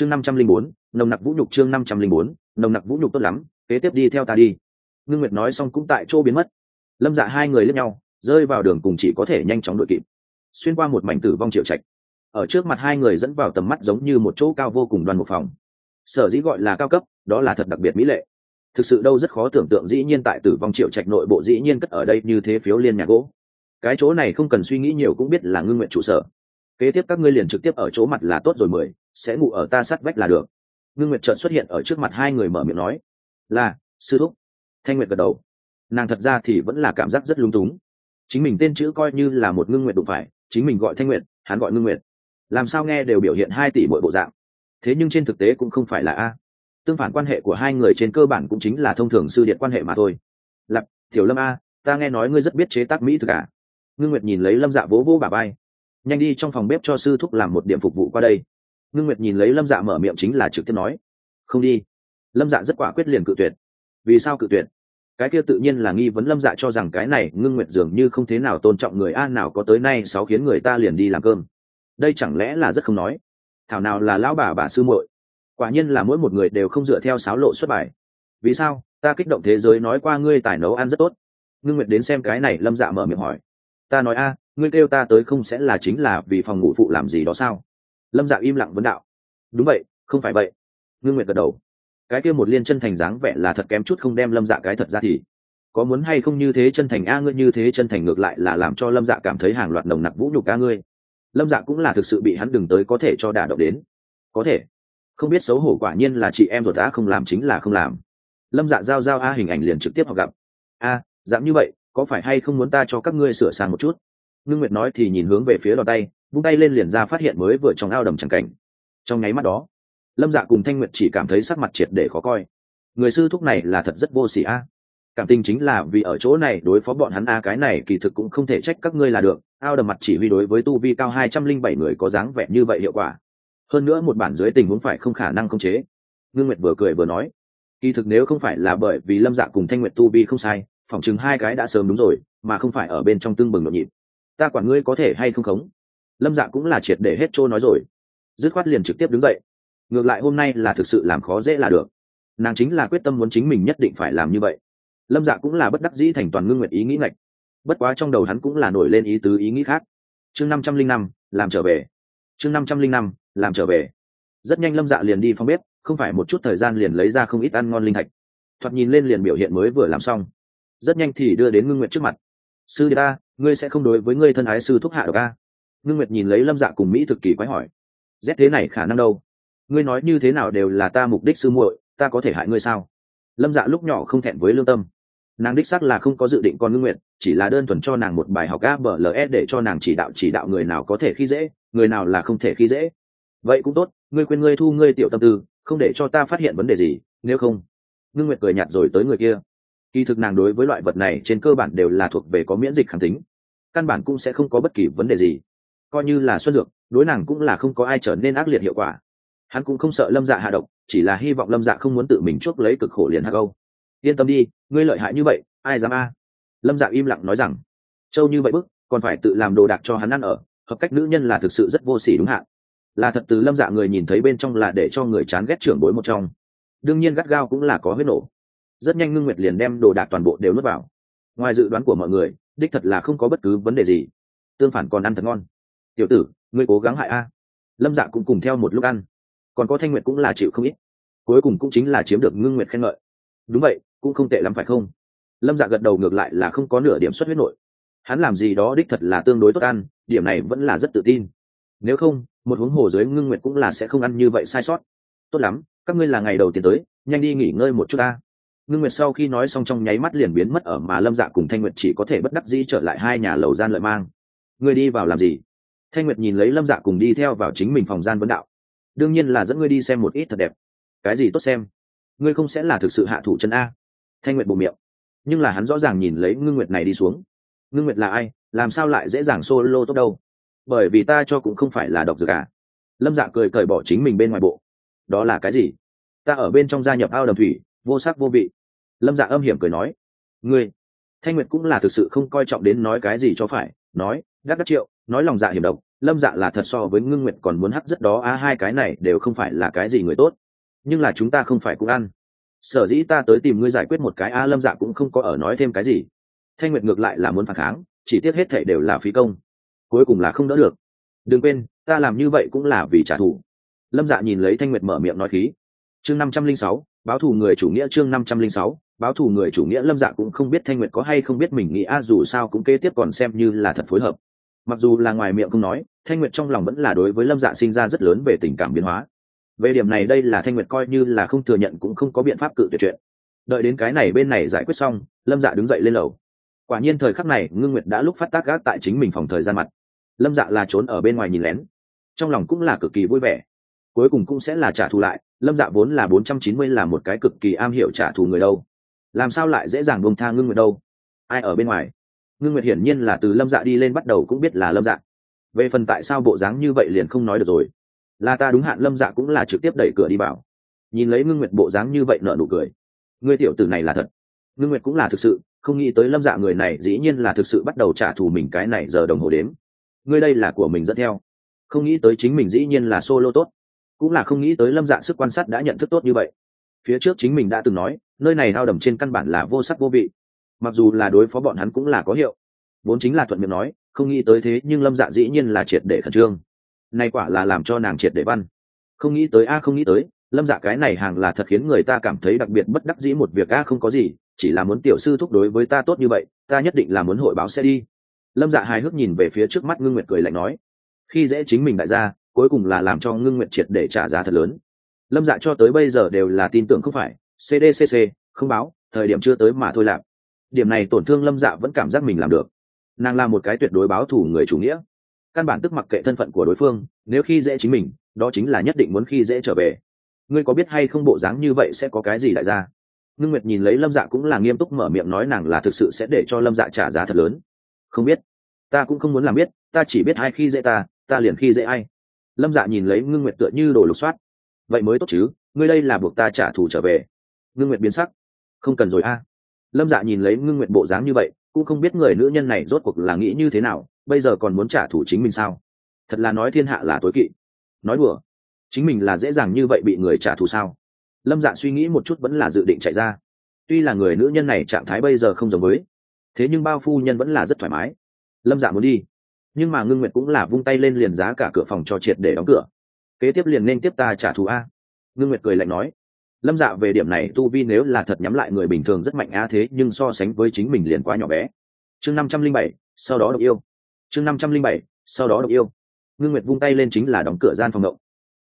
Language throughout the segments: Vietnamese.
chương năm trăm linh bốn, nồng nặc vũ nhục chương năm trăm linh bốn, nồng nặc vũ nhục tốt lắm, kế tiếp đi theo ta đi. Ngưng nguyệt nói xong cũng tại chỗ biến mất. Lâm dạ hai người lướt nhau, rơi vào đường cùng chỉ có thể nhanh chóng đội kịp. Xuyên qua một mảnh tử vong triệu trạch. Ở trước mặt hai người dẫn vào tầm mắt giống như một chỗ cao vô cùng đoàn một phòng. Sở dĩ gọi là cao cấp, đó là thật đặc biệt mỹ lệ. Thực sự đâu rất khó tưởng tượng dĩ nhiên tại tử vong triệu trạch nội bộ dĩ nhiên cất ở đây như thế phiếu liên nhà gỗ. Cái chỗ này không cần suy nghĩ nhiều cũng biết là ngưng nguyện trụ sở kế tiếp các ngươi liền trực tiếp ở chỗ mặt là tốt rồi mười, sẽ ngủ ở ta sát vách là được. Ngưng nguyệt trợn xuất hiện ở trước mặt hai người mở miệng nói, là, sư thúc. Thanh nguyệt gật đầu. Nàng thật ra thì vẫn là cảm giác rất lung túng. Chính mình tên chữ coi như là một ngưng nguyệt đụng phải, chính mình gọi thanh nguyệt, hắn gọi ngưng nguyệt. Làm sao nghe đều biểu hiện hai tỷ mỗi bộ dạng. Thế nhưng trên thực tế cũng không phải là a. Tương phản quan hệ của hai người trên cơ bản cũng chính là thông thường sư điện quan hệ mà thôi. Lặp tiểu lâm a, ta nghe nói ngươi rất biết chế tác mỹ thực à? Ngưng nguyệt nhìn lấy lâm dạ vỗ vỗ bà bay nhanh đi trong phòng bếp cho sư thúc làm một điểm phục vụ qua đây. Ngưng nguyệt nhìn lấy lâm dạ mở miệng chính là trực tiếp nói, không đi. Lâm dạ rất quả quyết liền cự tuyệt. Vì sao cự tuyệt? Cái kia tự nhiên là nghi vấn lâm dạ cho rằng cái này ngưng nguyệt dường như không thế nào tôn trọng người a nào có tới nay sáu khiến người ta liền đi làm cơm. Đây chẳng lẽ là rất không nói? Thảo nào là lão bà bà sư muội? Quả nhiên là mỗi một người đều không dựa theo sáo lộ xuất bài. Vì sao? Ta kích động thế giới nói qua ngươi tài nấu ăn rất tốt. Ngưng nguyệt đến xem cái này, lâm dạ mở miệng hỏi ta nói a, ngươi kêu ta tới không sẽ là chính là vì phòng ngủ phụ làm gì đó sao? Lâm dạ im lặng vấn đạo. Đúng vậy, không phải vậy. Ngưng nguyệt gật đầu. Cái kia một liên chân thành dáng vẻ là thật kém chút không đem lâm dạ cái thật ra thì. Có muốn hay không như thế chân thành a, ngươi như thế chân thành ngược lại là làm cho lâm dạ cảm thấy hàng loạt nồng nặc vũ nhục a ngươi. Lâm dạ cũng là thực sự bị hắn đừng tới có thể cho đả động đến. Có thể. Không biết xấu hổ quả nhiên là chị em ruột đã không làm chính là không làm. Lâm dạ giao giao a hình ảnh liền trực tiếp họ gặp. A, dám như vậy có phải hay không muốn ta cho các ngươi sửa sang một chút? Ngưng nguyệt nói thì nhìn hướng về phía đòn tay, vung tay lên liền ra phát hiện mới vừa trong ao đầm chẳng cảnh. Trong nháy mắt đó, lâm dạ cùng thanh nguyệt chỉ cảm thấy sắc mặt triệt để khó coi. Người sư thúc này là thật rất vô s ỉ a. Cảm tình chính là vì ở chỗ này đối phó bọn hắn a, cái này kỳ thực cũng không thể trách các ngươi là được. Ao đầm mặt chỉ huy đối với tu vi cao hai trăm linh bảy người có dáng vẻ như vậy hiệu quả. Hơn nữa một bản dưới tình huống phải không khả năng khống chế. Ngưng nguyệt vừa cười vừa nói, kỳ thực nếu không phải là bởi vì lâm dạ cùng thanh nguyệt tu vi không sai phỏng chừng hai cái đã sớm đúng rồi, mà không phải ở bên trong tương bừng nhộn nhịp. Ta quản ngươi có thể hay không khống. Lâm dạ cũng là triệt để hết trôi nói rồi. Dứt khoát liền trực tiếp đứng dậy. Ngược lại hôm nay là thực sự làm khó dễ là được. Nàng chính là quyết tâm muốn chính mình nhất định phải làm như vậy. Lâm dạ cũng là bất đắc dĩ thành toàn ngưng nguyện ý nghĩ ngạch. Bất quá trong đầu hắn cũng là nổi lên ý tứ ý nghĩ khác. Chương năm trăm linh năm, làm trở về. Chương năm trăm linh năm, làm trở về. Rất nhanh lâm dạ liền đi phong bếp, không phải một chút thời gian liền lấy ra không ít ăn ngon linh thạch. Thoạt nhìn lên liền biểu hiện mới vừa làm xong rất nhanh thì đưa đến ngưng Nguyệt trước mặt. Sư ta, ngươi sẽ không đối với ngươi thân ái sư thúc hạ được a? Ngưng nguyệt nhìn lấy lâm dạ cùng mỹ thực kỳ quái hỏi. Rét thế này khả năng đâu? Ngươi nói như thế nào đều là ta mục đích sư muội, ta có thể hại ngươi sao? Lâm dạ lúc nhỏ không thẹn với lương tâm. Nàng đích sắc là không có dự định con ngưng nguyện chỉ là đơn thuần cho nàng một bài học a bờ ls để cho nàng chỉ đạo chỉ đạo người nào có thể khi dễ, người nào là không thể khi dễ. Vậy cũng tốt, ngươi quên ngươi thu ngươi tiểu tâm tư, không để cho ta phát hiện vấn đề gì, nếu không. Ngưng nguyệt cười nhạt rồi tới người kia kỳ thực nàng đối với loại vật này trên cơ bản đều là thuộc về có miễn dịch khẳng tính. Căn bản cũng sẽ không có bất kỳ vấn đề gì. Coi như là xuân dược, đối nàng cũng là không có ai trở nên ác liệt hiệu quả. Hắn cũng không sợ lâm dạ hạ độc, chỉ là hy vọng lâm dạ không muốn tự mình chuốc lấy cực khổ liền hạ câu. Yên tâm đi, ngươi lợi hại như vậy, ai dám a? Lâm dạ im lặng nói rằng, châu như vậy bức, còn phải tự làm đồ đạc cho hắn ăn ở, hợp cách nữ nhân là thực sự rất vô s ỉ đúng hạn. Là thật từ lâm dạ người nhìn thấy bên trong là để cho người chán ghét trưởng bối một trong. Đương nhiên gắt gao cũng là có huyết nổ rất nhanh ngưng nguyệt liền đem đồ đạc toàn bộ đều nuốt vào. Ngoài dự đoán của mọi người, đích thật là không có bất cứ vấn đề gì. Tương phản còn ăn thật ngon. Tiểu tử, ngươi cố gắng hại a. Lâm dạ cũng cùng theo một lúc ăn. Còn có thanh nguyệt cũng là chịu không ít. Cuối cùng cũng chính là chiếm được ngưng nguyệt khen ngợi. Đúng vậy, cũng không tệ lắm phải không? Lâm dạ gật đầu ngược lại là không có nửa điểm xuất huyết nội. Hắn làm gì đó đích thật là tương đối tốt ăn, điểm này vẫn là rất tự tin. Nếu không, một huống hồ dưới ngưng nguyệt cũng là sẽ không ăn như vậy sai sót. Tốt lắm, các ngươi là ngày đầu tiên tới, nhanh đi nghỉ ngơi một chút ta ngưng nguyệt sau khi nói xong trong nháy mắt liền biến mất ở mà lâm dạ cùng thanh nguyệt chỉ có thể bất đắc dĩ trở lại hai nhà lầu gian lợi mang. Ngươi đi vào làm gì? Thanh nguyệt nhìn lấy lâm dạ cùng đi theo vào chính mình phòng gian vấn đạo. Đương nhiên là dẫn ngươi đi xem một ít thật đẹp. Cái gì tốt xem? Ngươi không sẽ là thực sự hạ thủ chân a. Thanh nguyệt bộ miệng. Nhưng là hắn rõ ràng nhìn lấy ngưng nguyệt này đi xuống. Ngưng nguyệt là ai? Làm sao lại dễ dàng solo tốt đâu? Bởi vì ta cho cũng không phải là độc dược à. Lâm dạ cười cởi bỏ chính mình bên ngoài bộ. Đó là cái gì? Ta ở bên trong gia nhập ao đầm thủy vô sắc vô vị. Lâm dạ âm hiểm cười nói, ngươi, thanh nguyệt cũng là thực sự không coi trọng đến nói cái gì cho phải, nói, đắc đắc triệu, nói lòng dạ hiểm độc, lâm dạ là thật so với ngưng nguyệt còn muốn hắt rất đó, a, hai cái này đều không phải là cái gì người tốt, nhưng là chúng ta không phải cũng ăn. Sở dĩ ta tới tìm ngươi giải quyết một cái, a, lâm dạ cũng không có ở nói thêm cái gì. Thanh nguyệt ngược lại là muốn phản kháng, chỉ tiếc hết thảy đều là phí công. Cuối cùng là không đỡ được. Đừng quên, ta làm như vậy cũng là vì trả thù. Lâm dạ nhìn lấy thanh nguyệt mở miệng nói khí. Chương năm trăm linh sáu báo thù người chủ nghĩa chương năm trăm linh sáu, báo thù người chủ nghĩa lâm dạ cũng không biết thanh nguyệt có hay không biết mình nghĩ a, dù sao cũng kế tiếp còn xem như là thật phối hợp. Mặc dù là ngoài miệng không nói, thanh nguyệt trong lòng vẫn là đối với lâm dạ sinh ra rất lớn về tình cảm biến hóa. Về điểm này đây là thanh nguyệt coi như là không thừa nhận cũng không có biện pháp cự tuyệt chuyện. Đợi đến cái này bên này giải quyết xong, lâm dạ đứng dậy lên lầu. Quả nhiên thời khắc này, ngưng nguyệt đã lúc phát tác gác tại chính mình phòng thời gian mặt. Lâm dạ là trốn ở bên ngoài nhìn lén. Trong lòng cũng là cực kỳ vui vẻ. Cuối cùng cũng sẽ là trả thù lại lâm dạ vốn là bốn trăm chín mươi là một cái cực kỳ am hiểu trả thù người đâu. Làm sao lại dễ dàng bông tha ngưng nguyệt đâu? Ai ở bên ngoài? Ngưng nguyệt hiển nhiên là từ lâm dạ đi lên bắt đầu cũng biết là lâm dạ. Về phần tại sao bộ dáng như vậy liền không nói được rồi. Là ta đúng hạn lâm dạ cũng là trực tiếp đẩy cửa đi bảo. nhìn lấy ngưng nguyệt bộ dáng như vậy nở nụ cười. Ngươi tiểu tử này là thật. Ngưng nguyệt cũng là thực sự, không nghĩ tới lâm dạ người này dĩ nhiên là thực sự bắt đầu trả thù mình cái này giờ đồng hồ đếm. Ngươi đây là của mình dẫn theo. Không nghĩ tới chính mình dĩ nhiên là solo tốt cũng là không nghĩ tới lâm dạ sức quan sát đã nhận thức tốt như vậy. Phía trước chính mình đã từng nói, nơi này hao đầm trên căn bản là vô sắc vô vị. Mặc dù là đối phó bọn hắn cũng là có hiệu. Vốn chính là thuận miệng nói, không nghĩ tới thế, nhưng lâm dạ dĩ nhiên là triệt để khẩn trương. Nay quả là làm cho nàng triệt để văn. Không nghĩ tới a, không nghĩ tới, lâm dạ cái này hàng là thật khiến người ta cảm thấy đặc biệt bất đắc dĩ một việc a, không có gì, chỉ là muốn tiểu sư thúc đối với ta tốt như vậy, ta nhất định là muốn hội báo sẽ đi. Lâm dạ hài hước nhìn về phía trước mắt ngưng nguyệt cười lạnh nói. Khi dễ chính mình đại gia cuối cùng là làm cho ngưng nguyệt triệt để trả giá thật lớn. Lâm dạ cho tới bây giờ đều là tin tưởng không phải cdcc không báo, thời điểm chưa tới mà thôi làm điểm này tổn thương lâm dạ vẫn cảm giác mình làm được. Nàng là một cái tuyệt đối báo thù người chủ nghĩa. Căn bản tức mặc kệ thân phận của đối phương, nếu khi dễ chính mình, đó chính là nhất định muốn khi dễ trở về. Ngươi có biết hay không bộ dáng như vậy sẽ có cái gì đại gia? Ngưng nguyệt nhìn lấy lâm dạ cũng là nghiêm túc mở miệng nói nàng là thực sự sẽ để cho lâm dạ trả giá thật lớn. Không biết. Ta cũng không muốn làm biết, ta chỉ biết ai khi dễ ta ta liền khi dễ ai lâm dạ nhìn lấy ngưng nguyệt tựa như đồ lục soát. Vậy mới tốt chứ, ngươi đây là buộc ta trả thù trở về. Ngưng nguyệt biến sắc. Không cần rồi a. Lâm dạ nhìn lấy ngưng nguyệt bộ dáng như vậy, cũng không biết người nữ nhân này rốt cuộc là nghĩ như thế nào, bây giờ còn muốn trả thù chính mình sao? Thật là nói thiên hạ là tối kỵ. Nói đùa. Chính mình là dễ dàng như vậy bị người trả thù sao? Lâm dạ suy nghĩ một chút vẫn là dự định chạy ra. Tuy là người nữ nhân này trạng thái bây giờ không giống với, thế nhưng bao phu nhân vẫn là rất thoải mái. Lâm dạ muốn đi nhưng mà ngưng nguyệt cũng là vung tay lên liền giá cả cửa phòng cho triệt để đóng cửa. Kế tiếp liền nên tiếp ta trả thù a. Ngưng nguyệt cười lạnh nói. Lâm dạ về điểm này tu vi nếu là thật nhắm lại người bình thường rất mạnh a, thế nhưng so sánh với chính mình liền quá nhỏ bé. Chương năm trăm linh bảy, sau đó độc yêu. Chương năm trăm linh bảy, sau đó độc yêu. Ngưng nguyệt vung tay lên chính là đóng cửa gian phòng động.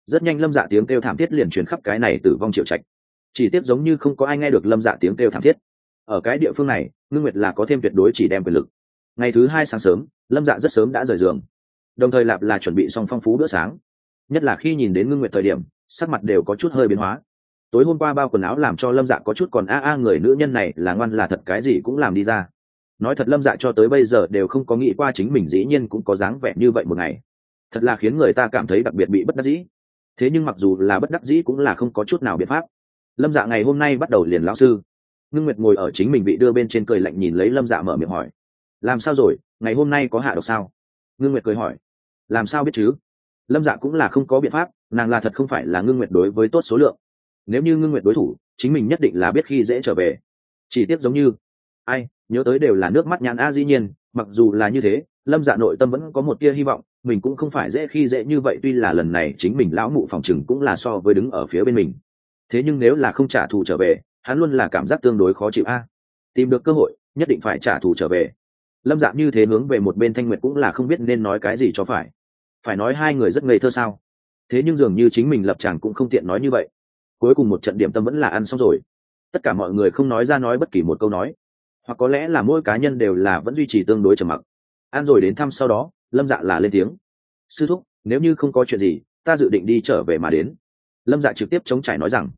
Rất nhanh lâm dạ tiếng kêu thảm thiết liền truyền khắp cái này tử vong triệu trạch. Chỉ tiếp giống như không có ai nghe được lâm dạ tiếng kêu thảm thiết. Ở cái địa phương này, ngưng nguyệt là có thêm tuyệt đối chỉ đem quyền lực ngày thứ hai sáng sớm, lâm dạ rất sớm đã rời giường. Đồng thời lạp là chuẩn bị xong phong phú bữa sáng. Nhất là khi nhìn đến ngưng nguyệt thời điểm, sắc mặt đều có chút hơi biến hóa. Tối hôm qua bao quần áo làm cho lâm dạ có chút còn a a, người nữ nhân này là ngoan là thật cái gì cũng làm đi ra. Nói thật lâm dạ cho tới bây giờ đều không có nghĩ qua chính mình dĩ nhiên cũng có dáng vẻ như vậy một ngày. Thật là khiến người ta cảm thấy đặc biệt bị bất đắc dĩ. Thế nhưng mặc dù là bất đắc dĩ cũng là không có chút nào biện pháp. Lâm dạ ngày hôm nay bắt đầu liền lão sư. Ngưng nguyệt ngồi ở chính mình bị đưa bên trên cười lạnh nhìn lấy lâm dạ mở miệng hỏi làm sao rồi? Ngày hôm nay có hạ độc sao? Ngưng nguyệt cười hỏi. Làm sao biết chứ? Lâm dạ cũng là không có biện pháp, nàng là thật không phải là ngưng nguyệt đối với tốt số lượng. Nếu như ngưng nguyệt đối thủ, chính mình nhất định là biết khi dễ trở về. Chỉ tiếc giống như, ai, nhớ tới đều là nước mắt nhãn a dĩ nhiên, mặc dù là như thế, lâm dạ nội tâm vẫn có một tia hy vọng, mình cũng không phải dễ khi dễ như vậy, tuy là lần này chính mình lão mụ phòng chừng cũng là so với đứng ở phía bên mình. Thế nhưng nếu là không trả thù trở về, hắn luôn là cảm giác tương đối khó chịu a. Tìm được cơ hội, nhất định phải trả thù trở về lâm dạ như thế hướng về một bên thanh nguyệt cũng là không biết nên nói cái gì cho phải. Phải nói hai người rất ngây thơ sao? Thế nhưng dường như chính mình lập tràng cũng không tiện nói như vậy. Cuối cùng một trận điểm tâm vẫn là ăn xong rồi. Tất cả mọi người không nói ra nói bất kỳ một câu nói. Hoặc có lẽ là mỗi cá nhân đều là vẫn duy trì tương đối trầm mặc. Ăn rồi đến thăm sau đó, lâm dạ là lên tiếng. Sư thúc, nếu như không có chuyện gì, ta dự định đi trở về mà đến. Lâm dạ trực tiếp chống trải nói rằng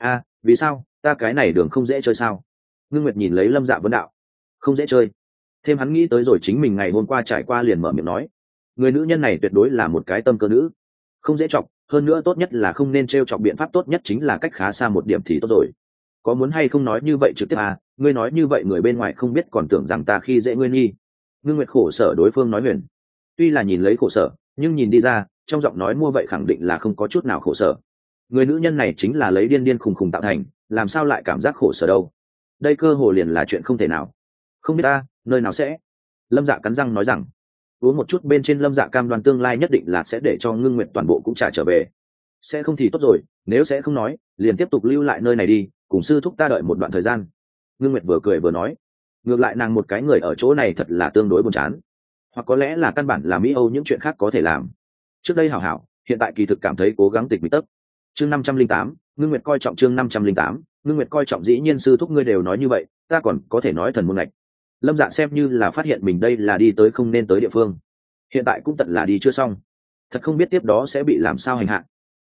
a vì sao? Ta cái này đường không dễ chơi sao? Ngưng nguyệt nhìn lấy lâm dạ vấn đạo. Không dễ chơi thêm hắn nghĩ tới rồi chính mình ngày hôm qua trải qua liền mở miệng nói, người nữ nhân này tuyệt đối là một cái tâm cơ nữ. Không dễ chọc, hơn nữa tốt nhất là không nên t r e o chọc biện pháp tốt nhất chính là cách khá xa một điểm thì tốt rồi. Có muốn hay không nói như vậy trực tiếp à ngươi nói như vậy người bên ngoài không biết còn tưởng rằng ta khi dễ ngươi nghi. Ngưng nguyệt khổ sở đối phương nói huyền tuy là nhìn lấy khổ sở, nhưng nhìn đi ra, trong giọng nói mua vậy khẳng định là không có chút nào khổ sở. Người nữ nhân này chính là lấy điên điên khùng khùng tạo thành, làm sao lại cảm giác khổ sở đâu? Đây cơ hồ liền là chuyện không thể nào không biết ta, nơi nào sẽ? Lâm dạ cắn răng nói rằng, uống một chút bên trên lâm dạ cam đoan tương lai nhất định là sẽ để cho ngưng nguyện toàn bộ cũng trả trở về. Sẽ không thì tốt rồi, nếu sẽ không nói, liền tiếp tục lưu lại nơi này đi, cùng sư thúc ta đợi một đoạn thời gian. Ngưng nguyệt vừa cười vừa nói, ngược lại nàng một cái người ở chỗ này thật là tương đối buồn chán. Hoặc có lẽ là căn bản là mỹ âu những chuyện khác có thể làm. Trước đây hảo hảo, hiện tại kỳ thực cảm thấy cố gắng tịch mỹ tấc chương năm trăm linh tám, ngưng nguyệt coi trọng chương năm trăm linh tám, ngưng nguyệt coi trọng dĩ nhiên sư thúc ngươi đều nói như vậy, ta còn có thể nói thần môn ngạch lâm dạ xem như là phát hiện mình đây là đi tới không nên tới địa phương. Hiện tại cũng tận là đi chưa xong. Thật không biết tiếp đó sẽ bị làm sao hành hạ.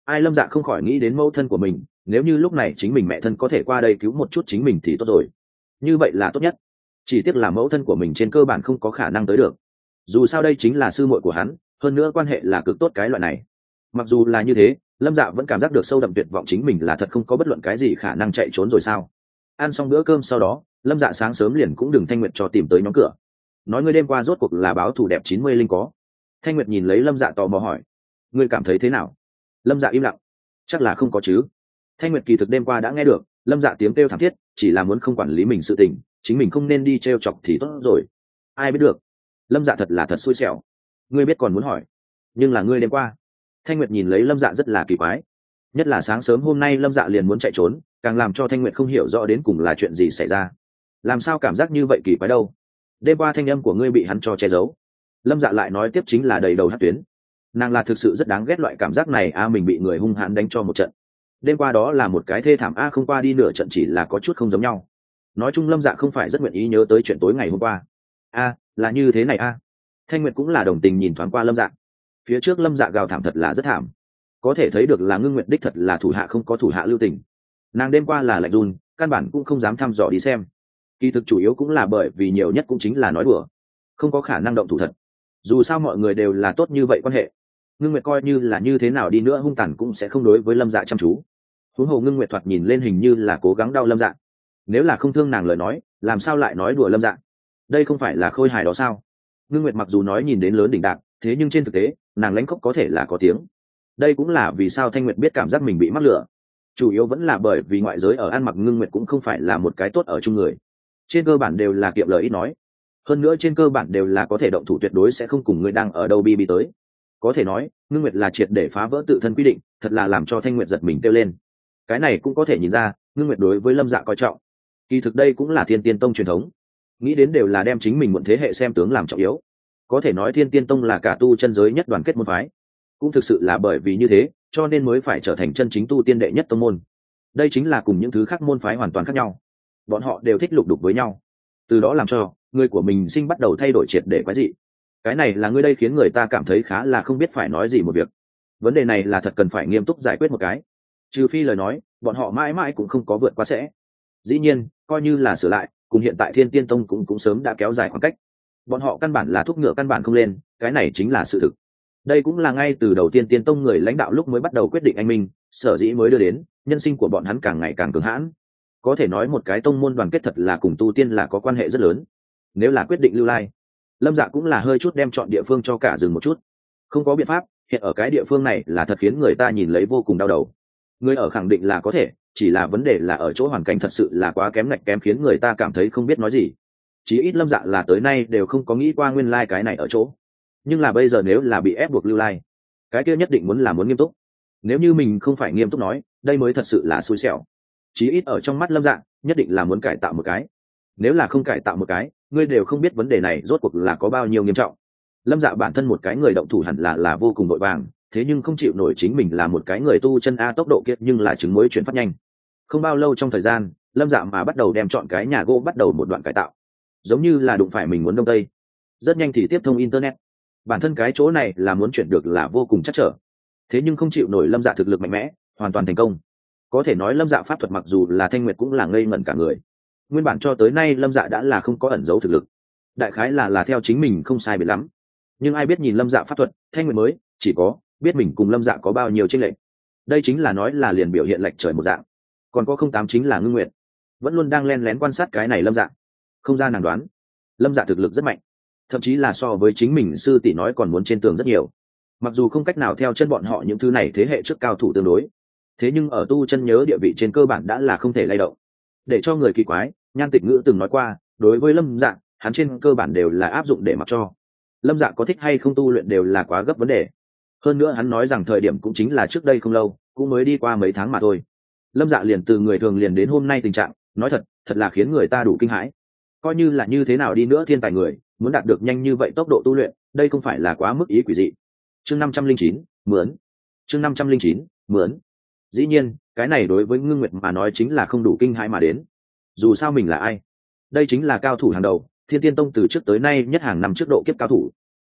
Ai lâm dạ không khỏi nghĩ đến mẫu thân của mình, nếu như lúc này chính mình mẹ thân có thể qua đây cứu một chút chính mình thì tốt rồi. Như vậy là tốt nhất. Chỉ tiếc là mẫu thân của mình trên cơ bản không có khả năng tới được. Dù sao đây chính là sư muội của hắn, hơn nữa quan hệ là cực tốt cái loại này. Mặc dù là như thế, lâm dạ vẫn cảm giác được sâu đậm tuyệt vọng chính mình là thật không có bất luận cái gì khả năng chạy trốn rồi sao. Ăn xong bữa cơm sau đó lâm dạ sáng sớm liền cũng đừng thanh nguyệt cho tìm tới nhóm cửa. Nói ngươi đêm qua rốt cuộc là báo thủ đẹp chín mươi linh có. Thanh nguyệt nhìn lấy lâm dạ tò mò hỏi, ngươi cảm thấy thế nào? Lâm dạ im lặng, chắc là không có chứ. Thanh nguyệt kỳ thực đêm qua đã nghe được, lâm dạ tiếng kêu thảm thiết, chỉ là muốn không quản lý mình sự tình, chính mình không nên đi t r e o chọc thì tốt rồi. Ai biết được, lâm dạ thật là thật xui xẻo. Ngươi biết còn muốn hỏi, nhưng là ngươi đêm qua. Thanh nguyệt nhìn lấy lâm dạ rất là kỳ quái. Nhất là sáng sớm hôm nay lâm dạ liền muốn chạy trốn, càng làm cho thanh nguyệt không hiểu rõ đến cùng là chuyện gì xảy ra làm sao cảm giác như vậy kỳ quái đâu? Đêm qua thanh âm của ngươi bị hắn cho che giấu. Lâm dạ lại nói tiếp chính là đầy đầu hát tuyến. Nàng là thực sự rất đáng ghét loại cảm giác này, a, mình bị người hung hãn đánh cho một trận. Đêm qua đó là một cái thê thảm, a, không qua đi nửa trận chỉ là có chút không giống nhau. Nói chung lâm dạ không phải rất nguyện ý nhớ tới chuyện tối ngày hôm qua. A, là như thế này, a. Thanh nguyệt cũng là đồng tình nhìn thoáng qua lâm dạ. Phía trước lâm dạ gào thảm thật là rất thảm. Có thể thấy được là ngưng nguyện đích thật là thủ hạ không có thủ hạ lưu tình. Nàng đêm qua là lạnh run, căn bản cũng không dám thăm dò đi xem kỳ thực chủ yếu cũng là bởi vì nhiều nhất cũng chính là nói đùa. Không có khả năng động thủ thật. Dù sao mọi người đều là tốt như vậy quan hệ. Ngưng nguyệt coi như là như thế nào đi nữa hung tàn cũng sẽ không đối với lâm dạ chăm chú. Huống hồ ngưng nguyệt thoạt nhìn lên hình như là cố gắng đau lâm dạ. Nếu là không thương nàng lời nói, làm sao lại nói đùa lâm dạ? Đây không phải là khôi hài đó sao? Ngưng nguyệt mặc dù nói nhìn đến lớn đỉnh đạc, thế nhưng trên thực tế, nàng lãnh khóc có thể là có tiếng. Đây cũng là vì sao thanh nguyệt biết cảm giác mình bị mắc lửa. Chủ yếu vẫn là bởi vì ngoại giới ở ăn mặc ngưng nguyệt cũng không phải là một cái tốt ở chung người trên cơ bản đều là kiệm lời ít nói. Hơn nữa trên cơ bản đều là có thể động thủ tuyệt đối sẽ không cùng người đang ở đâu bi bi tới. Có thể nói, ngưng nguyệt là triệt để phá vỡ tự thân quy định, thật là làm cho thanh nguyệt giật mình kêu lên. Cái này cũng có thể nhìn ra, ngưng nguyệt đối với lâm dạ coi trọng. Kỳ thực đây cũng là thiên tiên tông truyền thống. Nghĩ đến đều là đem chính mình muộn thế hệ xem tướng làm trọng yếu. Có thể nói thiên tiên tông là cả tu chân giới nhất đoàn kết môn phái. Cũng thực sự là bởi vì như thế, cho nên mới phải trở thành chân chính tu tiên đệ nhất tông môn. Đây chính là cùng những thứ khác môn phái hoàn toàn khác nhau bọn họ đều thích lục đục với nhau. Từ đó làm cho, người của mình sinh bắt đầu thay đổi triệt để quái dị. Cái này là ngươi đây khiến người ta cảm thấy khá là không biết phải nói gì một việc. Vấn đề này là thật cần phải nghiêm túc giải quyết một cái. Trừ phi lời nói, bọn họ mãi mãi cũng không có vượt qua sẽ. Dĩ nhiên, coi như là sửa lại, cùng hiện tại thiên tiên tông cũng cũng sớm đã kéo dài khoảng cách. Bọn họ căn bản là thuốc ngựa căn bản không lên, cái này chính là sự thực. Đây cũng là ngay từ đầu tiên tiên tông người lãnh đạo lúc mới bắt đầu quyết định anh minh, sở dĩ mới đưa đến, nhân sinh của bọn hắn càng ngày càng cứng hãn có thể nói một cái tông môn đoàn kết thật là cùng tu tiên là có quan hệ rất lớn. Nếu là quyết định lưu lai lâm dạ cũng là hơi chút đem chọn địa phương cho cả rừng một chút. Không có biện pháp hiện ở cái địa phương này là thật khiến người ta nhìn lấy vô cùng đau đầu. Người ở khẳng định là có thể chỉ là vấn đề là ở chỗ hoàn cảnh thật sự là quá kém ngạch kém khiến người ta cảm thấy không biết nói gì. Chí ít lâm dạ là tới nay đều không có nghĩ qua nguyên lai、like、cái này ở chỗ. Nhưng là bây giờ nếu là bị ép buộc lưu lai、like, cái kia nhất định muốn là muốn nghiêm túc. Nếu như mình không phải nghiêm túc nói đây mới thật sự là xui xẻo chí ít ở trong mắt lâm dạng nhất định là muốn cải tạo một cái. Nếu là không cải tạo một cái, ngươi đều không biết vấn đề này rốt cuộc là có bao nhiêu nghiêm trọng. Lâm dạ bản thân một cái người động thủ hẳn là là vô cùng vội vàng, thế nhưng không chịu nổi chính mình là một cái người tu chân a tốc độ kiệt nhưng là chứng mới chuyển phát nhanh. Không bao lâu trong thời gian, lâm dạ mà bắt đầu đem chọn cái nhà gỗ bắt đầu một đoạn cải tạo. Giống như là đụng phải mình muốn đông tây. Rất nhanh thì tiếp thông internet. Bản thân cái chỗ này là muốn chuyển được là vô cùng chắc trở. Thế nhưng không chịu nổi lâm dạ thực lực mạnh mẽ, hoàn toàn thành công có thể nói lâm dạ pháp thuật mặc dù là thanh nguyệt cũng là ngây ngẩn cả người. Nguyên bản cho tới nay lâm dạ đã là không có ẩn dấu thực lực. Đại khái là là theo chính mình không sai biệt lắm. Nhưng ai biết nhìn lâm dạ pháp thuật, thanh nguyệt mới chỉ có biết mình cùng lâm dạ có bao nhiêu tranh lệch. Đây chính là nói là liền biểu hiện lệch trời một dạng. Còn có không tám chính là ngưng nguyện vẫn luôn đang len lén quan sát cái này lâm dạ. Không ra nàng đoán, lâm dạ thực lực rất mạnh. Thậm chí là so với chính mình sư tỷ nói còn muốn trên tường rất nhiều. Mặc dù không cách nào theo chân bọn họ những thứ này thế hệ trước cao thủ tương đối thế nhưng ở tu chân nhớ địa vị trên cơ bản đã là không thể lay động. Để cho người kỳ quái, nhan tịch ngữ từng nói qua, đối với lâm dạng hắn trên cơ bản đều là áp dụng để mặc cho. Lâm dạng có thích hay không tu luyện đều là quá gấp vấn đề. Hơn nữa hắn nói rằng thời điểm cũng chính là trước đây không lâu, cũng mới đi qua mấy tháng mà thôi. Lâm dạ liền từ người thường liền đến hôm nay tình trạng, nói thật thật là khiến người ta đủ kinh hãi. Coi như là như thế nào đi nữa thiên tài người, muốn đạt được nhanh như vậy tốc độ tu luyện, đây không phải là quá mức ý quỷ dị. Chương năm trăm linh chín, mướn. Chương năm trăm linh chín, mướn dĩ nhiên, cái này đối với ngưng nguyệt mà nói chính là không đủ kinh hãi mà đến. Dù sao mình là ai? Đây chính là cao thủ hàng đầu, thiên tiên tông từ trước tới nay nhất hàng năm trước độ kiếp cao thủ.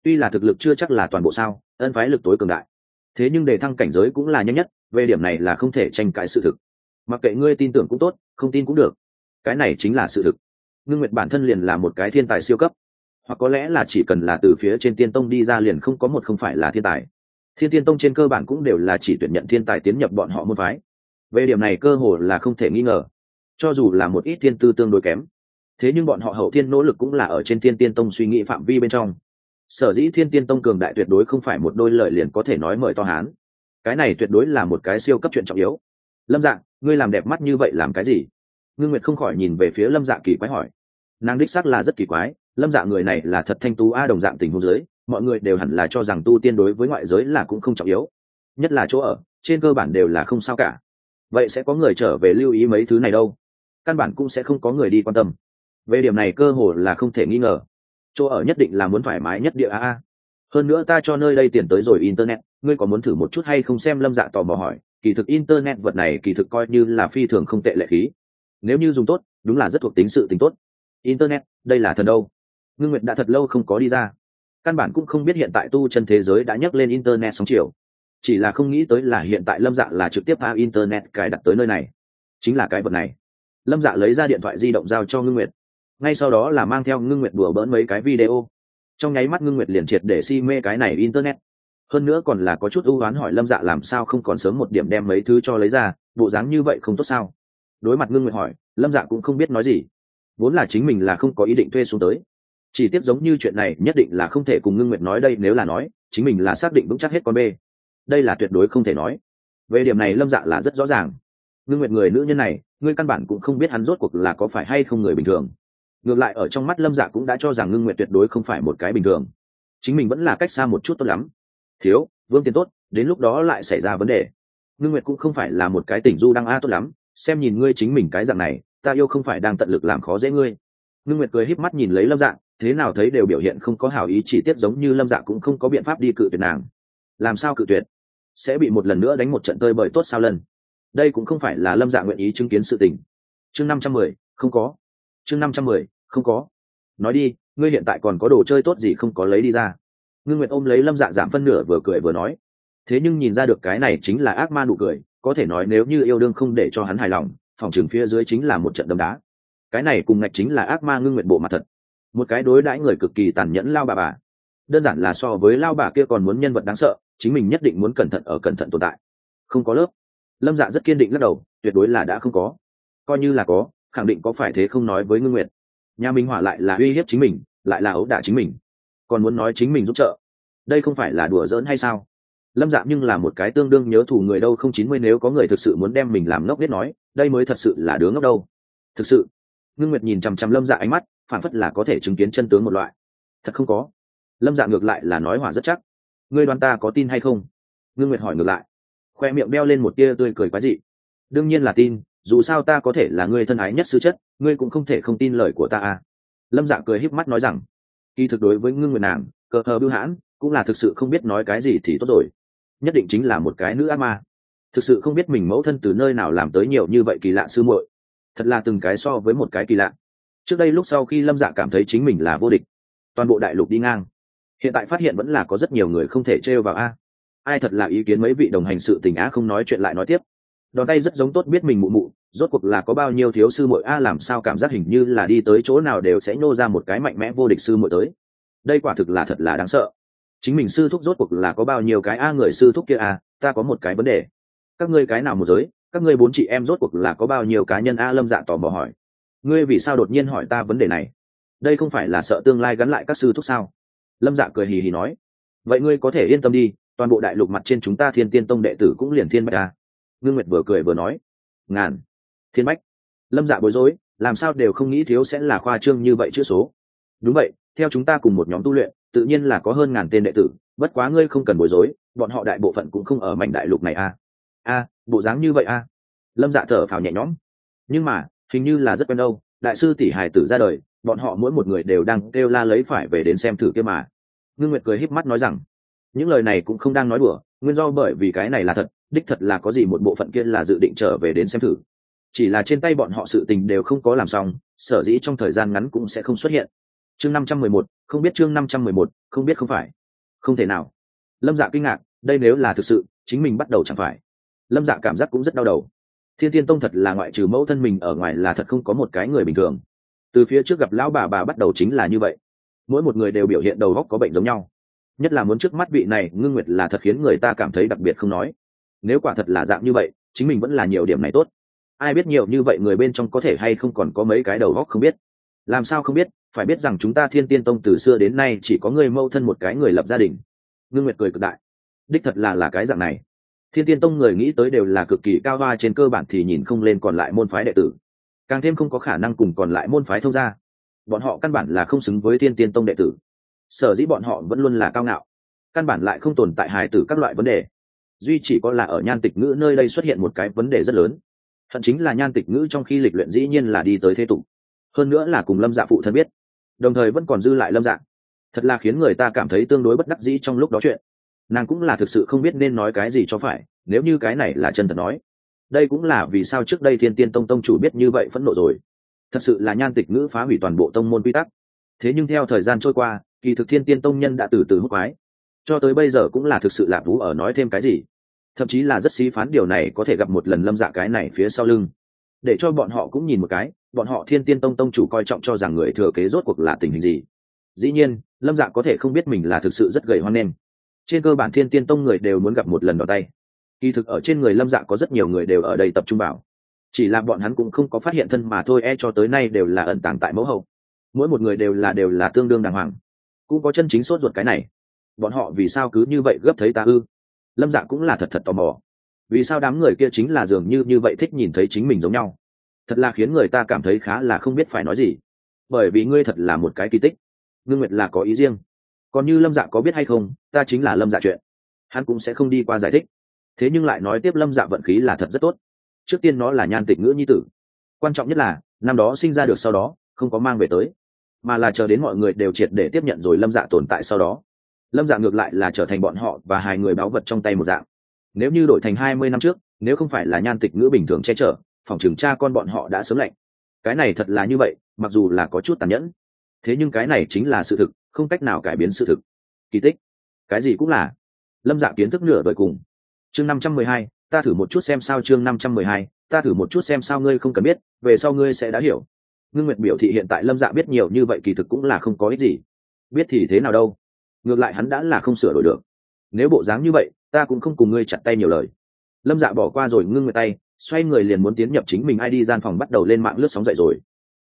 Tuy là thực lực chưa chắc là toàn bộ sao, ân phái lực tối cường đại. Thế nhưng để thăng cảnh giới cũng là nhanh nhất, về điểm này là không thể tranh cãi sự thực. Mặc kệ ngươi tin tưởng cũng tốt, không tin cũng được. Cái này chính là sự thực. Ngưng nguyệt bản thân liền là một cái thiên tài siêu cấp. Hoặc có lẽ là chỉ cần là từ phía trên tiên tông đi ra liền không có một không phải là thiên tài thiên tiên tông trên cơ bản cũng đều là chỉ tuyển nhận thiên tài tiến nhập bọn họ môn phái. Về điểm này cơ hồ là không thể nghi ngờ. Cho dù là một ít thiên tư tương đối kém, thế nhưng bọn họ hậu thiên nỗ lực cũng là ở trên thiên tiên tông suy nghĩ phạm vi bên trong. Sở dĩ thiên tiên tông cường đại tuyệt đối không phải một đôi lời liền có thể nói mời to hán. Cái này tuyệt đối là một cái siêu cấp chuyện trọng yếu. Lâm dạng ngươi làm đẹp mắt như vậy làm cái gì? Ngưng nguyệt không khỏi nhìn về phía lâm dạ kỳ quái hỏi. Nàng đích xác là rất kỳ quái, lâm dạ người này là thật thanh tú a đồng dạng tình huống giới mọi người đều hẳn là cho rằng tu tiên đối với ngoại giới là cũng không trọng yếu, nhất là chỗ ở, trên cơ bản đều là không sao cả. Vậy sẽ có người trở về lưu ý mấy thứ này đâu? Căn bản cũng sẽ không có người đi quan tâm. Về điểm này cơ hồ là không thể nghi ngờ. Chỗ ở nhất định là muốn thoải mái nhất địa a a. Hơn nữa ta cho nơi đây tiền tới rồi internet, ngươi có muốn thử một chút hay không xem lâm dạ tò mò hỏi. Kỳ thực internet vật này kỳ thực coi như là phi thường không tệ lệ khí. Nếu như dùng tốt, đúng là rất thuộc tính sự tính tốt. Internet, đây là thần đâu? Ngưng nguyệt đã thật lâu không có đi ra căn bản cũng không biết hiện tại tu chân thế giới đã nhấc lên internet sóng chiều. Chỉ là không nghĩ tới là hiện tại lâm dạ là trực tiếp a internet cài đặt tới nơi này. Chính là cái vật này. Lâm dạ lấy ra điện thoại di động giao cho ngưng nguyệt. Ngay sau đó là mang theo ngưng nguyệt đùa bỡn mấy cái video. Trong nháy mắt ngưng nguyệt liền triệt để si mê cái này internet. Hơn nữa còn là có chút ưu oán hỏi lâm dạ làm sao không còn sớm một điểm đem mấy thứ cho lấy ra, bộ dáng như vậy không tốt sao? Đối mặt ngưng nguyệt hỏi, lâm dạ cũng không biết nói gì. Vốn là chính mình là không có ý định thuê xuống tới chỉ tiếp giống như chuyện này nhất định là không thể cùng ngưng nguyệt nói đây nếu là nói, chính mình là xác định vững chắc hết con b đây là tuyệt đối không thể nói. Về điểm này lâm dạ là rất rõ ràng. Ngưng nguyệt người nữ nhân này, ngươi căn bản cũng không biết hắn rốt cuộc là có phải hay không người bình thường. Ngược lại ở trong mắt lâm dạ cũng đã cho rằng ngưng nguyệt tuyệt đối không phải một cái bình thường. Chính mình vẫn là cách xa một chút tốt lắm. Thiếu, vương tiền tốt, đến lúc đó lại xảy ra vấn đề. Ngưng nguyệt cũng không phải là một cái tỉnh du đang a tốt lắm, xem nhìn ngươi chính mình cái dạng này, ta yêu không phải đang tận lực làm khó dễ ngươi. Ngưng nguyệt cười híp mắt nhìn lấy lâm dạ thế nào thấy đều biểu hiện không có hảo ý, chỉ tiếp giống như lâm dạ cũng không có biện pháp đi cự tuyệt nàng. Làm sao cự tuyệt? Sẽ bị một lần nữa đánh một trận tơi bời tốt sao lần đây cũng không phải là lâm dạ nguyện ý chứng kiến sự tình. Chương năm trăm mười, không có. Chương năm trăm mười, không có. Nói đi, ngươi hiện tại còn có đồ chơi tốt gì không có lấy đi ra? Ngưng nguyện ôm lấy lâm dạ giảm phân nửa vừa cười vừa nói. Thế nhưng nhìn ra được cái này chính là ác ma nụ cười, có thể nói nếu như yêu đương không để cho hắn hài lòng, phòng trường phía dưới chính là một trận đấm đá. Cái này cùng ngạch chính là ác ma ngưng nguyện bộ mặt thật một cái đối đãi người cực kỳ tàn nhẫn lao bà bà. Đơn giản là so với lao bà kia còn muốn nhân vật đáng sợ, chính mình nhất định muốn cẩn thận ở cẩn thận tồn tại. Không có lớp. Lâm dạ rất kiên định lắc đầu, tuyệt đối là đã không có. Coi như là có, khẳng định có phải thế không nói với ngưng nguyệt. Nhà minh hỏa lại là uy hiếp chính mình, lại là ấu đả chính mình. Còn muốn nói chính mình giúp trợ. Đây không phải là đùa giỡn hay sao? Lâm dạ nhưng là một cái tương đương nhớ thù người đâu không chín mươi nếu có người thực sự muốn đem mình làm ngốc biết nói, đây mới thật sự là đứa ngốc đâu. Thực sự, ngưng nguyệt nhìn chằm chằm lâm dạ ánh mắt phản phất là có thể chứng kiến chân tướng một loại. Thật không có. Lâm dạ ngược lại là nói hỏa rất chắc. Ngươi đoán ta có tin hay không? Ngưng nguyệt hỏi ngược lại. Khoe miệng beo lên một tia tươi cười quái dị. Đương nhiên là tin, dù sao ta có thể là người thân ái nhất sư chất, ngươi cũng không thể không tin lời của ta à. Lâm dạ cười híp mắt nói rằng, kỳ thực đối với ngưng nguyệt nàng, cờ thờ bưu hãn, cũng là thực sự không biết nói cái gì thì tốt rồi. Nhất định chính là một cái nữ ác ma. Thực sự không biết mình mẫu thân từ nơi nào làm tới nhiều như vậy kỳ lạ sư muội. Thật là từng cái so với một cái kỳ lạ trước đây lúc sau khi lâm dạ cảm thấy chính mình là vô địch, toàn bộ đại lục đi ngang. Hiện tại phát hiện vẫn là có rất nhiều người không thể trêu vào a. Ai thật là ý kiến mấy vị đồng hành sự tình á không nói chuyện lại nói tiếp. Đòn tay rất giống tốt biết mình mụ mụ, rốt cuộc là có bao nhiêu thiếu sư muội a làm sao cảm giác hình như là đi tới chỗ nào đều sẽ nhô ra một cái mạnh mẽ vô địch sư muội tới. Đây quả thực là thật là đáng sợ. Chính mình sư thúc rốt cuộc là có bao nhiêu cái a người sư thúc kia a, ta có một cái vấn đề. Các ngươi cái nào một giới, các ngươi bốn chị em rốt cuộc là có bao nhiêu cá nhân a lâm dạ tò mò hỏi ngươi vì sao đột nhiên hỏi ta vấn đề này? Đây không phải là sợ tương lai gắn lại các sư thúc sao? Lâm dạ cười hì hì nói. Vậy ngươi có thể yên tâm đi, toàn bộ đại lục mặt trên chúng ta thiên tiên tông đệ tử cũng liền thiên bách ta ngưng nguyệt vừa cười vừa nói. Ngàn. Thiên bách. Lâm dạ bối rối, làm sao đều không nghĩ thiếu sẽ là khoa trương như vậy chữ số. Đúng vậy, theo chúng ta cùng một nhóm tu luyện, tự nhiên là có hơn ngàn tên đệ tử, bất quá ngươi không cần bối rối, bọn họ đại bộ phận cũng không ở mảnh đại lục này a a bộ dáng như vậy a lâm dạ thở phào nhẹ nhõm. Nhưng mà hình như là rất quen đâu, đại sư tỷ hài tử ra đời, bọn họ mỗi một người đều đang kêu la lấy phải về đến xem thử kia mà. Ngưng nguyệt cười híp mắt nói rằng, những lời này cũng không đang nói đùa, nguyên do bởi vì cái này là thật, đích thật là có gì một bộ phận kia là dự định trở về đến xem thử. Chỉ là trên tay bọn họ sự tình đều không có làm xong, sở dĩ trong thời gian ngắn cũng sẽ không xuất hiện. Chương năm trăm mười một, không biết chương năm trăm mười một, không biết không phải. Không thể nào. Lâm dạ kinh ngạc, đây nếu là thực sự, chính mình bắt đầu chẳng phải. Lâm dạ cảm giác cũng rất đau đầu thiên tiên tông thật là ngoại trừ mẫu thân mình ở ngoài là thật không có một cái người bình thường. Từ phía trước gặp lão bà bà bắt đầu chính là như vậy. Mỗi một người đều biểu hiện đầu góc có bệnh giống nhau. Nhất là muốn trước mắt vị này, ngưng nguyệt là thật khiến người ta cảm thấy đặc biệt không nói. Nếu quả thật là dạng như vậy, chính mình vẫn là nhiều điểm này tốt. Ai biết nhiều như vậy người bên trong có thể hay không còn có mấy cái đầu góc không biết. Làm sao không biết, phải biết rằng chúng ta thiên tiên tông từ xưa đến nay chỉ có người mâu thân một cái người lập gia đình. Ngưng nguyệt cười cực đại. Đích thật là là cái dạng này thiên tiên tông người nghĩ tới đều là cực kỳ cao hoa trên cơ bản thì nhìn không lên còn lại môn phái đệ tử. Càng thêm không có khả năng cùng còn lại môn phái thông gia. Bọn họ căn bản là không xứng với thiên tiên tông đệ tử. Sở dĩ bọn họ vẫn luôn là cao ngạo. Căn bản lại không tồn tại hài tử các loại vấn đề. Duy chỉ có là ở nhan tịch ngữ nơi đây xuất hiện một cái vấn đề rất lớn. Thậm chính là nhan tịch ngữ trong khi lịch luyện dĩ nhiên là đi tới thế tục. Hơn nữa là cùng lâm dạ phụ thân biết. Đồng thời vẫn còn dư lại lâm dạ. Thật là khiến người ta cảm thấy tương đối bất đắc dĩ trong lúc đó chuyện nàng cũng là thực sự không biết nên nói cái gì cho phải, nếu như cái này là chân thật nói, đây cũng là vì sao trước đây thiên tiên tông tông chủ biết như vậy phẫn nộ rồi. Thật sự là nhan tịch ngữ phá hủy toàn bộ tông môn quy tắc. Thế nhưng theo thời gian trôi qua, kỳ thực thiên tiên tông nhân đã từ từ hút quái. Cho tới bây giờ cũng là thực sự lạc vũ ở nói thêm cái gì. Thậm chí là rất xí phán điều này có thể gặp một lần lâm dạ cái này phía sau lưng. Để cho bọn họ cũng nhìn một cái, bọn họ thiên tiên tông tông chủ coi trọng cho rằng người thừa kế rốt cuộc là tình hình gì. Dĩ nhiên, lâm dạ có thể không biết mình là thực sự rất gầy hoan nghênh trên cơ bản thiên tiên tông người đều muốn gặp một lần đỏ tay. Kỳ thực ở trên người lâm dạ có rất nhiều người đều ở đây tập trung vào. Chỉ là bọn hắn cũng không có phát hiện thân mà thôi e cho tới nay đều là ẩn tàng tại mẫu hậu. Mỗi một người đều là đều là tương đương đàng hoàng. Cũng có chân chính sốt ruột cái này. Bọn họ vì sao cứ như vậy gấp thấy ta ư? Lâm dạ cũng là thật thật tò mò. Vì sao đám người kia chính là dường như như vậy thích nhìn thấy chính mình giống nhau? Thật là khiến người ta cảm thấy khá là không biết phải nói gì. Bởi vì ngươi thật là một cái kỳ tích. Ngưng nguyệt là có ý riêng còn như lâm dạ có biết hay không, ta chính là lâm dạ chuyện. Hắn cũng sẽ không đi qua giải thích. Thế nhưng lại nói tiếp lâm dạ vận khí là thật rất tốt. Trước tiên nó là nhan tịch ngữ nhi tử. Quan trọng nhất là, năm đó sinh ra được sau đó, không có mang về tới, mà là chờ đến mọi người đều triệt để tiếp nhận rồi lâm dạ tồn tại sau đó. Lâm dạ ngược lại là trở thành bọn họ và hai người báo vật trong tay một dạng. Nếu như đổi thành hai mươi năm trước, nếu không phải là nhan tịch ngữ bình thường che chở, phòng trường cha con bọn họ đã sớm lạnh. Cái này thật là như vậy, mặc dù là có chút tàn nhẫn. Thế nhưng cái này chính là sự thực không cách nào cải biến sự thực. Kỳ tích. Cái gì cũng là. Lâm dạ kiến thức nửa đời cùng. Chương năm trăm mười hai, ta thử một chút xem sao chương năm trăm mười hai, ta thử một chút xem sao ngươi không cần biết, về sau ngươi sẽ đã hiểu. Ngưng nguyệt biểu thị hiện tại lâm dạ biết nhiều như vậy kỳ thực cũng là không có ích gì. Biết thì thế nào đâu? Ngược lại hắn đã là không sửa đổi được. Nếu bộ dáng như vậy, ta cũng không cùng ngươi chặt tay nhiều lời. Lâm dạ bỏ qua rồi ngưng nguyệt tay, xoay người liền muốn tiến nhập chính mình ai đi gian phòng bắt đầu lên mạng lướt sóng dậy rồi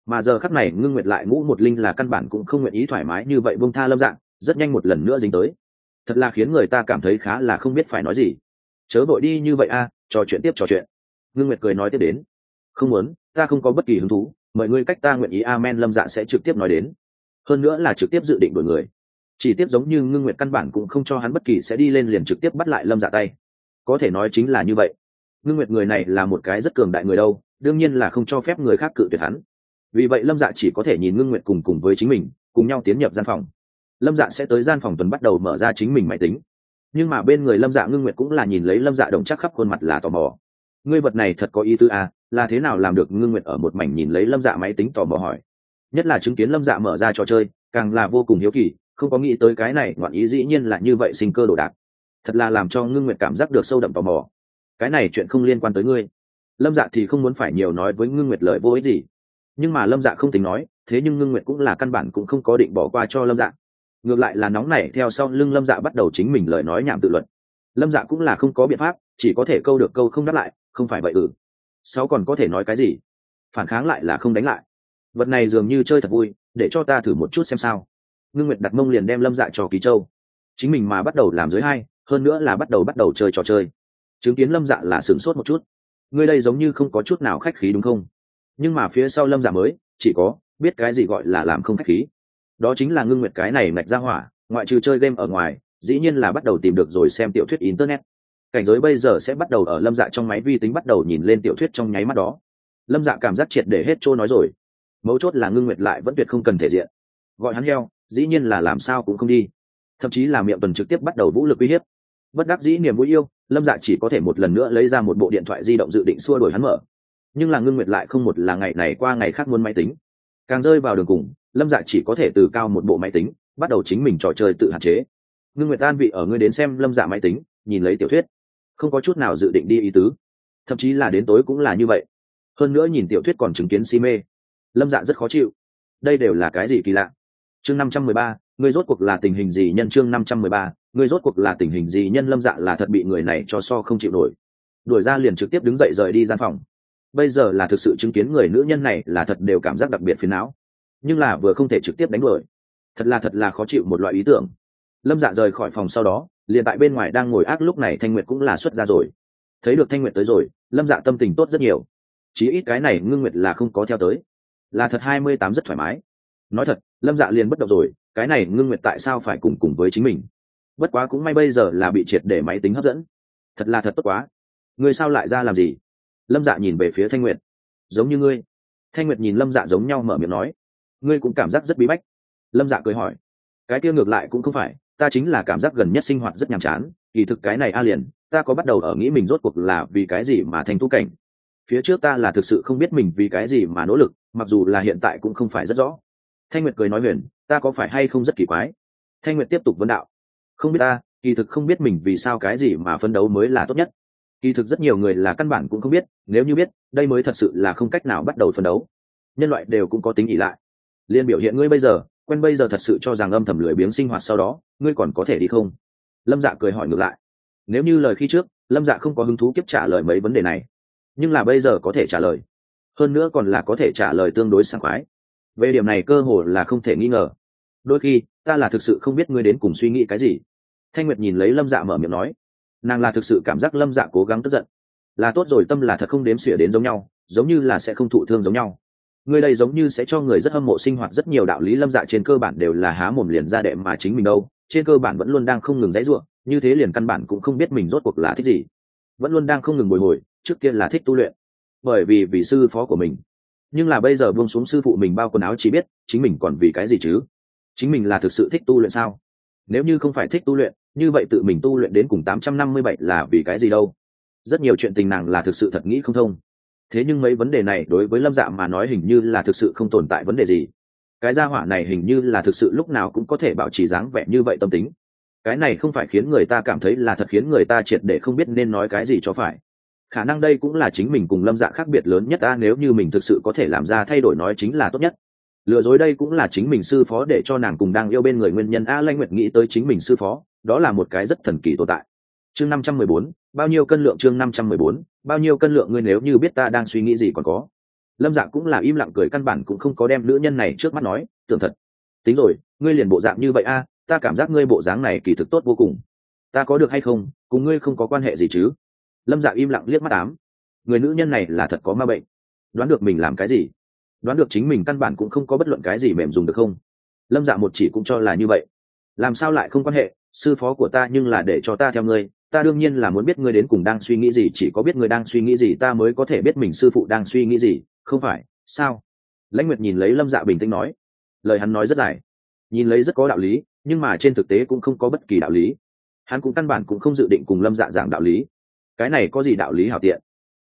mà giờ khắc này ngưng nguyệt lại ngũ một linh là căn bản cũng không nguyện ý thoải mái như vậy bông tha lâm dạng, rất nhanh một lần nữa dính tới. Thật là khiến người ta cảm thấy khá là không biết phải nói gì. Chớ vội đi như vậy a, trò chuyện tiếp trò chuyện. Ngưng nguyệt cười nói tiếp đến. Không muốn, ta không có bất kỳ hứng thú mọi ngươi cách ta nguyện ý, amen, lâm dạ sẽ trực tiếp nói đến. Hơn nữa là trực tiếp dự định đổi người. Chỉ tiếp giống như ngưng nguyệt căn bản cũng không cho hắn bất kỳ sẽ đi lên liền trực tiếp bắt lại lâm dạ tay. Có thể nói chính là như vậy. Ngưng nguyệt người này là một cái rất cường đại người đâu, đương nhiên là không cho phép người khác cự tuyệt hắn vì vậy lâm dạ chỉ có thể nhìn ngưng nguyệt cùng cùng với chính mình cùng nhau tiến nhập gian phòng. Lâm dạ sẽ tới gian phòng tuần bắt đầu mở ra chính mình máy tính. Nhưng mà bên người lâm dạ ngưng nguyệt cũng là nhìn lấy lâm dạ đồng chắc khắp khuôn mặt là tò mò. Ngươi vật này thật có ý tư à, là thế nào làm được ngưng nguyệt ở một mảnh nhìn lấy lâm dạ máy tính tò mò hỏi. Nhất là chứng kiến lâm dạ mở ra trò chơi càng là vô cùng hiếu kỳ không có nghĩ tới cái này ngoạn ý dĩ nhiên là như vậy sinh cơ đồ đạc. Thật là làm cho ngưng nguyệt cảm giác được sâu đậm tò mò. Cái này chuyện không liên quan tới ngươi. Lâm dạ thì không muốn phải nhiều nói với ngưng nguyệt lời vô ích gì nhưng mà lâm dạ không tính nói, thế nhưng ngưng nguyệt cũng là căn bản cũng không có định bỏ qua cho lâm dạ. Ngược lại là nóng nảy theo sau lưng lâm dạ bắt đầu chính mình lời nói nhảm tự luận. Lâm dạ cũng là không có biện pháp, chỉ có thể câu được câu không đáp lại, không phải vậy ừ sáu còn có thể nói cái gì? Phản kháng lại là không đánh lại. Vật này dường như chơi thật vui, để cho ta thử một chút xem sao. Ngưng nguyệt đặt mông liền đem lâm dạ cho ký châu. Chính mình mà bắt đầu làm dưới hai, hơn nữa là bắt đầu bắt đầu chơi trò chơi. Chứng kiến lâm dạ là sửng sốt một chút. Ngươi đây giống như không có chút nào khách khí đúng không? Nhưng mà phía sau lâm dạ mới, chỉ có, biết cái gì gọi là làm không khách khí. Đó chính là ngưng nguyệt cái này ngạch ra hỏa, ngoại trừ chơi game ở ngoài, dĩ nhiên là bắt đầu tìm được rồi xem tiểu thuyết internet. Cảnh giới bây giờ sẽ bắt đầu ở lâm dạ trong máy vi tính bắt đầu nhìn lên tiểu thuyết trong nháy mắt đó. Lâm dạ cảm giác triệt để hết trôi nói rồi. Mấu chốt là ngưng nguyệt lại vẫn tuyệt không cần thể diện. Gọi hắn heo, dĩ nhiên là làm sao cũng không đi. Thậm chí là miệng tuần trực tiếp bắt đầu vũ lực uy hiếp. Bất đắc dĩ niềm vui yêu, lâm dạ chỉ có thể một lần nữa lấy ra một bộ điện thoại di động dự định xua đuổi hắn mở nhưng là ngưng nguyệt lại không một là ngày này qua ngày khác muốn máy tính. Càng rơi vào đường cùng, lâm dạ chỉ có thể từ cao một bộ máy tính, bắt đầu chính mình trò chơi tự hạn chế. Ngưng nguyệt an vị ở ngươi đến xem lâm dạ máy tính, nhìn lấy tiểu thuyết. Không có chút nào dự định đi ý tứ. Thậm chí là đến tối cũng là như vậy. Hơn nữa nhìn tiểu thuyết còn chứng kiến si mê. Lâm dạ rất khó chịu. Đây đều là cái gì kỳ lạ? Chương năm trăm mười ba, ngươi rốt cuộc là tình hình gì nhân chương năm trăm mười ba, ngươi rốt cuộc là tình hình gì nhân lâm dạ là thật bị người này cho so không chịu nổi. Đuổi ra liền trực tiếp đứng dậy rời đi gian phòng bây giờ là thực sự chứng kiến người nữ nhân này là thật đều cảm giác đặc biệt phiền não. Nhưng là vừa không thể trực tiếp đánh đuổi. Thật là thật là khó chịu một loại ý tưởng. Lâm dạ rời khỏi phòng sau đó, liền tại bên ngoài đang ngồi ác lúc này thanh nguyệt cũng là xuất ra rồi. Thấy được thanh nguyệt tới rồi, lâm dạ tâm tình tốt rất nhiều. Chí ít cái này ngưng nguyệt là không có theo tới. Là thật hai mươi tám rất thoải mái. Nói thật, lâm dạ liền bất động rồi, cái này ngưng nguyệt tại sao phải cùng cùng với chính mình? Bất quá cũng may bây giờ là bị triệt để máy tính hấp dẫn. Thật là thật tốt quá. Người sao lại ra làm gì? Lâm dạ nhìn về phía thanh nguyệt. Giống như ngươi. Thanh nguyệt nhìn lâm dạ giống nhau mở miệng nói. Ngươi cũng cảm giác rất bí bách. Lâm dạ cười hỏi. Cái kia ngược lại cũng không phải, ta chính là cảm giác gần nhất sinh hoạt rất nhàm chán, kỳ thực cái này a liền, ta có bắt đầu ở nghĩ mình rốt cuộc là vì cái gì mà thành tu cảnh. Phía trước ta là thực sự không biết mình vì cái gì mà nỗ lực, mặc dù là hiện tại cũng không phải rất rõ. Thanh nguyệt cười nói huyền, ta có phải hay không rất kỳ quái? Thanh nguyệt tiếp tục vấn đạo. Không biết ta, kỳ thực không biết mình vì sao cái gì mà phấn đấu mới là tốt nhất kỳ thực rất nhiều người là căn bản cũng không biết, nếu như biết, đây mới thật sự là không cách nào bắt đầu phấn đấu. Nhân loại đều cũng có tính ỉ lại. Liên biểu hiện ngươi bây giờ, quen bây giờ thật sự cho rằng âm thầm lười biếng sinh hoạt sau đó, ngươi còn có thể đi không? Lâm dạ cười hỏi ngược lại. Nếu như lời khi trước, lâm dạ không có hứng thú kiếp trả lời mấy vấn đề này, nhưng là bây giờ có thể trả lời. Hơn nữa còn là có thể trả lời tương đối sảng khoái. Về điểm này cơ hồ là không thể nghi ngờ. Đôi khi, ta là thực sự không biết ngươi đến cùng suy nghĩ cái gì. Thanh nguyệt nhìn lấy lâm dạ mở miệng nói nàng là thực sự cảm giác lâm dạ cố gắng tức giận là tốt rồi tâm là thật không đếm xỉa đến giống nhau giống như là sẽ không thụ thương giống nhau người đây giống như sẽ cho người rất hâm mộ sinh hoạt rất nhiều đạo lý lâm dạ trên cơ bản đều là há mồm liền ra đệ mà chính mình đâu trên cơ bản vẫn luôn đang không ngừng dãy ruộng như thế liền căn bản cũng không biết mình rốt cuộc là thích gì vẫn luôn đang không ngừng bồi hồi trước kia là thích tu luyện bởi vì vì sư phó của mình nhưng là bây giờ buông xuống sư phụ mình bao quần áo chỉ biết chính mình còn vì cái gì chứ chính mình là thực sự thích tu luyện sao nếu như không phải thích tu luyện như vậy tự mình tu luyện đến cùng tám trăm năm mươi bảy là vì cái gì đâu? Rất nhiều chuyện tình nàng là thực sự thật nghĩ không thông. Thế nhưng mấy vấn đề này đối với lâm dạ mà nói hình như là thực sự không tồn tại vấn đề gì. Cái gia hỏa này hình như là thực sự lúc nào cũng có thể bảo trì dáng vẻ như vậy tâm tính. Cái này không phải khiến người ta cảm thấy là thật khiến người ta triệt để không biết nên nói cái gì cho phải. Khả năng đây cũng là chính mình cùng lâm dạ khác biệt lớn nhất ta nếu như mình thực sự có thể làm ra thay đổi nói chính là tốt nhất. Lừa dối đây cũng là chính mình sư phó để cho nàng cùng đang yêu bên người nguyên nhân a lanh nguyệt nghĩ tới chính mình sư phó đó là một cái rất thần kỳ tồn tại. Chương năm trăm mười bốn, bao nhiêu cân lượng chương năm trăm mười bốn, bao nhiêu cân lượng ngươi nếu như biết ta đang suy nghĩ gì còn có. Lâm dạ cũng là im lặng cười căn bản cũng không có đem nữ nhân này trước mắt nói, tưởng thật. Tính rồi, ngươi liền bộ dạng như vậy a, ta cảm giác ngươi bộ dáng này kỳ thực tốt vô cùng. Ta có được hay không, cùng ngươi không có quan hệ gì chứ? Lâm dạ im lặng liếc mắt ám. Người nữ nhân này là thật có ma bệnh. Đoán được mình làm cái gì? Đoán được chính mình căn bản cũng không có bất luận cái gì mềm dùng được không? Lâm dạ một chỉ cũng cho là như vậy. Làm sao lại không quan hệ? Sư phó của ta nhưng là để cho ta theo ngươi, ta đương nhiên là muốn biết ngươi đến cùng đang suy nghĩ gì, chỉ có biết ngươi đang suy nghĩ gì ta mới có thể biết mình sư phụ đang suy nghĩ gì, không phải, sao? Lãnh nguyệt nhìn lấy lâm dạ bình tĩnh nói. Lời hắn nói rất dài. Nhìn lấy rất có đạo lý, nhưng mà trên thực tế cũng không có bất kỳ đạo lý. Hắn cũng căn bản cũng không dự định cùng lâm dạ giảng đạo lý. Cái này có gì đạo lý hảo tiện?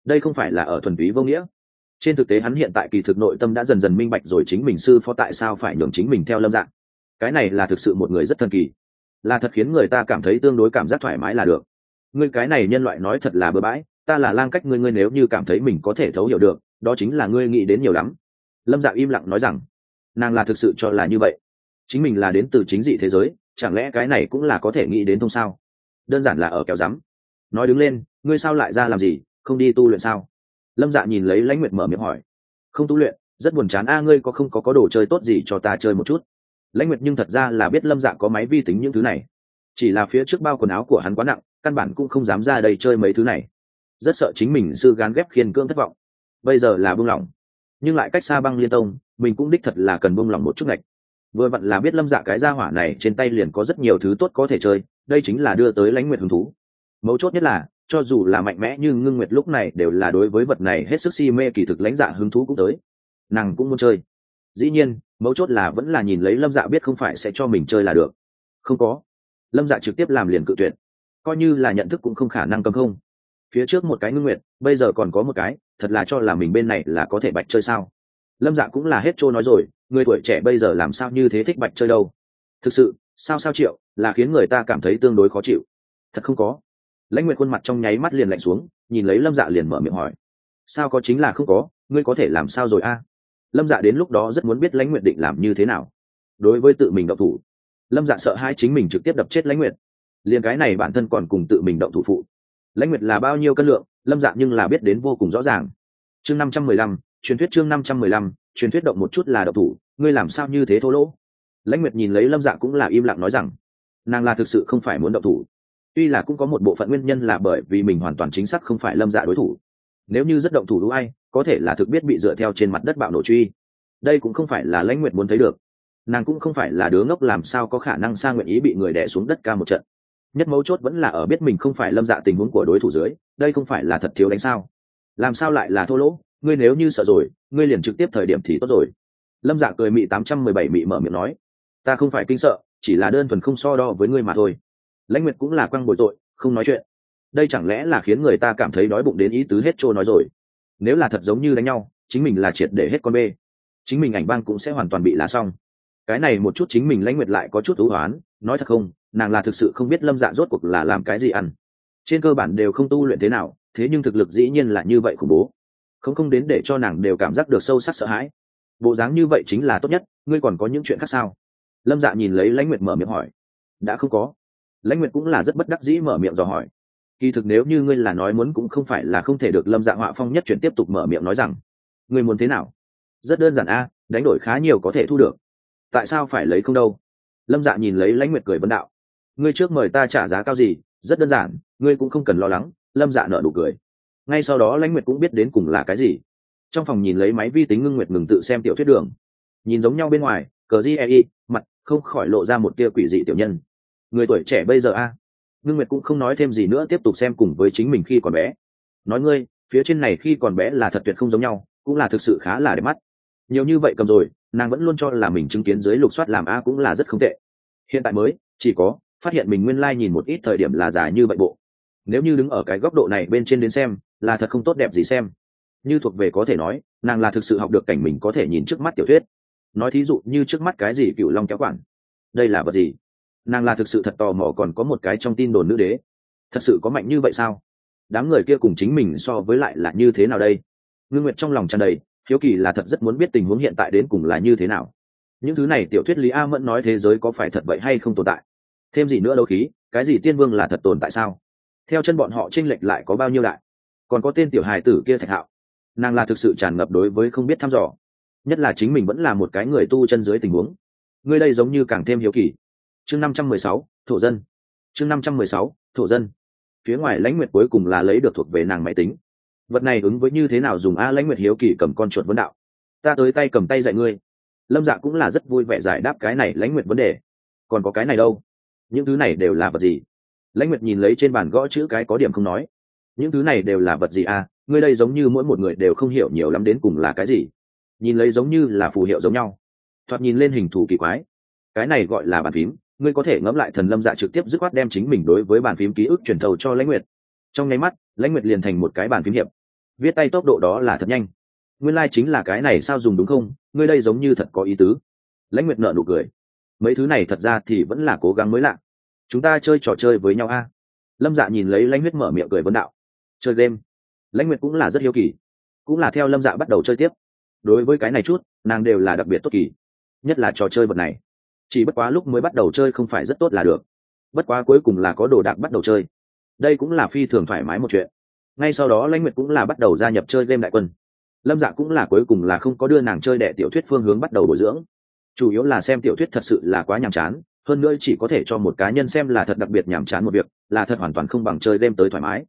Đây không phải là ở thuần túy vô nghĩa. Trên thực tế hắn hiện tại kỳ thực nội tâm đã dần dần minh bạch rồi chính mình sư phó tại sao phải nhường chính mình theo lâm dạng cái này là thực sự một người rất thần kỳ là thật khiến người ta cảm thấy tương đối cảm giác thoải mái là được. Ngươi cái này nhân loại nói thật là bừa bãi, ta là lang cách ngươi ngươi nếu như cảm thấy mình có thể thấu hiểu được, đó chính là ngươi nghĩ đến nhiều lắm. Lâm dạ im lặng nói rằng, nàng là thực sự cho là như vậy. Chính mình là đến từ chính dị thế giới, chẳng lẽ cái này cũng là có thể nghĩ đến thông sao? Đơn giản là ở kéo rắm. Nói đứng lên, ngươi sao lại ra làm gì, không đi tu luyện sao? Lâm dạ nhìn lấy lãnh nguyệt mở miệng hỏi, không tu luyện, rất buồn chán. A, ngươi có không có có đồ chơi tốt gì cho ta chơi một chút? Lãnh nguyệt nhưng thật ra là biết lâm dạ có máy vi tính những thứ này. Chỉ là phía trước bao quần áo của hắn quá nặng, căn bản cũng không dám ra đây chơi mấy thứ này. Rất sợ chính mình sư gán ghép khiên cưỡng thất vọng. Bây giờ là buông lỏng. Nhưng lại cách xa băng liên tông, mình cũng đích thật là cần buông lỏng một chút ngạch. Vừa vặn là biết lâm dạ cái gia hỏa này trên tay liền có rất nhiều thứ tốt có thể chơi, đây chính là đưa tới lãnh nguyệt hứng thú. Mấu chốt nhất là, cho dù là mạnh mẽ nhưng ngưng nguyệt lúc này đều là đối với vật này hết sức si mê kỳ thực lãnh dạ hứng thú cũng tới. Nàng cũng muốn chơi dĩ nhiên, mấu chốt là vẫn là nhìn lấy lâm dạ biết không phải sẽ cho mình chơi là được. Không có. Lâm dạ trực tiếp làm liền cự tuyệt. Coi như là nhận thức cũng không khả năng cầm không. Phía trước một cái ngưng nguyệt, bây giờ còn có một cái, thật là cho là mình bên này là có thể bạch chơi sao? Lâm dạ cũng là hết trôi nói rồi, người tuổi trẻ bây giờ làm sao như thế thích bạch chơi đâu? Thực sự, sao sao triệu, là khiến người ta cảm thấy tương đối khó chịu. Thật không có. Lãnh nguyện khuôn mặt trong nháy mắt liền lạnh xuống, nhìn lấy lâm dạ liền mở miệng hỏi. Sao có chính là không có, ngươi có thể làm sao rồi a? Lâm dạ đến lúc đó rất muốn biết lãnh nguyện định làm như thế nào. Đối với tự mình động thủ, lâm dạ sợ hai chính mình trực tiếp đập chết lãnh nguyện liền cái này bản thân còn cùng tự mình động thủ phụ. Lãnh nguyệt là bao nhiêu cân lượng, lâm dạ nhưng là biết đến vô cùng rõ ràng. Chương năm trăm mười lăm, truyền thuyết chương năm trăm mười lăm, truyền thuyết động một chút là độc thủ, ngươi làm sao như thế thô lỗ? Lãnh nguyệt nhìn lấy lâm dạ cũng là im lặng nói rằng, nàng là thực sự không phải muốn động thủ. Tuy là cũng có một bộ phận nguyên nhân là bởi vì mình hoàn toàn chính xác không phải lâm dạ đối thủ. Nếu như rất động thủ đúng ai có thể là thực biết bị dựa theo trên mặt đất bạo nổ truy. Đây cũng không phải là lãnh nguyệt muốn thấy được. Nàng cũng không phải là đứa ngốc làm sao có khả năng sang nguyện ý bị người đẻ xuống đất ca một trận. Nhất mấu chốt vẫn là ở biết mình không phải lâm dạ tình huống của đối thủ dưới, đây không phải là thật thiếu đánh sao. Làm sao lại là thô lỗ? Ngươi nếu như sợ rồi, ngươi liền trực tiếp thời điểm thì tốt rồi. Lâm dạ cười mị tám trăm mười bảy mị mở miệng nói, ta không phải kinh sợ, chỉ là đơn thuần không so đo với ngươi mà thôi. Lãnh nguyệt cũng là quăng bồi tội, không nói chuyện. Đây chẳng lẽ là khiến người ta cảm thấy đói bụng đến ý tứ hết trôi nói rồi? Nếu là thật giống như đánh nhau, chính mình là triệt để hết con bê. Chính mình ảnh băng cũng sẽ hoàn toàn bị lá xong. Cái này một chút chính mình lãnh nguyệt lại có chút thú hoán nói thật không, nàng là thực sự không biết lâm dạ rốt cuộc là làm cái gì ăn. Trên cơ bản đều không tu luyện thế nào, thế nhưng thực lực dĩ nhiên là như vậy khủng bố. Không không đến để cho nàng đều cảm giác được sâu sắc sợ hãi. Bộ dáng như vậy chính là tốt nhất, ngươi còn có những chuyện khác sao? Lâm dạ nhìn lấy lãnh nguyệt mở miệng hỏi. Đã không có. Lãnh nguyệt cũng là rất bất đắc dĩ mở miệng dò hỏi kỳ thực nếu như ngươi là nói muốn cũng không phải là không thể được lâm dạ họa phong nhất chuyển tiếp tục mở miệng nói rằng, ngươi muốn thế nào? Rất đơn giản a, đánh đổi khá nhiều có thể thu được. Tại sao phải lấy không đâu? Lâm dạ nhìn lấy lãnh nguyệt cười vấn đạo. Ngươi trước mời ta trả giá cao gì? Rất đơn giản, ngươi cũng không cần lo lắng. Lâm dạ nợ nụ cười. Ngay sau đó lãnh nguyệt cũng biết đến cùng là cái gì. Trong phòng nhìn lấy máy vi tính ngưng nguyệt ngừng tự xem tiểu thuyết đường. Nhìn giống nhau bên ngoài, cờ di e mặt không khỏi lộ ra một tia quỷ dị tiểu nhân. Người tuổi trẻ bây giờ a? Ngưng nguyệt cũng không nói thêm gì nữa, tiếp tục xem cùng với chính mình khi còn bé. Nói ngươi, phía trên này khi còn bé là thật tuyệt không giống nhau, cũng là thực sự khá là đẹp mắt. Nhiều như vậy cầm rồi, nàng vẫn luôn cho là mình chứng kiến dưới lục soát làm a cũng là rất không tệ. Hiện tại mới, chỉ có phát hiện mình nguyên lai、like、nhìn một ít thời điểm là dài như vậy bộ. Nếu như đứng ở cái góc độ này bên trên đến xem, là thật không tốt đẹp gì xem. Như thuộc về có thể nói, nàng là thực sự học được cảnh mình có thể nhìn trước mắt tiểu thuyết. Nói thí dụ như trước mắt cái gì cựu long kéo quản? Đây là vật gì? Nàng là thực sự thật tò mò còn có một cái trong tin đồn nữ đế. Thật sự có mạnh như vậy sao? Đám người kia cùng chính mình so với lại là như thế nào đây? Ngưng nguyệt trong lòng tràn đầy, hiếu kỳ là thật rất muốn biết tình huống hiện tại đến cùng là như thế nào. Những thứ này tiểu thuyết lý a mẫn nói thế giới có phải thật vậy hay không tồn tại? Thêm gì nữa đâu khí, cái gì tiên vương là thật tồn tại sao? Theo chân bọn họ tranh lệch lại có bao nhiêu đại? Còn có tên tiểu hài tử kia thạch hạo. Nàng là thực sự tràn ngập đối với không biết thăm dò. Nhất là chính mình vẫn là một cái người tu chân dưới tình huống. Ngươi đây giống như càng thêm hiếu kỳ chương năm trăm mười sáu, thổ dân. Chương năm trăm mười sáu, thổ dân. Phía ngoài lãnh nguyệt cuối cùng là lấy được thuộc về nàng máy tính. Vật này ứng với như thế nào dùng a lãnh nguyệt hiếu kỳ cầm con chuột vấn đạo. Ta tới tay cầm tay dạy ngươi. Lâm dạ cũng là rất vui vẻ giải đáp cái này lãnh nguyệt vấn đề. Còn có cái này đâu? Những thứ này đều là vật gì? Lãnh nguyệt nhìn lấy trên bàn gõ chữ cái có điểm không nói. Những thứ này đều là vật gì à ngươi đây giống như mỗi một người đều không hiểu nhiều lắm đến cùng là cái gì. Nhìn lấy giống như là phù hiệu giống nhau. Thoạt nhìn lên hình thù kỳ quái. Cái này gọi là bàn phím ngươi có thể ngẫm lại thần lâm dạ trực tiếp dứt khoát đem chính mình đối với bàn phím ký ức truyền thầu cho lãnh nguyệt. Trong nháy mắt, lãnh nguyệt liền thành một cái bàn phím hiệp. Viết tay tốc độ đó là thật nhanh. Nguyên lai、like、chính là cái này sao dùng đúng không? Ngươi đây giống như thật có ý tứ. Lãnh nguyệt nợ nụ cười. Mấy thứ này thật ra thì vẫn là cố gắng mới lạ. Chúng ta chơi trò chơi với nhau a. Lâm dạ nhìn lấy lãnh huyết mở miệng cười vấn đạo. Chơi game. Lãnh nguyệt cũng là rất hiếu kỳ. Cũng là theo lâm dạ bắt đầu chơi tiếp. Đối với cái này chút, nàng đều là đặc biệt tốt kỳ. Nhất là trò chơi vật này chỉ bất quá lúc mới bắt đầu chơi không phải rất tốt là được. Bất quá cuối cùng là có đồ đạc bắt đầu chơi. Đây cũng là phi thường thoải mái một chuyện. Ngay sau đó lãnh nguyệt cũng là bắt đầu gia nhập chơi game đại quân. Lâm dạ cũng là cuối cùng là không có đưa nàng chơi đẻ tiểu thuyết phương hướng bắt đầu bồi dưỡng. Chủ yếu là xem tiểu thuyết thật sự là quá nhàm chán, hơn nữa chỉ có thể cho một cá nhân xem là thật đặc biệt nhàm chán một việc, là thật hoàn toàn không bằng chơi game tới thoải mái.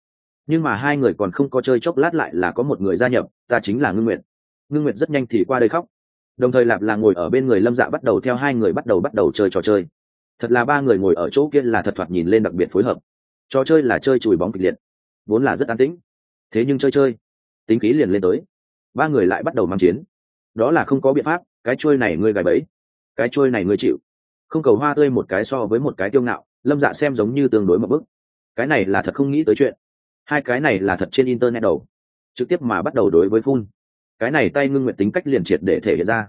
Nhưng mà hai người còn không có chơi chốc lát lại là có một người gia nhập, ta chính là ngưng nguyệt. ngưng nguyệt rất nhanh thì qua đây khóc đồng thời lạp là ngồi ở bên người lâm dạ bắt đầu theo hai người bắt đầu bắt đầu chơi trò chơi thật là ba người ngồi ở chỗ kia là thật thoạt nhìn lên đặc biệt phối hợp trò chơi là chơi chùi bóng kịch liệt vốn là rất an tĩnh thế nhưng chơi chơi tính khí liền lên tới ba người lại bắt đầu mang chiến đó là không có biện pháp cái trôi này ngươi gài bẫy, cái trôi này ngươi chịu không cầu hoa tươi một cái so với một cái tiêu ngạo lâm dạ xem giống như tương đối một bức cái này là thật không nghĩ tới chuyện hai cái này là thật trên internet đầu trực tiếp mà bắt đầu đối với phun cái này tay ngưng nguyện tính cách liền triệt để thể hiện ra.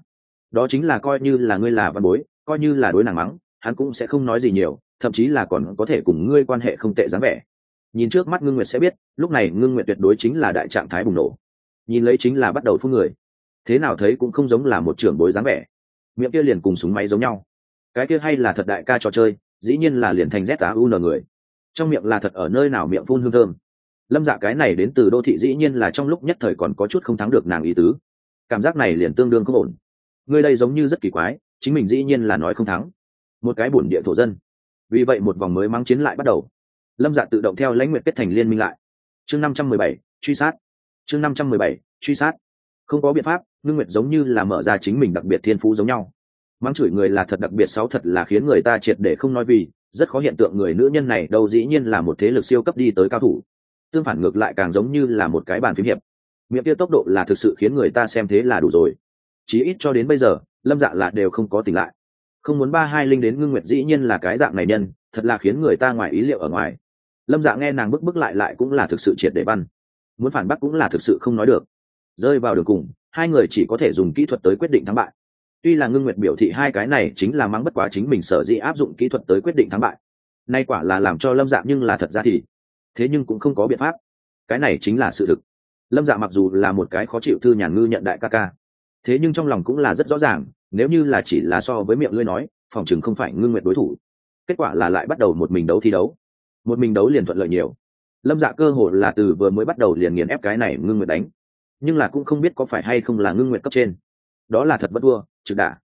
Đó chính là coi như là ngươi là văn bối, coi như là đối nàng mắng, hắn cũng sẽ không nói gì nhiều, thậm chí là còn có thể cùng ngươi quan hệ không tệ dáng vẻ. Nhìn trước mắt ngưng nguyệt sẽ biết, lúc này ngưng nguyệt tuyệt đối chính là đại trạng thái bùng nổ. Nhìn lấy chính là bắt đầu phun người. Thế nào thấy cũng không giống là một trưởng bối dáng vẻ. Miệng kia liền cùng súng máy giống nhau. Cái kia hay là thật đại ca trò chơi, dĩ nhiên là liền thành z á u n người. Trong miệng là thật ở nơi nào miệng phun hương thơm lâm dạ cái này đến từ đô thị dĩ nhiên là trong lúc nhất thời còn có chút không thắng được nàng ý tứ. Cảm giác này liền tương đương không ổn. Người đây giống như rất kỳ quái, chính mình dĩ nhiên là nói không thắng. Một cái bổn địa thổ dân. Vì vậy một vòng mới mắng chiến lại bắt đầu. Lâm dạ tự động theo lãnh nguyện kết thành liên minh lại. Chương năm trăm mười bảy, truy sát. Chương năm trăm mười bảy, truy sát. Không có biện pháp, ngưng nguyệt giống như là mở ra chính mình đặc biệt thiên phú giống nhau. Mắng chửi người là thật đặc biệt xấu thật là khiến người ta triệt để không nói vì, rất khó hiện tượng người nữ nhân này đâu dĩ nhiên là một thế lực siêu cấp đi tới cao thủ tương phản ngược lại càng giống như là một cái bàn phím hiệp. Miệng kia tốc độ là thực sự khiến người ta xem thế là đủ rồi. Chí ít cho đến bây giờ, lâm dạ là đều không có tỉnh lại. Không muốn ba hai linh đến ngưng nguyệt dĩ nhiên là cái dạng này nhân, thật là khiến người ta ngoài ý liệu ở ngoài. Lâm dạ nghe nàng bức bức lại lại cũng là thực sự triệt để văn. Muốn phản bác cũng là thực sự không nói được. Rơi vào đường cùng, hai người chỉ có thể dùng kỹ thuật tới quyết định thắng bại. Tuy là ngưng nguyệt biểu thị hai cái này chính là mắng bất quá chính mình sở dĩ áp dụng kỹ thuật tới quyết định thắng bại. Nay quả là làm cho lâm dạ nhưng là thật ra thì thế nhưng cũng không có biện pháp. Cái này chính là sự thực. Lâm dạ mặc dù là một cái khó chịu thư nhàn ngư nhận đại ca ca, thế nhưng trong lòng cũng là rất rõ ràng, nếu như là chỉ là so với miệng lưỡi nói, phòng chừng không phải ngưng nguyện đối thủ. Kết quả là lại bắt đầu một mình đấu thi đấu. Một mình đấu liền thuận lợi nhiều. Lâm dạ cơ hội là từ vừa mới bắt đầu liền nghiền ép cái này ngưng nguyện đánh. Nhưng là cũng không biết có phải hay không là ngưng nguyện cấp trên. Đó là thật bất đua trực đả.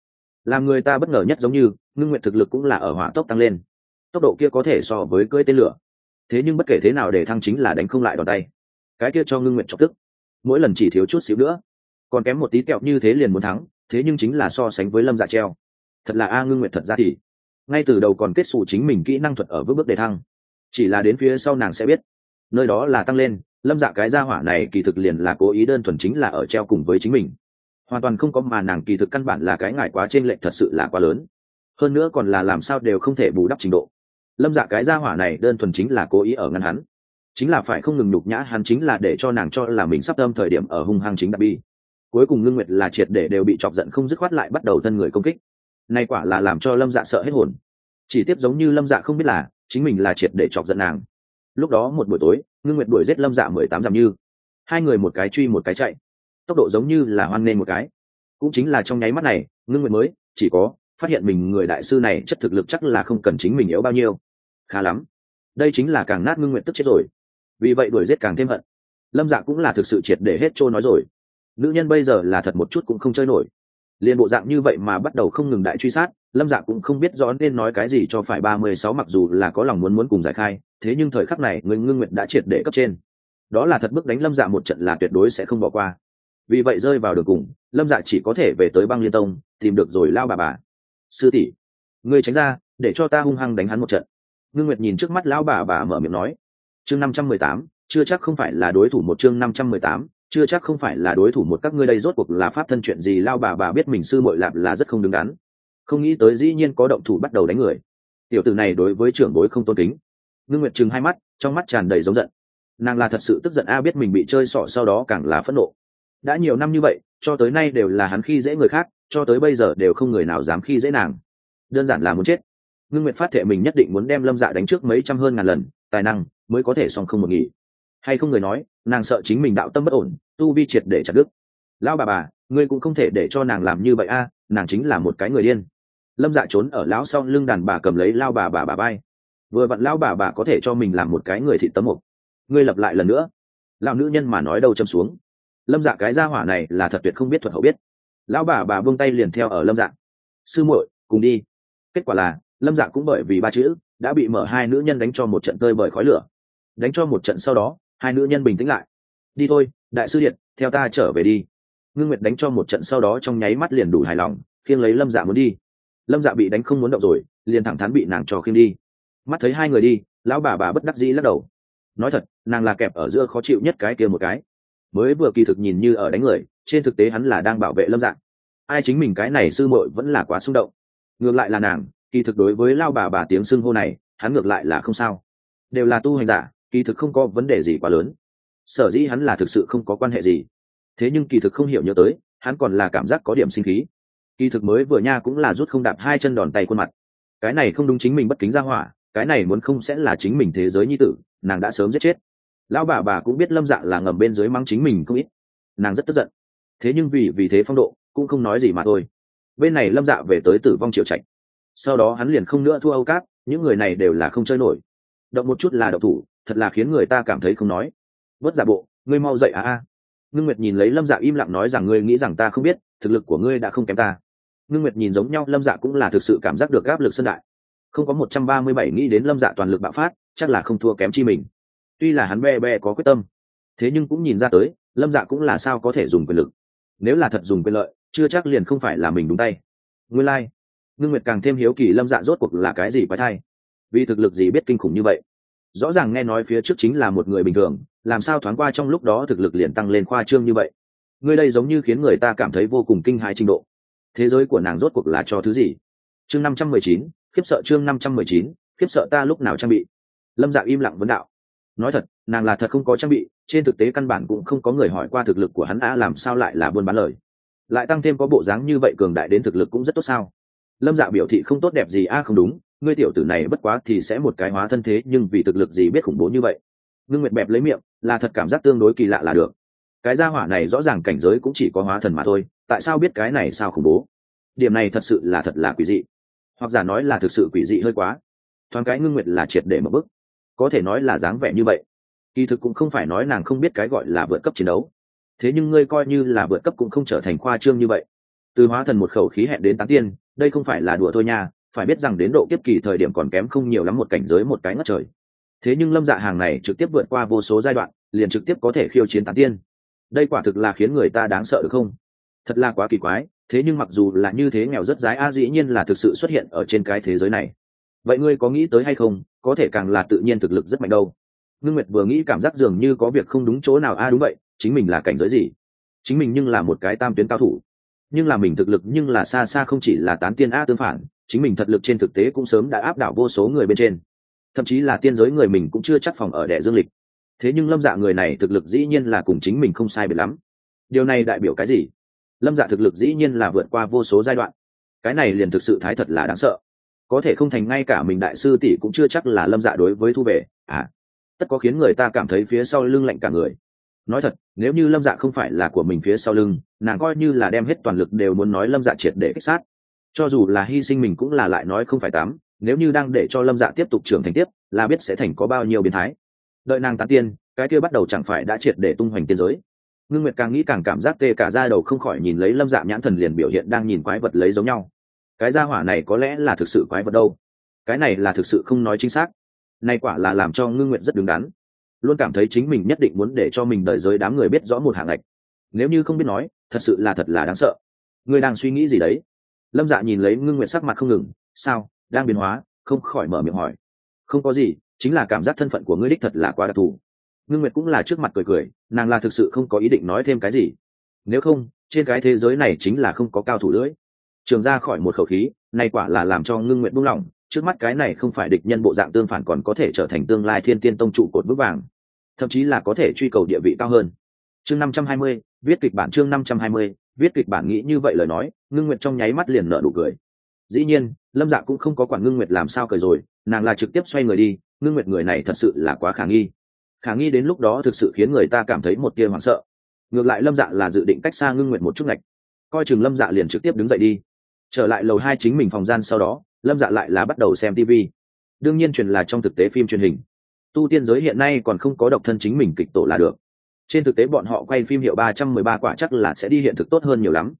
Làm người ta bất ngờ nhất giống như, ngưng nguyện thực lực cũng là ở hỏa tốc tăng lên. Tốc độ kia có thể so với cưỡi tên lửa thế nhưng bất kể thế nào để thăng chính là đánh không lại đòn tay. Cái kia cho ngưng nguyện chọc tức. Mỗi lần chỉ thiếu chút xíu nữa. Còn kém một tí kẹo như thế liền muốn thắng, thế nhưng chính là so sánh với lâm dạ treo. Thật là a ngưng nguyện thật ra thì, ngay từ đầu còn kết xù chính mình kỹ năng thuật ở vững bước đề thăng. Chỉ là đến phía sau nàng sẽ biết. Nơi đó là tăng lên, lâm dạ cái gia hỏa này kỳ thực liền là cố ý đơn thuần chính là ở treo cùng với chính mình. Hoàn toàn không có mà nàng kỳ thực căn bản là cái ngại quá trên lệnh thật sự là quá lớn. Hơn nữa còn là làm sao đều không thể bù đắp trình độ lâm dạ cái gia hỏa này đơn thuần chính là cố ý ở ngăn hắn. Chính là phải không ngừng nhục nhã hắn chính là để cho nàng cho là mình sắp tâm thời điểm ở hung hăng chính đặc bi. Cuối cùng ngưng nguyệt là triệt để đều bị chọc giận không dứt khoát lại bắt đầu thân người công kích. Nay quả là làm cho lâm dạ sợ hết hồn. Chỉ tiếp giống như lâm dạ không biết là, chính mình là triệt để chọc giận nàng. Lúc đó một buổi tối, ngưng nguyệt đuổi giết lâm dạ mười tám dặm như. Hai người một cái truy một cái chạy. Tốc độ giống như là hoan nên một cái. Cũng chính là trong nháy mắt này, ngưng nguyệt mới, chỉ có phát hiện mình người đại sư này chất thực lực chắc là không cần chính mình yếu bao nhiêu khá lắm. Đây chính là càng nát ngưng nguyện tức chết rồi. Vì vậy đuổi giết càng thêm hận. Lâm dạ cũng là thực sự triệt để hết trôi nói rồi. Nữ nhân bây giờ là thật một chút cũng không chơi nổi. Liền bộ dạng như vậy mà bắt đầu không ngừng đại truy sát, lâm dạ cũng không biết rõ nên nói cái gì cho phải ba mươi sáu mặc dù là có lòng muốn muốn cùng giải khai, thế nhưng thời khắc này người ngưng nguyện đã triệt để cấp trên. Đó là thật bức đánh lâm dạ một trận là tuyệt đối sẽ không bỏ qua. Vì vậy rơi vào đường cùng, lâm dạ chỉ có thể về tới băng liên tông, tìm được rồi lao bà bà. Sư tỷ, ngươi tránh ra, để cho ta hung hăng đánh hắn một trận ngưng nguyệt nhìn trước mắt lão bà bà mở miệng nói, chương năm trăm mười tám, chưa chắc không phải là đối thủ một chương năm trăm mười tám, chưa chắc không phải là đối thủ một các ngươi đây, rốt cuộc là pháp thân chuyện gì lao bà bà biết mình sư muội lạp là rất không đứng đắn. Không nghĩ tới dĩ nhiên có động thủ bắt đầu đánh người. Tiểu tử này đối với trưởng bối không tôn kính. Ngưng nguyệt chừng hai mắt, trong mắt tràn đầy giống giận. Nàng là thật sự tức giận a, biết mình bị chơi xỏ sau đó càng là phẫn nộ. Đã nhiều năm như vậy, cho tới nay đều là hắn khi dễ người khác, cho tới bây giờ đều không người nào dám khi dễ nàng. Đơn giản là muốn chết ngưng nguyệt phát thệ mình nhất định muốn đem lâm dạ đánh trước mấy trăm hơn ngàn lần, tài năng mới có thể song không một nghỉ. Hay không người nói, nàng sợ chính mình đạo tâm bất ổn, tu vi triệt để chặt đức lão bà bà, ngươi cũng không thể để cho nàng làm như vậy a, nàng chính là một cái người điên. Lâm dạ trốn ở lão sau lưng đàn bà cầm lấy lao bà bà bà bay vừa vặn lao bà bà có thể cho mình làm một cái người thị tấm mục. Ngươi lập lại lần nữa. Lão nữ nhân mà nói đầu châm xuống. Lâm dạ cái gia hỏa này là thật tuyệt không biết thuật hậu biết. Lão bà bà vung tay liền theo ở lâm dạ. Sư muội, cùng đi. Kết quả là lâm dạ cũng bởi vì ba chữ, đã bị mở hai nữ nhân đánh cho một trận tơi bởi khói lửa. Đánh cho một trận sau đó, hai nữ nhân bình tĩnh lại. Đi thôi, đại sư điện, theo ta trở về đi. Ngưng nguyệt đánh cho một trận sau đó trong nháy mắt liền đủ hài lòng, khiêng lấy lâm dạ muốn đi. Lâm dạ bị đánh không muốn động rồi, liền thẳng thắn bị nàng trò khiêng đi. Mắt thấy hai người đi, lão bà bà bất đắc dĩ lắc đầu. Nói thật, nàng là kẹp ở giữa khó chịu nhất cái kia một cái. Mới vừa kỳ thực nhìn như ở đánh người, trên thực tế hắn là đang bảo vệ lâm dạng ai chính mình cái này sư muội vẫn là quá xung động. Ngược lại là nàng kỳ thực đối với lao bà bà tiếng xưng hô này, hắn ngược lại là không sao. Đều là tu hành giả, kỳ thực không có vấn đề gì quá lớn. Sở dĩ hắn là thực sự không có quan hệ gì. Thế nhưng kỳ thực không hiểu nhớ tới, hắn còn là cảm giác có điểm sinh khí. Kỳ thực mới vừa nha cũng là rút không đạp hai chân đòn tay khuôn mặt. Cái này không đúng chính mình bất kính ra hỏa, cái này muốn không sẽ là chính mình thế giới nhi tử, nàng đã sớm giết chết. Lão bà bà cũng biết lâm dạ là ngầm bên dưới mắng chính mình không ít. Nàng rất tức giận. Thế nhưng vì vì thế phong độ, cũng không nói gì mà thôi. Bên này lâm dạ về tới tử vong triệu trạch sau đó hắn liền không nữa thua âu cát, những người này đều là không chơi nổi. Động một chút là đậu thủ, thật là khiến người ta cảm thấy không nói. Vớt giả bộ, ngươi mau dậy à a. Ngưng nguyệt nhìn lấy lâm dạ im lặng nói rằng ngươi nghĩ rằng ta không biết, thực lực của ngươi đã không kém ta. Ngưng nguyệt nhìn giống nhau, lâm dạ cũng là thực sự cảm giác được áp lực sân đại. Không có một trăm ba mươi bảy nghĩ đến lâm dạ toàn lực bạo phát, chắc là không thua kém chi mình. Tuy là hắn be be có quyết tâm, thế nhưng cũng nhìn ra tới, lâm dạ cũng là sao có thể dùng quyền lực. Nếu là thật dùng quyền lợi, chưa chắc liền không phải là mình đúng tay. Nguyên lai、like ngưng nguyệt càng thêm hiếu kỳ lâm dạ rốt cuộc là cái gì quái thai? Vì thực lực gì biết kinh khủng như vậy? Rõ ràng nghe nói phía trước chính là một người bình thường, làm sao thoáng qua trong lúc đó thực lực liền tăng lên khoa trương như vậy? Ngươi đây giống như khiến người ta cảm thấy vô cùng kinh hãi trình độ. Thế giới của nàng rốt cuộc là cho thứ gì? Chương năm trăm mười chín, khiếp sợ chương năm trăm mười chín, khiếp sợ ta lúc nào trang bị? Lâm dạ im lặng vấn đạo. Nói thật, nàng là thật không có trang bị, trên thực tế căn bản cũng không có người hỏi qua thực lực của hắn a làm sao lại là buôn bán lời? Lại tăng thêm có bộ dáng như vậy cường đại đến thực lực cũng rất tốt sao? Lâm dạ biểu thị không tốt đẹp gì, a, không đúng, ngươi tiểu tử này bất quá thì sẽ một cái hóa thân thế, nhưng vì thực lực gì biết khủng bố như vậy. Ngưng nguyệt bẹp lấy miệng, là thật cảm giác tương đối kỳ lạ là được. Cái gia hỏa này rõ ràng cảnh giới cũng chỉ có hóa thần mà thôi, tại sao biết cái này sao khủng bố? Điểm này thật sự là thật là quỷ dị. Hoặc giả nói là thực sự quỷ dị hơi quá. Thoáng cái ngưng nguyệt là triệt để một bức có thể nói là dáng vẻ như vậy. Kỳ thực cũng không phải nói nàng không biết cái gọi là vượt cấp chiến đấu. Thế nhưng ngươi coi như là vượt cấp cũng không trở thành khoa trương như vậy. Từ hóa thần một khẩu khí hẹn đến tán tiên đây không phải là đùa thôi nha, phải biết rằng đến độ kiếp kỳ thời điểm còn kém không nhiều lắm một cảnh giới một cái ngất trời. Thế nhưng lâm dạ hàng này trực tiếp vượt qua vô số giai đoạn, liền trực tiếp có thể khiêu chiến tán tiên. Đây quả thực là khiến người ta đáng sợ được không? Thật là quá kỳ quái, thế nhưng mặc dù là như thế nghèo rất dái, a dĩ nhiên là thực sự xuất hiện ở trên cái thế giới này. Vậy ngươi có nghĩ tới hay không, có thể càng là tự nhiên thực lực rất mạnh đâu. Ngưng nguyệt vừa nghĩ cảm giác dường như có việc không đúng chỗ nào, a, đúng vậy, chính mình là cảnh giới gì? Chính mình nhưng là một cái tam tuyến cao thủ nhưng là mình thực lực nhưng là xa xa không chỉ là tán tiên a tương phản, chính mình thật lực trên thực tế cũng sớm đã áp đảo vô số người bên trên. Thậm chí là tiên giới người mình cũng chưa chắc phòng ở đẻ dương lịch. Thế nhưng lâm dạ người này thực lực dĩ nhiên là cùng chính mình không sai biệt lắm. Điều này đại biểu cái gì? Lâm dạ thực lực dĩ nhiên là vượt qua vô số giai đoạn. Cái này liền thực sự thái thật là đáng sợ. Có thể không thành ngay cả mình đại sư tỷ cũng chưa chắc là lâm dạ đối với thu về à tất có khiến người ta cảm thấy phía sau lưng lạnh cả người nói thật, nếu như lâm dạ không phải là của mình phía sau lưng, nàng coi như là đem hết toàn lực đều muốn nói lâm dạ triệt để kích sát. Cho dù là hy sinh mình cũng là lại nói không phải tám, nếu như đang để cho lâm dạ tiếp tục trưởng thành tiếp, là biết sẽ thành có bao nhiêu biến thái. Đợi nàng tán tiên, cái kia bắt đầu chẳng phải đã triệt để tung hoành tiên giới. Ngưng nguyệt càng nghĩ càng cảm giác tê cả ra đầu không khỏi nhìn lấy lâm dạ nhãn thần liền biểu hiện đang nhìn quái vật lấy giống nhau. Cái gia hỏa này có lẽ là thực sự quái vật đâu? Cái này là thực sự không nói chính xác. Nay quả là làm cho ngưng nguyện rất đứng đắn luôn cảm thấy chính mình nhất định muốn để cho mình đợi giới đám người biết rõ một hạng ngạch. Nếu như không biết nói, thật sự là thật là đáng sợ. Ngươi đang suy nghĩ gì đấy? Lâm dạ nhìn lấy ngưng nguyện sắc mặt không ngừng. Sao? Đang biến hóa? Không khỏi mở miệng hỏi. Không có gì, chính là cảm giác thân phận của ngươi đích thật là quá đặc thù. Ngưng nguyệt cũng là trước mặt cười cười, nàng là thực sự không có ý định nói thêm cái gì. Nếu không, trên cái thế giới này chính là không có cao thủ lưỡi. Trường ra khỏi một khẩu khí, nay quả là làm cho ngưng Nguyệt buông lỏng trước mắt cái này không phải địch nhân bộ dạng tương phản còn có thể trở thành tương lai thiên tiên tông trụ cột bước vàng, thậm chí là có thể truy cầu địa vị cao hơn. Chương năm trăm hai mươi, viết kịch bản chương năm trăm hai mươi, viết kịch bản nghĩ như vậy lời nói, ngưng nguyệt trong nháy mắt liền nở nụ cười. Dĩ nhiên, lâm dạ cũng không có quản ngưng nguyệt làm sao cười rồi, nàng là trực tiếp xoay người đi, ngưng nguyệt người này thật sự là quá khả nghi. Khả nghi đến lúc đó thực sự khiến người ta cảm thấy một tia hoảng sợ. Ngược lại lâm dạ là dự định cách xa ngưng nguyệt một chút ngạch. Coi chừng lâm dạ liền trực tiếp đứng dậy đi. Trở lại lầu hai chính mình phòng gian sau đó lâm dạ lại là bắt đầu xem tv đương nhiên truyền là trong thực tế phim truyền hình. Tu tiên giới hiện nay còn không có độc thân chính mình kịch tổ là được. Trên thực tế bọn họ quay phim hiệu ba trăm mười ba quả chắc là sẽ đi hiện thực tốt hơn nhiều lắm.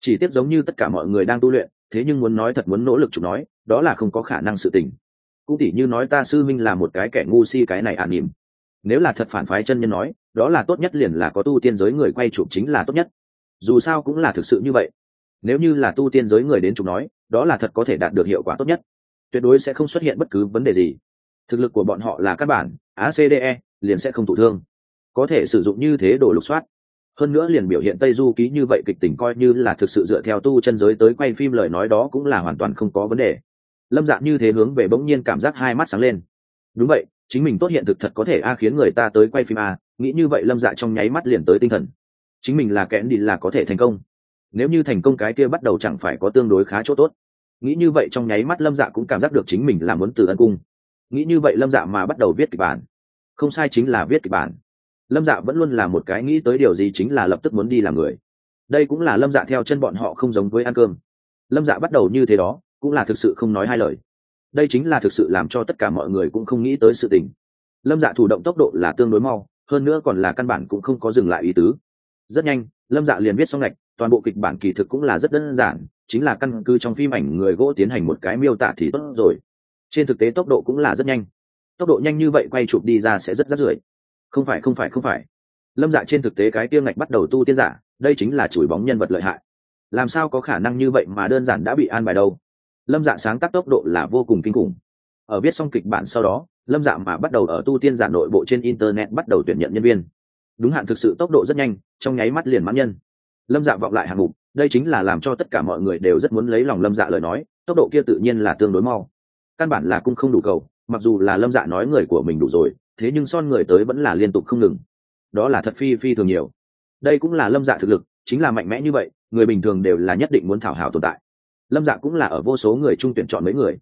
Chỉ tiếp giống như tất cả mọi người đang tu luyện, thế nhưng muốn nói thật muốn nỗ lực chụp nói, đó là không có khả năng sự tình. Cũng tỉ như nói ta sư minh là một cái kẻ ngu si cái này ả à nỉm nếu là thật phản phái chân nhân nói, đó là tốt nhất liền là có tu tiên giới người quay chụp chính là tốt nhất. Dù sao cũng là thực sự như vậy nếu như là tu tiên giới người đến chúng nói, đó là thật có thể đạt được hiệu quả tốt nhất. Tuyệt đối sẽ không xuất hiện bất cứ vấn đề gì. Thực lực của bọn họ là căn bản acde liền sẽ không thụ thương. Có thể sử dụng như thế đồ lục soát. Hơn nữa liền biểu hiện tây du ký như vậy kịch tình coi như là thực sự dựa theo tu chân giới tới quay phim lời nói đó cũng là hoàn toàn không có vấn đề. Lâm dạng như thế hướng về bỗng nhiên cảm giác hai mắt sáng lên. Đúng vậy, chính mình tốt hiện thực thật có thể a khiến người ta tới quay phim a, nghĩ như vậy lâm dạ trong nháy mắt liền tới tinh thần. Chính mình là kẽn đi là có thể thành công nếu như thành công cái kia bắt đầu chẳng phải có tương đối khá chỗ tốt. Nghĩ như vậy trong nháy mắt lâm dạ cũng cảm giác được chính mình là muốn từ ân cung. Nghĩ như vậy lâm dạ mà bắt đầu viết kịch bản. Không sai chính là viết kịch bản. Lâm dạ vẫn luôn là một cái nghĩ tới điều gì chính là lập tức muốn đi làm người. Đây cũng là lâm dạ theo chân bọn họ không giống với ăn cơm. Lâm dạ bắt đầu như thế đó, cũng là thực sự không nói hai lời. Đây chính là thực sự làm cho tất cả mọi người cũng không nghĩ tới sự tình. Lâm dạ thủ động tốc độ là tương đối mau, hơn nữa còn là căn bản cũng không có dừng lại ý tứ. Rất nhanh, lâm dạ liền viết xong ngạch toàn bộ kịch bản kỳ thực cũng là rất đơn giản, chính là căn cứ trong phim ảnh người gỗ tiến hành một cái miêu tả thì tốt rồi. Trên thực tế tốc độ cũng là rất nhanh. Tốc độ nhanh như vậy quay chụp đi ra sẽ rất rất rưởi. Không phải không phải không phải. Lâm dạ trên thực tế cái tiêu ngạch bắt đầu tu tiên giả, đây chính là chùi bóng nhân vật lợi hại. Làm sao có khả năng như vậy mà đơn giản đã bị an bài đâu? Lâm dạ sáng tác tốc độ là vô cùng kinh khủng. Ở viết xong kịch bản sau đó, lâm dạ mà bắt đầu ở tu tiên giả nội bộ trên internet bắt đầu tuyển nhận nhân viên. Đúng hạn thực sự tốc độ rất nhanh, trong nháy mắt liền mãn nhân lâm dạ vọng lại hạng mục, đây chính là làm cho tất cả mọi người đều rất muốn lấy lòng lâm dạ lời nói, tốc độ kia tự nhiên là tương đối mau. Căn bản là cung không đủ cầu, mặc dù là lâm dạ nói người của mình đủ rồi, thế nhưng son người tới vẫn là liên tục không ngừng. Đó là thật phi phi thường nhiều. Đây cũng là lâm dạ thực lực, chính là mạnh mẽ như vậy, người bình thường đều là nhất định muốn thảo hảo tồn tại. Lâm dạ cũng là ở vô số người trung tuyển chọn mấy người.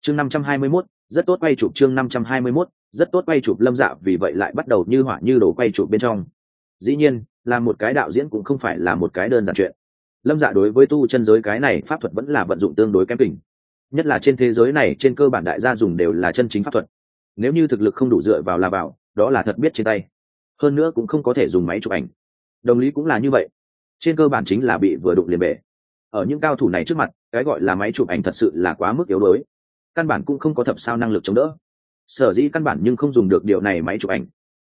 Chương năm trăm hai mươi mốt, rất tốt quay chụp chương năm trăm hai mươi mốt, rất tốt quay chụp lâm dạ vì vậy lại bắt đầu như hỏa như đồ quay chụp bên trong. Dĩ nhiên là một cái đạo diễn cũng không phải là một cái đơn giản chuyện. Lâm dạ đối với tu chân giới cái này, pháp thuật vẫn là vận dụng tương đối kém kỉnh nhất là trên thế giới này, trên cơ bản đại gia dùng đều là chân chính pháp thuật. Nếu như thực lực không đủ dựa vào là vào đó là thật biết trên tay. Hơn nữa cũng không có thể dùng máy chụp ảnh. Đồng lý cũng là như vậy. Trên cơ bản chính là bị vừa đụng liền bể. Ở những cao thủ này trước mặt, cái gọi là máy chụp ảnh thật sự là quá mức yếu đuối. Căn bản cũng không có thập sao năng lực chống đỡ. Sở dĩ căn bản nhưng không dùng được điều này máy chụp ảnh.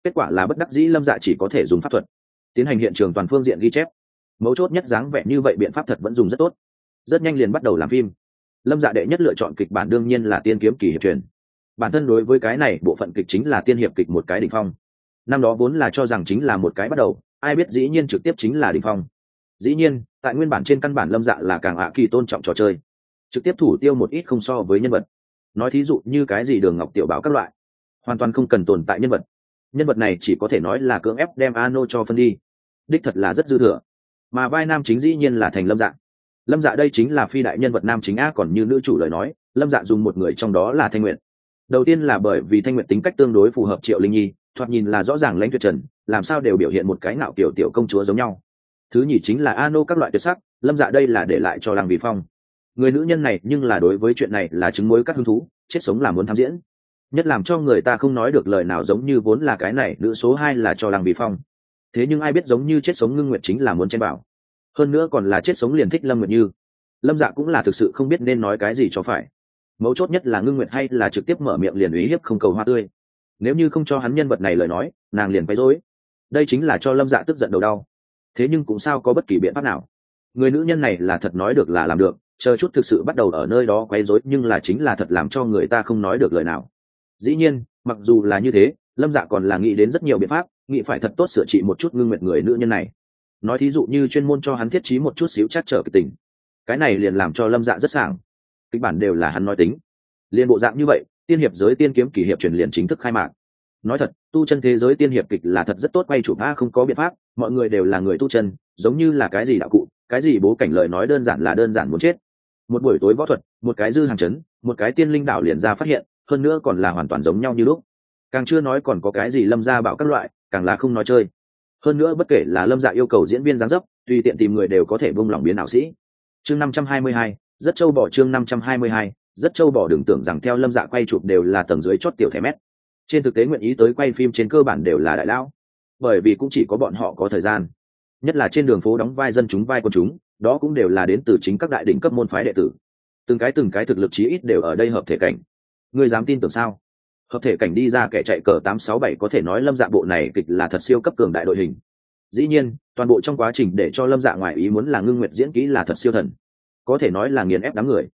Kết quả là bất đắc dĩ lâm dạ chỉ có thể dùng pháp thuật tiến hành hiện trường toàn phương diện ghi chép. Mấu chốt nhất dáng vẻ như vậy biện pháp thật vẫn dùng rất tốt. Rất nhanh liền bắt đầu làm phim. Lâm dạ đệ nhất lựa chọn kịch bản đương nhiên là tiên kiếm kỳ hiệp truyền. Bản thân đối với cái này, bộ phận kịch chính là tiên hiệp kịch một cái đ ỉ n h phong. Năm đó vốn là cho rằng chính là một cái bắt đầu, ai biết dĩ nhiên trực tiếp chính là đ ỉ n h phong. Dĩ nhiên, tại nguyên bản trên căn bản lâm dạ là càng ạ kỳ tôn trọng trò chơi. Trực tiếp thủ tiêu một ít không so với nhân vật. Nói thí dụ như cái gì đường ngọc tiểu báo các loại. Hoàn toàn không cần tồn tại nhân vật nhân vật này chỉ có thể nói là cưỡng ép đem ano cho phân đi. Đích thật là rất dư thừa. Mà vai nam chính dĩ nhiên là thành lâm dạ. Lâm dạ đây chính là phi đại nhân vật nam chính a còn như nữ chủ lời nói, lâm dạ dùng một người trong đó là thanh nguyện đầu tiên là bởi vì thanh nguyện tính cách tương đối phù hợp triệu linh nhi, thoạt nhìn là rõ ràng lãnh tuyệt trần, làm sao đều biểu hiện một cái ngạo kiểu tiểu công chúa giống nhau. Thứ nhì chính là ano các loại tuyệt sắc, lâm dạ đây là để lại cho làng vì phong. Người nữ nhân này nhưng là đối với chuyện này là chứng mối các hứng thú, chết sống là muốn tham diễn nhất làm cho người ta không nói được lời nào giống như vốn là cái này, nữ số hai là cho lăng bị phong. Thế nhưng ai biết giống như chết sống ngưng nguyệt chính là muốn chen bảo hơn nữa còn là chết sống liền thích lâm nguyệt như. Lâm dạ cũng là thực sự không biết nên nói cái gì cho phải. Mấu chốt nhất là ngưng nguyệt hay là trực tiếp mở miệng liền ý hiếp không cầu hoa tươi. Nếu như không cho hắn nhân vật này lời nói, nàng liền quấy rối. Đây chính là cho lâm dạ tức giận đầu đau. Thế nhưng cũng sao có bất kỳ biện pháp nào. Người nữ nhân này là thật nói được là làm được, chờ chút thực sự bắt đầu ở nơi đó quấy rối nhưng là chính là thật làm cho người ta không nói được lời nào dĩ nhiên, mặc dù là như thế, lâm dạ còn là nghĩ đến rất nhiều biện pháp, nghĩ phải thật tốt sửa trị một chút ngưng nguyệt người nữ nhân này. Nói thí dụ như chuyên môn cho hắn thiết trí một chút xíu chắc trở kịch tình. Cái này liền làm cho lâm dạ rất sảng. Kịch bản đều là hắn nói tính. Liền bộ dạng như vậy, tiên hiệp giới tiên kiếm kỷ hiệp truyền liền chính thức khai mạc. Nói thật, tu chân thế giới tiên hiệp kịch là thật rất tốt, quay chủ tha không có biện pháp, mọi người đều là người tu chân, giống như là cái gì đạo cụ, cái gì bố cảnh lời nói đơn giản là đơn giản muốn chết. Một buổi tối võ thuật, một cái dư hàng chấn, một cái tiên linh đạo liền ra phát hiện hơn nữa còn là hoàn toàn giống nhau như lúc. Càng chưa nói còn có cái gì lâm ra bảo các loại, càng là không nói chơi. Hơn nữa bất kể là lâm dạ yêu cầu diễn viên giáng dấp, tùy tiện tìm người đều có thể vung lòng biến ảo sĩ. Chương năm trăm hai mươi hai, rất châu bỏ chương năm trăm hai mươi hai, rất châu bỏ đừng tưởng rằng theo lâm dạ quay chụp đều là tầng dưới chót tiểu thẻ mét. Trên thực tế nguyện ý tới quay phim trên cơ bản đều là đại lão. Bởi vì cũng chỉ có bọn họ có thời gian. Nhất là trên đường phố đóng vai dân chúng, vai quân chúng, đó cũng đều là đến từ chính các đại đỉnh cấp môn phái đệ tử. Từng cái từng cái thực lực chí ít đều ở đây hợp thể cảnh ngươi dám tin tưởng sao? Hợp thể cảnh đi ra kẻ chạy cờ tám sáu bảy có thể nói lâm dạ bộ này kịch là thật siêu cấp cường đại đội hình. Dĩ nhiên, toàn bộ trong quá trình để cho lâm dạ ngoài ý muốn là ngưng nguyệt diễn kỹ là thật siêu thần. Có thể nói là nghiền ép đám người.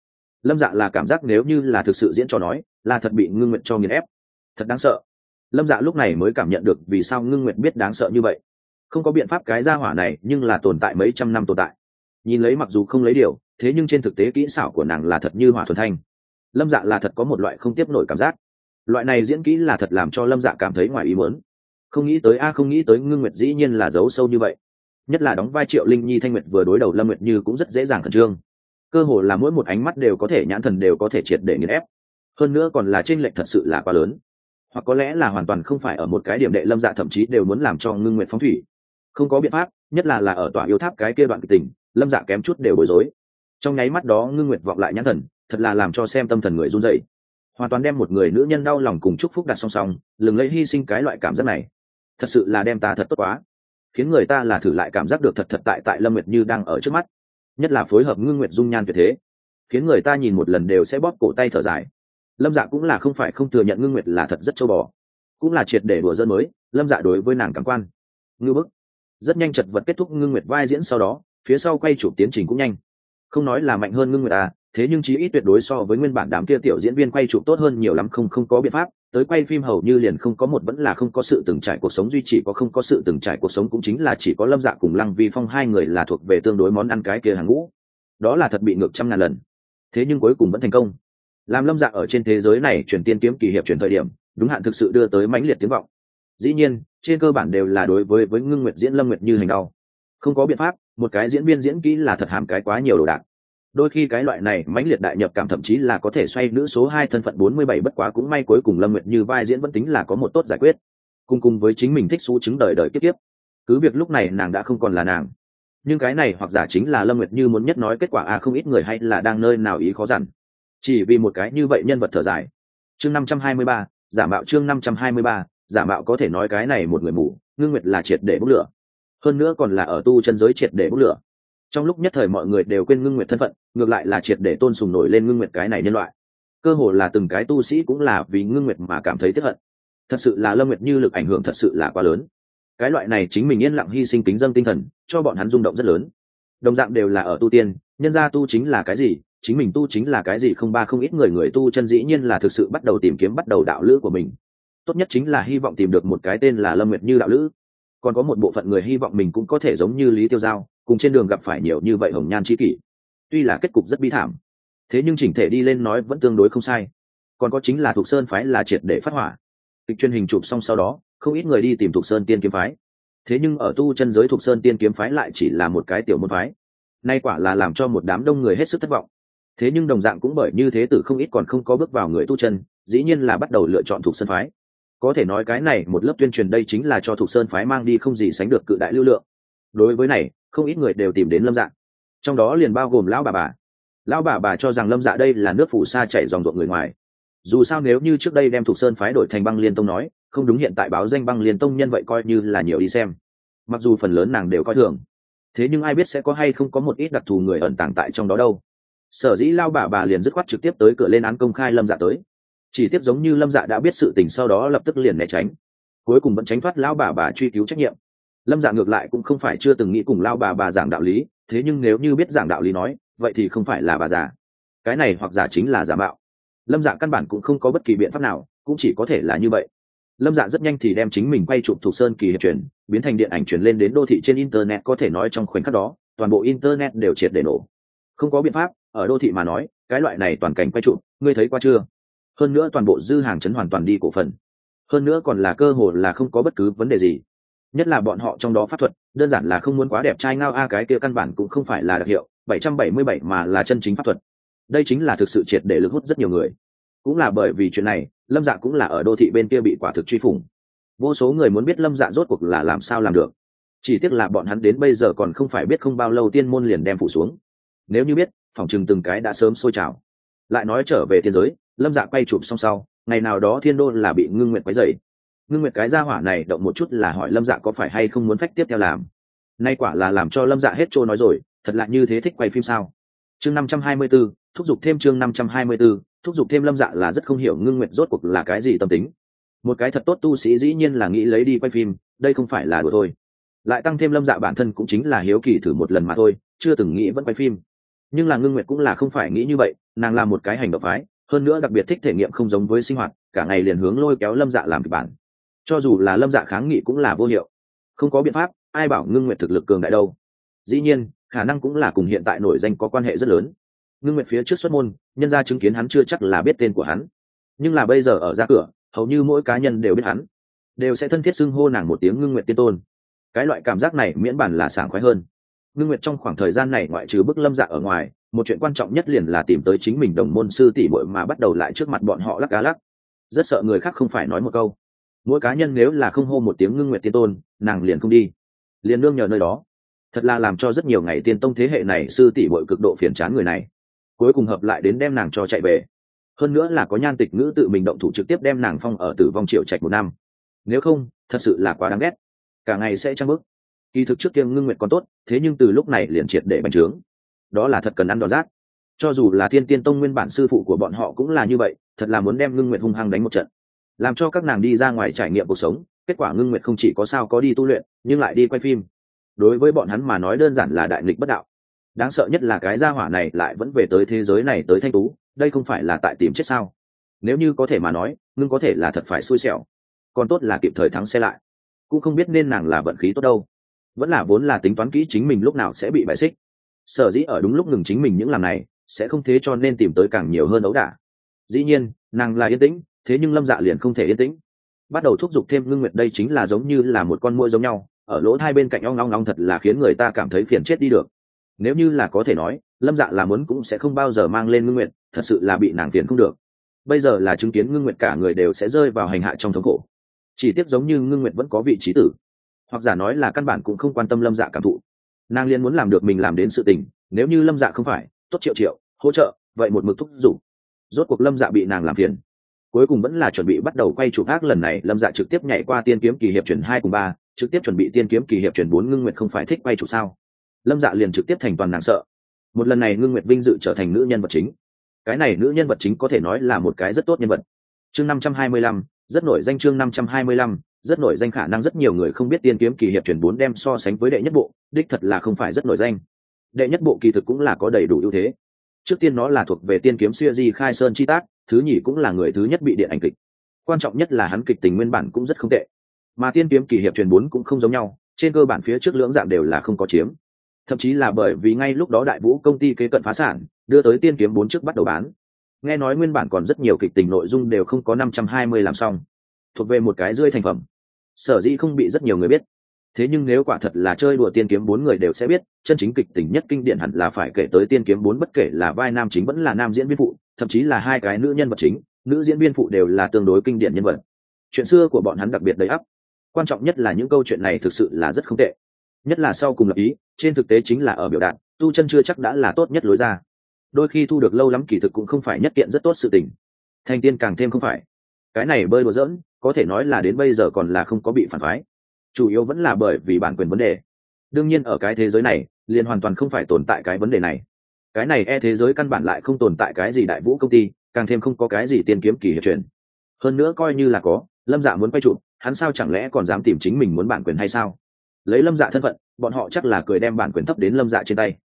Lâm dạ là cảm giác nếu như là thực sự diễn cho nói, là thật bị ngưng nguyệt cho nghiền ép. Thật đáng sợ. Lâm dạ lúc này mới cảm nhận được vì sao ngưng nguyệt biết đáng sợ như vậy. Không có biện pháp cái gia hỏa này, nhưng là tồn tại mấy trăm năm tồn tại. Nhìn lấy mặc dù không lấy điều, thế nhưng trên thực tế kỹ xảo của nàng là thật như hỏa thuần thanh lâm dạ là thật có một loại không tiếp nổi cảm giác. Loại này diễn kỹ là thật làm cho lâm dạ cảm thấy ngoài ý muốn. Không nghĩ tới a, không nghĩ tới ngưng nguyệt dĩ nhiên là giấu sâu như vậy. Nhất là đóng vai triệu linh nhi thanh nguyệt vừa đối đầu lâm nguyệt như cũng rất dễ dàng khẩn trương. Cơ hồ là mỗi một ánh mắt đều có thể nhãn thần đều có thể triệt để nghiền ép. Hơn nữa còn là t r ê n lệch thật sự là quá lớn. Hoặc có lẽ là hoàn toàn không phải ở một cái điểm đệ lâm dạ thậm chí đều muốn làm cho ngưng nguyệt phóng thủy. Không có biện pháp, nhất là là ở tòa yêu tháp cái kia đoạn kịch tình, lâm dạ kém chút đều bối rối. Trong nháy mắt đó, ngưng nguyệt vọng lại nhãn thần thật là làm cho xem tâm thần người run dậy hoàn toàn đem một người nữ nhân đau lòng cùng chúc phúc đặt song song, lừng lấy hy sinh cái loại cảm giác này. Thật sự là đem ta thật tốt quá. Khiến người ta là thử lại cảm giác được thật thật tại tại lâm nguyệt như đang ở trước mắt. Nhất là phối hợp ngưng nguyệt dung nhan tuyệt thế. Khiến người ta nhìn một lần đều sẽ bóp cổ tay thở dài. Lâm dạ cũng là không phải không thừa nhận ngưng nguyệt là thật rất châu bò. Cũng là triệt để đùa dân mới, lâm dạ đối với nàng cảm quan. Ngư bức. Rất nhanh chật vật kết thúc ngưng nguyệt vai diễn sau đó, phía sau quay chụp tiến trình cũng nhanh. Không nói là mạnh hơn ngưng nguyệt à thế nhưng chí ít tuyệt đối so với nguyên bản đám kia tiểu diễn viên quay chụp tốt hơn nhiều lắm, không không có biện pháp. Tới quay phim hầu như liền không có một, vẫn là không có sự từng trải cuộc sống, duy trì có không có sự từng trải cuộc sống cũng chính là chỉ có lâm dạ cùng lăng vi phong hai người là thuộc về tương đối món ăn cái kia hàng ngũ. Đó là thật bị ngược trăm ngàn lần. Thế nhưng cuối cùng vẫn thành công. Làm lâm dạ ở trên thế giới này truyền tiên kiếm kỳ hiệp truyền thời điểm, đúng hạn thực sự đưa tới mãnh liệt tiếng vọng. Dĩ nhiên, trên cơ bản đều là đối với với ngưng nguyệt diễn lâm nguyệt như hành đau không có biện pháp, một cái diễn viên diễn kỹ là thật hàm cái quá nhiều đồ đạc đôi khi cái loại này mãnh liệt đại nhập cảm thậm chí là có thể xoay nữ số hai thân phận bốn mươi bảy bất quá cũng may cuối cùng lâm nguyệt như vai diễn vẫn tính là có một tốt giải quyết. Cùng cùng với chính mình thích xu chứng đời đời tiếp tiếp cứ việc lúc này nàng đã không còn là nàng. Nhưng cái này hoặc giả chính là lâm nguyệt như muốn nhất nói kết quả a à không ít người hay là đang nơi nào ý khó dằn. Chỉ vì một cái như vậy nhân vật thở dài. Chương năm trăm hai mươi ba, giả mạo chương năm trăm hai mươi ba, giả mạo có thể nói cái này một người mù, ngưng nguyệt là triệt để bốc lửa. Hơn nữa còn là ở tu chân giới triệt để bốc lửa. Trong lúc nhất thời mọi người đều quên ngưng nguyệt thân phận ngược lại là triệt để tôn sùng nổi lên ngưng nguyệt cái này nhân loại. Cơ hồ là từng cái tu sĩ cũng là vì ngưng nguyệt mà cảm thấy tiếp hận. Thật sự là lâm nguyệt như lực ảnh hưởng thật sự là quá lớn. Cái loại này chính mình yên lặng hy sinh kính dân tinh thần, cho bọn hắn rung động rất lớn. Đồng dạng đều là ở tu tiên, nhân gia tu chính là cái gì, chính mình tu chính là cái gì không ba không ít người người tu chân dĩ nhiên là thực sự bắt đầu tìm kiếm bắt đầu đạo lữ của mình. Tốt nhất chính là hy vọng tìm được một cái tên là lâm nguyệt như đạo lữ. Còn có một bộ phận người hy vọng mình cũng có thể giống như lý tiêu giao, cùng trên đường gặp phải nhiều như vậy hồng nhan c kỷ tuy là kết cục rất bi thảm, thế nhưng chỉnh thể đi lên nói vẫn tương đối không sai. Còn có chính là thuộc sơn phái là triệt để phát hỏa. Kịch truyền hình chụp xong sau đó, không ít người đi tìm thuộc sơn tiên kiếm phái. Thế nhưng ở tu chân giới thuộc sơn tiên kiếm phái lại chỉ là một cái tiểu môn phái. Nay quả là làm cho một đám đông người hết sức thất vọng. Thế nhưng đồng dạng cũng bởi như thế tử không ít còn không có bước vào người tu chân, dĩ nhiên là bắt đầu lựa chọn thuộc sơn phái. Có thể nói cái này một lớp tuyên truyền đây chính là cho thuộc sơn phái mang đi không gì sánh được cự đại lưu lượng. Đối với này, không ít người đều tìm đến lâm Dạng trong đó liền bao gồm lão bà bà. Lão bà bà cho rằng lâm dạ đây là nước phủ sa chảy dòng ruộng người ngoài. Dù sao nếu như trước đây đem thuộc sơn phái đổi thành băng liên tông nói, không đúng hiện tại báo danh băng liên tông nhân vậy coi như là nhiều đi xem. Mặc dù phần lớn nàng đều coi thường. Thế nhưng ai biết sẽ có hay không có một ít đặc thù người ẩn tàng tại trong đó đâu. Sở dĩ lao bà bà liền dứt khoát trực tiếp tới cửa lên án công khai lâm dạ tới. Chỉ tiếp giống như lâm dạ đã biết sự tình sau đó lập tức liền né tránh. Cuối cùng vẫn tránh thoát lão bà bà truy cứu trách nhiệm. Lâm dạ ngược lại cũng không phải chưa từng nghĩ cùng lao bà bà giảng đạo lý thế nhưng nếu như biết giảng đạo lý nói, vậy thì không phải là bà già. Cái này hoặc giả chính là giả mạo. Lâm dạ căn bản cũng không có bất kỳ biện pháp nào, cũng chỉ có thể là như vậy. Lâm dạ rất nhanh thì đem chính mình quay chụp thuộc sơn kỳ hiệp truyền, biến thành điện ảnh truyền lên đến đô thị trên internet có thể nói trong khoảnh khắc đó, toàn bộ internet đều triệt để nổ. Không có biện pháp, ở đô thị mà nói, cái loại này toàn cảnh quay chụp, ngươi thấy qua chưa? Hơn nữa toàn bộ dư hàng chấn hoàn toàn đi cổ phần. Hơn nữa còn là cơ hội là không có bất cứ vấn đề gì nhất là bọn họ trong đó pháp thuật, đơn giản là không muốn quá đẹp trai ngao a, cái kia căn bản cũng không phải là đặc hiệu 777 mà là chân chính pháp thuật. Đây chính là thực sự triệt để lực hút rất nhiều người. Cũng là bởi vì chuyện này, lâm dạ cũng là ở đô thị bên kia bị quả thực truy phủng. Vô số người muốn biết lâm dạ rốt cuộc là làm sao làm được. Chỉ tiếc là bọn hắn đến bây giờ còn không phải biết không bao lâu tiên môn liền đem phủ xuống. Nếu như biết, phòng chừng từng cái đã sớm sôi trào. Lại nói trở về thiên giới, lâm dạ quay chụp xong sau, ngày nào đó thiên đô là bị ngưng nguyện quấy dày ngưng nguyệt cái gia hỏa này động một chút là hỏi lâm dạ có phải hay không muốn phách tiếp theo làm? Nay quả là làm cho lâm dạ hết trôi nói rồi thật lạ như thế thích quay phim sao? Chương năm trăm hai mươi 524, thúc giục thêm chương năm trăm hai mươi 524, thúc giục thêm lâm dạ là rất không hiểu ngưng nguyệt rốt cuộc là cái gì tâm tính. Một cái thật tốt tu sĩ dĩ nhiên là nghĩ lấy đi quay phim đây không phải là đùa thôi. Lại tăng thêm lâm dạ bản thân cũng chính là hiếu kỳ thử một lần mà thôi chưa từng nghĩ vẫn quay phim. Nhưng là ngưng nguyệt cũng là không phải nghĩ như vậy nàng là một cái hành động phái hơn nữa đặc biệt thích thể nghiệm không giống với sinh hoạt cả ngày liền hướng lôi kéo lâm dạ làm kịch bản cho dù là lâm dạ kháng nghị cũng là vô hiệu. Không có biện pháp, ai bảo ngưng nguyệt thực lực cường đại đâu? Dĩ nhiên, khả năng cũng là cùng hiện tại nổi danh có quan hệ rất lớn. Ngưng nguyệt phía trước xuất môn, nhân ra chứng kiến hắn chưa chắc là biết tên của hắn. Nhưng là bây giờ ở ra cửa, hầu như mỗi cá nhân đều biết hắn. Đều sẽ thân thiết xưng hô nàng một tiếng ngưng nguyệt tiên tôn. Cái loại cảm giác này miễn bản là sảng khoái hơn. Ngưng nguyệt trong khoảng thời gian này ngoại trừ bức lâm dạ ở ngoài, một chuyện quan trọng nhất liền là tìm tới chính mình đồng môn sư tỷ bội mà bắt đầu lại trước mặt bọn họ lắc cá lắc. Rất sợ người khác không phải nói một câu mỗi cá nhân nếu là không hô một tiếng ngưng nguyệt tiên tôn, nàng liền không đi. Liền nương nhờ nơi đó. Thật là làm cho rất nhiều ngày tiên tông thế hệ này sư tỷ bội cực độ phiền chán người này. Cuối cùng hợp lại đến đem nàng cho chạy về. Hơn nữa là có nhan tịch ngữ tự mình động thủ trực tiếp đem nàng phong ở tử vong triệu trạch một năm. Nếu không, thật sự là quá đáng ghét. Cả ngày sẽ trăng bức kỳ thực trước kia ngưng nguyệt còn tốt, thế nhưng từ lúc này liền triệt để bành trướng. Đó là thật cần ăn đòn rác. Cho dù là thiên tiên tông nguyên bản sư phụ của bọn họ cũng là như vậy, thật là muốn đem ngưng nguyệt hung hăng đánh một trận làm cho các nàng đi ra ngoài trải nghiệm cuộc sống. Kết quả ngưng nguyệt không chỉ có sao có đi tu luyện, nhưng lại đi quay phim. Đối với bọn hắn mà nói đơn giản là đại nghịch bất đạo. Đáng sợ nhất là cái gia hỏa này lại vẫn về tới thế giới này tới thanh tú, đây không phải là tại tìm chết sao? Nếu như có thể mà nói, ngưng có thể là thật phải xui xẻo. Còn tốt là kịp thời thắng xe lại. Cũng không biết nên nàng là vận khí tốt đâu. Vẫn là vốn là tính toán kỹ chính mình lúc nào sẽ bị bại xích. Sở dĩ ở đúng lúc ngừng chính mình những làm này, sẽ không thế cho nên tìm tới càng nhiều hơn ấu đả. Dĩ nhiên, nàng là yên tĩnh thế nhưng lâm dạ liền không thể yên tĩnh. Bắt đầu thúc giục thêm ngưng nguyệt đây chính là giống như là một con muỗi giống nhau, ở lỗ hai bên cạnh ong ong ong thật là khiến người ta cảm thấy phiền chết đi được. Nếu như là có thể nói, lâm dạ là muốn cũng sẽ không bao giờ mang lên ngưng nguyệt, thật sự là bị nàng phiền không được. Bây giờ là chứng kiến ngưng nguyệt cả người đều sẽ rơi vào hành hạ trong thống khổ. Chỉ tiếc giống như ngưng nguyệt vẫn có vị trí tử. Hoặc giả nói là căn bản cũng không quan tâm lâm dạ cảm thụ. Nàng liên muốn làm được mình làm đến sự tình, nếu như lâm dạ không phải, tốt triệu triệu, hỗ trợ, vậy một mực thúc giục. Rốt cuộc lâm dạ bị nàng làm phiền cuối cùng vẫn là chuẩn bị bắt đầu quay chụp ác lần này, lâm dạ trực tiếp nhảy qua tiên kiếm kỳ hiệp chuyển hai cùng ba, trực tiếp chuẩn bị tiên kiếm kỳ hiệp chuyển bốn, ngưng nguyệt không phải thích quay chụp sao? Lâm dạ liền trực tiếp thành toàn nàng sợ. Một lần này ngưng nguyệt vinh dự trở thành nữ nhân vật chính. Cái này nữ nhân vật chính có thể nói là một cái rất tốt nhân vật. Chương năm trăm hai mươi lăm, rất nổi danh chương năm trăm hai mươi lăm, rất nổi danh khả năng rất nhiều người không biết tiên kiếm kỳ hiệp chuyển bốn đem so sánh với đệ nhất bộ, đích thật là không phải rất nổi danh. Đệ nhất bộ kỳ thực cũng là có đầy đủ ưu thế. Trước tiên nó là thuộc về tiên kiếm siêu di khai sơn chi tác thứ nhì cũng là người thứ nhất bị điện ảnh kịch. Quan trọng nhất là hắn kịch tình nguyên bản cũng rất không tệ. Mà tiên kiếm kỳ hiệp truyền bốn cũng không giống nhau, trên cơ bản phía trước lưỡng dạng đều là không có chiếm. Thậm chí là bởi vì ngay lúc đó đại vũ công ty kế cận phá sản, đưa tới tiên kiếm bốn trước bắt đầu bán. Nghe nói nguyên bản còn rất nhiều kịch tình nội dung đều không có năm trăm hai mươi làm xong. Thuộc về một cái rơi thành phẩm. Sở dĩ không bị rất nhiều người biết. Thế nhưng nếu quả thật là chơi đùa tiên kiếm bốn người đều sẽ biết, chân chính kịch tình nhất kinh điển hẳn là phải kể tới tiên kiếm bốn, bất kể là vai nam chính vẫn là nam diễn viên phụ thậm chí là hai cái nữ nhân vật chính, nữ diễn viên phụ đều là tương đối kinh điển nhân vật. Chuyện xưa của bọn hắn đặc biệt đầy ắp. Quan trọng nhất là những câu chuyện này thực sự là rất không tệ. Nhất là sau cùng lập ý, trên thực tế chính là ở biểu đạt, tu chân chưa chắc đã là tốt nhất lối ra. Đôi khi thu được lâu lắm kỳ thực cũng không phải nhất kiện rất tốt sự tình. Thành tiên càng thêm không phải. Cái này bơi đùa dỡn có thể nói là đến bây giờ còn là không có bị phản phái. Chủ yếu vẫn là bởi vì bản quyền vấn đề. Đương nhiên ở cái thế giới này, liền hoàn toàn không phải tồn tại cái vấn đề này cái này e thế giới căn bản lại không tồn tại cái gì đại vũ công ty càng thêm không có cái gì tiên kiếm kỳ hiệp truyền hơn nữa coi như là có lâm dạ muốn quay chụp hắn sao chẳng lẽ còn dám tìm chính mình muốn bản quyền hay sao? Lấy lâm dạ thân phận bọn họ chắc là cười đem bản quyền thấp đến lâm dạ trên tay.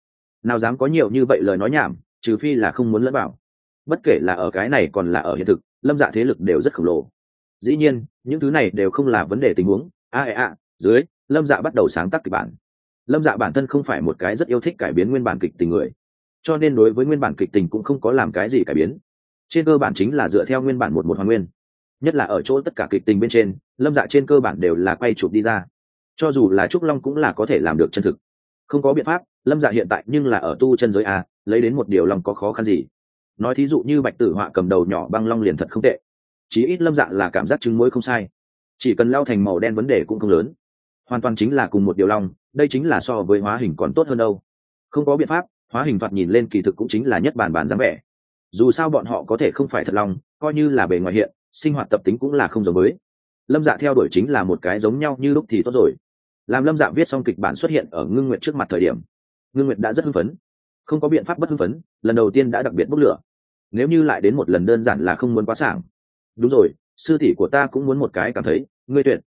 Nào dám có nhiều như vậy lời nói nhảm trừ phi là không muốn lẫn bảo. bất kể là ở cái này còn là ở hiện thực lâm dạ thế lực đều rất khổng lồ. Dĩ nhiên những thứ này đều không là vấn đề tình huống. A à, a dưới lâm dạ bắt đầu sáng tác kịch bản. Lâm dạ bản thân không phải một cái rất yêu thích cải biến nguyên bản kịch tình người cho nên đối với nguyên bản kịch tình cũng không có làm cái gì cải biến. Trên cơ bản chính là dựa theo nguyên bản một một hoàn nguyên. Nhất là ở chỗ tất cả kịch tình bên trên, lâm dạ trên cơ bản đều là quay chụp đi ra. Cho dù là trúc long cũng là có thể làm được chân thực. Không có biện pháp, lâm dạ hiện tại nhưng là ở tu chân giới a, lấy đến một điều lòng có khó khăn gì. Nói thí dụ như bạch tử họa cầm đầu nhỏ băng long liền thật không tệ. Chí ít lâm dạ là cảm giác trứng muối không sai. Chỉ cần lao thành màu đen vấn đề cũng không lớn. Hoàn toàn chính là cùng một điều long đây chính là so với hóa hình còn tốt hơn đâu. Không có biện pháp hóa hình thoạt nhìn lên kỳ thực cũng chính là nhất bản bản dáng vẻ. Dù sao bọn họ có thể không phải thật long coi như là bề ngoài hiện, sinh hoạt tập tính cũng là không giống với. Lâm dạ theo đuổi chính là một cái giống nhau như lúc thì tốt rồi. Làm lâm dạ viết xong kịch bản xuất hiện ở ngưng nguyệt trước mặt thời điểm, ngưng nguyệt đã rất hưng phấn. Không có biện pháp bất hưng phấn, lần đầu tiên đã đặc biệt bốc lửa. Nếu như lại đến một lần đơn giản là không muốn quá sảng. Đúng rồi, sư tỷ của ta cũng muốn một cái cảm thấy, ngươi tuyệt.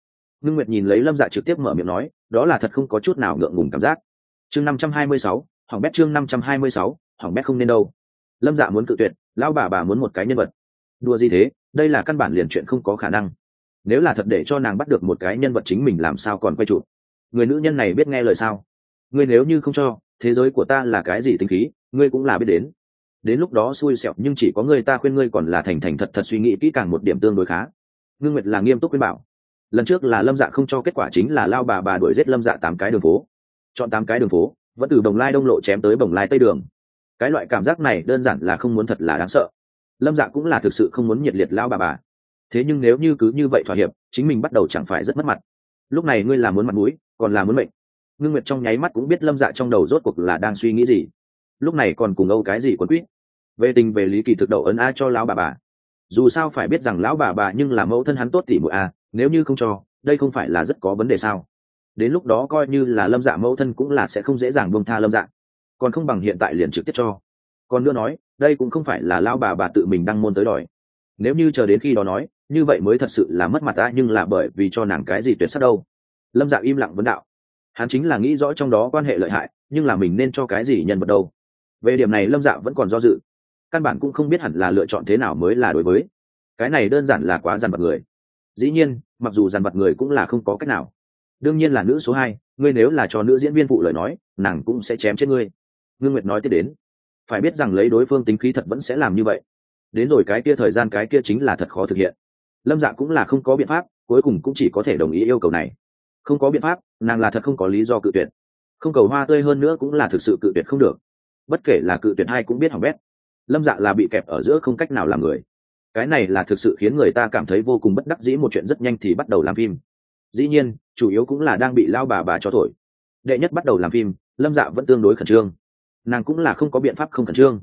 Ngưng nguyệt nhìn lấy lâm dạ trực tiếp mở miệng nói, đó là thật không có chút nào ngượng ngùng cảm giác. Chương năm trăm hai mươi sáu hỏng bét chương năm trăm hai mươi sáu hỏng bét không nên đâu. Lâm dạ muốn cự tuyệt, lão bà bà muốn một cái nhân vật. Đua gì thế, đây là căn bản liền chuyện không có khả năng. Nếu là thật để cho nàng bắt được một cái nhân vật chính mình làm sao còn quay chụp? Người nữ nhân này biết nghe lời sao? Ngươi nếu như không cho, thế giới của ta là cái gì tính khí, ngươi cũng là biết đến. Đến lúc đó xui xẹo nhưng chỉ có người ta khuyên ngươi còn là thành thành thật thật suy nghĩ kỹ càng một điểm tương đối khá. Ngưng nguyệt là nghiêm túc khuyên bảo. Lần trước là lâm dạ không cho kết quả chính là lao bà bà đuổi giết lâm dạ tám cái đường phố. Chọn tám cái đường phố vẫn từ bồng lai đông lộ chém tới bồng lai tây đường. Cái loại cảm giác này đơn giản là không muốn thật là đáng sợ. Lâm dạ cũng là thực sự không muốn nhiệt liệt lao bà bà. Thế nhưng nếu như cứ như vậy thỏa hiệp, chính mình bắt đầu chẳng phải rất mất mặt. Lúc này ngươi là muốn mặt mũi, còn là muốn mệnh. Ngưng nguyệt trong nháy mắt cũng biết lâm dạ trong đầu rốt cuộc là đang suy nghĩ gì. Lúc này còn cùng âu cái gì quấn quýt. Về tình về lý kỳ thực đậu ấn a cho lão bà bà. Dù sao phải biết rằng lão bà bà nhưng là mẫu thân hắn tốt tỉ mụi a, nếu như không cho, đây không phải là rất có vấn đề sao? Đến lúc đó coi như là lâm dạ mẫu thân cũng là sẽ không dễ dàng buông tha lâm dạ. Còn không bằng hiện tại liền trực tiếp cho. Còn nữa nói, đây cũng không phải là lão bà bà tự mình đăng môn tới đòi. Nếu như chờ đến khi đó nói, như vậy mới thật sự là mất mặt ta, nhưng là bởi vì cho nàng cái gì tuyệt sắc đâu. Lâm dạ im lặng vấn đạo. Hắn chính là nghĩ rõ trong đó quan hệ lợi hại, nhưng là mình nên cho cái gì nhân vật đâu. Về điểm này lâm dạ vẫn còn do dự. Căn bản cũng không biết hẳn là lựa chọn thế nào mới là đối với. Cái này đơn giản là quá dằn vặt người. Dĩ nhiên, mặc dù dằn vặt người cũng là không có cách nào đương nhiên là nữ số hai, ngươi nếu là cho nữ diễn viên phụ lời nói, nàng cũng sẽ chém chết ngươi. Ngưng nguyệt nói tiếp đến, phải biết rằng lấy đối phương tính khí thật vẫn sẽ làm như vậy. Đến rồi cái kia thời gian cái kia chính là thật khó thực hiện. Lâm dạ cũng là không có biện pháp, cuối cùng cũng chỉ có thể đồng ý yêu cầu này. Không có biện pháp, nàng là thật không có lý do cự tuyệt. Không cầu hoa tươi hơn nữa cũng là thực sự cự tuyệt không được. Bất kể là cự tuyệt hay cũng biết hỏng bét. Lâm dạ là bị kẹp ở giữa không cách nào làm người. Cái này là thực sự khiến người ta cảm thấy vô cùng bất đắc dĩ một chuyện rất nhanh thì bắt đầu làm phim dĩ nhiên, chủ yếu cũng là đang bị lao bà bà cho thổi. Đệ nhất bắt đầu làm phim, lâm dạ vẫn tương đối khẩn trương. Nàng cũng là không có biện pháp không khẩn trương.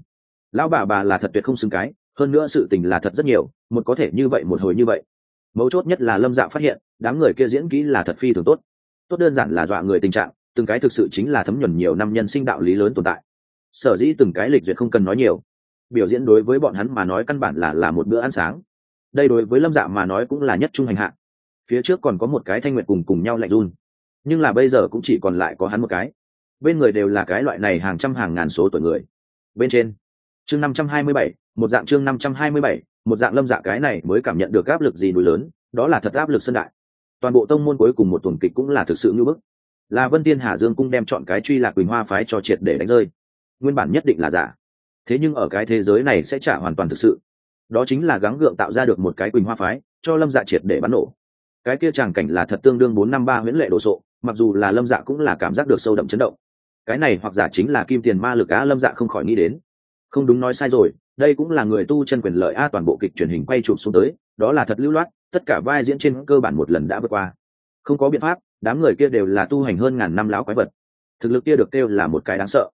Lão bà bà là thật tuyệt không xứng cái, hơn nữa sự tình là thật rất nhiều, một có thể như vậy, một hồi như vậy. Mấu chốt nhất là lâm dạ phát hiện, đám người kia diễn kỹ là thật phi thường tốt. Tốt đơn giản là dọa người tình trạng, từng cái thực sự chính là thấm nhuần nhiều năm nhân sinh đạo lý lớn tồn tại. Sở dĩ từng cái lịch duyệt không cần nói nhiều. Biểu diễn đối với bọn hắn mà nói căn bản là là một bữa ăn sáng. Đây đối với lâm dạ mà nói cũng là nhất trung hành hạ phía trước còn có một cái thanh nguyện cùng cùng nhau lạnh run. Nhưng là bây giờ cũng chỉ còn lại có hắn một cái. Bên người đều là cái loại này hàng trăm hàng ngàn số tuổi người. Bên trên, chương năm trăm hai mươi bảy, một dạng chương năm trăm hai mươi bảy, một dạng lâm dạ cái này mới cảm nhận được áp lực gì núi lớn, đó là thật áp lực sân đại. Toàn bộ tông môn cuối cùng một tuần kịch cũng là thực sự như bức. Là vân tiên hà dương cung đem chọn cái truy lạc quỳnh hoa phái cho triệt để đánh rơi. Nguyên bản nhất định là giả. Thế nhưng ở cái thế giới này sẽ trả hoàn toàn thực sự. Đó chính là gắng gượng tạo ra được một cái quỳnh hoa phái, cho lâm dạ triệt để bắn nổ cái kia tràng cảnh là thật tương đương bốn năm ba huyễn lệ đồ sộ, mặc dù là lâm dạ cũng là cảm giác được sâu đậm chấn động. Cái này hoặc giả chính là kim tiền ma lực á, lâm dạ không khỏi nghĩ đến. Không đúng nói sai rồi, đây cũng là người tu chân quyền lợi a toàn bộ kịch truyền hình quay chụp xuống tới, đó là thật lưu loát, tất cả vai diễn trên cơ bản một lần đã vượt qua. Không có biện pháp, đám người kia đều là tu hành hơn ngàn năm lão quái vật. Thực lực kia được kêu là một cái đáng sợ.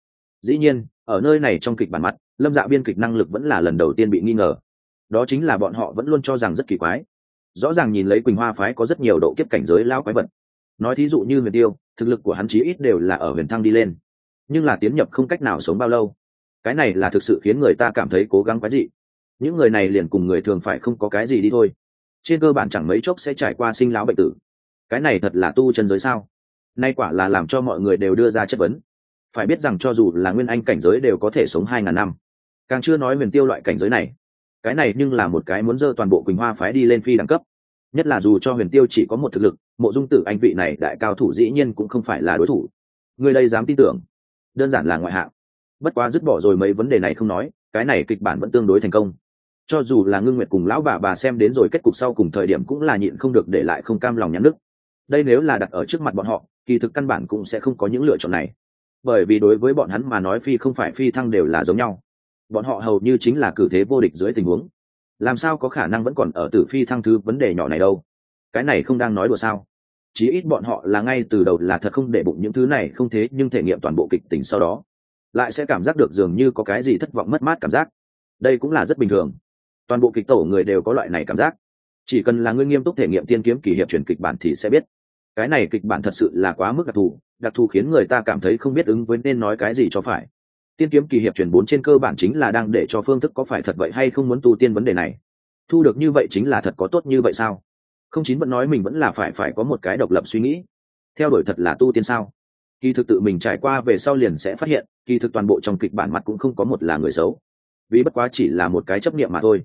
Dĩ nhiên, ở nơi này trong kịch bản mặt, lâm dạ biên kịch năng lực vẫn là lần đầu tiên bị nghi ngờ. Đó chính là bọn họ vẫn luôn cho rằng rất kỳ quái rõ ràng nhìn lấy quỳnh hoa phái có rất nhiều độ kiếp cảnh giới lao quái vật. Nói thí dụ như huyền tiêu, thực lực của hắn chí ít đều là ở huyền thăng đi lên. Nhưng là tiến nhập không cách nào sống bao lâu. Cái này là thực sự khiến người ta cảm thấy cố gắng quái dị. Những người này liền cùng người thường phải không có cái gì đi thôi. Trên cơ bản chẳng mấy chốc sẽ trải qua sinh lão bệnh tử. Cái này thật là tu chân giới sao? Nay quả là làm cho mọi người đều đưa ra chất vấn. Phải biết rằng cho dù là nguyên anh cảnh giới đều có thể sống hai ngàn năm. Càng chưa nói huyền tiêu loại cảnh giới này cái này nhưng là một cái muốn dơ toàn bộ quỳnh hoa phái đi lên phi đẳng cấp. Nhất là dù cho huyền tiêu chỉ có một thực lực, mộ dung tử anh vị này đại cao thủ dĩ nhiên cũng không phải là đối thủ. Người đây dám tin tưởng? Đơn giản là ngoại hạng. Bất quá dứt bỏ rồi mấy vấn đề này không nói, cái này kịch bản vẫn tương đối thành công. Cho dù là ngưng nguyệt cùng lão bà bà xem đến rồi kết cục sau cùng thời điểm cũng là nhịn không được để lại không cam lòng nhắn đức đây nếu là đặt ở trước mặt bọn họ, kỳ thực căn bản cũng sẽ không có những lựa chọn này. Bởi vì đối với bọn hắn mà nói phi không phải phi thăng đều là giống nhau bọn họ hầu như chính là cử thế vô địch dưới tình huống. Làm sao có khả năng vẫn còn ở tử phi thăng thứ vấn đề nhỏ này đâu? Cái này không đang nói đùa sao? Chí ít bọn họ là ngay từ đầu là thật không để bụng những thứ này, không thế nhưng thể nghiệm toàn bộ kịch tính sau đó. Lại sẽ cảm giác được dường như có cái gì thất vọng mất mát cảm giác. Đây cũng là rất bình thường. Toàn bộ kịch tổ người đều có loại này cảm giác. Chỉ cần là ngươi nghiêm túc thể nghiệm tiên kiếm kỳ hiệp truyền kịch bản thì sẽ biết. Cái này kịch bản thật sự là quá mức đặc thù đặc thù khiến người ta cảm thấy không biết ứng với nên nói cái gì cho phải tiên kiếm kỳ hiệp truyền bốn trên cơ bản chính là đang để cho phương thức có phải thật vậy hay không muốn tu tiên vấn đề này. Thu được như vậy chính là thật có tốt như vậy sao? Không chín vẫn nói mình vẫn là phải phải có một cái độc lập suy nghĩ. Theo đuổi thật là tu tiên sao? Kỳ thực tự mình trải qua về sau liền sẽ phát hiện, kỳ thực toàn bộ trong kịch bản mặt cũng không có một là người xấu. Vì bất quá chỉ là một cái chấp niệm mà thôi.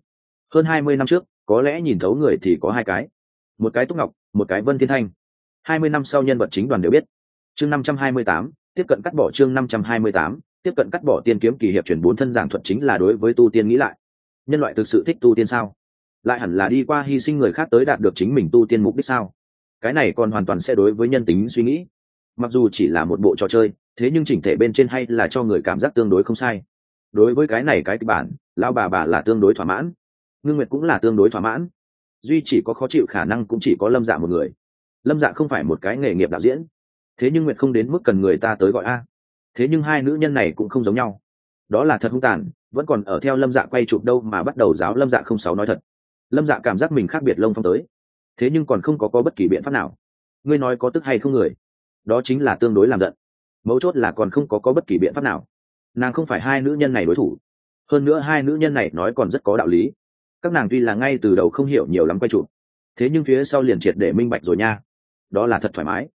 Hơn hai mươi năm trước, có lẽ nhìn thấu người thì có hai cái. Một cái túc ngọc, một cái vân thiên thanh. hai mươi năm sau nhân vật chính đoàn đều biết. Chương năm trăm hai mươi tám, tiếp cận cắt bỏ chương năm trăm hai mươi tám tiếp cận cắt bỏ tiên kiếm kỳ hiệp chuyển bốn thân giảng thuật chính là đối với tu tiên nghĩ lại. Nhân loại thực sự thích tu tiên sao? Lại hẳn là đi qua hy sinh người khác tới đạt được chính mình tu tiên mục đích sao? Cái này còn hoàn toàn sẽ đối với nhân tính suy nghĩ. Mặc dù chỉ là một bộ trò chơi, thế nhưng chỉnh thể bên trên hay là cho người cảm giác tương đối không sai. Đối với cái này cái kịch bản lao bà bà là tương đối thỏa mãn. Ngưng nguyệt cũng là tương đối thỏa mãn. Duy chỉ có khó chịu khả năng cũng chỉ có lâm dạ một người. Lâm dạ không phải một cái nghề nghiệp đạo diễn. Thế nhưng nguyệt không đến mức cần người ta tới gọi a thế nhưng hai nữ nhân này cũng không giống nhau. Đó là thật hung tàn, vẫn còn ở theo lâm dạ quay chụp đâu mà bắt đầu giáo lâm dạ không sáu nói thật. Lâm dạ cảm giác mình khác biệt lông phong tới. Thế nhưng còn không có có bất kỳ biện pháp nào. Ngươi nói có tức hay không người? Đó chính là tương đối làm giận. Mấu chốt là còn không có có bất kỳ biện pháp nào. Nàng không phải hai nữ nhân này đối thủ. Hơn nữa hai nữ nhân này nói còn rất có đạo lý. Các nàng tuy là ngay từ đầu không hiểu nhiều lắm quay chụp, thế nhưng phía sau liền triệt để minh bạch rồi nha. Đó là thật thoải mái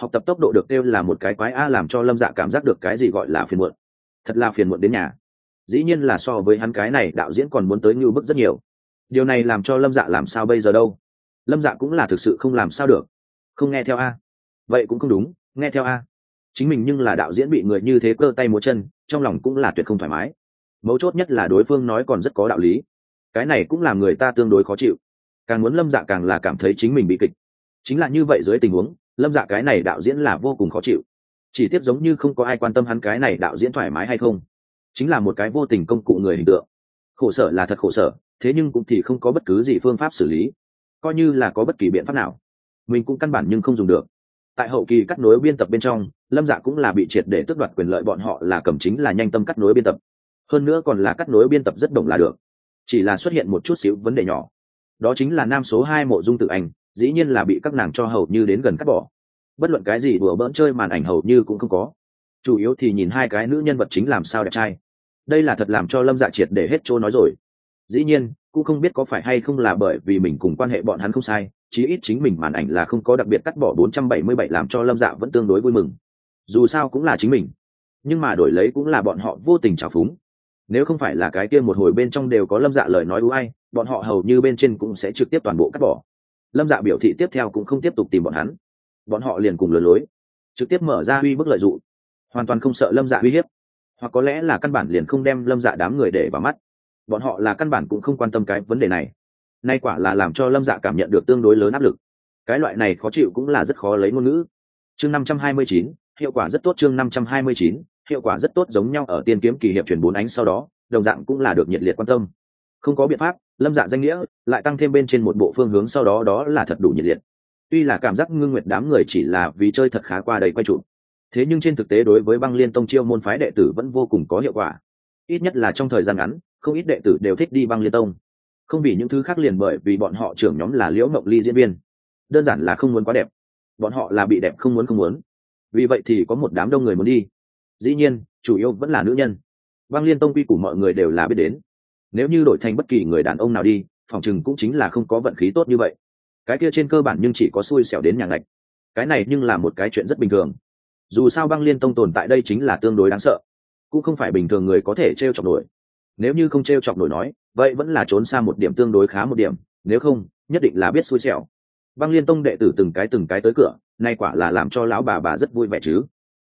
học tập tốc độ được kêu là một cái quái a làm cho lâm dạ cảm giác được cái gì gọi là phiền muộn. Thật là phiền muộn đến nhà. Dĩ nhiên là so với hắn cái này đạo diễn còn muốn tới như bức rất nhiều. Điều này làm cho lâm dạ làm sao bây giờ đâu? Lâm dạ cũng là thực sự không làm sao được. Không nghe theo a. Vậy cũng không đúng, nghe theo a. Chính mình nhưng là đạo diễn bị người như thế cơ tay múa chân, trong lòng cũng là tuyệt không thoải mái. Mấu chốt nhất là đối phương nói còn rất có đạo lý. Cái này cũng làm người ta tương đối khó chịu. Càng muốn lâm dạ càng là cảm thấy chính mình bị kịch. Chính là như vậy dưới tình huống lâm dạ cái này đạo diễn là vô cùng khó chịu. Chỉ tiếp giống như không có ai quan tâm hắn cái này đạo diễn thoải mái hay không. Chính là một cái vô tình công cụ người hình tượng. Khổ sở là thật khổ sở, thế nhưng cũng thì không có bất cứ gì phương pháp xử lý. Coi như là có bất kỳ biện pháp nào, mình cũng căn bản nhưng không dùng được. Tại hậu kỳ cắt nối biên tập bên trong, lâm dạ cũng là bị triệt để tước đoạt quyền lợi bọn họ là cầm chính là nhanh tâm cắt nối biên tập. Hơn nữa còn là cắt nối biên tập rất đồng là được. Chỉ là xuất hiện một chút xíu vấn đề nhỏ. Đó chính là nam số hai mộ dung tự anh dĩ nhiên là bị các nàng cho hầu như đến gần cắt bỏ. Bất luận cái gì đùa bỡn chơi màn ảnh hầu như cũng không có. Chủ yếu thì nhìn hai cái nữ nhân vật chính làm sao đẹp trai. Đây là thật làm cho lâm dạ triệt để hết chỗ nói rồi. Dĩ nhiên, cũng không biết có phải hay không là bởi vì mình cùng quan hệ bọn hắn không sai, chí ít chính mình màn ảnh là không có đặc biệt cắt bỏ 477 làm cho lâm dạ vẫn tương đối vui mừng. Dù sao cũng là chính mình. Nhưng mà đổi lấy cũng là bọn họ vô tình trào phúng. Nếu không phải là cái kia một hồi bên trong đều có lâm dạ lời nói ưu ai, bọn họ hầu như bên trên cũng sẽ trực tiếp toàn bộ cắt bỏ lâm dạ biểu thị tiếp theo cũng không tiếp tục tìm bọn hắn. Bọn họ liền cùng lừa lối, trực tiếp mở ra uy bức lợi dụng. Hoàn toàn không sợ lâm dạ uy hiếp, hoặc có lẽ là căn bản liền không đem lâm dạ đám người để vào mắt. Bọn họ là căn bản cũng không quan tâm cái vấn đề này. Nay quả là làm cho lâm dạ cảm nhận được tương đối lớn áp lực. Cái loại này khó chịu cũng là rất khó lấy ngôn ngữ. Chương năm trăm hai mươi chín, hiệu quả rất tốt chương năm trăm hai mươi chín, hiệu quả rất tốt giống nhau ở tiên kiếm kỳ hiệp Truyền bốn ánh sau đó, đồng dạng cũng là được nhiệt liệt quan tâm. Không có biện pháp lâm dạ danh nghĩa, lại tăng thêm bên trên một bộ phương hướng sau đó đó là thật đủ nhiệt liệt. Tuy là cảm giác ngưng nguyệt đám người chỉ là vì chơi thật khá qua đầy quay trụ thế nhưng trên thực tế đối với băng liên tông chiêu môn phái đệ tử vẫn vô cùng có hiệu quả. Ít nhất là trong thời gian ngắn, không ít đệ tử đều thích đi băng liên tông. Không vì những thứ khác liền bởi vì bọn họ trưởng nhóm là liễu mộng ly diễn viên. Đơn giản là không muốn quá đẹp. Bọn họ là bị đẹp không muốn không muốn. Vì vậy thì có một đám đông người muốn đi. Dĩ nhiên, chủ yếu vẫn là nữ nhân. Băng liên tông quy củ mọi người đều là biết đến nếu như đổi thành bất kỳ người đàn ông nào đi, phòng chừng cũng chính là không có vận khí tốt như vậy. Cái kia trên cơ bản nhưng chỉ có xui xẻo đến nhà ngạch. Cái này nhưng là một cái chuyện rất bình thường. Dù sao băng liên tông tồn tại đây chính là tương đối đáng sợ. Cũng không phải bình thường người có thể t r e o chọc nổi. Nếu như không t r e o chọc nổi nói, vậy vẫn là trốn xa một điểm tương đối khá một điểm. Nếu không, nhất định là biết xui xẻo. Băng liên tông đệ tử từng cái từng cái tới cửa, nay quả là làm cho lão bà bà rất vui vẻ chứ.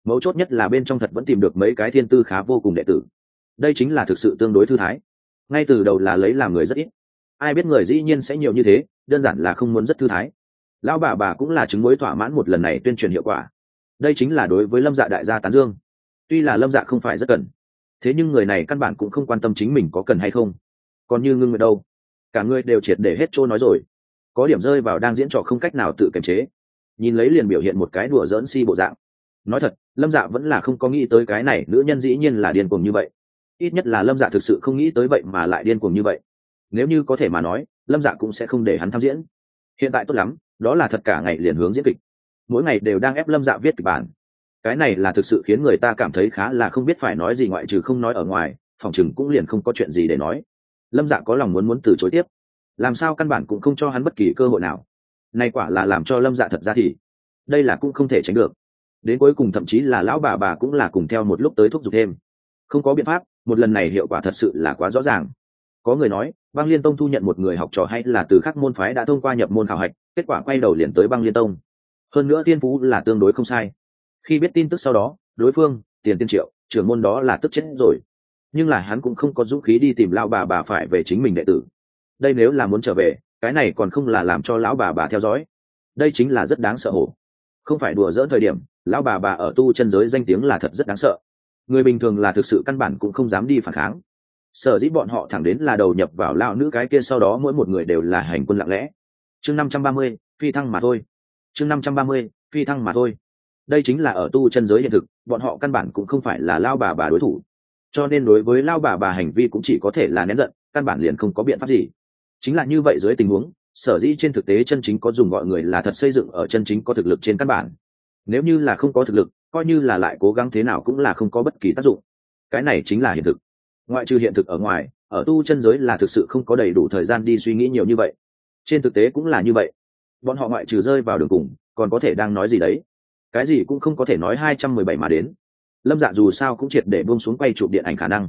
Mấu chốt nhất là bên trong thật vẫn tìm được mấy cái thiên tư khá vô cùng đệ tử. Đây chính là thực sự tương đối thư thái ngay từ đầu là lấy làm người rất ít. Ai biết người dĩ nhiên sẽ nhiều như thế, đơn giản là không muốn rất thư thái. Lão bà bà cũng là chứng mối thỏa mãn một lần này tuyên truyền hiệu quả. Đây chính là đối với lâm dạ đại gia tán dương. Tuy là lâm dạ không phải rất cần, thế nhưng người này căn bản cũng không quan tâm chính mình có cần hay không. Còn như ngưng nguyệt đâu? Cả người đều triệt để hết trôi nói rồi. Có điểm rơi vào đang diễn trò không cách nào tự kiềm chế. Nhìn lấy liền biểu hiện một cái đùa dỡn si bộ dạng. Nói thật, lâm dạ vẫn là không có nghĩ tới cái này, nữ nhân dĩ nhiên là điên cuồng như vậy ít nhất là lâm dạ thực sự không nghĩ tới vậy mà lại điên cuồng như vậy. Nếu như có thể mà nói, lâm dạ cũng sẽ không để hắn tham diễn. Hiện tại tốt lắm, đó là thật cả ngày liền hướng diễn kịch. Mỗi ngày đều đang ép lâm dạ viết kịch bản. Cái này là thực sự khiến người ta cảm thấy khá là không biết phải nói gì ngoại trừ không nói ở ngoài, phòng chừng cũng liền không có chuyện gì để nói. Lâm dạ có lòng muốn muốn từ chối tiếp. Làm sao căn bản cũng không cho hắn bất kỳ cơ hội nào. Nay quả là làm cho lâm dạ thật ra thì, đây là cũng không thể tránh được. Đến cuối cùng thậm chí là lão bà bà cũng là cùng theo một lúc tới thúc giục thêm. Không có biện pháp một lần này hiệu quả thật sự là quá rõ ràng. Có người nói, băng liên tông thu nhận một người học trò hay là từ các môn phái đã thông qua nhập môn khảo hạch, kết quả quay đầu liền tới băng liên tông. Hơn nữa tiên phú là tương đối không sai. Khi biết tin tức sau đó, đối phương, tiền tiên triệu, trưởng môn đó là tức chết rồi. Nhưng là hắn cũng không có dũng khí đi tìm lão bà bà phải về chính mình đệ tử. Đây nếu là muốn trở về, cái này còn không là làm cho lão bà bà theo dõi. Đây chính là rất đáng sợ hổ. Không phải đùa dỡ thời điểm, lão bà bà ở tu chân giới danh tiếng là thật rất đáng sợ người bình thường là thực sự căn bản cũng không dám đi phản kháng. Sở dĩ bọn họ thẳng đến là đầu nhập vào lao nữ cái kia sau đó mỗi một người đều là hành quân lặng lẽ. Chương năm trăm ba mươi, phi thăng mà thôi. Chương năm trăm ba mươi, phi thăng mà thôi. Đây chính là ở tu chân giới hiện thực, bọn họ căn bản cũng không phải là lao bà bà đối thủ. Cho nên đối với lao bà bà hành vi cũng chỉ có thể là nén giận, căn bản liền không có biện pháp gì. Chính là như vậy dưới tình huống, sở dĩ trên thực tế chân chính có dùng gọi người là thật xây dựng ở chân chính có thực lực trên căn bản. Nếu như là không có thực lực coi như là lại cố gắng thế nào cũng là không có bất kỳ tác dụng. Cái này chính là hiện thực. Ngoại trừ hiện thực ở ngoài, ở tu chân giới là thực sự không có đầy đủ thời gian đi suy nghĩ nhiều như vậy. Trên thực tế cũng là như vậy. Bọn họ ngoại trừ rơi vào đường cùng, còn có thể đang nói gì đấy? Cái gì cũng không có thể nói hai trăm mười bảy mà đến. Lâm dạ dù sao cũng triệt để buông xuống quay chụp điện ảnh khả năng.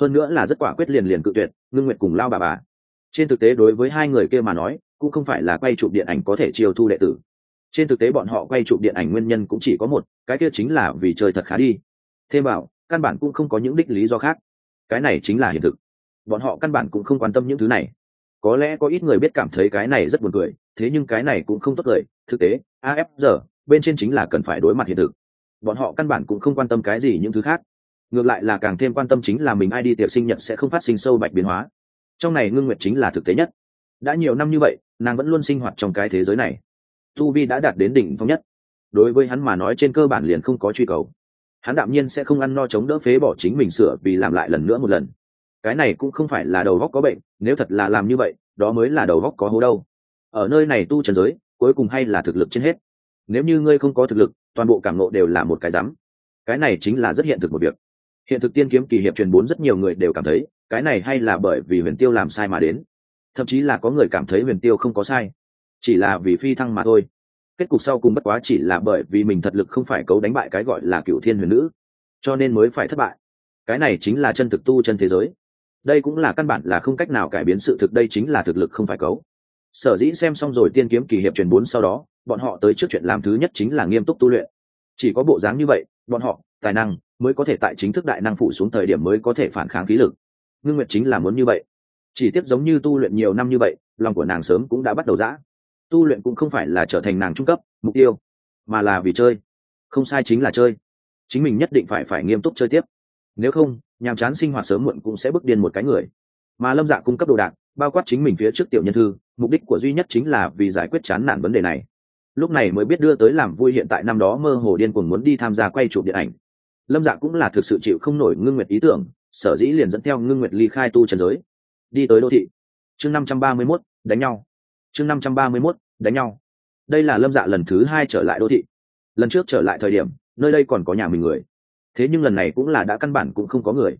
Hơn nữa là rất quả quyết liền liền cự tuyệt, ngưng nguyệt cùng lao bà bà. Trên thực tế đối với hai người kia mà nói, cũng không phải là quay chụp điện ảnh có thể chiêu thu đệ tử trên thực tế bọn họ quay chụp điện ảnh nguyên nhân cũng chỉ có một, cái kia chính là vì chơi thật khá đi. Thêm bảo căn bản cũng không có những đích lý do khác. Cái này chính là hiện thực. Bọn họ căn bản cũng không quan tâm những thứ này. Có lẽ có ít người biết cảm thấy cái này rất buồn cười, thế nhưng cái này cũng không tốt cười thực tế af giờ bên trên chính là cần phải đối mặt hiện thực. Bọn họ căn bản cũng không quan tâm cái gì những thứ khác. Ngược lại là càng thêm quan tâm chính là mình ai đi tiệc sinh nhật sẽ không phát sinh sâu bạch biến hóa. Trong này ngưng nguyệt chính là thực tế nhất. Đã nhiều năm như vậy, nàng vẫn luôn sinh hoạt trong cái thế giới này tu vi đã đạt đến đỉnh phong nhất. Đối với hắn mà nói trên cơ bản liền không có truy cầu. Hắn đạm nhiên sẽ không ăn no chống đỡ phế bỏ chính mình sửa vì làm lại lần nữa một lần. Cái này cũng không phải là đầu góc có bệnh, nếu thật là làm như vậy, đó mới là đầu góc có hố đâu. Ở nơi này tu trần giới, cuối cùng hay là thực lực trên hết. Nếu như ngươi không có thực lực, toàn bộ cảm nộ đều là một cái rắm cái này chính là rất hiện thực một việc. Hiện thực tiên kiếm kỳ hiệp truyền bốn rất nhiều người đều cảm thấy, cái này hay là bởi vì huyền tiêu làm sai mà đến. Thậm chí là có người cảm thấy huyền tiêu không có sai chỉ là vì phi thăng mà thôi. Kết cục sau cùng bất quá chỉ là bởi vì mình thật lực không phải cấu đánh bại cái gọi là cựu thiên huyền nữ, cho nên mới phải thất bại. Cái này chính là chân thực tu chân thế giới. Đây cũng là căn bản là không cách nào cải biến sự thực, đây chính là thực lực không phải cấu. Sở dĩ xem xong rồi tiên kiếm kỳ hiệp truyền bốn sau đó, bọn họ tới trước chuyện làm thứ nhất chính là nghiêm túc tu luyện. Chỉ có bộ dáng như vậy, bọn họ, tài năng, mới có thể tại chính thức đại năng phụ xuống thời điểm mới có thể phản kháng khí lực. Ngưng nguyệt chính là muốn như vậy. Chỉ tiếp giống như tu luyện nhiều năm như vậy, lòng của nàng sớm cũng đã bắt đầu giã tu luyện cũng không phải là trở thành nàng trung cấp, mục tiêu, mà là vì chơi. Không sai chính là chơi. Chính mình nhất định phải phải nghiêm túc chơi tiếp. Nếu không, nhàm chán sinh hoạt sớm muộn cũng sẽ bước điên một cái người. Mà lâm dạ cung cấp đồ đạc, bao quát chính mình phía trước tiểu nhân thư, mục đích của duy nhất chính là vì giải quyết chán nản vấn đề này. Lúc này mới biết đưa tới làm vui hiện tại năm đó mơ hồ điên cuồng muốn đi tham gia quay chụp điện ảnh. Lâm dạ cũng là thực sự chịu không nổi ngưng nguyệt ý tưởng, sở dĩ liền dẫn theo ngưng nguyệt ly khai tu trần giới. Đi tới đô thị. Chương năm trăm ba mươi mốt, đánh nhau chương năm trăm ba mươi mốt, đánh nhau. Đây là lâm dạ lần thứ hai trở lại đô thị. Lần trước trở lại thời điểm, nơi đây còn có nhà mình người. Thế nhưng lần này cũng là đã căn bản cũng không có người.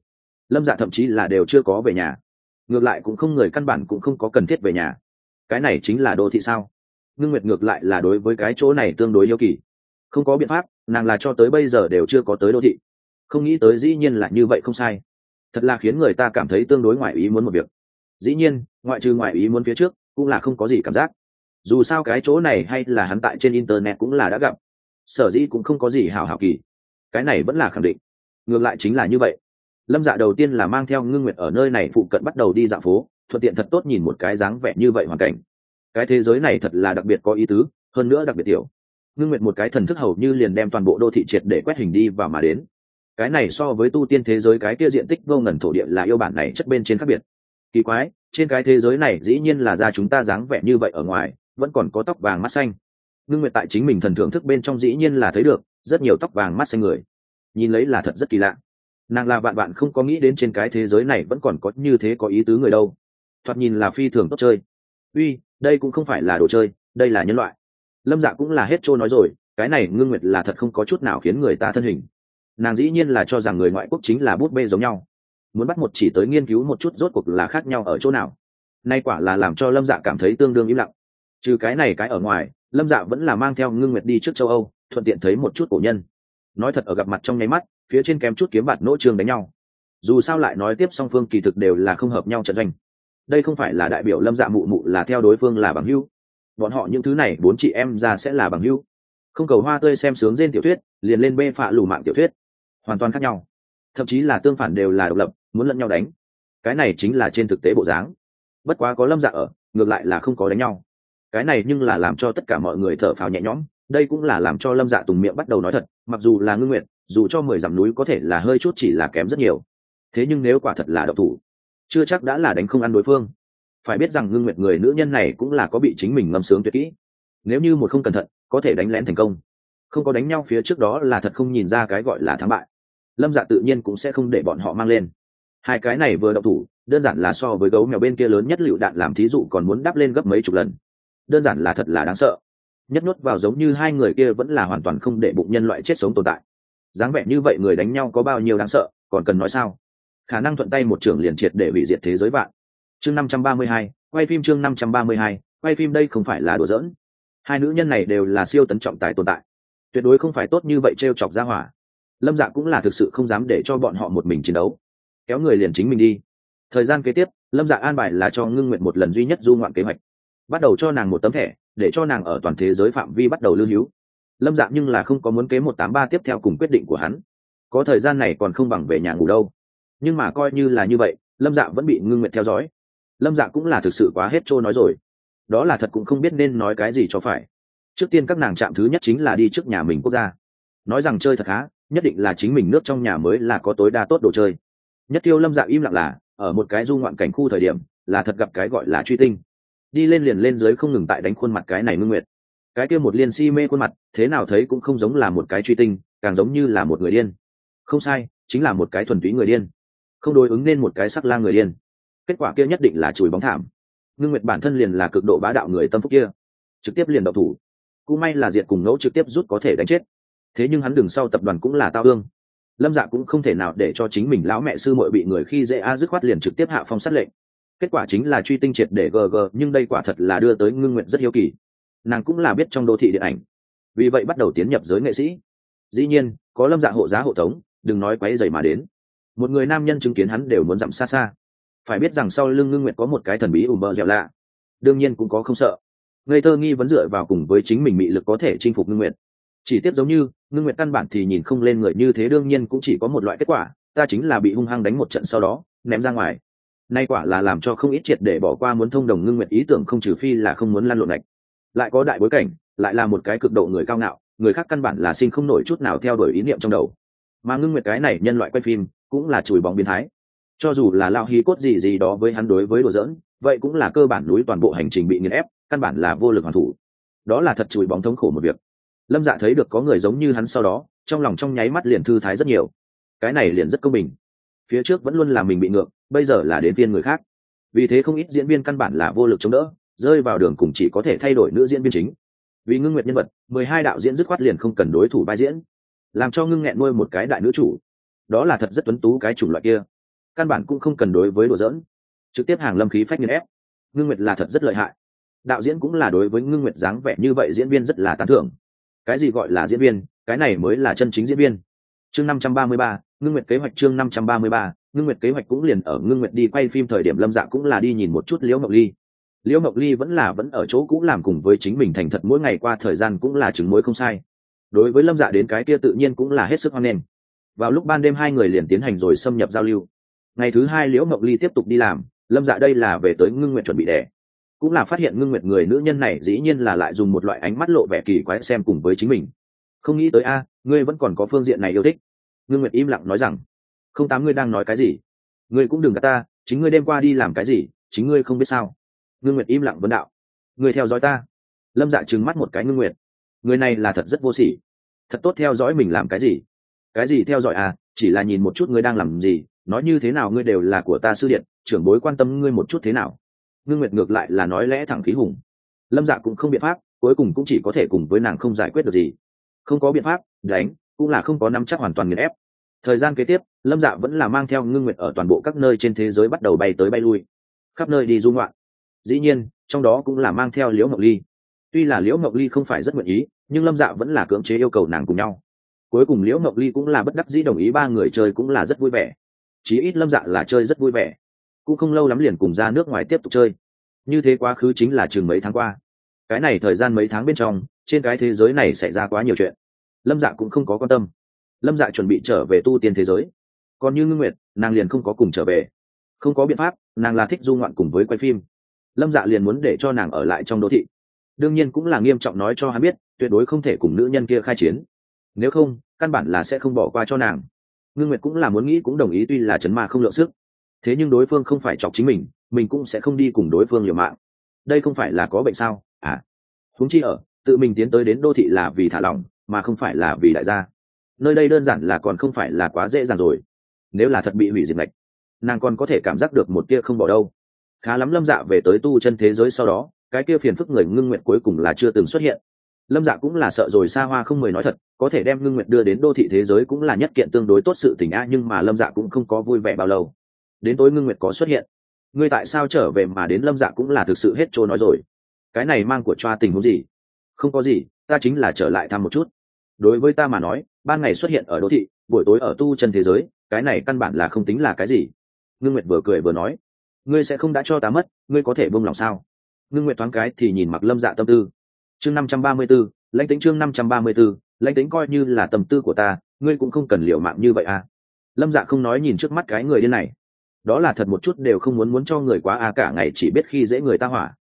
Lâm dạ thậm chí là đều chưa có về nhà. Ngược lại cũng không người căn bản cũng không có cần thiết về nhà. Cái này chính là đô thị sao? Ngưng nguyệt ngược lại là đối với cái chỗ này tương đối yêu kỳ. Không có biện pháp, nàng là cho tới bây giờ đều chưa có tới đô thị. Không nghĩ tới dĩ nhiên là như vậy không sai. Thật là khiến người ta cảm thấy tương đối ngoại ý muốn một việc. Dĩ nhiên, ngoại trừ ngoại ý muốn phía trước cũng là không có gì cảm giác. Dù sao cái chỗ này hay là hắn tại trên internet cũng là đã gặp. Sở dĩ cũng không có gì hào hào kỳ. Cái này vẫn là khẳng định. Ngược lại chính là như vậy. Lâm dạ đầu tiên là mang theo ngưng nguyệt ở nơi này phụ cận bắt đầu đi dạo phố, thuận tiện thật tốt nhìn một cái dáng vẻ như vậy hoàn cảnh. Cái thế giới này thật là đặc biệt có ý tứ, hơn nữa đặc biệt tiểu. Ngưng nguyệt một cái thần thức hầu như liền đem toàn bộ đô thị triệt để quét hình đi và mà đến. Cái này so với tu tiên thế giới cái kia diện tích vô ngần thổ địa là yêu bản này chất bên trên khác biệt. Kỳ quái trên cái thế giới này dĩ nhiên là ra chúng ta dáng vẻ như vậy ở ngoài, vẫn còn có tóc vàng mắt xanh. Ngưng nguyệt tại chính mình thần thưởng thức bên trong dĩ nhiên là thấy được, rất nhiều tóc vàng mắt xanh người. Nhìn lấy là thật rất kỳ lạ. Nàng là bạn bạn không có nghĩ đến trên cái thế giới này vẫn còn có như thế có ý tứ người đâu. Thoạt nhìn là phi thường tốt chơi. Uy, đây cũng không phải là đồ chơi, đây là nhân loại. Lâm dạ cũng là hết trôi nói rồi, cái này ngưng nguyệt là thật không có chút nào khiến người ta thân hình. Nàng dĩ nhiên là cho rằng người ngoại quốc chính là bút bê giống nhau muốn bắt một chỉ tới nghiên cứu một chút rốt cuộc là khác nhau ở chỗ nào. Nay quả là làm cho lâm dạ cảm thấy tương đương im lặng. Trừ cái này cái ở ngoài, lâm dạ vẫn là mang theo ngưng nguyệt đi trước châu âu, thuận tiện thấy một chút cổ nhân. Nói thật ở gặp mặt trong nháy mắt, phía trên kém chút kiếm bạt nỗ trường đánh nhau. Dù sao lại nói tiếp song phương kỳ thực đều là không hợp nhau trận doanh. Đây không phải là đại biểu lâm dạ mụ mụ là theo đối phương là bằng hưu bọn họ những thứ này, bốn chị em ra sẽ là bằng hưu không cầu hoa tươi xem sướng trên tiểu thuyết, liền lên bê phạ lù mạng tiểu thuyết. Hoàn toàn khác nhau thậm chí là tương phản đều là độc lập, muốn lẫn nhau đánh. Cái này chính là trên thực tế bộ dáng. Bất quá có lâm dạ ở, ngược lại là không có đánh nhau. Cái này nhưng là làm cho tất cả mọi người thở phào nhẹ nhõm, đây cũng là làm cho lâm dạ tùng miệng bắt đầu nói thật, mặc dù là ngưng nguyện dù cho mười dặm núi có thể là hơi chút chỉ là kém rất nhiều. Thế nhưng nếu quả thật là độc thủ, chưa chắc đã là đánh không ăn đối phương. Phải biết rằng ngưng nguyệt người nữ nhân này cũng là có bị chính mình ngâm sướng tuyệt kỹ. Nếu như một không cẩn thận, có thể đánh lén thành công. Không có đánh nhau phía trước đó là thật không nhìn ra cái gọi là thắng bại lâm dạ tự nhiên cũng sẽ không để bọn họ mang lên. Hai cái này vừa đậu thủ, đơn giản là so với gấu mèo bên kia lớn nhất lựu đạn làm thí dụ còn muốn đắp lên gấp mấy chục lần. Đơn giản là thật là đáng sợ. Nhất nuốt vào giống như hai người kia vẫn là hoàn toàn không để bụng nhân loại chết sống tồn tại. Dáng vẻ như vậy người đánh nhau có bao nhiêu đáng sợ, còn cần nói sao? Khả năng thuận tay một trưởng liền triệt để hủy diệt thế giới bạn chương năm trăm ba mươi hai, quay phim chương năm trăm ba mươi hai, quay phim đây không phải là đùa giỡn. Hai nữ nhân này đều là siêu tấn trọng tài tồn tại. Tuyệt đối không phải tốt như vậy t r e o chọc ra hỏa lâm dạ cũng là thực sự không dám để cho bọn họ một mình chiến đấu. Kéo người liền chính mình đi. Thời gian kế tiếp, lâm dạ an bài là cho ngưng nguyện một lần duy nhất du ngoạn kế hoạch. Bắt đầu cho nàng một tấm thẻ, để cho nàng ở toàn thế giới phạm vi bắt đầu lưu hữu. Lâm dạ nhưng là không có muốn kế một tám ba tiếp theo cùng quyết định của hắn. Có thời gian này còn không bằng về nhà ngủ đâu. Nhưng mà coi như là như vậy, lâm dạ vẫn bị ngưng nguyện theo dõi. Lâm dạ cũng là thực sự quá hết trôi nói rồi. Đó là thật cũng không biết nên nói cái gì cho phải. Trước tiên các nàng chạm thứ nhất chính là đi trước nhà mình quốc gia. Nói rằng chơi thật khá nhất định là chính mình nước trong nhà mới là có tối đa tốt đồ chơi. Nhất tiêu lâm dạ im lặng là, ở một cái du ngoạn cảnh khu thời điểm, là thật gặp cái gọi là truy tinh. Đi lên liền lên dưới không ngừng tại đánh khuôn mặt cái này ngưng nguyệt. Cái kia một liên si mê khuôn mặt, thế nào thấy cũng không giống là một cái truy tinh, càng giống như là một người điên. Không sai, chính là một cái thuần túy người điên. Không đối ứng nên một cái sắc la người điên. Kết quả kia nhất định là chùi bóng thảm. Ngưng nguyệt bản thân liền là cực độ bá đạo người tâm phúc kia. Trực tiếp liền độc thủ. Cũng may là diệt cùng ngẫu trực tiếp rút có thể đánh chết thế nhưng hắn đường sau tập đoàn cũng là tao ương lâm dạ cũng không thể nào để cho chính mình lão mẹ sư muội bị người khi dễ a dứt khoát liền trực tiếp hạ phong sát lệnh. Kết quả chính là truy tinh triệt để gg nhưng đây quả thật là đưa tới ngưng nguyện rất hiếu kỳ. Nàng cũng là biết trong đô thị điện ảnh. Vì vậy bắt đầu tiến nhập giới nghệ sĩ. Dĩ nhiên, có lâm dạ hộ giá hộ tống, đừng nói quáy dày mà đến. Một người nam nhân chứng kiến hắn đều muốn dặm xa xa. Phải biết rằng sau lưng ngưng nguyện có một cái thần bí ùm bơ dẻo lạ. Đương nhiên cũng có không sợ. Ngây thơ nghi vẫn dựa vào cùng với chính mình mị lực có thể chinh phục ngưng nguyện chỉ tiếp giống như, ngưng nguyện căn bản thì nhìn không lên người như thế, đương nhiên cũng chỉ có một loại kết quả, ta chính là bị hung hăng đánh một trận sau đó, ném ra ngoài. Nay quả là làm cho không ít triệt để bỏ qua muốn thông đồng ngưng nguyện ý tưởng không trừ phi là không muốn lăn lộn lệch. Lại có đại bối cảnh, lại là một cái cực độ người cao ngạo, người khác căn bản là sinh không nổi chút nào theo đuổi ý niệm trong đầu. Mà ngưng nguyệt cái này nhân loại quay phim, cũng là chùi bóng biến thái. Cho dù là lao hí cốt gì gì đó với hắn đối với đồ dỡn vậy cũng là cơ bản núi toàn bộ hành trình bị nghiền ép, căn bản là vô lực hoàn thủ. Đó là thật chùi bóng thống khổ một việc lâm dạ thấy được có người giống như hắn sau đó, trong lòng trong nháy mắt liền thư thái rất nhiều. Cái này liền rất công bình. Phía trước vẫn luôn là mình bị ngược, bây giờ là đến viên người khác. Vì thế không ít diễn viên căn bản là vô lực chống đỡ, rơi vào đường cùng chỉ có thể thay đổi nữ diễn viên chính. Vì ngưng nguyệt nhân vật, mười hai đạo diễn dứt khoát liền không cần đối thủ vai diễn, làm cho ngưng nghẹn nuôi một cái đại nữ chủ. Đó là thật rất tuấn tú cái chủng loại kia. Căn bản cũng không cần đối với đùa dỡn trực tiếp hàng lâm khí phách nghiên ép. Ngưng nguyệt là thật rất lợi hại. Đạo diễn cũng là đối với ngưng nguyệt dáng vẻ như vậy diễn viên rất là tán thưởng cái gì gọi là diễn viên, cái này mới là chân chính diễn viên. Chương năm trăm ba mươi ba, ngưng nguyệt kế hoạch chương năm trăm ba mươi ba, ngưng nguyệt kế hoạch cũng liền ở ngưng nguyệt đi quay phim thời điểm lâm dạ cũng là đi nhìn một chút liễu ngọc ly. Liễu ngọc ly vẫn là vẫn ở chỗ cũ làm cùng với chính mình thành thật mỗi ngày qua thời gian cũng là chứng mối không sai. Đối với lâm dạ đến cái kia tự nhiên cũng là hết sức hoan nghênh. Vào lúc ban đêm hai người liền tiến hành rồi xâm nhập giao lưu. Ngày thứ hai liễu ngọc ly tiếp tục đi làm. Lâm dạ đây là về tới ngưng nguyện chuẩn bị đẻ cũng là phát hiện ngưng nguyệt người nữ nhân này dĩ nhiên là lại dùng một loại ánh mắt lộ vẻ kỳ quái xem cùng với chính mình. Không nghĩ tới a, ngươi vẫn còn có phương diện này yêu thích. Ngưng nguyệt im lặng nói rằng, không tám ngươi đang nói cái gì? Ngươi cũng đừng gạt ta, chính ngươi đêm qua đi làm cái gì, chính ngươi không biết sao. Ngưng nguyệt im lặng vấn đạo, ngươi theo dõi ta. Lâm dạ trừng mắt một cái ngưng nguyệt, người này là thật rất vô sỉ. Thật tốt theo dõi mình làm cái gì? Cái gì theo dõi à? Chỉ là nhìn một chút ngươi đang làm gì, nói như thế nào ngươi đều là của ta sư điện, trưởng bối quan tâm ngươi một chút thế nào ngưng nguyệt ngược lại là nói lẽ thẳng khí hùng. Lâm dạ cũng không biện pháp, cuối cùng cũng chỉ có thể cùng với nàng không giải quyết được gì. Không có biện pháp, đánh, cũng là không có nắm chắc hoàn toàn nghiền ép. Thời gian kế tiếp, lâm dạ vẫn là mang theo ngưng nguyệt ở toàn bộ các nơi trên thế giới bắt đầu bay tới bay lui. Khắp nơi đi dung loạn dĩ nhiên, trong đó cũng là mang theo liễu ngọc ly. Tuy là liễu ngọc ly không phải rất nguyện ý, nhưng lâm dạ vẫn là cưỡng chế yêu cầu nàng cùng nhau. Cuối cùng liễu ngọc ly cũng là bất đắc dĩ đồng ý ba người chơi cũng là rất vui vẻ. Chí ít lâm dạ là chơi rất vui vẻ cũng không lâu lắm liền cùng ra nước ngoài tiếp tục chơi. Như thế quá khứ chính là chừng mấy tháng qua. Cái này thời gian mấy tháng bên trong, trên cái thế giới này xảy ra quá nhiều chuyện. Lâm dạ cũng không có quan tâm. Lâm dạ chuẩn bị trở về tu tiên thế giới. Còn như ngưng nguyệt, nàng liền không có cùng trở về. Không có biện pháp, nàng là thích du ngoạn cùng với quay phim. Lâm dạ liền muốn để cho nàng ở lại trong đô thị. Đương nhiên cũng là nghiêm trọng nói cho hắn biết, tuyệt đối không thể cùng nữ nhân kia khai chiến. Nếu không, căn bản là sẽ không bỏ qua cho nàng. Ngưng nguyệt cũng là muốn nghĩ cũng đồng ý, tuy là chấn ma không lượng sức thế nhưng đối phương không phải chọc chính mình mình cũng sẽ không đi cùng đối phương liều mạng. Đây không phải là có bệnh sao? À. Huống chi ở, tự mình tiến tới đến đô thị là vì thả lỏng, mà không phải là vì đại gia. Nơi đây đơn giản là còn không phải là quá dễ dàng rồi. Nếu là thật bị hủy diệt lệch, nàng còn có thể cảm giác được một kia không bỏ đâu. Khá lắm lâm dạ về tới tu chân thế giới sau đó, cái kia phiền phức người ngưng nguyện cuối cùng là chưa từng xuất hiện. Lâm dạ cũng là sợ rồi xa hoa không mời nói thật, có thể đem ngưng nguyện đưa đến đô thị thế giới cũng là nhất kiện tương đối tốt sự tình a nhưng mà lâm dạ cũng không có vui vẻ bao lâu đến tối ngưng nguyệt có xuất hiện. Ngươi tại sao trở về mà đến lâm dạ cũng là thực sự hết trôi nói rồi. Cái này mang của choa tình huống gì? Không có gì, ta chính là trở lại thăm một chút. Đối với ta mà nói, ban ngày xuất hiện ở đô thị, buổi tối ở tu chân thế giới, cái này căn bản là không tính là cái gì. Ngưng nguyệt vừa cười vừa nói, ngươi sẽ không đã cho ta mất, ngươi có thể buông lòng sao? Ngưng nguyệt thoáng cái thì nhìn mặc lâm dạ tâm tư. Chương năm trăm ba mươi b ố lãnh tính chương năm trăm ba mươi b ố lãnh tính coi như là tâm tư của ta, ngươi cũng không cần liệu mạng như vậy à. Lâm dạ không nói nhìn trước mắt cái người điên này đó là thật một chút đều không muốn muốn cho người quá à cả ngày chỉ biết khi dễ người ta hỏa.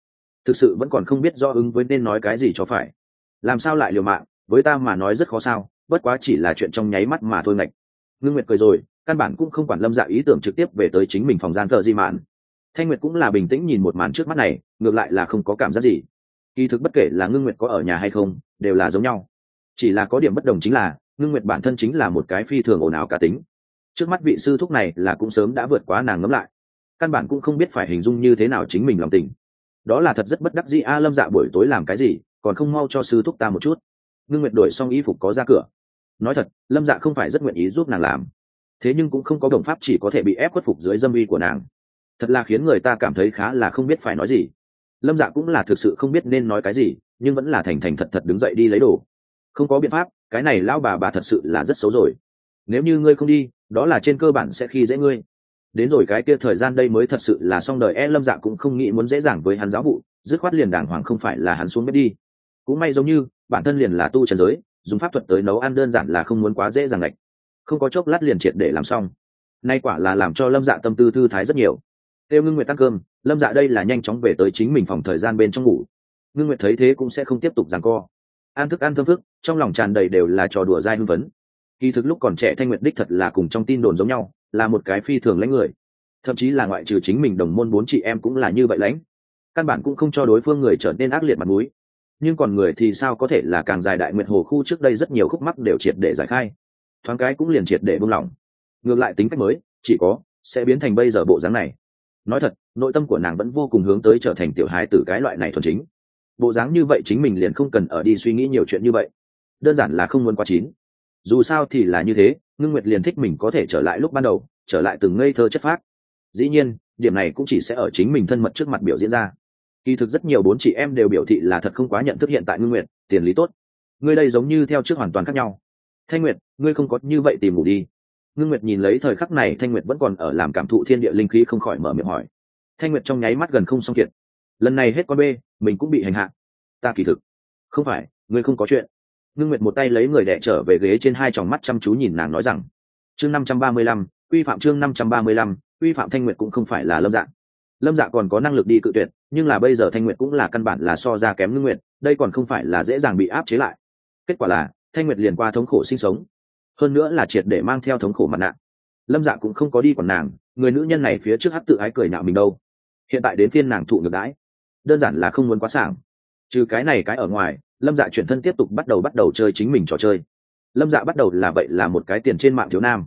Thực sự vẫn còn không biết do ứng với nên nói cái gì cho phải. Làm sao lại liều mạng, với ta mà nói rất khó sao, bất quá chỉ là chuyện trong nháy mắt mà thôi ngạch. Ngưng nguyệt cười rồi, căn bản cũng không quản lâm dạ ý tưởng trực tiếp về tới chính mình phòng gian thợ di mạn. Thanh nguyệt cũng là bình tĩnh nhìn một màn trước mắt này, ngược lại là không có cảm giác gì. Kỳ thực bất kể là ngưng nguyệt có ở nhà hay không, đều là giống nhau. Chỉ là có điểm bất đồng chính là, ngưng nguyệt bản thân chính là một cái phi thường ồn ào cả tính trước mắt vị sư thúc này là cũng sớm đã vượt quá nàng ngấm lại. Căn bản cũng không biết phải hình dung như thế nào chính mình lòng tình. Đó là thật rất bất đắc dĩ, a lâm dạ buổi tối làm cái gì? Còn không mau cho sư thúc ta một chút. Ngưng nguyệt đổi xong y phục có ra cửa. Nói thật, lâm dạ không phải rất nguyện ý giúp nàng làm. Thế nhưng cũng không có đồng pháp chỉ có thể bị ép khuất phục dưới dâm uy của nàng. Thật là khiến người ta cảm thấy khá là không biết phải nói gì. Lâm dạ cũng là thực sự không biết nên nói cái gì, nhưng vẫn là thành thành thật thật đứng dậy đi lấy đồ. Không có biện pháp, cái này lão bà bà thật sự là rất xấu rồi nếu như ngươi không đi, đó là trên cơ bản sẽ khi dễ ngươi. Đến rồi cái kia thời gian đây mới thật sự là xong đời e lâm dạ cũng không nghĩ muốn dễ dàng với hắn giáo vụ, dứt khoát liền đàng hoàng không phải là hắn xuống bếp đi. Cũng may giống như, bản thân liền là tu trần giới, dùng pháp thuật tới nấu ăn đơn giản là không muốn quá dễ dàng lệch. Không có chốc lát liền triệt để làm xong. Nay quả là làm cho lâm dạ tâm tư thư thái rất nhiều. Tiêu ngưng nguyệt ăn cơm, lâm dạ đây là nhanh chóng về tới chính mình phòng thời gian bên trong ngủ. Ngưng nguyệt thấy thế cũng sẽ không tiếp tục rằng co. Ăn thức ăn thơm phức, trong lòng tràn đầy đều là trò đùa dai hưng vấn kỳ thực lúc còn trẻ thanh nguyệt đích thật là cùng trong tin đồn giống nhau, là một cái phi thường lãnh người. Thậm chí là ngoại trừ chính mình đồng môn bốn chị em cũng là như vậy lãnh. Căn bản cũng không cho đối phương người trở nên ác liệt mặt mũi. Nhưng còn người thì sao có thể là càng dài đại nguyệt hồ khu trước đây rất nhiều khúc mắc đều triệt để giải khai. Thoáng cái cũng liền triệt để buông lỏng. Ngược lại tính cách mới, chỉ có, sẽ biến thành bây giờ bộ dáng này. Nói thật, nội tâm của nàng vẫn vô cùng hướng tới trở thành tiểu hái từ cái loại này thuần chính. Bộ dáng như vậy chính mình liền không cần ở đi suy nghĩ nhiều chuyện như vậy. Đơn giản là không muốn quá chín dù sao thì là như thế, ngưng nguyệt liền thích mình có thể trở lại lúc ban đầu, trở lại từng ngây thơ chất phác. Dĩ nhiên, điểm này cũng chỉ sẽ ở chính mình thân mật trước mặt biểu diễn ra. Kỳ thực rất nhiều bốn chị em đều biểu thị là thật không quá nhận thức hiện tại ngưng nguyệt, tiền lý tốt. Ngươi đây giống như theo trước hoàn toàn khác nhau. Thanh nguyệt, ngươi không có như vậy tìm ngủ đi. Ngưng nguyệt nhìn lấy thời khắc này, thanh nguyệt vẫn còn ở làm cảm thụ thiên địa linh khí không khỏi mở miệng hỏi. Thanh nguyệt trong nháy mắt gần không xong kiệt. Lần này hết con bê, mình cũng bị hành hạ. Ta kỳ thực. Không phải, ngươi không có chuyện ngưng nguyệt một tay lấy người đẻ trở về ghế trên hai tròng mắt chăm chú nhìn nàng nói rằng, chương năm trăm ba mươi lăm, quy phạm chương năm trăm ba mươi lăm, quy phạm thanh nguyệt cũng không phải là lâm Dạng. lâm dạ còn có năng lực đi cự tuyệt, nhưng là bây giờ thanh nguyệt cũng là căn bản là so ra kém ngưng nguyệt, đây còn không phải là dễ dàng bị áp chế lại. Kết quả là, thanh nguyệt liền qua thống khổ sinh sống. Hơn nữa là triệt để mang theo thống khổ mặt nạ. Lâm dạ cũng không có đi còn nàng, người nữ nhân này phía trước hát tự ái cười nạo mình đâu. Hiện tại đến phiên nàng thụ ngược đãi. Đơn giản là không muốn quá sảng. Trừ cái này cái ở ngoài lâm dạ chuyển thân tiếp tục bắt đầu bắt đầu chơi chính mình trò chơi. Lâm dạ bắt đầu là vậy là một cái tiền trên mạng thiếu nam.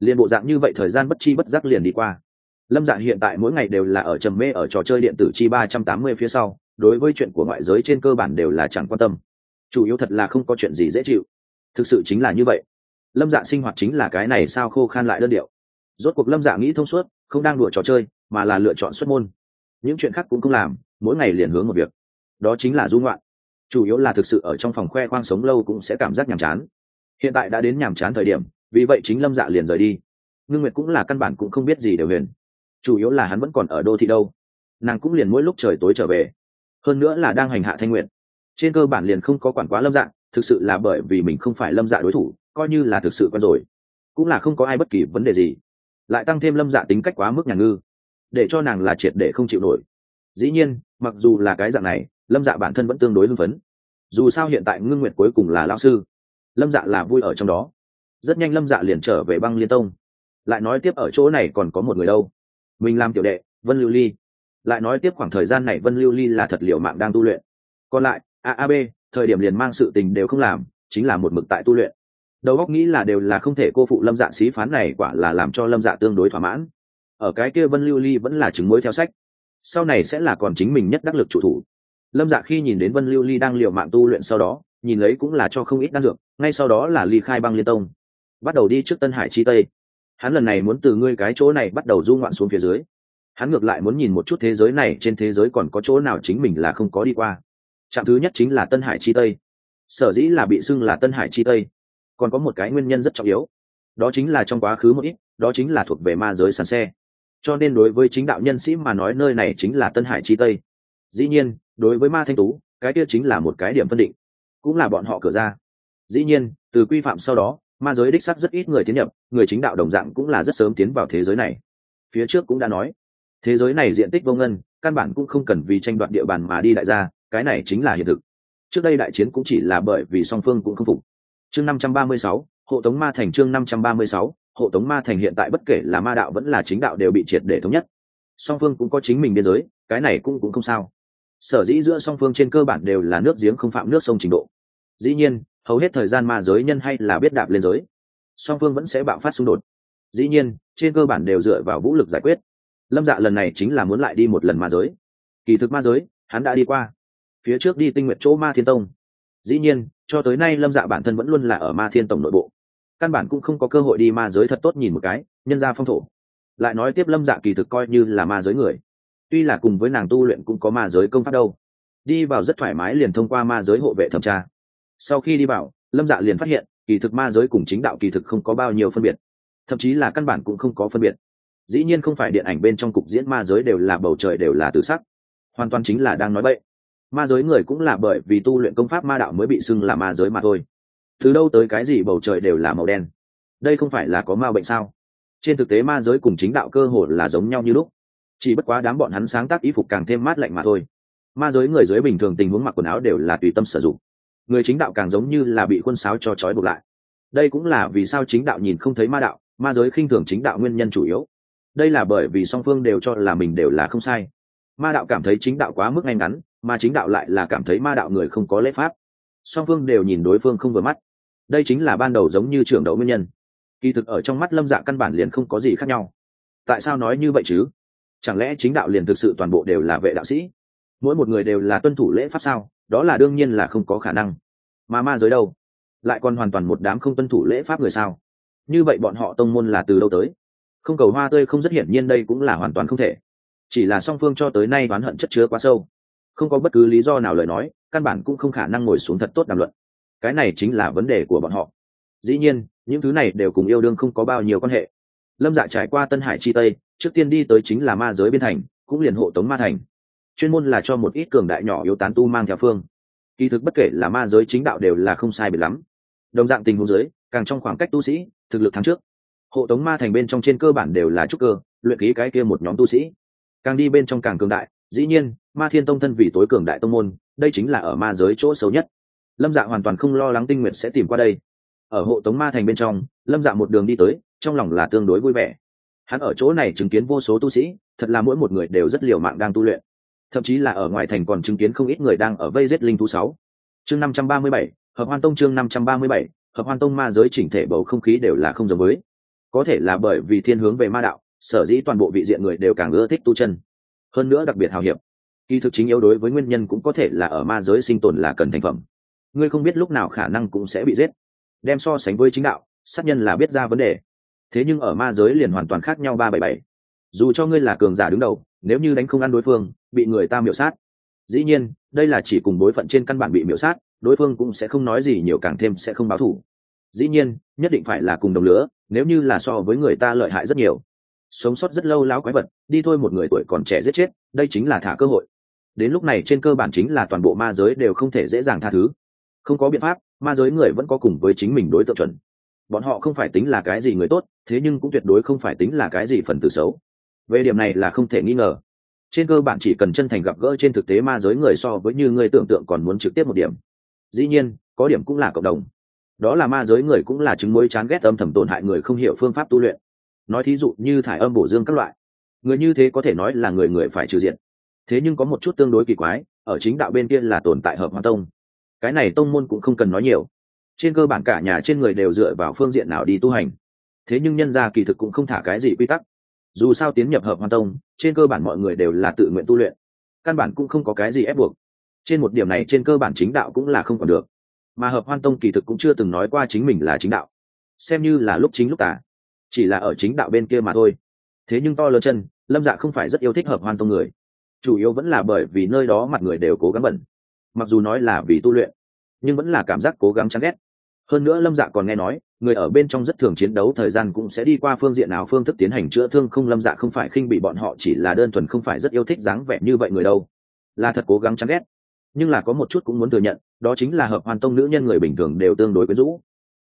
Liền bộ dạng như vậy thời gian bất chi bất giác liền đi qua. Lâm dạ hiện tại mỗi ngày đều là ở trầm mê ở trò chơi điện tử chi ba trăm tám mươi phía sau, đối với chuyện của ngoại giới trên cơ bản đều là chẳng quan tâm. Chủ yếu thật là không có chuyện gì dễ chịu. Thực sự chính là như vậy. Lâm dạ sinh hoạt chính là cái này sao khô khan lại đơn điệu. Rốt cuộc lâm dạ nghĩ thông suốt, không đang đùa trò chơi, mà là lựa chọn xuất môn. Những chuyện khác cũng không làm, mỗi ngày liền hướng một việc. Đó chính là du ngoạn chủ yếu là thực sự ở trong phòng khoe khoang sống lâu cũng sẽ cảm giác nhàm chán. Hiện tại đã đến nhàm chán thời điểm, vì vậy chính lâm dạ liền rời đi. Ngưng nguyệt cũng là căn bản cũng không biết gì đều huyền. Chủ yếu là hắn vẫn còn ở đô thị đâu. Nàng cũng liền mỗi lúc trời tối trở về. Hơn nữa là đang hành hạ thanh nguyện trên cơ bản liền không có quản quá lâm dạ thực sự là bởi vì mình không phải lâm dạ đối thủ, coi như là thực sự quen rồi. Cũng là không có ai bất kỳ vấn đề gì. Lại tăng thêm lâm dạ tính cách quá mức nhà ngư. Để cho nàng là triệt để không chịu nổi. Dĩ nhiên, mặc dù là cái dạng này lâm dạ bản thân vẫn tương đối hưng phấn. Dù sao hiện tại ngưng nguyệt cuối cùng là lao sư. Lâm dạ là vui ở trong đó. Rất nhanh lâm dạ liền trở về băng liên tông. Lại nói tiếp ở chỗ này còn có một người đâu? Mình làm tiểu đệ, vân lưu ly. Lại nói tiếp khoảng thời gian này vân lưu ly là thật liệu mạng đang tu luyện. Còn lại aab thời điểm liền mang sự tình đều không làm, chính là một mực tại tu luyện. Đầu óc nghĩ là đều là không thể cô phụ lâm dạ xí phán này quả là làm cho lâm dạ tương đối thỏa mãn. Ở cái kia vân lưu ly vẫn là chứng mối theo sách. Sau này sẽ là còn chính mình nhất đắc lực chủ thủ lâm dạ khi nhìn đến vân lưu ly đang l i ề u mạng tu luyện sau đó, nhìn lấy cũng là cho không ít đan dược, ngay sau đó là ly khai băng liên tông. Bắt đầu đi trước tân hải chi tây. Hắn lần này muốn từ ngươi cái chỗ này bắt đầu du ngoạn xuống phía dưới. Hắn ngược lại muốn nhìn một chút thế giới này, trên thế giới còn có chỗ nào chính mình là không có đi qua. Trạm thứ nhất chính là tân hải chi tây. Sở dĩ là bị xưng là tân hải chi tây. Còn có một cái nguyên nhân rất trọng yếu. Đó chính là trong quá khứ một ít, đó chính là thuộc về ma giới sàn xe. Cho nên đối với chính đạo nhân sĩ mà nói, nơi này chính là tân hải chi tây. Dĩ nhiên đối với ma thanh tú, cái kia chính là một cái điểm phân định. Cũng là bọn họ cửa ra. Dĩ nhiên, từ quy phạm sau đó, ma giới đích sắc rất ít người tiến nhập, người chính đạo đồng dạng cũng là rất sớm tiến vào thế giới này. Phía trước cũng đã nói, thế giới này diện tích vô ngân, căn bản cũng không cần vì tranh đoạt địa bàn mà đi đại gia, cái này chính là hiện thực. Trước đây đại chiến cũng chỉ là bởi vì song phương cũng không phục. Chương năm trăm ba mươi sáu, hộ tống ma thành chương năm trăm ba mươi sáu, hộ tống ma thành hiện tại bất kể là ma đạo vẫn là chính đạo đều bị triệt để thống nhất. Song phương cũng có chính mình biên giới, cái này cũng cũng không sao sở dĩ giữa song phương trên cơ bản đều là nước giếng không phạm nước sông trình độ. Dĩ nhiên, hầu hết thời gian ma giới nhân hay là biết đạp lên giới, song phương vẫn sẽ bạo phát xung đột. Dĩ nhiên, trên cơ bản đều dựa vào vũ lực giải quyết. Lâm dạ lần này chính là muốn lại đi một lần ma giới. Kỳ thực ma giới, hắn đã đi qua. Phía trước đi tinh nguyện chỗ ma thiên tông. Dĩ nhiên, cho tới nay lâm dạ bản thân vẫn luôn là ở ma thiên tổng nội bộ. Căn bản cũng không có cơ hội đi ma giới thật tốt nhìn một cái, nhân ra phong thổ. Lại nói tiếp lâm dạ kỳ thực coi như là ma giới người tuy là cùng với nàng tu luyện cũng có ma giới công pháp đâu. Đi vào rất thoải mái liền thông qua ma giới hộ vệ thẩm tra. Sau khi đi vào, lâm dạ liền phát hiện, kỳ thực ma giới cùng chính đạo kỳ thực không có bao nhiêu phân biệt. Thậm chí là căn bản cũng không có phân biệt. Dĩ nhiên không phải điện ảnh bên trong cục diễn ma giới đều là bầu trời đều là tự sắc. Hoàn toàn chính là đang nói bậy. Ma giới người cũng là bởi vì tu luyện công pháp ma đạo mới bị xưng là ma giới mà thôi. Từ đâu tới cái gì bầu trời đều là màu đen. Đây không phải là có ma bệnh sao? Trên thực tế ma giới cùng chính đạo cơ hồ là giống nhau như lúc chỉ bất quá đám bọn hắn sáng tác ý phục càng thêm mát lạnh mà thôi. Ma giới người dưới bình thường tình huống mặc quần áo đều là tùy tâm sử dụng. Người chính đạo càng giống như là bị quân sáo cho trói buộc lại. Đây cũng là vì sao chính đạo nhìn không thấy ma đạo, ma giới khinh thường chính đạo nguyên nhân chủ yếu. Đây là bởi vì song phương đều cho là mình đều là không sai. Ma đạo cảm thấy chính đạo quá mức ngay ngắn, mà chính đạo lại là cảm thấy ma đạo người không có lễ pháp. Song phương đều nhìn đối phương không vừa mắt. Đây chính là ban đầu giống như trưởng đấu nguyên nhân. Kỳ thực ở trong mắt lâm dạ căn bản liền không có gì khác nhau. Tại sao nói như vậy chứ? Chẳng lẽ chính đạo liền thực sự toàn bộ đều là vệ đạo sĩ? Mỗi một người đều là tuân thủ lễ pháp sao? Đó là đương nhiên là không có khả năng. Mà ma giới đâu? Lại còn hoàn toàn một đám không tuân thủ lễ pháp người sao? Như vậy bọn họ tông môn là từ đâu tới? Không cầu hoa tươi không rất hiển nhiên đây cũng là hoàn toàn không thể. Chỉ là song phương cho tới nay oán hận chất chứa quá sâu. Không có bất cứ lý do nào lời nói, căn bản cũng không khả năng ngồi xuống thật tốt đàm luận. Cái này chính là vấn đề của bọn họ. Dĩ nhiên, những thứ này đều cùng yêu đương không có bao nhiêu quan hệ. Lâm dạ trải qua tân hải chi tây trước tiên đi tới chính là ma giới biên thành, cũng liền hộ tống ma thành. Chuyên môn là cho một ít cường đại nhỏ yếu tán tu mang theo phương. Kỳ thực bất kể là ma giới chính đạo đều là không sai biệt lắm. Đồng dạng tình huống giới càng trong khoảng cách tu sĩ, thực lực tháng trước. Hộ tống ma thành bên trong trên cơ bản đều là trúc cơ, luyện ký cái kia một nhóm tu sĩ. Càng đi bên trong càng cường đại, dĩ nhiên, ma thiên tông thân vì tối cường đại tông môn, đây chính là ở ma giới chỗ xấu nhất. Lâm dạ hoàn toàn không lo lắng tinh nguyệt sẽ tìm qua đây. Ở hộ tống ma thành bên trong, lâm dạ một đường đi tới, trong lòng là tương đối vui vẻ hắn ở chỗ này chứng kiến vô số tu sĩ, thật là mỗi một người đều rất liều mạng đang tu luyện. Thậm chí là ở ngoài thành còn chứng kiến không ít người đang ở vây giết linh thú sáu. Chương năm trăm ba mươi bảy, hợp hoan tông chương năm trăm ba mươi bảy, hợp hoan tông ma giới chỉnh thể bầu không khí đều là không giống với. Có thể là bởi vì thiên hướng về ma đạo, sở dĩ toàn bộ vị diện người đều càng ưa thích tu chân. Hơn nữa đặc biệt hào hiệp. Kỳ thực chính yếu đối với nguyên nhân cũng có thể là ở ma giới sinh tồn là cần thành phẩm. Ngươi không biết lúc nào khả năng cũng sẽ bị giết. Đem so sánh với chính đạo, sát nhân là biết ra vấn đề thế nhưng ở ma giới liền hoàn toàn khác nhau ba bảy bảy. Dù cho ngươi là cường giả đứng đầu, nếu như đánh không ăn đối phương, bị người ta miểu sát. Dĩ nhiên, đây là chỉ cùng đối phận trên căn bản bị miểu sát, đối phương cũng sẽ không nói gì nhiều càng thêm sẽ không báo thủ dĩ nhiên, nhất định phải là cùng đồng lứa nếu như là so với người ta lợi hại rất nhiều. Sống sót rất lâu láo quái vật, đi thôi một người tuổi còn trẻ giết chết, đây chính là thả cơ hội. Đến lúc này trên cơ bản chính là toàn bộ ma giới đều không thể dễ dàng tha thứ. Không có biện pháp, ma giới người vẫn có cùng với chính mình đối tượng chuẩn bọn họ không phải tính là cái gì người tốt, thế nhưng cũng tuyệt đối không phải tính là cái gì phần tử xấu. Về điểm này là không thể nghi ngờ. Trên cơ bản chỉ cần chân thành gặp gỡ trên thực tế ma giới người so với như người tưởng tượng còn muốn trực tiếp một điểm. Dĩ nhiên, có điểm cũng là cộng đồng. Đó là ma giới người cũng là chứng mối chán ghét âm thầm tổn hại người không hiểu phương pháp tu luyện. Nói thí dụ như thải âm bổ dương các loại. Người như thế có thể nói là người người phải trừ diện. Thế nhưng có một chút tương đối kỳ quái, ở chính đạo bên kia là tồn tại hợp hoa tông. Cái này tông môn cũng không cần nói nhiều trên cơ bản cả nhà trên người đều dựa vào phương diện nào đi tu hành. Thế nhưng nhân gia kỳ thực cũng không thả cái gì quy tắc. Dù sao tiến nhập hợp hoan tông, trên cơ bản mọi người đều là tự nguyện tu luyện. Căn bản cũng không có cái gì ép buộc. Trên một điểm này, trên cơ bản chính đạo cũng là không còn được. Mà hợp hoan tông kỳ thực cũng chưa từng nói qua chính mình là chính đạo. Xem như là lúc chính lúc tả. Chỉ là ở chính đạo bên kia mà thôi. Thế nhưng to lớn chân, lâm dạ không phải rất yêu thích hợp hoan tông người. Chủ yếu vẫn là bởi vì nơi đó mặt người đều cố gắng bẩn mặc dù nói là vì tu luyện, nhưng vẫn là cảm giác cố gắng chán ghét hơn nữa lâm dạ còn nghe nói, người ở bên trong rất thường chiến đấu, thời gian cũng sẽ đi qua phương diện nào phương thức tiến hành chữa thương. Không, lâm dạ không phải khinh bị bọn họ, chỉ là đơn thuần không phải rất yêu thích dáng vẻ như vậy người đâu. Là thật cố gắng chán ghét. Nhưng là có một chút cũng muốn thừa nhận, đó chính là hợp hoàn tông nữ nhân người bình thường đều tương đối quyến rũ.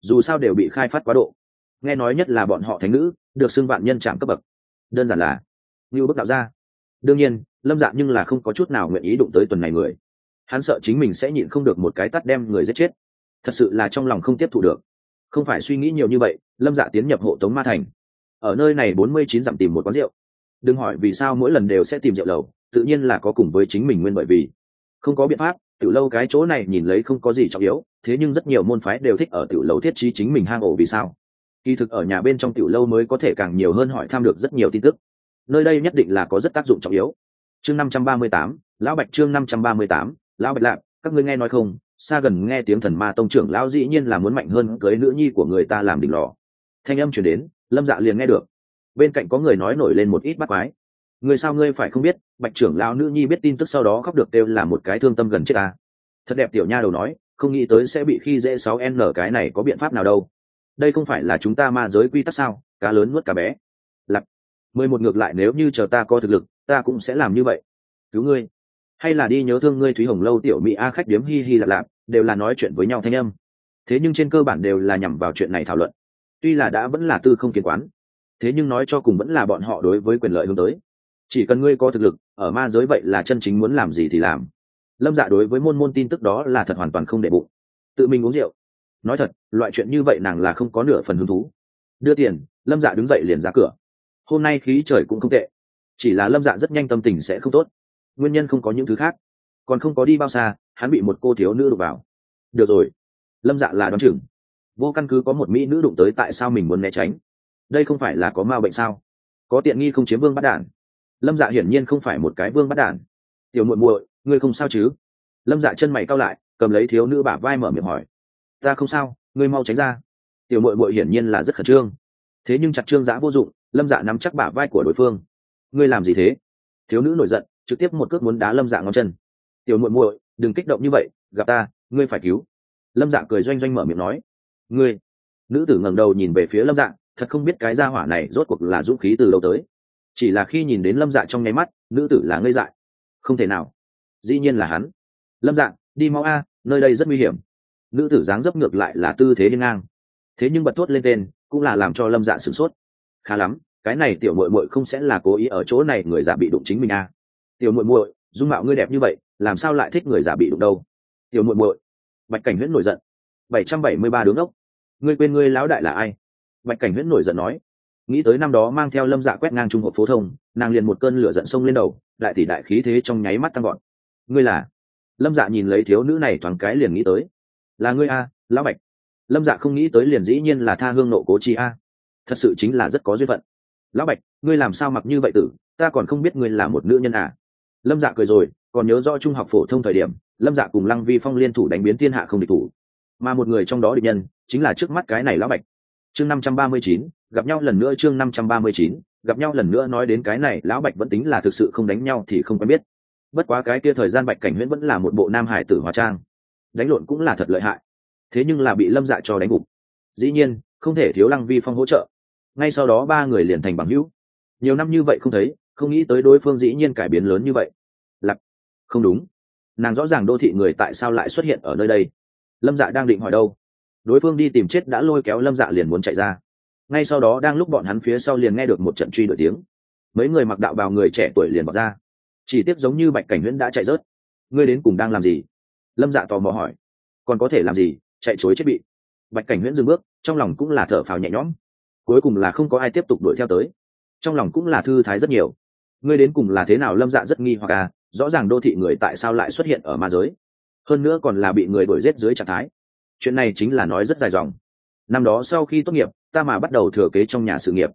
Dù sao đều bị khai phát quá độ. Nghe nói nhất là bọn họ thánh nữ, được xưng vạn nhân chạm cấp bậc. Đơn giản là, như bức đạo ra đương nhiên, lâm dạng nhưng là không có chút nào nguyện ý đụng tới tuần này người. Hắn sợ chính mình sẽ nhịn không được một cái tắt đem người giết chết thật sự là trong lòng không tiếp thụ được. Không phải suy nghĩ nhiều như vậy, lâm dạ tiến nhập hộ tống ma thành. Ở nơi này bốn mươi chín dặm tìm một quán rượu. Đừng hỏi vì sao mỗi lần đều sẽ tìm rượu lầu, tự nhiên là có cùng với chính mình nguyên bởi vì. Không có biện pháp, tiểu lâu cái chỗ này nhìn lấy không có gì trọng yếu, thế nhưng rất nhiều môn phái đều thích ở tiểu lâu thiết trí chính mình hang ổ vì sao. Kỳ thực ở nhà bên trong tiểu lâu mới có thể càng nhiều hơn hỏi tham được rất nhiều tin tức. Nơi đây nhất định là có rất tác dụng trọng yếu. Chương năm trăm ba mươi tám, lão bạch chương năm trăm ba mươi tám, lão bạch lạp các ngươi nghe nói không? Xa gần nghe tiếng thần ma tông trưởng lão dĩ nhiên là muốn mạnh hơn cưới nữ nhi của người ta làm đỉnh lò. Thanh âm chuyển đến, lâm dạ liền nghe được. Bên cạnh có người nói nổi lên một ít bắt quái. Người sao ngươi phải không biết, bạch trưởng lão nữ nhi biết tin tức sau đó khóc được đều là một cái thương tâm gần chết ta. Thật đẹp tiểu nha đầu nói, không nghĩ tới sẽ bị khi dễ sáu n cái này có biện pháp nào đâu. Đây không phải là chúng ta ma giới quy tắc sao, cá lớn nuốt cá bé. Lặc mười một ngược lại nếu như chờ ta có thực lực, ta cũng sẽ làm như vậy. Cứu ngươi hay là đi nhớ thương ngươi thúy hồng lâu tiểu mỹ a khách điếm hi hi lạp lạp, đều là nói chuyện với nhau thanh âm. Thế nhưng trên cơ bản đều là nhằm vào chuyện này thảo luận. Tuy là đã vẫn là tư không kiến quán, thế nhưng nói cho cùng vẫn là bọn họ đối với quyền lợi hướng tới. Chỉ cần ngươi có thực lực, ở ma giới vậy là chân chính muốn làm gì thì làm. Lâm dạ đối với môn môn tin tức đó là thật hoàn toàn không để bụng. Tự mình uống rượu. Nói thật, loại chuyện như vậy nàng là không có nửa phần hứng thú. Đưa tiền, lâm dạ đứng dậy liền ra cửa. Hôm nay khí trời cũng không tệ. Chỉ là lâm dạ rất nhanh tâm tình sẽ không tốt nguyên nhân không có những thứ khác. Còn không có đi bao xa, hắn bị một cô thiếu nữ đụng vào. Được rồi. Lâm dạ là đón chừng. Vô căn cứ có một mỹ nữ đụng tới tại sao mình muốn né tránh? Đây không phải là có ma bệnh sao? Có tiện nghi không chiếm vương bắt đản. Lâm dạ hiển nhiên không phải một cái vương bắt đản. Tiểu muội muội, ngươi không sao chứ? Lâm dạ chân mày cao lại, cầm lấy thiếu nữ bả vai mở miệng hỏi. Ta không sao, ngươi mau tránh ra. Tiểu muội muội hiển nhiên là rất khẩn trương. Thế nhưng chặt trương giã vô dụng, lâm dạ nắm chắc bả vai của đối phương. Ngươi làm gì thế? Thiếu nữ nổi giận trực tiếp một cước muốn đá lâm dạ ngón chân. Tiểu muội muội, đừng kích động như vậy, gặp ta, ngươi phải cứu. Lâm dạ cười doanh doanh mở miệng nói. Ngươi. Nữ tử ngẩng đầu nhìn về phía lâm dạ thật không biết cái gia hỏa này rốt cuộc là dũng khí từ lâu tới. Chỉ là khi nhìn đến lâm dạ trong nháy mắt, nữ tử là ngây dại. Không thể nào. Dĩ nhiên là hắn. Lâm dạ đi mau a, nơi đây rất nguy hiểm. Nữ tử dáng dấp ngược lại là tư thế đi ngang. Thế nhưng bật thốt lên tên, cũng là làm cho lâm dạ sửng sốt. Khá lắm, cái này tiểu mội mội không sẽ là cố ý ở chỗ này, người dạ bị đụng chính mình a tiểu muội muội, dung mạo ngươi đẹp như vậy, làm sao lại thích người giả bị đụng đâu? Tiểu muội muội, bạch cảnh huyễn nổi giận. Bảy trăm bảy mươi ba đứng ốc. Ngươi quên ngươi lão đại là ai? Bạch cảnh huyễn nổi giận nói. Nghĩ tới năm đó mang theo lâm dạ quét ngang trung hộp phố thông, nàng liền một cơn lửa giận sông lên đầu, đại tỷ đại khí thế trong nháy mắt tăng gọn ngươi là? Lâm dạ nhìn lấy thiếu nữ này thoáng cái liền nghĩ tới. Là ngươi a, lão bạch. Lâm dạ không nghĩ tới liền dĩ nhiên là tha hương nộ cố chi a. Thật sự chính là rất có duyên phận. Lão bạch, ngươi làm sao mặc như vậy tử? Ta còn không biết ngươi là một nữ nhân à lâm dạ cười rồi, còn nhớ do trung học phổ thông thời điểm, lâm dạ cùng lăng vi phong liên thủ đánh biến thiên hạ không địch thủ. Mà một người trong đó địch nhân, chính là trước mắt cái này lão bạch. Chương năm trăm ba mươi chín, gặp nhau lần nữa chương năm trăm ba mươi chín, gặp nhau lần nữa nói đến cái này, lão bạch vẫn tính là thực sự không đánh nhau thì không quen biết. Bất quá cái kia thời gian bạch cảnh huyễn vẫn là một bộ nam hải tử hóa trang. Đánh lộn cũng là thật lợi hại. Thế nhưng là bị lâm dạ cho đánh gục. Dĩ nhiên, không thể thiếu lăng vi phong hỗ trợ. Ngay sau đó ba người liền thành bằng hữu. Nhiều năm như vậy không thấy không nghĩ tới đối phương dĩ nhiên cải biến lớn như vậy. Lặc không đúng. Nàng rõ ràng đô thị người tại sao lại xuất hiện ở nơi đây? Lâm dạ đang định hỏi đâu? Đối phương đi tìm chết đã lôi kéo lâm dạ liền muốn chạy ra. Ngay sau đó đang lúc bọn hắn phía sau liền nghe được một trận truy đuổi tiếng. Mấy người mặc đạo bào người trẻ tuổi liền bỏ ra. Chỉ tiếp giống như bạch cảnh huyễn đã chạy rớt. Ngươi đến cùng đang làm gì? Lâm dạ tò mò hỏi. Còn có thể làm gì? Chạy chối chết bị. Bạch cảnh huyễn dừng bước, trong lòng cũng là thở phào nhẹ nhõm. Cuối cùng là không có ai tiếp tục đuổi theo tới. Trong lòng cũng là thư thái rất nhiều ngươi đến cùng là thế nào lâm dạ rất nghi hoặc à rõ ràng đô thị người tại sao lại xuất hiện ở ma giới. Hơn nữa còn là bị người đuổi giết dưới trạng thái. Chuyện này chính là nói rất dài dòng. Năm đó sau khi tốt nghiệp, ta mà bắt đầu thừa kế trong nhà sự nghiệp.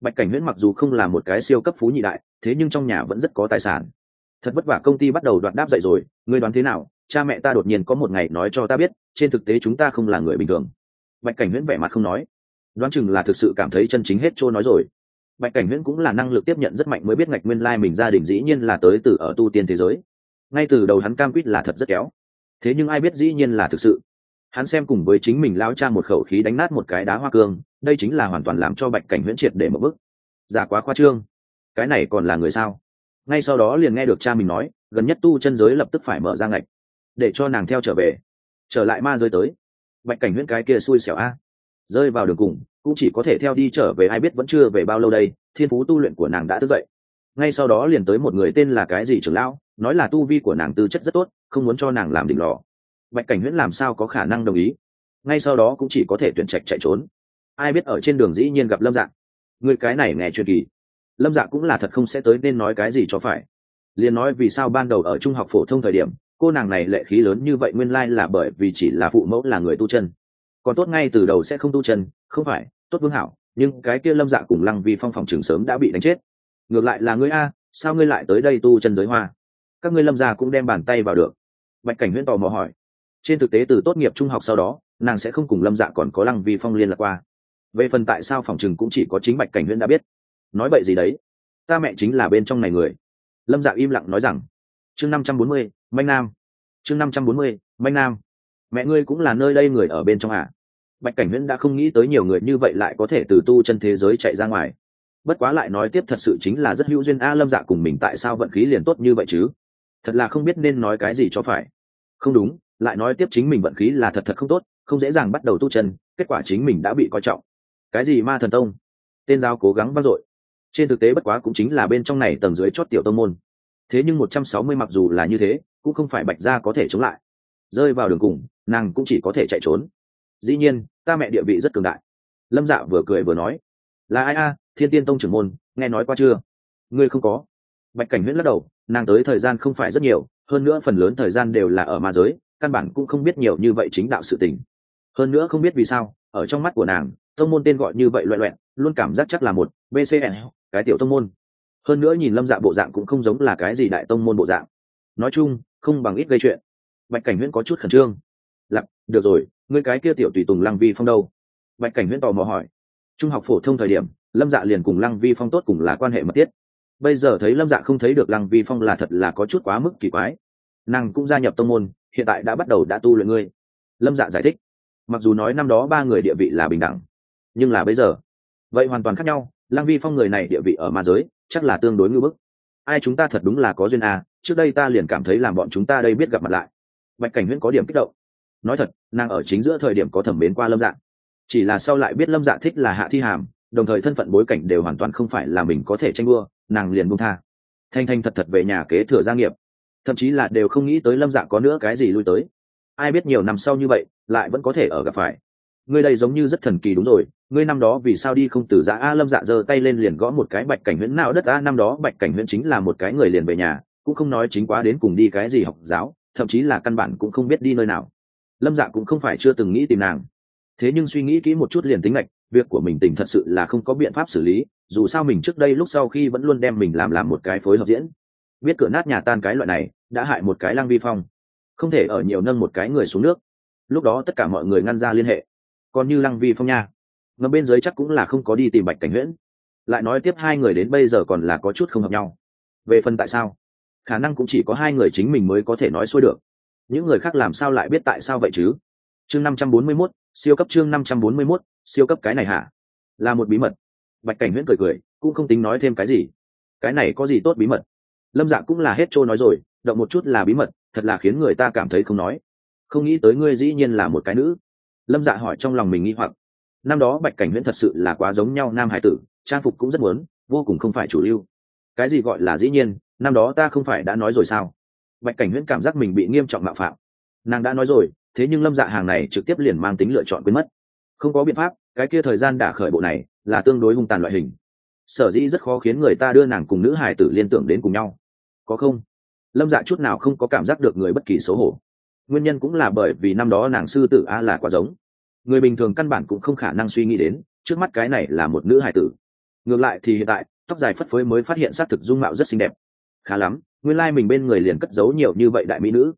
Bạch cảnh huyễn mặc dù không là một cái siêu cấp phú nhị đại, thế nhưng trong nhà vẫn rất có tài sản. Thật vất vả công ty bắt đầu đoạt đáp dậy rồi, ngươi đoán thế nào? Cha mẹ ta đột nhiên có một ngày nói cho ta biết, trên thực tế chúng ta không là người bình thường. Bạch cảnh huyễn vẻ mặt không nói. Đoán chừng là thực sự cảm thấy chân chính hết trôi nói rồi bạch cảnh huyễn cũng là năng lực tiếp nhận rất mạnh mới biết ngạch nguyên lai mình gia đình dĩ nhiên là tới từ ở tu tiên thế giới. Ngay từ đầu hắn cam quýt là thật rất kéo. Thế nhưng ai biết dĩ nhiên là thực sự. Hắn xem cùng với chính mình lao cha một khẩu khí đánh nát một cái đá hoa cương, đây chính là hoàn toàn làm cho bạch cảnh huyễn triệt để một bức giả quá khoa trương. Cái này còn là người sao? Ngay sau đó liền nghe được cha mình nói, gần nhất tu chân giới lập tức phải mở ra ngạch. Để cho nàng theo trở về. Trở lại ma giới tới. Bạch cảnh huyễn cái kia xui xẻo a. Rơi vào đường cùng cũng chỉ có thể theo đi trở về, ai biết vẫn chưa về bao lâu đây, thiên phú tu luyện của nàng đã thức dậy. Ngay sau đó liền tới một người tên là cái gì trưởng lão, nói là tu vi của nàng tư chất rất tốt, không muốn cho nàng làm đỉnh lò. Bạch cảnh huyễn làm sao có khả năng đồng ý? Ngay sau đó cũng chỉ có thể tuyển trạch chạy trốn. Ai biết ở trên đường dĩ nhiên gặp lâm dạng người cái này nghe truyền kỳ. Lâm dạ cũng là thật không sẽ tới nên nói cái gì cho phải. Liền nói vì sao ban đầu ở trung học phổ thông thời điểm, cô nàng này lệ khí lớn như vậy nguyên lai là bởi vì chỉ là phụ mẫu là người tu chân. Còn tốt ngay từ đầu sẽ không tu chân, không phải tốt vương hảo, nhưng cái kia lâm dạ cùng lăng Vi phong phòng trường sớm đã bị đánh chết. Ngược lại là ngươi a, sao ngươi lại tới đây tu chân giới hoa? Các ngươi lâm gia cũng đem bàn tay vào được. Bạch cảnh huyễn tò mò hỏi. Trên thực tế từ tốt nghiệp trung học sau đó, nàng sẽ không cùng lâm dạ còn có lăng vi phong liên lạc qua. Về phần tại sao phòng chừng cũng chỉ có chính bạch cảnh huyễn đã biết. Nói bậy gì đấy? Ta mẹ chính là bên trong này người. Lâm dạ im lặng nói rằng, chương năm trăm bốn mươi, manh nam. Chương năm trăm bốn mươi, manh nam. Mẹ ngươi cũng là nơi đây người ở bên trong à? Bạch cảnh huyễn đã không nghĩ tới nhiều người như vậy lại có thể từ tu chân thế giới chạy ra ngoài. Bất quá lại nói tiếp thật sự chính là rất hữu duyên a lâm dạ cùng mình tại sao vận khí liền tốt như vậy chứ? Thật là không biết nên nói cái gì cho phải. Không đúng, lại nói tiếp chính mình vận khí là thật thật không tốt, không dễ dàng bắt đầu tu chân, kết quả chính mình đã bị coi trọng. Cái gì ma thần tông? Tên giao cố gắng vang dội. Trên thực tế bất quá cũng chính là bên trong này tầng dưới chót tiểu tông môn. Thế nhưng một trăm sáu mươi mặc dù là như thế, cũng không phải bạch gia có thể chống lại. Rơi vào đường cùng, nàng cũng chỉ có thể chạy trốn dĩ nhiên, ta mẹ địa vị rất cường đại. Lâm dạ vừa cười vừa nói, là ai a, thiên tiên tông trưởng môn, nghe nói qua chưa? Ngươi không có. Bạch cảnh huyễn lắc đầu, nàng tới thời gian không phải rất nhiều, hơn nữa phần lớn thời gian đều là ở ma giới, căn bản cũng không biết nhiều như vậy chính đạo sự tình. Hơn nữa không biết vì sao, ở trong mắt của nàng, tông môn tên gọi như vậy loẹ loẹn, luôn cảm giác chắc là một bcn cái tiểu tông môn. Hơn nữa nhìn lâm dạ bộ dạng cũng không giống là cái gì đại tông môn bộ dạng. Nói chung, không bằng ít gây chuyện. Bạch cảnh huyễn có chút khẩn trương. Lặng được rồi người cái kia tiểu tùy tùng lăng vi phong đâu? Bạch cảnh huyễn tò mò hỏi. Trung học phổ thông thời điểm lâm dạ liền cùng lăng vi phong tốt cùng là quan hệ mật thiết. Bây giờ thấy lâm dạ không thấy được lăng vi phong là thật là có chút quá mức kỳ quái. Nàng cũng gia nhập tông môn hiện tại đã bắt đầu đã tu luyện ngươi. Lâm dạ giải thích. Mặc dù nói năm đó ba người địa vị là bình đẳng nhưng là bây giờ vậy hoàn toàn khác nhau. Lăng vi phong người này địa vị ở ma giới chắc là tương đối ngưỡng bức. Ai chúng ta thật đúng là có duyên à, trước đây ta liền cảm thấy làm bọn chúng ta đây biết gặp mặt lại. Bạch cảnh huyễn có điểm kích động nói thật, nàng ở chính giữa thời điểm có thẩm mến qua lâm dạ. Chỉ là sau lại biết lâm dạ thích là hạ thi hàm, đồng thời thân phận bối cảnh đều hoàn toàn không phải là mình có thể tranh đua, nàng liền buông tha. Thanh thanh thật thật về nhà kế thừa gia nghiệp. Thậm chí là đều không nghĩ tới lâm dạ có nữa cái gì lui tới. Ai biết nhiều năm sau như vậy, lại vẫn có thể ở gặp phải. Ngươi đây giống như rất thần kỳ đúng rồi, ngươi năm đó vì sao đi không từ giã a lâm dạ giơ tay lên liền gõ một cái bạch cảnh huyễn nào đất a, năm đó bạch cảnh huyễn chính là một cái người liền về nhà, cũng không nói chính quá đến cùng đi cái gì học giáo, thậm chí là căn bản cũng không biết đi nơi nào lâm dạ cũng không phải chưa từng nghĩ tìm nàng. Thế nhưng suy nghĩ kỹ một chút liền tính lệch việc của mình tình thật sự là không có biện pháp xử lý, dù sao mình trước đây lúc sau khi vẫn luôn đem mình làm làm một cái phối hợp diễn. Biết cửa nát nhà tan cái loại này, đã hại một cái lang vi phong. Không thể ở nhiều nâng một cái người xuống nước. Lúc đó tất cả mọi người ngăn ra liên hệ. Còn như lăng vi phong nha. Ngầm bên dưới chắc cũng là không có đi tìm bạch cảnh huyễn. Lại nói tiếp hai người đến bây giờ còn là có chút không hợp nhau. Về phần tại sao? Khả năng cũng chỉ có hai người chính mình mới có thể nói xuôi được những người khác làm sao lại biết tại sao vậy chứ? Chương năm trăm bốn mươi 541, siêu cấp chương năm trăm bốn mươi 541, siêu cấp cái này hả? Là một bí mật. Bạch cảnh huyễn cười cười cũng không tính nói thêm cái gì. Cái này có gì tốt bí mật? Lâm dạ cũng là hết trôi nói rồi động một chút là bí mật thật là khiến người ta cảm thấy không nói. Không nghĩ tới ngươi dĩ nhiên là một cái nữ. Lâm dạ hỏi trong lòng mình nghi hoặc. Năm đó bạch cảnh huyễn thật sự là quá giống nhau nam hải tử trang phục cũng rất muốn vô cùng không phải chủ lưu. Cái gì gọi là dĩ nhiên năm đó ta không phải đã nói rồi sao? Bạch cảnh huyễn cảm giác mình bị nghiêm trọng mạo phạm. Nàng đã nói rồi, thế nhưng lâm dạ hàng này trực tiếp liền mang tính lựa chọn quên mất. Không có biện pháp, cái kia thời gian đả khởi bộ này, là tương đối hung tàn loại hình. Sở dĩ rất khó khiến người ta đưa nàng cùng nữ hài tử liên tưởng đến cùng nhau. Có không? Lâm dạ chút nào không có cảm giác được người bất kỳ xấu hổ. Nguyên nhân cũng là bởi vì năm đó nàng sư tử a là quá giống. Người bình thường căn bản cũng không khả năng suy nghĩ đến, trước mắt cái này là một nữ hài tử. Ngược lại thì hiện tại, tóc dài phất phới mới phát hiện xác thực dung mạo rất xinh đẹp khá lắm, nguyên lai、like、mình bên người liền cất giấu nhiều như vậy đại mỹ nữ.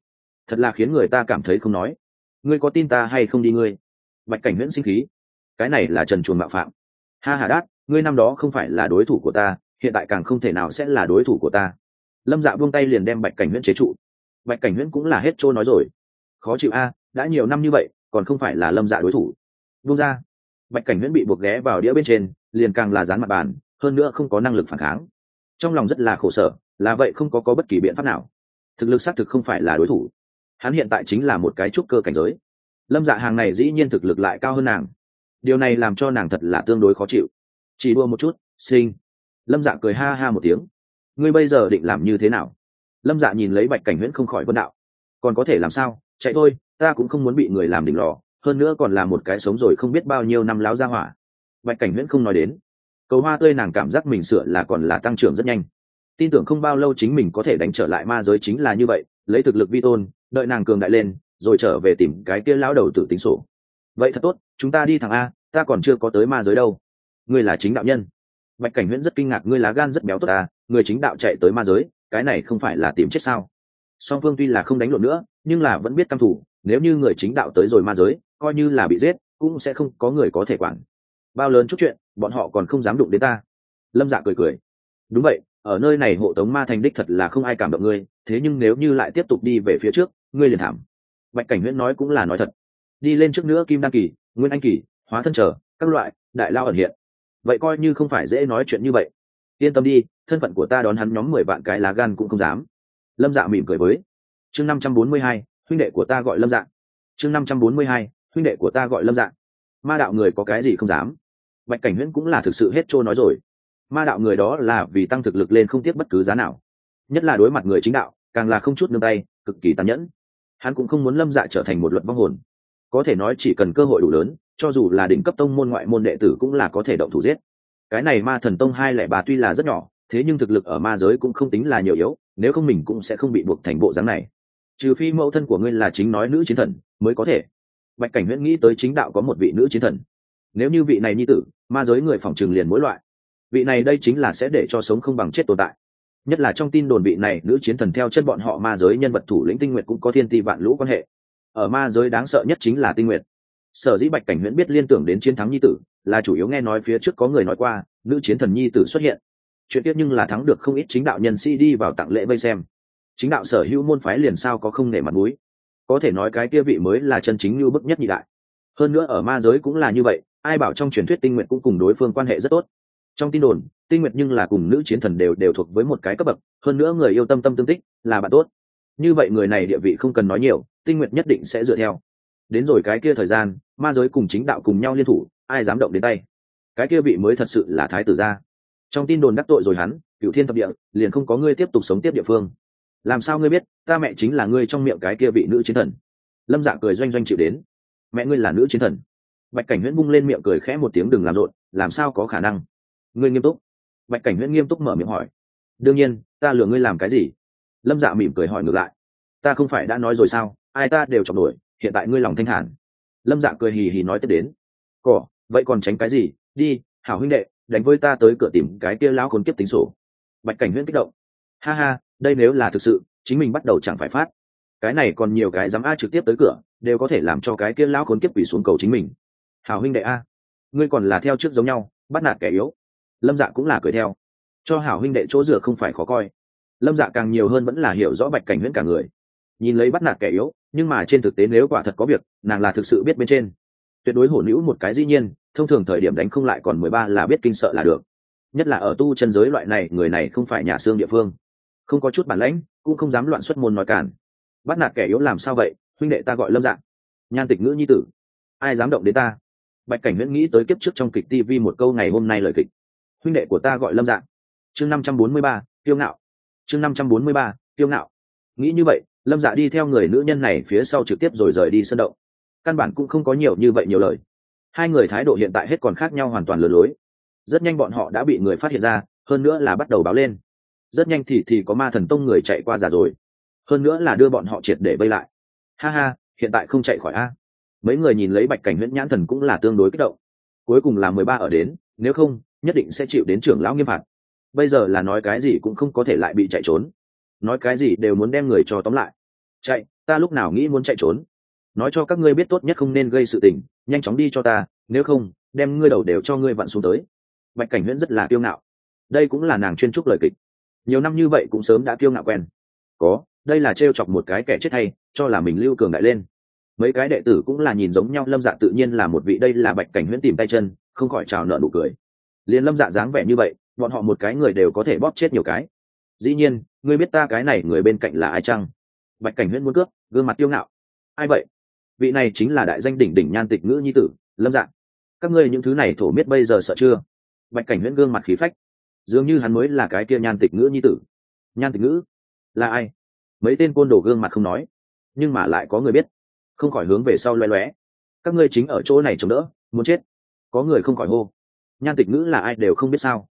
Thật là khiến người ta cảm thấy không nói. Ngươi có tin ta hay không đi ngươi? Bạch cảnh nguyễn sinh khí. Cái này là trần chuồn mạo phạm. Ha hà đát, ngươi năm đó không phải là đối thủ của ta, hiện tại càng không thể nào sẽ là đối thủ của ta. Lâm dạ buông tay liền đem bạch cảnh nguyễn chế trụ. Bạch cảnh nguyễn cũng là hết trôi nói rồi. Khó chịu a, đã nhiều năm như vậy, còn không phải là lâm dạ đối thủ. Buông ra. Bạch cảnh nguyễn bị buộc ghé vào đĩa bên trên, liền càng là dán mặt bàn, hơn nữa không có năng lực phản kháng. Trong lòng rất là khổ sở là vậy không có có bất kỳ biện pháp nào. Thực lực xác thực không phải là đối thủ. Hắn hiện tại chính là một cái trúc cơ cảnh giới. Lâm dạ hàng này dĩ nhiên thực lực lại cao hơn nàng. Điều này làm cho nàng thật là tương đối khó chịu. Chỉ đua một chút, sinh. Lâm dạ cười ha ha một tiếng. Ngươi bây giờ định làm như thế nào? Lâm dạ nhìn lấy bạch cảnh huyễn không khỏi vân đạo. Còn có thể làm sao? Chạy thôi, ta cũng không muốn bị người làm đỉnh lò. Hơn nữa còn là một cái sống rồi không biết bao nhiêu năm láo ra hỏa. Bạch cảnh huyễn không nói đến. Cầu hoa tươi nàng cảm giác mình sửa là còn là tăng trưởng rất nhanh tin tưởng không bao lâu chính mình có thể đánh trở lại ma giới chính là như vậy, lấy thực lực vi tôn, đợi nàng cường đại lên, rồi trở về tìm cái kia lão đầu tử tính sổ. Vậy thật tốt, chúng ta đi thẳng a, ta còn chưa có tới ma giới đâu. Ngươi là chính đạo nhân. Bạch cảnh huyễn rất kinh ngạc, ngươi lá gan rất béo tốt à người chính đạo chạy tới ma giới, cái này không phải là tìm chết sao? Song phương tuy là không đánh lộn nữa, nhưng là vẫn biết căm thủ nếu như người chính đạo tới rồi ma giới, coi như là bị giết, cũng sẽ không có người có thể quản. Bao lớn chút chuyện, bọn họ còn không dám đụng đến ta. Lâm dạ cười cười. Đúng vậy ở nơi này hộ tống ma thành đích thật là không ai cảm động ngươi, thế nhưng nếu như lại tiếp tục đi về phía trước, ngươi liền thảm. Bạch cảnh huyễn nói cũng là nói thật. Đi lên trước nữa kim đăng kỳ, nguyên anh kỳ, hóa thân trở, các loại, đại lao ẩn hiện. Vậy coi như không phải dễ nói chuyện như vậy. Yên tâm đi, thân phận của ta đón hắn nhóm mười vạn cái lá gan cũng không dám. Lâm dạ mỉm cười với. Chương năm trăm bốn mươi hai, huynh đệ của ta gọi lâm dạ. Chương năm trăm bốn mươi hai, huynh đệ của ta gọi lâm dạ. Ma đạo người có cái gì không dám. Bạch cảnh huyễn cũng là thực sự hết trôi nói rồi ma đạo người đó là vì tăng thực lực lên không tiếc bất cứ giá nào. Nhất là đối mặt người chính đạo, càng là không chút nương tay, cực kỳ tàn nhẫn. Hắn cũng không muốn lâm dạ trở thành một luật vong hồn. Có thể nói chỉ cần cơ hội đủ lớn, cho dù là đỉnh cấp tông môn ngoại môn đệ tử cũng là có thể động thủ giết. Cái này ma thần tông hai lẻ ba tuy là rất nhỏ, thế nhưng thực lực ở ma giới cũng không tính là nhiều yếu, nếu không mình cũng sẽ không bị buộc thành bộ dáng này. Trừ phi mẫu thân của ngươi là chính nói nữ chiến thần, mới có thể. Bạch cảnh huyễn nghĩ tới chính đạo có một vị nữ chiến thần. Nếu như vị này nhi tử, ma giới người phòng trừng liền mỗi loại vị này đây chính là sẽ để cho sống không bằng chết tồn tại. Nhất là trong tin đồn vị này nữ chiến thần theo chân bọn họ ma giới nhân vật thủ lĩnh tinh nguyệt cũng có thiên ti vạn lũ quan hệ. Ở ma giới đáng sợ nhất chính là tinh nguyệt. Sở dĩ bạch cảnh huyễn biết liên tưởng đến chiến thắng nhi tử, là chủ yếu nghe nói phía trước có người nói qua, nữ chiến thần nhi tử xuất hiện. Chuyện tiếp nhưng là thắng được không ít chính đạo nhân sĩ đi vào tặng lễ vây xem. Chính đạo sở hữu môn phái liền sao có không nể mặt mũi. Có thể nói cái kia vị mới là chân chính như bức nhất nhị đại. Hơn nữa ở ma giới cũng là như vậy, ai bảo trong truyền thuyết tinh nguyện cũng cùng đối phương quan hệ rất tốt trong tin đồn, tinh nguyệt nhưng là cùng nữ chiến thần đều đều thuộc với một cái cấp bậc, hơn nữa người yêu tâm tâm tương tích, là bạn tốt. Như vậy người này địa vị không cần nói nhiều, tinh nguyệt nhất định sẽ dựa theo. Đến rồi cái kia thời gian, ma giới cùng chính đạo cùng nhau liên thủ, ai dám động đến tay? Cái kia vị mới thật sự là thái tử gia. Trong tin đồn đắc tội rồi hắn cựu thiên thập địa, liền không có ngươi tiếp tục sống tiếp địa phương. Làm sao ngươi biết, ta mẹ chính là ngươi trong miệng cái kia vị nữ chiến thần? Lâm dạ cười doanh doanh chịu đến. Mẹ ngươi là nữ chiến thần. Bạch cảnh huyễn bung lên miệng cười khẽ một tiếng đừng làm rộn, làm sao có khả năng? Ngươi nghiêm túc. Bạch cảnh huyễn nghiêm túc mở miệng hỏi. Đương nhiên, ta lừa ngươi làm cái gì? Lâm dạ mỉm cười hỏi ngược lại. Ta không phải đã nói rồi sao? Ai ta đều chọc đuổi hiện tại ngươi lòng thanh hẳn lâm dạ cười hì hì nói tiếp đến. Cỏ, vậy còn tránh cái gì? Đi, hảo huynh đệ, đánh với ta tới cửa tìm cái kia lão khốn kiếp tính sổ. Bạch cảnh huyễn kích động. Ha ha, đây nếu là thực sự, chính mình bắt đầu chẳng phải phát. Cái này còn nhiều cái dám a trực tiếp tới cửa, đều có thể làm cho cái kia lão khốn kiếp quỷ xuống cầu chính mình. Hảo huynh đệ a, ngươi còn là theo trước giống nhau, bắt nạt kẻ yếu lâm dạ cũng là cười theo. Cho hảo huynh đệ chỗ dựa không phải khó coi. Lâm dạ càng nhiều hơn vẫn là hiểu rõ bạch cảnh huyễn cả người. Nhìn lấy bắt nạt kẻ yếu, nhưng mà trên thực tế nếu quả thật có việc, nàng là thực sự biết bên trên. Tuyệt đối hổ nữ một cái dĩ nhiên, thông thường thời điểm đánh không lại còn mười ba là biết kinh sợ là được. Nhất là ở tu chân giới loại này, người này không phải nhà xương địa phương. Không có chút bản lãnh, cũng không dám loạn xuất môn nói cản. Bắt nạt kẻ yếu làm sao vậy? Huynh đệ ta gọi lâm dạng nhan tịch ngữ nhi tử. Ai dám động đến ta? Bạch cảnh huyễn nghĩ tới kiếp trước trong kịch tv một câu ngày hôm nay lời kịch huynh đệ của ta gọi lâm dạng. Chương năm trăm bốn mươi ba tiêu ngạo. Chương năm trăm bốn mươi ba tiêu ngạo. Nghĩ như vậy, lâm dạ đi theo người nữ nhân này phía sau trực tiếp rồi rời đi sân động. Căn bản cũng không có nhiều như vậy nhiều lời. Hai người thái độ hiện tại hết còn khác nhau hoàn toàn lừa lối. Rất nhanh bọn họ đã bị người phát hiện ra, hơn nữa là bắt đầu báo lên. Rất nhanh thì thì có ma thần tông người chạy qua giả rồi. Hơn nữa là đưa bọn họ triệt để vây lại. Ha ha, hiện tại không chạy khỏi a. Mấy người nhìn lấy bạch cảnh huyễn nhãn thần cũng là tương đối kích động. Cuối cùng là mười ba ở đến, nếu không nhất định sẽ chịu đến trưởng lão nghiêm phạt. Bây giờ là nói cái gì cũng không có thể lại bị chạy trốn. Nói cái gì đều muốn đem người cho tóm lại. Chạy, ta lúc nào nghĩ muốn chạy trốn? Nói cho các ngươi biết tốt nhất không nên gây sự tình, nhanh chóng đi cho ta, nếu không, đem ngươi đầu đều cho ngươi vặn xuống tới. Bạch cảnh huyễn rất là kiêu ngạo. Đây cũng là nàng chuyên trúc lời kịch. Nhiều năm như vậy cũng sớm đã kiêu ngạo quen. Có, đây là t chọc một cái kẻ chết hay, cho là mình lưu cường đại lên. Mấy cái đệ tử cũng là nhìn giống nhau, lâm dạ tự nhiên là một vị, đây là bạch cảnh huyễn tìm tay chân, không khỏi trào nợ nụ cười liền lâm dạ dáng vẻ như vậy, bọn họ một cái người đều có thể bóp chết nhiều cái. Dĩ nhiên, ngươi biết ta cái này người bên cạnh là ai chăng? Bạch cảnh huyễn muốn cướp, gương mặt tiêu ngạo. Ai vậy? Vị này chính là đại danh đỉnh đỉnh nhan tịch ngữ nhi tử, lâm dạng các ngươi những thứ này thổ biết bây giờ sợ chưa? Bạch cảnh huyễn gương mặt khí phách. Dường như hắn mới là cái kia nhan tịch ngữ nhi tử. Nhan tịch ngữ? Là ai? Mấy tên côn đồ gương mặt không nói, nhưng mà lại có người biết. Không khỏi hướng về sau loe loé. Các ngươi chính ở chỗ này chống đỡ, muốn chết. Có người không khỏi hô nhan tịch ngữ là ai đều không biết sao.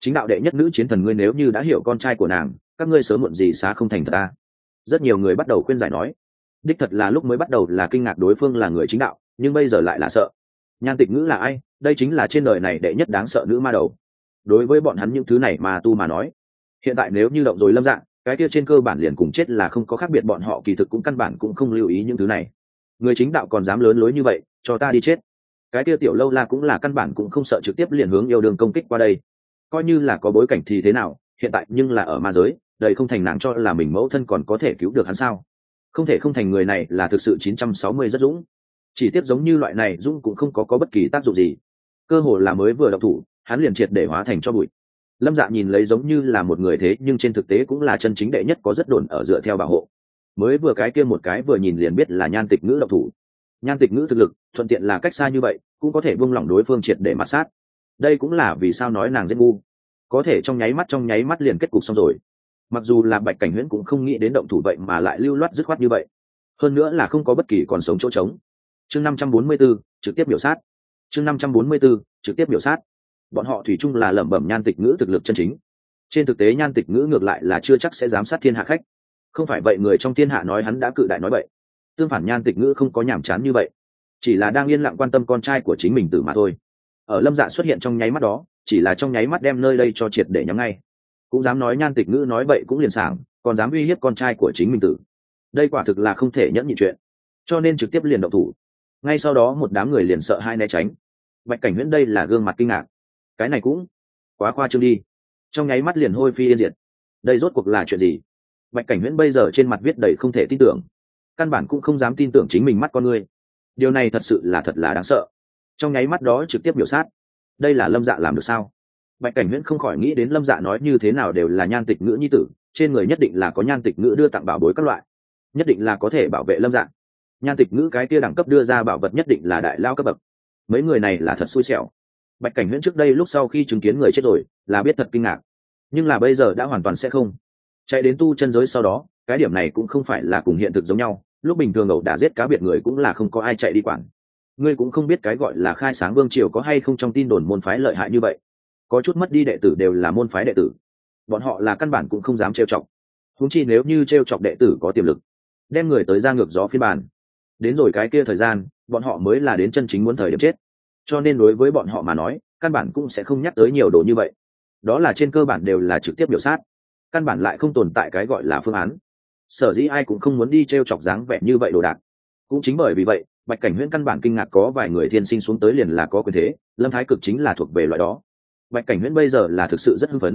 Chính đạo đệ nhất nữ chiến thần ngươi nếu như đã hiểu con trai của nàng, các ngươi sớm muộn gì xá không thành thật ta. Rất nhiều người bắt đầu khuyên giải nói, đích thật là lúc mới bắt đầu là kinh ngạc đối phương là người chính đạo, nhưng bây giờ lại là sợ. Nhan tịch ngữ là ai? Đây chính là trên đời này đệ nhất đáng sợ nữ ma đầu. Đối với bọn hắn những thứ này mà tu mà nói, hiện tại nếu như động rồi lâm dạng, cái kia trên cơ bản liền cùng chết là không có khác biệt, bọn họ kỳ thực cũng căn bản cũng không lưu ý những thứ này. Người chính đạo còn dám lớn lối như vậy, cho ta đi chết cái kia tiểu lâu la cũng là căn bản cũng không sợ trực tiếp liền hướng yêu đương công kích qua đây. Coi như là có bối cảnh thì thế nào, hiện tại nhưng là ở ma giới đầy không thành nàng cho là mình mẫu thân còn có thể cứu được hắn sao? Không thể không thành người này là thực sự 960 rất dũng. Chỉ tiếp giống như loại này dũng cũng không có có bất kỳ tác dụng gì. Cơ hồ là mới vừa độc thủ, hắn liền triệt để hóa thành cho bụi. Lâm dạ nhìn lấy giống như là một người thế, nhưng trên thực tế cũng là chân chính đệ nhất có rất đồn ở dựa theo bảo hộ. Mới vừa cái kia một cái vừa nhìn liền biết là nhan tịch ngữ độc thủ nhan tịch ngữ thực lực thuận tiện là cách xa như vậy cũng có thể buông lỏng đối phương triệt để mặt sát. Đây cũng là vì sao nói nàng rất ngu. Có thể trong nháy mắt trong nháy mắt liền kết cục xong rồi. Mặc dù là bạch cảnh huyễn cũng không nghĩ đến động thủ vậy mà lại lưu loát dứt khoát như vậy. Hơn nữa là không có bất kỳ còn sống chỗ trống. Chương năm trăm bốn mươi 544, trực tiếp biểu sát. Chương năm trăm bốn mươi 544, trực tiếp biểu sát. Bọn họ thủy chung là lẩm bẩm nhan tịch ngữ thực lực chân chính. Trên thực tế nhan tịch ngữ ngược lại là chưa chắc sẽ giám sát thiên hạ khách. Không phải vậy người trong thiên hạ nói hắn đã cự đại nói vậy tương phản nhan tịch ngữ không có nhàm chán như vậy. Chỉ là đang yên lặng quan tâm con trai của chính mình tử mà thôi. Ở lâm dạ xuất hiện trong nháy mắt đó, chỉ là trong nháy mắt đem nơi đây cho triệt để nhắm ngay. Cũng dám nói nhan tịch ngữ nói vậy cũng liền sảng, còn dám uy hiếp con trai của chính mình tử. Đây quả thực là không thể nhẫn nhị chuyện. Cho nên trực tiếp liền động thủ. Ngay sau đó một đám người liền sợ hai né tránh. Bạch cảnh huyễn đây là gương mặt kinh ngạc. Cái này cũng quá khoa trương đi. Trong nháy mắt liền hôi phi yên diệt. Đây rốt cuộc là chuyện gì? Bạch cảnh huyễn bây giờ trên mặt viết đầy không thể tin tưởng căn bản cũng không dám tin tưởng chính mình mắt con ngươi. Điều này thật sự là thật là đáng sợ. Trong nháy mắt đó trực tiếp biểu sát. Đây là lâm dạ làm được sao? Bạch cảnh huyễn không khỏi nghĩ đến lâm dạ nói như thế nào đều là nhan tịch ngữ nhi tử, trên người nhất định là có nhan tịch ngữ đưa tặng bảo bối các loại. Nhất định là có thể bảo vệ lâm dạ. Nhan tịch ngữ cái kia đẳng cấp đưa ra bảo vật nhất định là đại lao cấp bậc. Mấy người này là thật xui xẻo. Bạch cảnh huyễn trước đây lúc sau khi chứng kiến người chết rồi, là biết thật kinh ngạc. Nhưng là bây giờ đã hoàn toàn sẽ không. Chạy đến tu chân giới sau đó cái điểm này cũng không phải là cùng hiện thực giống nhau, lúc bình thường ẩu đã giết cá biệt người cũng là không có ai chạy đi quản. Ngươi cũng không biết cái gọi là khai sáng vương triều có hay không trong tin đồn môn phái lợi hại như vậy. Có chút mất đi đệ tử đều là môn phái đệ tử. Bọn họ là căn bản cũng không dám trêu chọc. Húng chi nếu như trêu chọc đệ tử có tiềm lực, đem người tới ra ngược gió phiên bản. Đến rồi cái kia thời gian, bọn họ mới là đến chân chính muốn thời điểm chết. Cho nên đối với bọn họ mà nói, căn bản cũng sẽ không nhắc tới nhiều đồ như vậy. Đó là trên cơ bản đều là trực tiếp biểu sát. Căn bản lại không tồn tại cái gọi là phương án sở dĩ ai cũng không muốn đi t r e o chọc dáng vẻ như vậy đồ đạc. Cũng chính bởi vì vậy, bạch cảnh huyễn căn bản kinh ngạc có vài người thiên sinh xuống tới liền là có quyền thế, lâm thái cực chính là thuộc về loại đó. Bạch cảnh huyễn bây giờ là thực sự rất hưng phấn.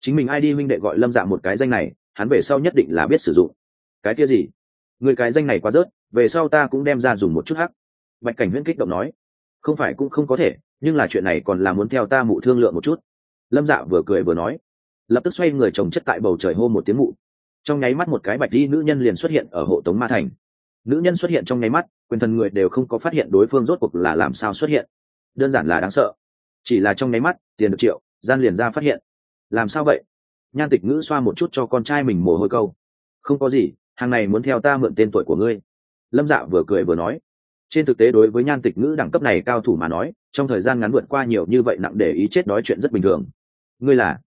Chính mình ai đi huynh đệ gọi lâm dạ một cái danh này, hắn về sau nhất định là biết sử dụng. Cái kia gì? Người cái danh này quá rớt, về sau ta cũng đem ra dùng một chút hắc. Bạch cảnh huyễn kích động nói. Không phải cũng không có thể, nhưng là chuyện này còn là muốn theo ta mụ thương lượng một chút. Lâm dạ vừa cười vừa nói. Lập tức xoay người chồng chất tại bầu trời hô một tiếng mụ trong nháy mắt một cái bạch di nữ nhân liền xuất hiện ở hộ tống ma thành. Nữ nhân xuất hiện trong nháy mắt, quyền thần người đều không có phát hiện đối phương rốt cuộc là làm sao xuất hiện. Đơn giản là đáng sợ. Chỉ là trong nháy mắt, tiền được triệu, gian liền ra phát hiện. Làm sao vậy? Nhan tịch ngữ xoa một chút cho con trai mình mồ hôi câu. Không có gì, hàng này muốn theo ta mượn tên tuổi của ngươi. Lâm dạ vừa cười vừa nói. Trên thực tế đối với nhan tịch ngữ đẳng cấp này cao thủ mà nói, trong thời gian ngắn vượt qua nhiều như vậy nặng để ý chết nói chuyện rất bình thường. Ngươi là?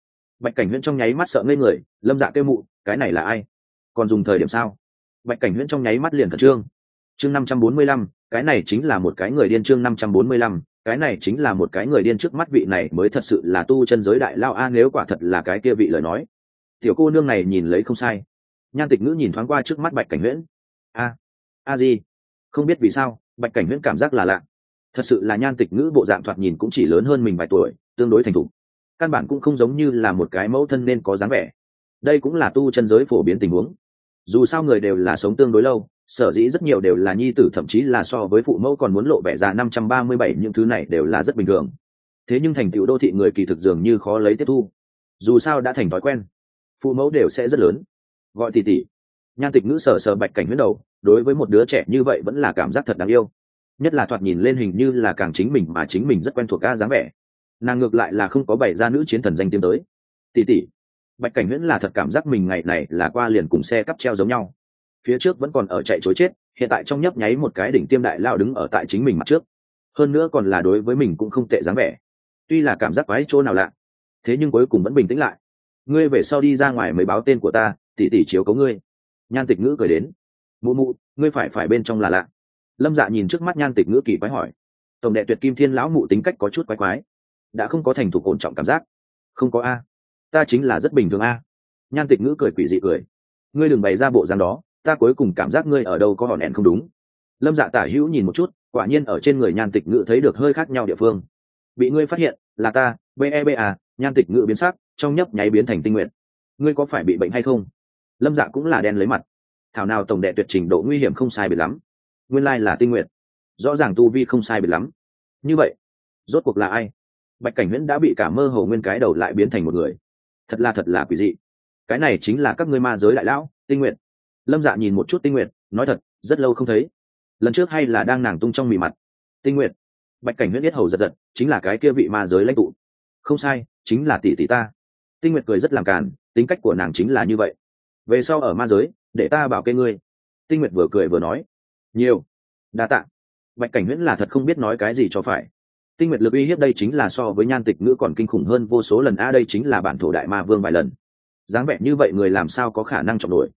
Bạch cảnh huyễn trong nháy mắt sợ ngây người, lâm dạ kêu mụ, cái này là ai? Còn dùng thời điểm sao? Bạch cảnh huyễn trong nháy mắt liền khẩn trương. Chương năm trăm bốn mươi lăm, cái này chính là một cái người điên chương năm trăm bốn mươi lăm, cái này chính là một cái người điên trước mắt vị này mới thật sự là tu chân giới đại lao a, nếu quả thật là cái kia vị lời nói. Tiểu cô nương này nhìn lấy không sai. Nhan tịch ngữ nhìn thoáng qua trước mắt bạch cảnh huyễn. A a gì? Không biết vì sao, bạch cảnh huyễn cảm giác là lạ. Thật sự là nhan tịch ngữ bộ dạng thoạt nhìn cũng chỉ lớn hơn mình vài tuổi, tương đối thành thục căn bản cũng không giống như là một cái mẫu thân nên có dáng vẻ. Đây cũng là tu chân giới phổ biến tình huống. Dù sao người đều là sống tương đối lâu, sở dĩ rất nhiều đều là nhi tử, thậm chí là so với phụ mẫu còn muốn lộ vẻ ra năm trăm ba mươi bảy, những thứ này đều là rất bình thường. Thế nhưng thành tựu đô thị người kỳ thực dường như khó lấy tiếp thu. Dù sao đã thành thói quen, phụ mẫu đều sẽ rất lớn. Gọi tỷ tỷ. Nhan tịch ngữ sở sở bạch cảnh huyết đầu, đối với một đứa trẻ như vậy vẫn là cảm giác thật đáng yêu. Nhất là thoạt nhìn lên hình như là càng chính mình mà chính mình rất quen thuộc ca dáng vẻ nàng ngược lại là không có bày ra nữ chiến thần danh tiếng tới. Tỷ tỷ bạch cảnh huyễn là thật cảm giác mình ngày này là qua liền cùng xe cắp treo giống nhau. Phía trước vẫn còn ở chạy chối chết, hiện tại trong nhấp nháy một cái đỉnh tiêm đại lao đứng ở tại chính mình mặt trước. Hơn nữa còn là đối với mình cũng không tệ dáng vẻ. Tuy là cảm giác quái chỗ nào lạ, thế nhưng cuối cùng vẫn bình tĩnh lại. Ngươi về sau đi ra ngoài mới báo tên của ta, tỉ tỉ chiếu cấu ngươi. Nhan tịch ngữ cười đến. Mụ mụ, ngươi phải phải bên trong là lạ. Lâm dạ nhìn trước mắt nhan tịch ngữ kỳ quái hỏi. Tổng đệ tuyệt kim thiên lão mụ tính cách có chút quái quái đã không có thành thục ổn trọng cảm giác. Không có a. Ta chính là rất bình thường a. Nhan tịch ngữ cười quỷ dị cười. Ngươi đừng bày ra bộ dáng đó, ta cuối cùng cảm giác ngươi ở đâu có hòn đèn không đúng. Lâm dạ tả hữu nhìn một chút, quả nhiên ở trên người nhan tịch ngữ thấy được hơi khác nhau địa phương. Bị ngươi phát hiện, là ta beba nhan tịch ngữ biến sắc, trong nhấp nháy biến thành tinh nguyện. Ngươi có phải bị bệnh hay không? Lâm dạ cũng là đen lấy mặt. Thảo nào tổng đệ tuyệt trình độ nguy hiểm không sai biệt lắm. Nguyên lai là tinh nguyện. Rõ ràng tu vi không sai biệt lắm. Như vậy, rốt cuộc là ai? Bạch cảnh huyễn đã bị cả mơ hồ nguyên cái đầu lại biến thành một người. Thật là thật là quỷ dị. Cái này chính là các ngươi ma giới đại lão, tinh nguyện lâm dạ nhìn một chút tinh nguyện nói thật, rất lâu không thấy. Lần trước hay là đang nàng tung trong mì mặt. Tinh nguyện bạch cảnh huyễn biết hầu giật giật, chính là cái kia vị ma giới lãnh tụ. Không sai, chính là tỷ tỷ ta. Tinh nguyện cười rất làm càn, tính cách của nàng chính là như vậy. Về sau ở ma giới, để ta bảo kê ngươi. Tinh nguyệt vừa cười vừa nói. Nhiều. Đa tạ. Bạch cảnh huyễn là thật không biết nói cái gì cho phải tinh nguyệt lực uy hiếp đây chính là so với nhan tịch ngữ còn kinh khủng hơn vô số lần. A, đây chính là bản thổ đại ma vương vài lần. Dáng vẻ như vậy người làm sao có khả năng trọng nổi?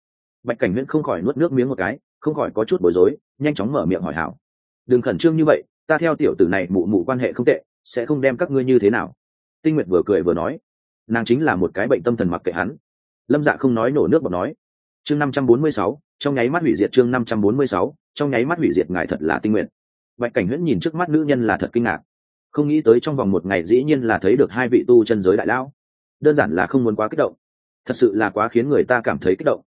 Bạch cảnh huyễn không khỏi nuốt nước miếng một cái, không khỏi có chút bối rối, nhanh chóng mở miệng hỏi hảo. Đừng khẩn trương như vậy, ta theo tiểu tử này mụ mụ quan hệ không tệ, sẽ không đem các ngươi như thế nào. Tinh nguyệt vừa cười vừa nói, nàng chính là một cái bệnh tâm thần mặc kệ hắn. Lâm dạ không nói nổ nước bọt nói. Chương năm trăm bốn mươi sáu, trong nháy mắt hủy diệt chương năm trăm bốn mươi sáu, trong nháy mắt hủy diệt ngài thật là tinh nguyện bạch cảnh huyễn nhìn trước mắt nữ nhân là thật kinh ngạc không nghĩ tới trong vòng một ngày dĩ nhiên là thấy được hai vị tu chân giới đại lão. Đơn giản là không muốn quá kích động. Thật sự là quá khiến người ta cảm thấy kích động.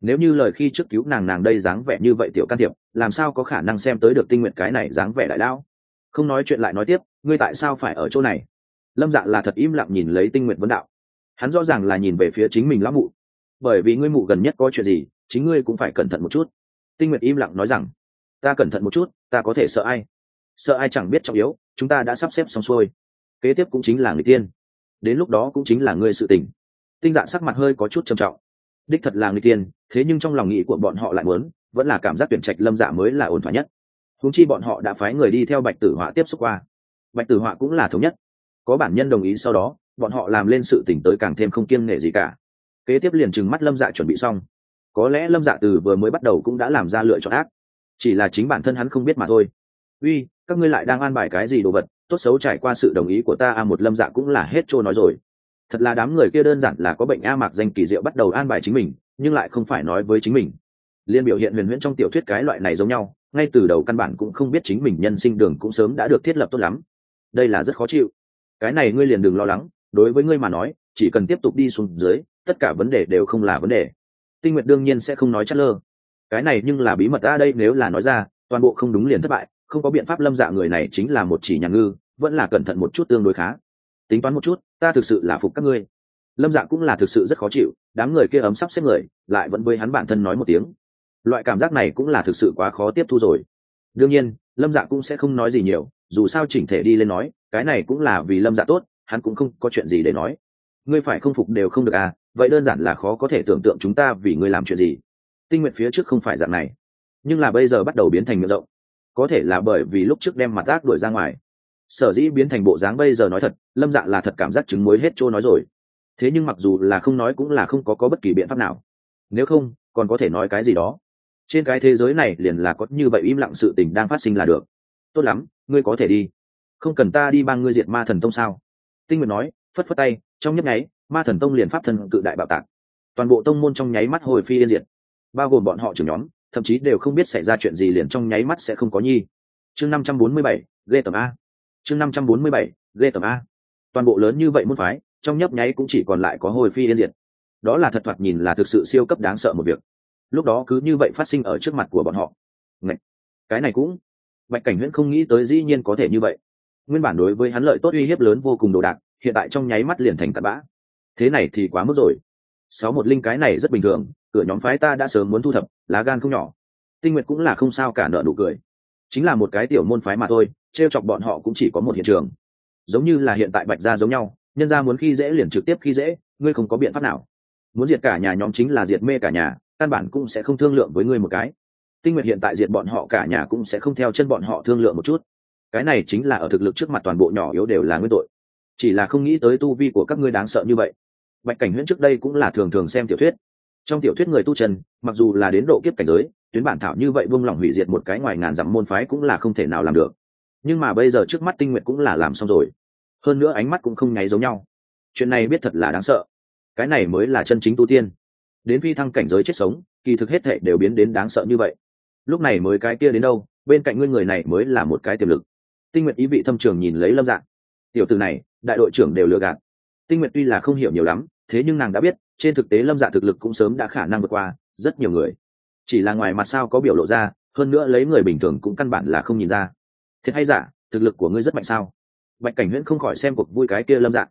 Nếu như lời khi trước cứu nàng nàng đây dáng vẻ như vậy tiểu can thiệp, làm sao có khả năng xem tới được tinh nguyện cái này dáng vẻ đại lão? Không nói chuyện lại nói tiếp, ngươi tại sao phải ở chỗ này? Lâm dạ là thật im lặng nhìn lấy tinh nguyện vấn đạo. Hắn rõ ràng là nhìn về phía chính mình lão mụ. Bởi vì ngươi mụ gần nhất có chuyện gì, chính ngươi cũng phải cẩn thận một chút. Tinh nguyện im lặng nói rằng, ta cẩn thận một chút, ta có thể sợ ai? Sợ ai chẳng biết trọng yếu chúng ta đã sắp xếp xong xuôi. Kế tiếp cũng chính là người tiên. Đến lúc đó cũng chính là ngươi sự tình. Tinh dạ sắc mặt hơi có chút trầm trọng. Đích thật là người tiên, thế nhưng trong lòng nghĩ của bọn họ lại muốn, vẫn là cảm giác tuyển trạch lâm dạ mới là ổn thỏa nhất. Húng chi bọn họ đã phái người đi theo bạch tử họa tiếp xúc qua. Bạch tử họa cũng là thống nhất. Có bản nhân đồng ý sau đó, bọn họ làm lên sự tỉnh tới càng thêm không kiêng nghệ gì cả. Kế tiếp liền chừng mắt lâm dạ chuẩn bị xong. Có lẽ lâm dạ từ vừa mới bắt đầu cũng đã làm ra lựa chọn ác. Chỉ là chính bản thân hắn không biết mà thôi. Uy các ngươi lại đang an bài cái gì đồ vật, tốt xấu trải qua sự đồng ý của ta, a một lâm dạ cũng là hết trôi nói rồi. Thật là đám người kia đơn giản là có bệnh a mạc danh kỳ diệu bắt đầu an bài chính mình, nhưng lại không phải nói với chính mình. Liên biểu hiện huyền huyễn trong tiểu thuyết cái loại này giống nhau, ngay từ đầu căn bản cũng không biết chính mình nhân sinh đường cũng sớm đã được thiết lập tốt lắm. Đây là rất khó chịu. Cái này ngươi liền đừng lo lắng, đối với ngươi mà nói, chỉ cần tiếp tục đi xuống dưới, tất cả vấn đề đều không là vấn đề. Tinh nguyệt đương nhiên sẽ không nói chất lơ. Cái này nhưng là bí mật ta đây, nếu là nói ra, toàn bộ không đúng liền thất bại không có biện pháp lâm dạ người này chính là một chỉ nhà ngư, vẫn là cẩn thận một chút tương đối khá. Tính toán một chút, ta thực sự là phục các ngươi. Lâm dạ cũng là thực sự rất khó chịu, đám người kia ấm sắp xếp người, lại vẫn với hắn bản thân nói một tiếng. Loại cảm giác này cũng là thực sự quá khó tiếp thu rồi. Đương nhiên, lâm dạ cũng sẽ không nói gì nhiều, dù sao chỉnh thể đi lên nói, cái này cũng là vì lâm dạ tốt, hắn cũng không có chuyện gì để nói. Ngươi phải không phục đều không được à vậy đơn giản là khó có thể tưởng tượng chúng ta vì ngươi làm chuyện gì. Tinh nguyện phía trước không phải dạng này. Nhưng là bây giờ bắt đầu biến thành miệng rộng có thể là bởi vì lúc trước đem mặt ác đuổi ra ngoài. Sở dĩ biến thành bộ dáng bây giờ nói thật, lâm dạ là thật cảm giác chứng muối hết trôi nói rồi. Thế nhưng mặc dù là không nói cũng là không có có bất kỳ biện pháp nào. Nếu không, còn có thể nói cái gì đó? Trên cái thế giới này liền là có như vậy im lặng sự tình đang phát sinh là được. Tốt lắm, ngươi có thể đi. Không cần ta đi bang ngươi diệt ma thần tông sao? Tinh nguyện nói, phất phất tay, trong nhấp nháy, ma thần tông liền pháp thần cự đại bạo tạc. Toàn bộ tông môn trong nháy mắt hồi phi yên diệt. Bao gồm bọn họ trưởng nhóm thậm chí đều không biết xảy ra chuyện gì liền trong nháy mắt sẽ không có nhi. Chương năm trăm bốn mươi bảy, ghê tầm a. Chương năm trăm bốn mươi bảy, ghê tầm a. Toàn bộ lớn như vậy môn phái, trong nhấp nháy cũng chỉ còn lại có hồi phi yên diệt. Đó là thật thoạt nhìn là thực sự siêu cấp đáng sợ một việc. Lúc đó cứ như vậy phát sinh ở trước mặt của bọn họ. Ngậy! cái này cũng. Bạch cảnh huyễn không nghĩ tới dĩ nhiên có thể như vậy. Nguyên bản đối với hắn lợi tốt uy hiếp lớn vô cùng đồ đạc, hiện tại trong nháy mắt liền thành tạt bã. Thế này thì quá mức rồi. Sáu một linh cái này rất bình thường cửa nhóm phái ta đã sớm muốn thu thập, lá gan không nhỏ. Tinh nguyệt cũng là không sao cả nợ nụ cười. Chính là một cái tiểu môn phái mà thôi t r e o chọc bọn họ cũng chỉ có một hiện trường. Giống như là hiện tại bạch gia giống nhau, nhân gia muốn khi dễ liền trực tiếp khi dễ, ngươi không có biện pháp nào. Muốn diệt cả nhà nhóm chính là diệt mê cả nhà, căn bản cũng sẽ không thương lượng với ngươi một cái. Tinh nguyệt hiện tại diệt bọn họ cả nhà cũng sẽ không theo chân bọn họ thương lượng một chút. Cái này chính là ở thực lực trước mặt toàn bộ nhỏ yếu đều là nguyên tội. Chỉ là không nghĩ tới tu vi của các ngươi đáng sợ như vậy. Bạch cảnh huyễn trước đây cũng là thường thường xem tiểu thuyết trong tiểu thuyết người tu chân, mặc dù là đến độ kiếp cảnh giới, tuyến bản thảo như vậy buông lỏng hủy diệt một cái ngoài ngàn dặm môn phái cũng là không thể nào làm được. Nhưng mà bây giờ trước mắt tinh nguyện cũng là làm xong rồi. Hơn nữa ánh mắt cũng không nháy giống nhau. Chuyện này biết thật là đáng sợ. Cái này mới là chân chính tu tiên. Đến phi thăng cảnh giới chết sống, kỳ thực hết thệ đều biến đến đáng sợ như vậy. Lúc này mới cái kia đến đâu, bên cạnh ngươi người này mới là một cái tiềm lực. Tinh nguyện ý vị thâm trường nhìn lấy lâm dạng tiểu từ này, đại đội trưởng đều lừa gạt. Tinh nguyện tuy là không hiểu nhiều lắm, thế nhưng nàng đã biết trên thực tế lâm dạ thực lực cũng sớm đã khả năng vượt qua rất nhiều người. Chỉ là ngoài mặt sao có biểu lộ ra, hơn nữa lấy người bình thường cũng căn bản là không nhìn ra. Thiệt hay giả, thực lực của ngươi rất mạnh sao? Bạch cảnh huyễn không khỏi xem cuộc vui cái kia lâm dạ.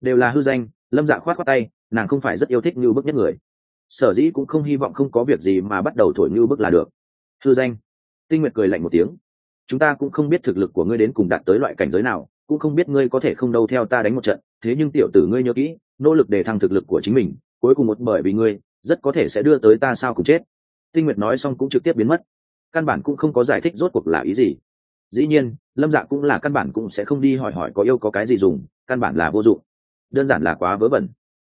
Đều là hư danh, lâm dạ khoát khoát tay, nàng không phải rất yêu thích như bức nhất người. Sở dĩ cũng không hy vọng không có việc gì mà bắt đầu thổi như bức là được. Hư danh. Tinh nguyệt cười lạnh một tiếng. Chúng ta cũng không biết thực lực của ngươi đến cùng đạt tới loại cảnh giới nào, cũng không biết ngươi có thể không đâu theo ta đánh một trận, thế nhưng tiểu tử ngươi nhớ kỹ nỗ lực để thăng thực lực của chính mình, cuối cùng một bởi vì ngươi, rất có thể sẽ đưa tới ta sao cùng chết. Tinh nguyệt nói xong cũng trực tiếp biến mất. Căn bản cũng không có giải thích rốt cuộc là ý gì. Dĩ nhiên, lâm dạ cũng là căn bản cũng sẽ không đi hỏi hỏi có yêu có cái gì dùng, căn bản là vô dụng. Đơn giản là quá vớ vẩn.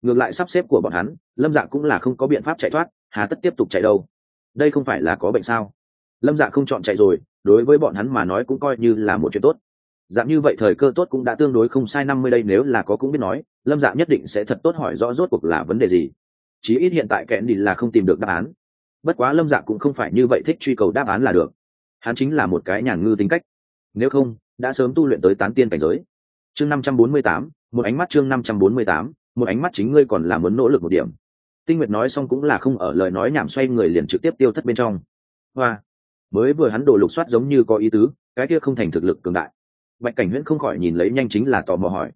Ngược lại sắp xếp của bọn hắn, lâm dạ cũng là không có biện pháp chạy thoát, hà tất tiếp tục chạy đâu? Đây không phải là có bệnh sao? Lâm dạ không chọn chạy rồi, đối với bọn hắn mà nói cũng coi như là một chuyện tốt dạng như vậy thời cơ tốt cũng đã tương đối không sai năm mươi đây, nếu là có cũng biết nói, lâm dạng nhất định sẽ thật tốt hỏi rõ rốt cuộc là vấn đề gì. Chí ít hiện tại kẽn đi là không tìm được đáp án. Bất quá lâm dạng cũng không phải như vậy thích truy cầu đáp án là được. Hắn chính là một cái nhàn ngư tính cách. Nếu không, đã sớm tu luyện tới tán tiên cảnh giới. Chương năm trăm bốn mươi tám, một ánh mắt chương năm trăm bốn mươi tám, một ánh mắt chính ngươi còn là muốn nỗ lực một điểm. Tinh nguyệt nói xong cũng là không ở lời nói nhảm xoay người liền trực tiếp tiêu thất bên trong. Hoa, mới vừa hắn đổ lục soát giống như có ý tứ, cái kia không thành thực lực cường đại bạch cảnh huyễn không khỏi nhìn lấy nhanh chính là tò mò hỏi.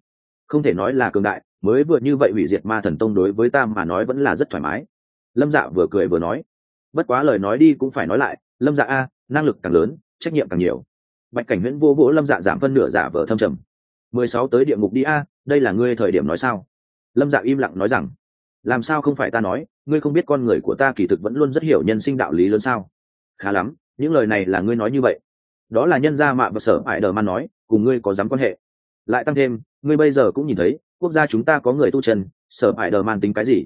Không thể nói là cường đại, mới vừa như vậy hủy diệt ma thần tông đối với ta mà nói vẫn là rất thoải mái. Lâm dạ vừa cười vừa nói. Bất quá lời nói đi cũng phải nói lại, lâm dạ a, năng lực càng lớn, trách nhiệm càng nhiều. Bạch cảnh huyễn vô vỗ lâm dạ giảm phân nửa giả vờ thâm trầm. Mười sáu tới địa ngục đi a, đây là ngươi thời điểm nói sao? Lâm dạ im lặng nói rằng. Làm sao không phải ta nói, ngươi không biết con người của ta kỳ thực vẫn luôn rất hiểu nhân sinh đạo lý lớn sao? Khá lắm, những lời này là ngươi nói như vậy đó là nhân gia mạ và sở ải đờ man nói, cùng ngươi có dám quan hệ. Lại tăng thêm, ngươi bây giờ cũng nhìn thấy, quốc gia chúng ta có người tu chân, sở ải đờ man tính cái gì?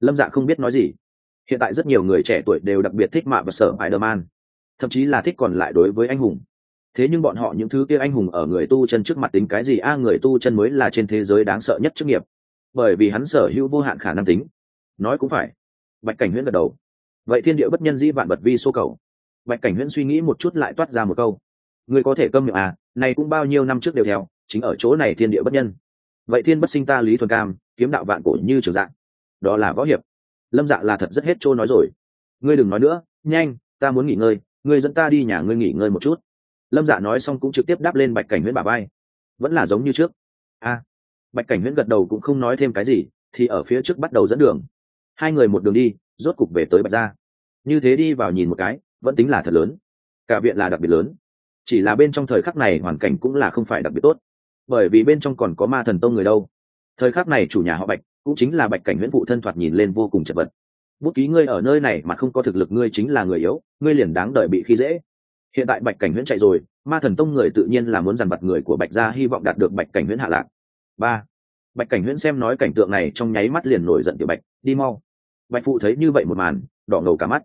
Lâm dạ không biết nói gì. Hiện tại rất nhiều người trẻ tuổi đều đặc biệt thích mạ và sở ải đờ man, thậm chí là thích còn lại đối với anh hùng. Thế nhưng bọn họ những thứ kia anh hùng ở người tu chân trước mặt tính cái gì? A, người tu chân mới là trên thế giới đáng sợ nhất chức nghiệp. Bởi vì hắn sở hữu vô hạn khả năng tính. Nói cũng phải. Bạch cảnh huyễn gật đầu. Vậy thiên địa bất nhân dĩ vạn bật vi số cầu bạch cảnh huyễn suy nghĩ một chút lại toát ra một câu. Ngươi có thể câm miệng à này cũng bao nhiêu năm trước đều theo, chính ở chỗ này thiên địa bất nhân. Vậy thiên bất sinh ta lý thuần cam, kiếm đạo vạn cổ như trường dạng. Đó là võ hiệp. Lâm dạ là thật rất hết trôi nói rồi. Ngươi đừng nói nữa, nhanh, ta muốn nghỉ ngơi, ngươi dẫn ta đi nhà ngươi nghỉ ngơi một chút. Lâm dạ nói xong cũng trực tiếp đáp lên bạch cảnh huyễn bà bay vẫn là giống như trước. A bạch cảnh huyễn gật đầu cũng không nói thêm cái gì, thì ở phía trước bắt đầu dẫn đường. Hai người một đường đi, rốt cục về tới bạch gia. Như thế đi vào nhìn một cái vẫn tính là thật lớn. Cả viện là đặc biệt lớn. Chỉ là bên trong thời khắc này hoàn cảnh cũng là không phải đặc biệt tốt. Bởi vì bên trong còn có ma thần tông người đâu. Thời khắc này chủ nhà họ bạch cũng chính là bạch cảnh huyễn phụ thân thoạt nhìn lên vô cùng chật vật. Bút ký ngươi ở nơi này mà không có thực lực ngươi chính là người yếu, ngươi liền đáng đợi bị khi dễ. Hiện tại bạch cảnh huyễn chạy rồi, ma thần tông người tự nhiên là muốn dằn vặt người của bạch gia, hy vọng đạt được bạch cảnh huyễn hạ lạc. Ba. Bạch cảnh huyễn xem nói cảnh tượng này trong nháy mắt liền nổi giận tiểu bạch, đi mau. Bạch phụ thấy như vậy một màn, đỏ ngầu cả mắt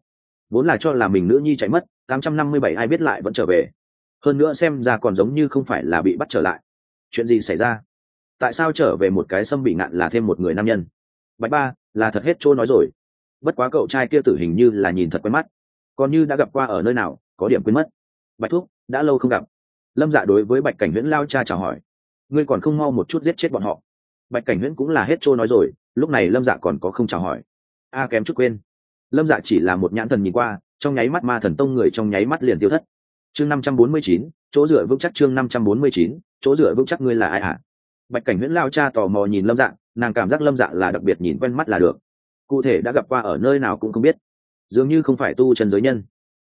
vốn là cho là mình nữ nhi chạy mất, tám trăm năm mươi bảy ai biết lại vẫn trở về. Hơn nữa xem ra còn giống như không phải là bị bắt trở lại. Chuyện gì xảy ra? Tại sao trở về một cái sâm bị ngạn là thêm một người nam nhân? Bạch ba, là thật hết trôi nói rồi. Bất quá cậu trai kia tử hình như là nhìn thật quen mắt. Còn như đã gặp qua ở nơi nào, có điểm quên mất. Bạch thúc, đã lâu không gặp. Lâm dạ đối với bạch cảnh huyễn lao cha chào hỏi. Ngươi còn không mau một chút giết chết bọn họ. Bạch cảnh huyễn cũng là hết trôi nói rồi, lúc này lâm dạ còn có không chào hỏi. A kém chút quên lâm dạ chỉ là một nhãn thần nhìn qua, trong nháy mắt ma thần tông người trong nháy mắt liền tiêu thất. Chương năm trăm bốn mươi chín, chỗ dựa vững chắc chương năm trăm bốn mươi chín, chỗ dựa vững chắc ngươi là ai hả? Bạch cảnh nguyễn lao cha tò mò nhìn lâm dạ nàng cảm giác lâm dạ là đặc biệt nhìn quen mắt là được. Cụ thể đã gặp qua ở nơi nào cũng không biết. Dường như không phải tu chân giới nhân.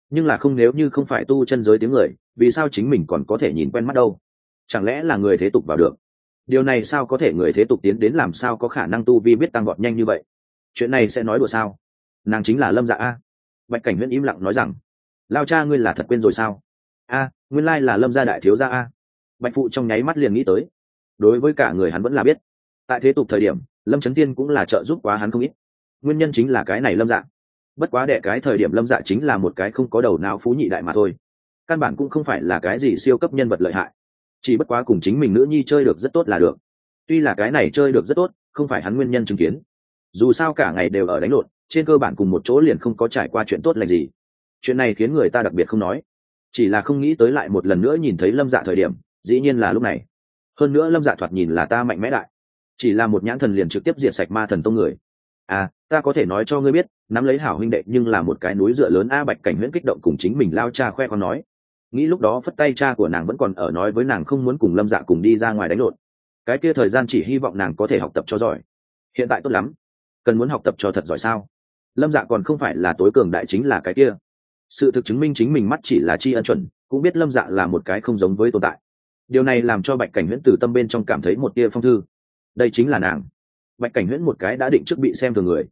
Nhưng là không nếu như không phải tu chân giới tiếng người, vì sao chính mình còn có thể nhìn quen mắt đâu? Chẳng lẽ là người thế tục vào được? Điều này sao có thể người thế tục tiến đến làm sao có khả năng tu vi biết tăng vọt nhanh như vậy? Chuyện này sẽ nói đùa sao? Nàng chính là lâm dạ a bạch cảnh huyễn im lặng nói rằng lao cha ngươi là thật quên rồi sao a nguyên lai là lâm gia đại thiếu gia a bạch phụ trong nháy mắt liền nghĩ tới đối với cả người hắn vẫn là biết tại thế tục thời điểm lâm trấn tiên cũng là trợ giúp quá hắn không ít nguyên nhân chính là cái này lâm dạ bất quá đệ cái thời điểm lâm dạ chính là một cái không có đầu não phú nhị đại mà thôi căn bản cũng không phải là cái gì siêu cấp nhân vật lợi hại chỉ bất quá cùng chính mình nữ nhi chơi được rất tốt là được tuy là cái này chơi được rất tốt không phải hắn nguyên nhân chứng kiến dù sao cả ngày đều ở đánh lộn, trên cơ bản cùng một chỗ liền không có trải qua chuyện tốt lành gì. Chuyện này khiến người ta đặc biệt không nói. Chỉ là không nghĩ tới lại một lần nữa nhìn thấy lâm dạ thời điểm, dĩ nhiên là lúc này. Hơn nữa lâm dạ thoạt nhìn là ta mạnh mẽ đại. Chỉ là một nhãn thần liền trực tiếp diệt sạch ma thần tông người. À ta có thể nói cho ngươi biết, nắm lấy hảo huynh đệ nhưng là một cái núi dựa lớn a bạch cảnh huyễn kích động cùng chính mình lao cha khoe con nói. Nghĩ lúc đó phất tay cha của nàng vẫn còn ở nói với nàng không muốn cùng lâm dạ cùng đi ra ngoài đánh lộn. Cái kia thời gian chỉ hy vọng nàng có thể học tập cho giỏi. Hiện tại tốt lắm cần muốn học tập cho thật giỏi sao? Lâm dạ còn không phải là tối cường đại chính là cái kia. Sự thực chứng minh chính mình mắt chỉ là chi ân chuẩn, cũng biết lâm dạ là một cái không giống với tồn tại. Điều này làm cho bạch cảnh huyễn từ tâm bên trong cảm thấy một tia phong thư. Đây chính là nàng. Bạch cảnh huyễn một cái đã định trước bị xem thường người.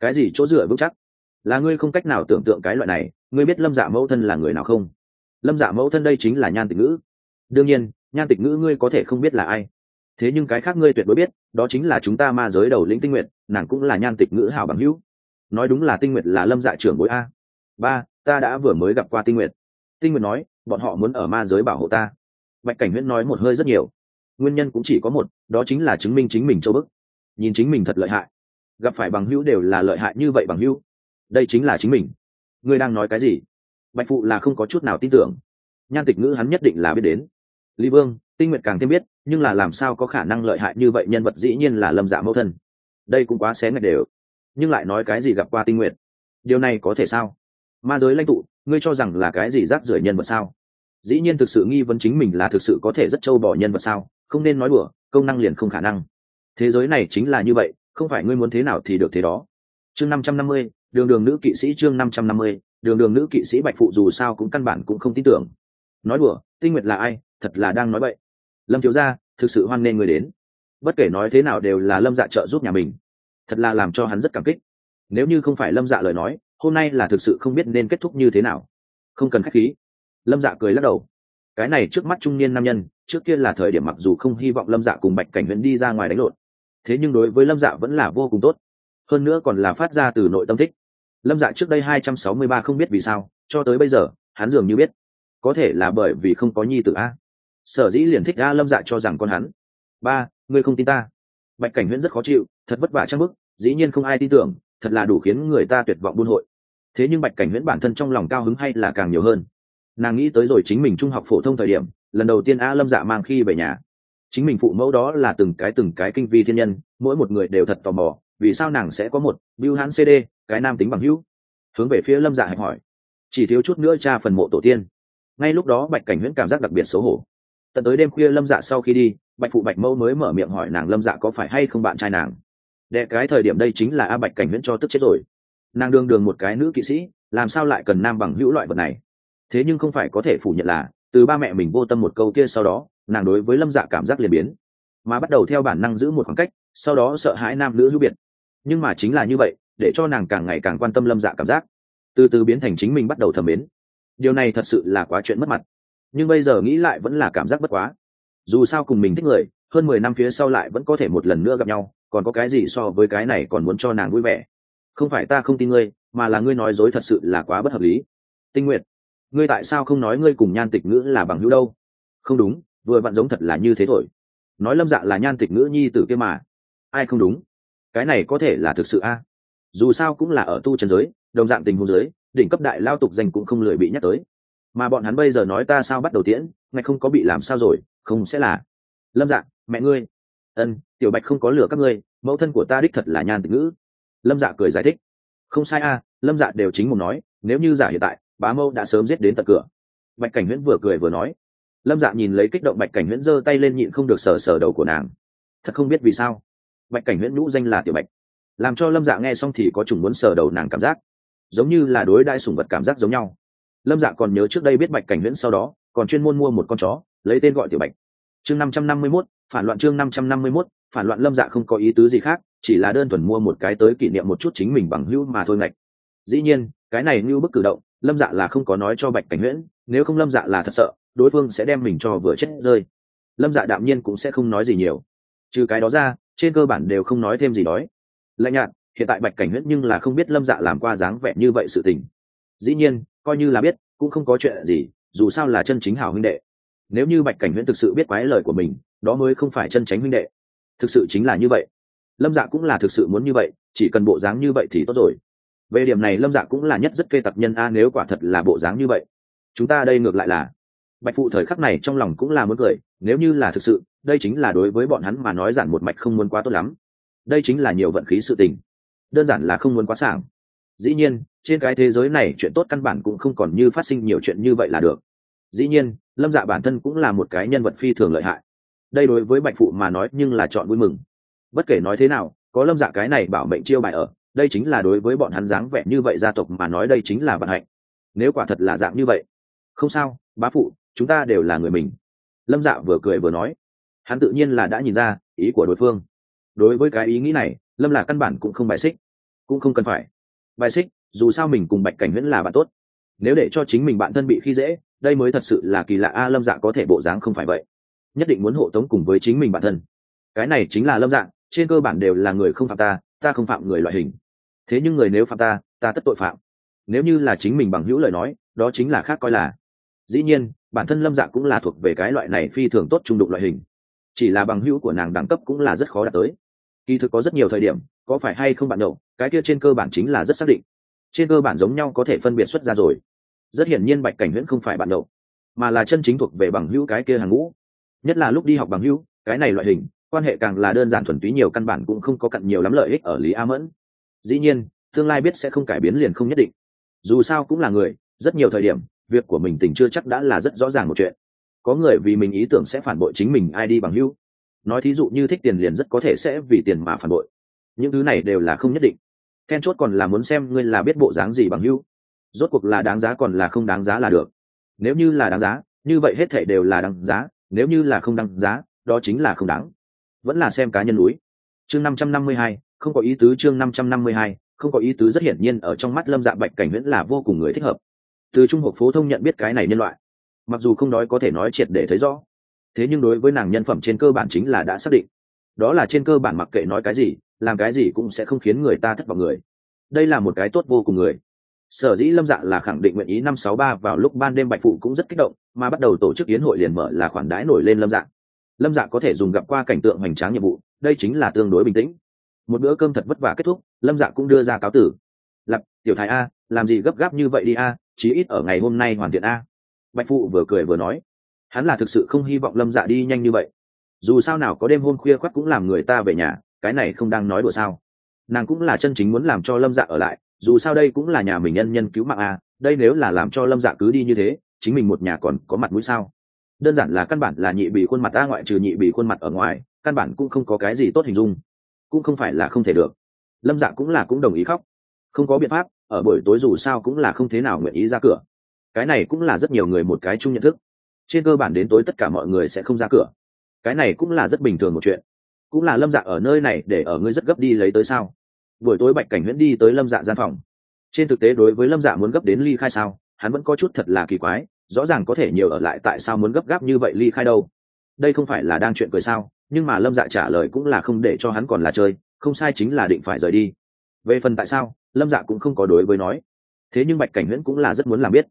Cái gì chỗ dựa vững chắc? Là ngươi không cách nào tưởng tượng cái loại này, ngươi biết lâm dạ mẫu thân là người nào không? Lâm dạ mẫu thân đây chính là nhan tịch ngữ. Đương nhiên, nhan tịch ngữ ngươi có thể không biết là ai thế nhưng cái khác ngươi tuyệt đối biết, đó chính là chúng ta ma giới đầu lĩnh tinh nguyện nàng cũng là nhan tịch ngữ hảo bằng hữu. Nói đúng là tinh nguyện là lâm dạ trưởng bối a. Ba, ta đã vừa mới gặp qua tinh nguyện tinh nguyện nói, bọn họ muốn ở ma giới bảo hộ ta. Bạch cảnh huyễn nói một hơi rất nhiều. Nguyên nhân cũng chỉ có một, đó chính là chứng minh chính mình châu bức. Nhìn chính mình thật lợi hại. Gặp phải bằng hữu đều là lợi hại như vậy bằng hữu. Đây chính là chính mình. Ngươi đang nói cái gì? Bạch phụ là không có chút nào tin tưởng. Nhan tịch ngữ hắn nhất định là biết đến. Lý vương, tinh nguyện càng thêm biết nhưng là làm sao có khả năng lợi hại như vậy nhân vật dĩ nhiên là lâm dạ mẫu thân? Đây cũng quá xé ngạch đều. Nhưng lại nói cái gì gặp qua tinh nguyện? Điều này có thể sao? Ma giới lãnh tụ, ngươi cho rằng là cái gì rác rưởi nhân vật sao? Dĩ nhiên thực sự nghi vấn chính mình là thực sự có thể rất trâu bỏ nhân vật sao? Không nên nói đùa, công năng liền không khả năng. Thế giới này chính là như vậy, không phải ngươi muốn thế nào thì được thế đó. Chương năm trăm năm mươi, đường đường nữ kỵ sĩ chương năm trăm năm mươi, đường đường nữ kỵ sĩ bạch phụ dù sao cũng căn bản cũng không tin tưởng. Nói đùa, tinh nguyệt là ai? Thật là đang nói vậy lâm thiếu gia, thực sự hoan nghê người đến. Bất kể nói thế nào đều là lâm dạ trợ giúp nhà mình. Thật là làm cho hắn rất cảm kích. Nếu như không phải lâm dạ lời nói, hôm nay là thực sự không biết nên kết thúc như thế nào. Không cần k h á c h khí. Lâm dạ cười lắc đầu. Cái này trước mắt trung niên nam nhân, trước kia là thời điểm mặc dù không hy vọng lâm dạ cùng bạch cảnh huyện đi ra ngoài đánh lộn, thế nhưng đối với lâm dạ vẫn là vô cùng tốt. Hơn nữa còn là phát ra từ nội tâm thích. Lâm dạ trước đây hai trăm sáu mươi ba không biết vì sao, cho tới bây giờ, hắn dường như biết. Có thể là bởi vì không có nhi t ử a sở dĩ liền thích a lâm dạ cho rằng con hắn. Ba, ngươi không tin ta. Bạch cảnh huyễn rất khó chịu, thật vất vả trang bức dĩ nhiên không ai tin tưởng, thật là đủ khiến người ta tuyệt vọng buôn hội. Thế nhưng bạch cảnh huyễn bản thân trong lòng cao hứng hay là càng nhiều hơn. Nàng nghĩ tới rồi chính mình trung học phổ thông thời điểm, lần đầu tiên a lâm dạ mang khi về nhà. Chính mình phụ mẫu đó là từng cái từng cái kinh vi thiên nhân, mỗi một người đều thật tò mò, vì sao nàng sẽ có một biêu hãn cd cái nam tính bằng hữu? Hướng về phía lâm dạ hỏi. Chỉ thiếu chút nữa cha phần mộ tổ tiên. Ngay lúc đó bạch cảnh huyễn cảm giác đặc biệt xấu hổ tận tới đêm khuya lâm dạ sau khi đi, bạch phụ bạch mẫu mới mở miệng hỏi nàng lâm dạ có phải hay không bạn trai nàng. Đệ, cái thời điểm đây chính là a bạch cảnh huyễn cho tức chết rồi. Nàng đương đường một cái nữ kỵ sĩ, làm sao lại cần nam bằng hữu loại vật này? Thế nhưng không phải có thể phủ nhận là, từ ba mẹ mình vô tâm một câu kia sau đó, nàng đối với lâm dạ cảm giác liền biến. Mà bắt đầu theo bản năng giữ một khoảng cách, sau đó sợ hãi nam nữ hữu biệt. Nhưng mà chính là như vậy, để cho nàng càng ngày càng quan tâm lâm dạ cảm giác. Từ từ biến thành chính mình bắt đầu thầm mến. Điều này thật sự là quá chuyện mất mặt nhưng bây giờ nghĩ lại vẫn là cảm giác bất quá. Dù sao cùng mình thích người, hơn mười năm phía sau lại vẫn có thể một lần nữa gặp nhau, còn có cái gì so với cái này còn muốn cho nàng vui vẻ? Không phải ta không tin ngươi, mà là ngươi nói dối thật sự là quá bất hợp lý. Tinh nguyện ngươi tại sao không nói ngươi cùng nhan tịch ngữ là bằng hữu đâu? Không đúng, vừa vặn giống thật là như thế thôi. Nói lâm dạ là nhan tịch ngữ nhi tử kia mà. Ai không đúng? Cái này có thể là thực sự a? Dù sao cũng là ở tu trần giới, đồng dạng tình huống giới đỉnh cấp đại lao tục danh cũng không lười bị nhắc tới mà bọn hắn bây giờ nói ta sao bắt đầu tiễn ngay không có bị làm sao rồi, không sẽ là. Lâm dạ mẹ ngươi. Ân, tiểu bạch không có lửa các ngươi, mẫu thân của ta đích thật là nhan tịch ngữ. Lâm dạ cười giải thích. Không sai a, lâm dạ đều chính một nói, nếu như giả hiện tại, bá mâu đã sớm giết đến tận cửa. Bạch cảnh huyễn vừa cười vừa nói. Lâm dạ nhìn lấy kích động bạch cảnh huyễn giơ tay lên nhịn không được sờ sờ đầu của nàng. Thật không biết vì sao. Bạch cảnh huyễn nhũ danh là tiểu bạch. Làm cho lâm dạ nghe xong thì có chủng muốn sờ đầu nàng cảm giác. Giống như là đối đãi sủng vật cảm giác giống nhau lâm dạ còn nhớ trước đây biết bạch cảnh huyễn sau đó, còn chuyên môn mua một con chó, lấy tên gọi tiểu bạch. Chương năm trăm năm mươi mốt, phản loạn chương năm trăm năm mươi mốt, phản loạn lâm dạ không có ý tứ gì khác, chỉ là đơn thuần mua một cái tới kỷ niệm một chút chính mình bằng hữu mà thôi ngạch. Dĩ nhiên, cái này như bức cử động, lâm dạ là không có nói cho bạch cảnh huyễn nếu không lâm dạ là thật sợ, đối phương sẽ đem mình cho vừa chết rơi. Lâm dạ đạm nhiên cũng sẽ không nói gì nhiều. Trừ cái đó ra, trên cơ bản đều không nói thêm gì đói. Lạnh nhạt, hiện tại bạch cảnh huyễn nhưng là không biết lâm dạ làm qua dáng vẻ như vậy sự tình. Dĩ nhiên coi như là biết, cũng không có chuyện gì, dù sao là chân chính hảo huynh đệ. Nếu như bạch cảnh huyễn thực sự biết quái lời của mình, đó mới không phải chân tránh huynh đệ. Thực sự chính là như vậy. Lâm dạ cũng là thực sự muốn như vậy, chỉ cần bộ dáng như vậy thì tốt rồi. Về điểm này lâm dạ cũng là nhất rất kê tặc nhân a, nếu quả thật là bộ dáng như vậy. Chúng ta đây ngược lại là. Bạch phụ thời khắc này trong lòng cũng là muốn cười, nếu như là thực sự, đây chính là đối với bọn hắn mà nói giản một mạch không muốn quá tốt lắm. Đây chính là nhiều vận khí sự tình. Đơn giản là không muốn quá sảng. Dĩ nhiên trên cái thế giới này chuyện tốt căn bản cũng không còn như phát sinh nhiều chuyện như vậy là được. Dĩ nhiên, lâm dạ bản thân cũng là một cái nhân vật phi thường lợi hại. Đây đối với bạch phụ mà nói nhưng là chọn vui mừng. Bất kể nói thế nào, có lâm dạ cái này bảo mệnh chiêu bài ở, đây chính là đối với bọn hắn dáng vẻ như vậy gia tộc mà nói đây chính là vận hạnh. Nếu quả thật là dạng như vậy, không sao, bá phụ, chúng ta đều là người mình. Lâm dạ vừa cười vừa nói. Hắn tự nhiên là đã nhìn ra ý của đối phương. Đối với cái ý nghĩ này, lâm là căn bản cũng không bài xích. Cũng không cần phải. Bài xích dù sao mình cùng bạch cảnh huyễn là bạn tốt. Nếu để cho chính mình bạn thân bị khi dễ, đây mới thật sự là kỳ lạ a, lâm dạ có thể bộ dáng không phải vậy. Nhất định muốn hộ tống cùng với chính mình bản thân. Cái này chính là lâm dạng trên cơ bản đều là người không phạm ta ta không phạm người loại hình. Thế nhưng người nếu phạm ta ta tất tội phạm. Nếu như là chính mình bằng hữu lời nói, đó chính là khác coi là. Dĩ nhiên, bản thân lâm Dạng cũng là thuộc về cái loại này phi thường tốt trung đục loại hình. Chỉ là bằng hữu của nàng đẳng cấp cũng là rất khó đạt tới. Kỳ thực có rất nhiều thời điểm, có phải hay không bạn nhậu, cái kia trên cơ bản chính là rất xác định trên cơ bản giống nhau có thể phân biệt xuất ra rồi. Rất hiển nhiên bạch cảnh huyễn không phải bạn đậu mà là chân chính thuộc về bằng hữu cái kia hàng ngũ. Nhất là lúc đi học bằng hữu, cái này loại hình, quan hệ càng là đơn giản thuần túy nhiều căn bản cũng không có cặn nhiều lắm lợi ích ở lý a mẫn. Dĩ nhiên, tương lai biết sẽ không cải biến liền không nhất định. Dù sao cũng là người, rất nhiều thời điểm, việc của mình tình chưa chắc đã là rất rõ ràng một chuyện. Có người vì mình ý tưởng sẽ phản bội chính mình ai đi bằng hữu. Nói thí dụ như thích tiền liền rất có thể sẽ vì tiền mà phản bội. Những thứ này đều là không nhất định then chốt còn là muốn xem ngươi là biết bộ dáng gì bằng hữu. Rốt cuộc là đáng giá còn là không đáng giá là được. Nếu như là đáng giá, như vậy hết thể đều là đáng giá, nếu như là không đáng giá, đó chính là không đáng. Vẫn là xem cá nhân núi. Chương năm trăm năm mươi hai, không có ý tứ chương năm trăm năm mươi hai, không có ý tứ rất hiển nhiên ở trong mắt lâm dạ bạch cảnh viễn là vô cùng người thích hợp. Từ trung học phổ thông nhận biết cái này nhân loại. Mặc dù không nói có thể nói triệt để thấy rõ. Thế nhưng đối với nàng nhân phẩm trên cơ bản chính là đã xác định. Đó là trên cơ bản mặc kệ nói cái gì làm cái gì cũng sẽ không khiến người ta thất vọng người. Đây là một cái tốt vô cùng người. Sở dĩ lâm dạ là khẳng định nguyện ý năm sáu ba vào lúc ban đêm bạch phụ cũng rất kích động, mà bắt đầu tổ chức yến hội liền mở là khoản đãi nổi lên lâm dạ. Lâm dạ có thể dùng gặp qua cảnh tượng hoành tráng nhiệm vụ, đây chính là tương đối bình tĩnh. Một bữa cơm thật vất vả kết thúc, lâm dạ cũng đưa ra cáo tử. Lập tiểu thái a, làm gì gấp gáp như vậy đi a, chí ít ở ngày hôm nay hoàn thiện a. Bạch phụ vừa cười vừa nói. Hắn là thực sự không hy vọng lâm dạ đi nhanh như vậy. Dù sao nào có đêm hôm khuya khoác cũng làm người ta về nhà cái này không đang nói đùa sao? Nàng cũng là chân chính muốn làm cho lâm dạ ở lại, dù sao đây cũng là nhà mình nhân nhân cứu mạng a đây nếu là làm cho lâm dạ cứ đi như thế, chính mình một nhà còn có mặt mũi sao? Đơn giản là căn bản là nhị bị khuôn mặt ta ngoại trừ nhị bị khuôn mặt ở ngoài, căn bản cũng không có cái gì tốt hình dung. Cũng không phải là không thể được. Lâm dạ cũng là cũng đồng ý khóc. Không có biện pháp, ở buổi tối dù sao cũng là không thế nào nguyện ý ra cửa. Cái này cũng là rất nhiều người một cái chung nhận thức. Trên cơ bản đến tối tất cả mọi người sẽ không ra cửa. Cái này cũng là rất bình thường một chuyện cũng là lâm dạ ở nơi này để ở ngươi rất gấp đi lấy tới sao? Buổi tối bạch cảnh huyễn đi tới lâm dạ gian phòng. Trên thực tế đối với lâm dạ muốn gấp đến ly khai sao, hắn vẫn có chút thật là kỳ quái, rõ ràng có thể nhiều ở lại tại sao muốn gấp gáp như vậy ly khai đâu? Đây không phải là đang chuyện cười sao, nhưng mà lâm dạ trả lời cũng là không để cho hắn còn là chơi, không sai chính là định phải rời đi. Về phần tại sao, lâm dạ cũng không có đối với nói. Thế nhưng bạch cảnh huyễn cũng là rất muốn làm biết.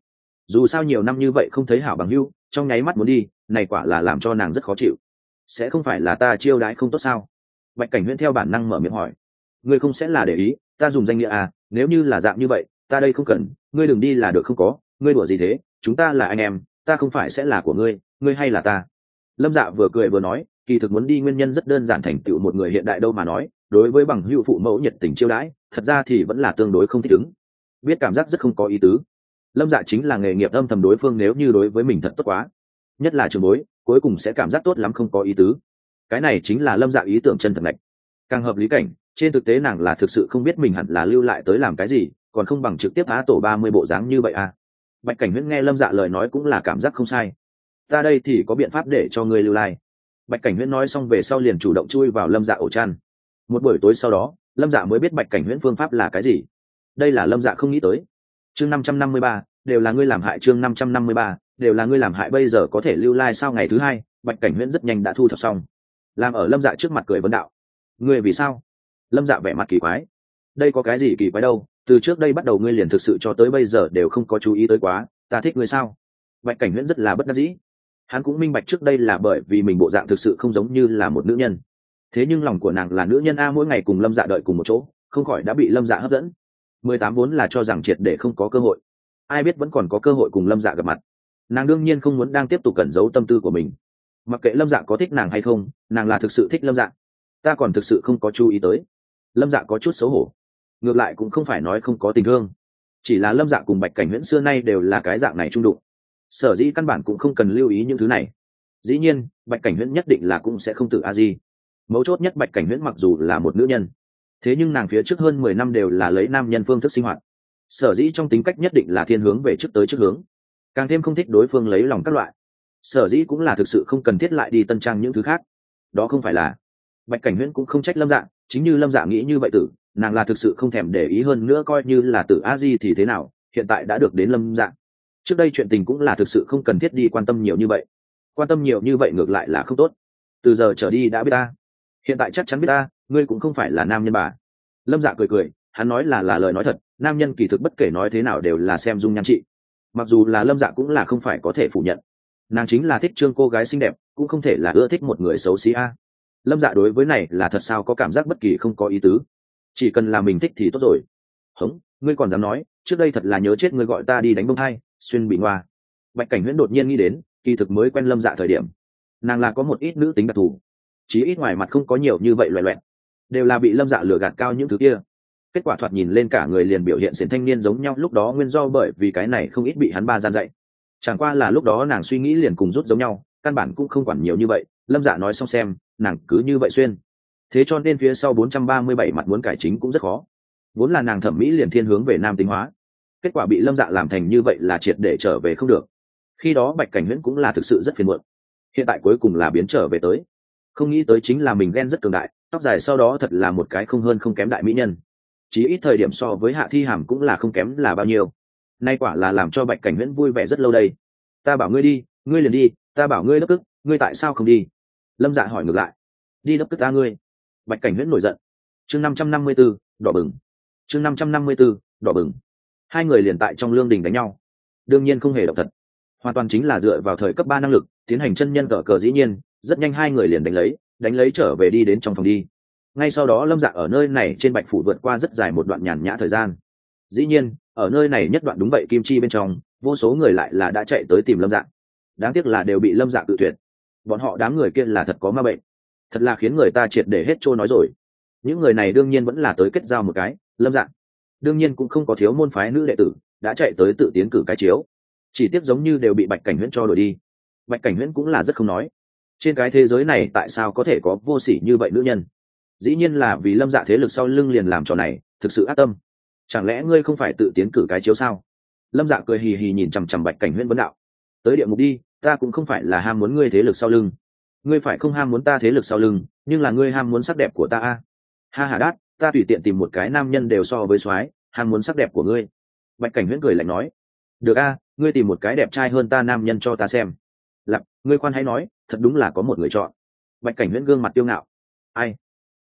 Dù sao nhiều năm như vậy không thấy hảo bằng hưu trong nháy mắt muốn đi, này quả là làm cho nàng rất khó chịu sẽ không phải là ta chiêu đãi không tốt sao? Bạch cảnh huyễn theo bản năng mở miệng hỏi. Ngươi không sẽ là để ý, ta dùng danh nghĩa à nếu như là dạng như vậy, ta đây không cần, ngươi đừng đi là được không có, ngươi đùa gì thế, chúng ta là anh em, ta không phải sẽ là của ngươi ngươi hay là ta? Lâm dạ vừa cười vừa nói, kỳ thực muốn đi nguyên nhân rất đơn giản thành tựu một người hiện đại đâu mà nói, đối với bằng hữu phụ mẫu nhiệt tình chiêu đãi, thật ra thì vẫn là tương đối không thích ứng. Biết cảm giác rất không có ý tứ. Lâm dạ chính là nghề nghiệp âm thầm đối phương nếu như đối với mình thật tốt quá. Nhất là trường bối cuối cùng sẽ cảm giác tốt lắm không có ý tứ. Cái này chính là lâm dạ ý tưởng chân thật ngạch. Càng hợp lý cảnh, trên thực tế nàng là thực sự không biết mình hẳn là lưu lại tới làm cái gì, còn không bằng trực tiếp á tổ ba mươi bộ dáng như vậy à. Bạch cảnh huyễn nghe lâm dạ lời nói cũng là cảm giác không sai. Ta đây thì có biện pháp để cho ngươi lưu lai bạch cảnh huyễn nói xong về sau liền chủ động chui vào lâm dạ ổ chăn. Một buổi tối sau đó, lâm dạ mới biết bạch cảnh huyễn phương pháp là cái gì. Đây là lâm dạ không nghĩ tới. Chương năm trăm năm mươi ba, đều là ngươi làm hại chương năm trăm năm mươi ba đều là ngươi làm hại bây giờ có thể lưu lai sau ngày thứ hai, bạch cảnh huyễn rất nhanh đã thu thập xong. Làm ở lâm dạ trước mặt cười vấn đạo. Ngươi vì sao? Lâm dạ vẻ mặt kỳ quái. Đây có cái gì kỳ quái đâu, từ trước đây bắt đầu ngươi liền thực sự cho tới bây giờ đều không có chú ý tới quá, ta thích ngươi sao? Bạch cảnh huyễn rất là bất đắc dĩ. Hắn cũng minh bạch trước đây là bởi vì mình bộ dạng thực sự không giống như là một nữ nhân. Thế nhưng lòng của nàng là nữ nhân a mỗi ngày cùng lâm dạ đợi cùng một chỗ, không khỏi đã bị lâm dạ hấp dẫn. Mười tám vốn là cho rằng triệt để không có cơ hội. Ai biết vẫn còn có cơ hội cùng lâm dạ gặp mặt nàng đương nhiên không muốn đang tiếp tục cẩn giấu tâm tư của mình. Mặc kệ lâm dạ có thích nàng hay không, nàng là thực sự thích lâm dạ. Ta còn thực sự không có chú ý tới. Lâm dạ có chút xấu hổ. Ngược lại cũng không phải nói không có tình thương. Chỉ là lâm dạ cùng bạch cảnh huyễn xưa nay đều là cái dạng này trung đụng. Sở dĩ căn bản cũng không cần lưu ý những thứ này. Dĩ nhiên, bạch cảnh huyễn nhất định là cũng sẽ không tự a di. Mấu chốt nhất bạch cảnh huyễn mặc dù là một nữ nhân, thế nhưng nàng phía trước hơn mười năm đều là lấy nam nhân phương thức sinh hoạt. Sở dĩ trong tính cách nhất định là thiên hướng về trước tới trước hướng càng thêm không thích đối phương lấy lòng các loại. Sở dĩ cũng là thực sự không cần thiết lại đi tân trang những thứ khác. Đó không phải là, bạch cảnh huyễn cũng không trách lâm dạ chính như lâm dạ nghĩ như vậy tử, nàng là thực sự không thèm để ý hơn nữa coi như là tử a di thì thế nào, hiện tại đã được đến lâm dạ. Trước đây chuyện tình cũng là thực sự không cần thiết đi quan tâm nhiều như vậy. Quan tâm nhiều như vậy ngược lại là không tốt. Từ giờ trở đi đã biết ta. Hiện tại chắc chắn biết ta, ngươi cũng không phải là nam nhân bà. Lâm dạ cười cười, hắn nói là là lời nói thật, nam nhân kỳ thực bất kể nói thế nào đều là xem dung nhan trị mặc dù là lâm dạ cũng là không phải có thể phủ nhận. Nàng chính là thích trương cô gái xinh đẹp, cũng không thể là ưa thích một người xấu xí a. Lâm dạ đối với này là thật sao có cảm giác bất kỳ không có ý tứ. Chỉ cần là mình thích thì tốt rồi. Hống, ngươi còn dám nói, trước đây thật là nhớ chết ngươi gọi ta đi đánh bông hai xuyên bị ngoa. Bạch cảnh huyễn đột nhiên nghĩ đến, kỳ thực mới quen lâm dạ thời điểm. Nàng là có một ít nữ tính đặc thù. Chí ít ngoài mặt không có nhiều như vậy loẹ loẹn đều là bị lâm dạ lừa gạt cao những thứ kia kết quả thoạt nhìn lên cả người liền biểu hiện xiển thanh niên giống nhau, lúc đó nguyên do bởi vì cái này không ít bị hắn ba gian dạy. Chẳng qua là lúc đó nàng suy nghĩ liền cùng rút giống nhau, căn bản cũng không quản nhiều như vậy, lâm dạ nói xong xem, nàng cứ như vậy xuyên. Thế cho nên phía sau 437 mặt muốn cải chính cũng rất khó. Vốn là nàng thẩm mỹ liền thiên hướng về nam tính hóa. Kết quả bị lâm dạ làm thành như vậy là triệt để trở về không được. Khi đó bạch cảnh huyễn cũng là thực sự rất phiền muộn. Hiện tại cuối cùng là biến trở về tới. Không nghĩ tới chính là mình ghen rất cường đại, tóc dài sau đó thật là một cái không hơn không kém đại mỹ nhân chỉ ít thời điểm so với hạ thi hàm cũng là không kém là bao nhiêu. Nay quả là làm cho bạch cảnh huyễn vui vẻ rất lâu đây. Ta bảo ngươi đi, ngươi liền đi, ta bảo ngươi lớp cức ngươi tại sao không đi? Lâm dạ hỏi ngược lại. Đi lớp cức ta ngươi. Bạch cảnh huyễn nổi giận. Chương năm trăm năm mươi b ố đỏ bừng. Chương năm trăm năm mươi b ố đỏ bừng. Hai người liền tại trong lương đình đánh nhau. Đương nhiên không hề độc thật. Hoàn toàn chính là dựa vào thời cấp ba năng lực, tiến hành chân nhân cờ cờ dĩ nhiên, rất nhanh hai người liền đánh lấy đánh lấy trở về đi đến trong phòng đi ngay sau đó lâm dạ ở nơi này trên bạch phủ vượt qua rất dài một đoạn nhàn nhã thời gian. Dĩ nhiên, ở nơi này nhất đoạn đúng vậy kim chi bên trong, vô số người lại là đã chạy tới tìm lâm dạ. Đáng tiếc là đều bị lâm dạ tự tuyệt. Bọn họ đám người kia là thật có ma bệnh. Thật là khiến người ta triệt để hết trôi nói rồi. Những người này đương nhiên vẫn là tới kết giao một cái, lâm dạ. Đương nhiên cũng không có thiếu môn phái nữ đệ tử, đã chạy tới tự tiến cử cái chiếu. Chỉ tiếc giống như đều bị bạch cảnh huyễn cho đổi đi. Bạch cảnh huyễn cũng là rất không nói. Trên cái thế giới này tại sao có thể có vô sỉ như vậy nữ nhân? Dĩ nhiên là vì lâm dạ thế lực sau lưng liền làm trò này, thực sự ác tâm. Chẳng lẽ ngươi không phải tự tiến cử cái chiếu sao? Lâm dạ cười hì hì nhìn chằm chằm bạch cảnh huyễn vấn đạo. Tới địa mục đi, ta cũng không phải là ham muốn ngươi thế lực sau lưng. Ngươi phải không ham muốn ta thế lực sau lưng, nhưng là ngươi ham muốn sắc đẹp của ta a. Ha hà đát, ta tùy tiện tìm một cái nam nhân đều so với soái, ham muốn sắc đẹp của ngươi. Bạch cảnh huyễn cười lạnh nói. Được a, ngươi tìm một cái đẹp trai hơn ta nam nhân cho ta xem. Lặp ngươi khoan hãy nói, thật đúng là có một người chọn. Bạch cảnh huyễn gương mặt tiêu ngạo. Ai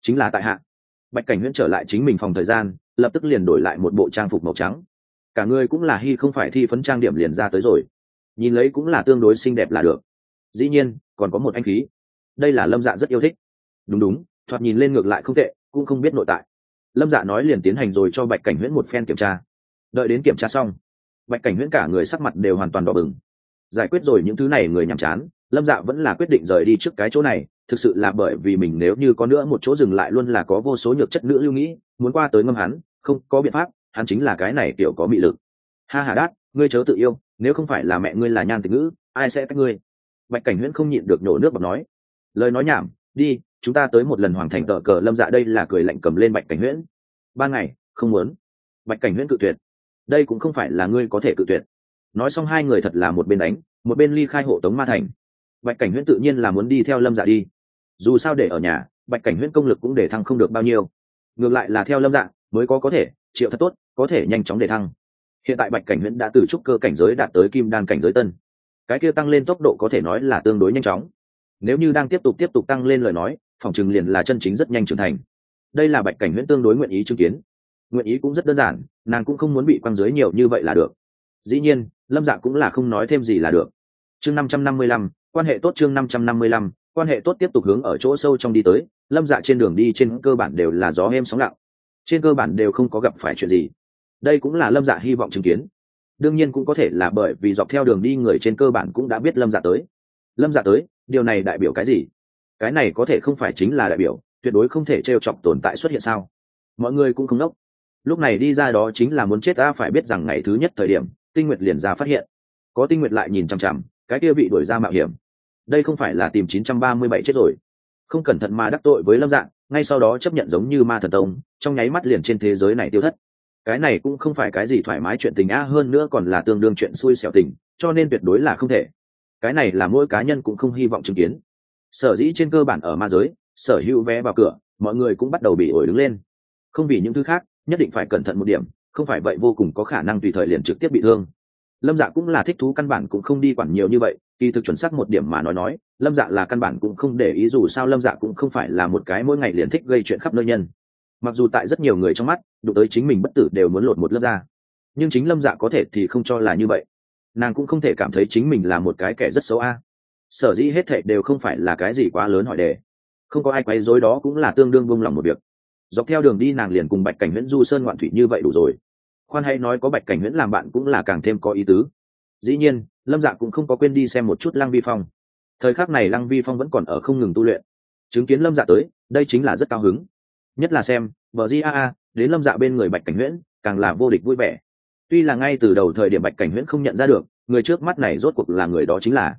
chính là tại hạ. Bạch cảnh huyễn trở lại chính mình phòng thời gian, lập tức liền đổi lại một bộ trang phục màu trắng. Cả người cũng là hy không phải thi phấn trang điểm liền ra tới rồi. Nhìn lấy cũng là tương đối xinh đẹp là được. Dĩ nhiên, còn có một anh khí. Đây là lâm dạ rất yêu thích. Đúng đúng, thoạt nhìn lên ngược lại không tệ, cũng không biết nội tại. Lâm dạ nói liền tiến hành rồi cho bạch cảnh huyễn một phen kiểm tra. Đợi đến kiểm tra xong, bạch cảnh huyễn cả người sắc mặt đều hoàn toàn đỏ bừng. Giải quyết rồi những thứ này người nhàm chán, lâm dạ vẫn là quyết định rời đi trước cái chỗ này thực sự là bởi vì mình nếu như có nữa một chỗ dừng lại luôn là có vô số nhược chất nữ lưu nghĩ, muốn qua tới ngâm hắn, không có biện pháp, hắn chính là cái này kiểu có mị lực. Ha hà đát, ngươi chớ tự yêu, nếu không phải là mẹ ngươi là nhan tình ngữ, ai sẽ cách ngươi? Bạch cảnh huyễn không nhịn được nổ nước bọc nói. Lời nói nhảm, đi, chúng ta tới một lần hoàn thành tờ cờ lâm dạ đây là cười lạnh cầm lên bạch cảnh huyễn. Ban ngày, không muốn. Bạch cảnh huyễn cự tuyệt. Đây cũng không phải là ngươi có thể cự tuyệt. Nói xong hai người thật là một bên đánh, một bên ly khai hộ tống ma thành bạch cảnh huyễn tự nhiên là muốn đi theo lâm dạ đi. Dù sao để ở nhà, bạch cảnh huyễn công lực cũng để thăng không được bao nhiêu. Ngược lại là theo lâm dạ mới có có thể, triệu thật tốt, có thể nhanh chóng để thăng. Hiện tại bạch cảnh huyễn đã từ trúc cơ cảnh giới đạt tới kim đan cảnh giới tân. Cái kia tăng lên tốc độ có thể nói là tương đối nhanh chóng. Nếu như đang tiếp tục tiếp tục tăng lên lời nói, phòng chừng liền là chân chính rất nhanh trưởng thành. Đây là bạch cảnh huyễn tương đối nguyện ý chứng kiến. Nguyện ý cũng rất đơn giản, nàng cũng không muốn bị quăng dưới nhiều như vậy là được. Dĩ nhiên, lâm dạ cũng là không nói thêm gì là được. Chương năm trăm năm mươi lăm quan hệ tốt chương năm trăm năm mươi lăm, quan hệ tốt tiếp tục hướng ở chỗ sâu trong đi tới, lâm dạ trên đường đi trên cơ bản đều là gió êm sóng lặng. Trên cơ bản đều không có gặp phải chuyện gì. Đây cũng là lâm dạ hy vọng chứng kiến. Đương nhiên cũng có thể là bởi vì dọc theo đường đi người trên cơ bản cũng đã biết lâm dạ tới. Lâm dạ tới, điều này đại biểu cái gì? Cái này có thể không phải chính là đại biểu, tuyệt đối không thể t r e o chọc tồn tại xuất hiện sao? Mọi người cũng không đốc lúc này đi ra đó chính là muốn chết ta phải biết rằng ngày thứ nhất thời điểm, tinh nguyệt liền ra phát hiện. Có tinh nguyệt lại nhìn chằm chằm, cái kia bị đuổi ra mạo hiểm đây không phải là tìm 937 chết rồi. Không cẩn thận mà đắc tội với lâm dạng, ngay sau đó chấp nhận giống như ma thần tông, trong nháy mắt liền trên thế giới này tiêu thất. Cái này cũng không phải cái gì thoải mái chuyện tình á, hơn nữa còn là tương đương chuyện xui xẻo tình, cho nên tuyệt đối là không thể. Cái này là mỗi cá nhân cũng không hy vọng chứng kiến. Sở dĩ trên cơ bản ở ma giới, sở hữu vé vào cửa, mọi người cũng bắt đầu bị ổi đứng lên. Không vì những thứ khác, nhất định phải cẩn thận một điểm, không phải vậy vô cùng có khả năng tùy thời liền trực tiếp bị thương. Lâm dạ cũng là thích thú căn bản cũng không đi quản nhiều như vậy kỳ thực chuẩn xác một điểm mà nói nói, lâm dạ là căn bản cũng không để ý dù sao lâm dạ cũng không phải là một cái mỗi ngày liền thích gây chuyện khắp nơi nhân. Mặc dù tại rất nhiều người trong mắt, đụng tới chính mình bất tử đều muốn lột một lớp ra nhưng chính lâm dạ có thể thì không cho là như vậy. Nàng cũng không thể cảm thấy chính mình là một cái kẻ rất xấu a. Sở dĩ hết thệ đều không phải là cái gì quá lớn hỏi đề. Không có ai quấy rối đó cũng là tương đương vung lòng một việc. Dọc theo đường đi nàng liền cùng bạch cảnh nguyễn du sơn ngoạn thủy như vậy đủ rồi. Khoan hay nói có bạch cảnh nguyễn làm bạn cũng là càng thêm có ý tứ. Dĩ nhiên lâm dạ cũng không có quên đi xem một chút lăng vi phong. Thời khắc này lăng vi phong vẫn còn ở không ngừng tu luyện. Chứng kiến lâm dạ tới, đây chính là rất cao hứng. Nhất là xem vợ di a a, đến lâm dạ bên người bạch cảnh nguyễn càng là vô địch vui vẻ. Tuy là ngay từ đầu thời điểm bạch cảnh nguyễn không nhận ra được, người trước mắt này rốt cuộc là người đó chính là.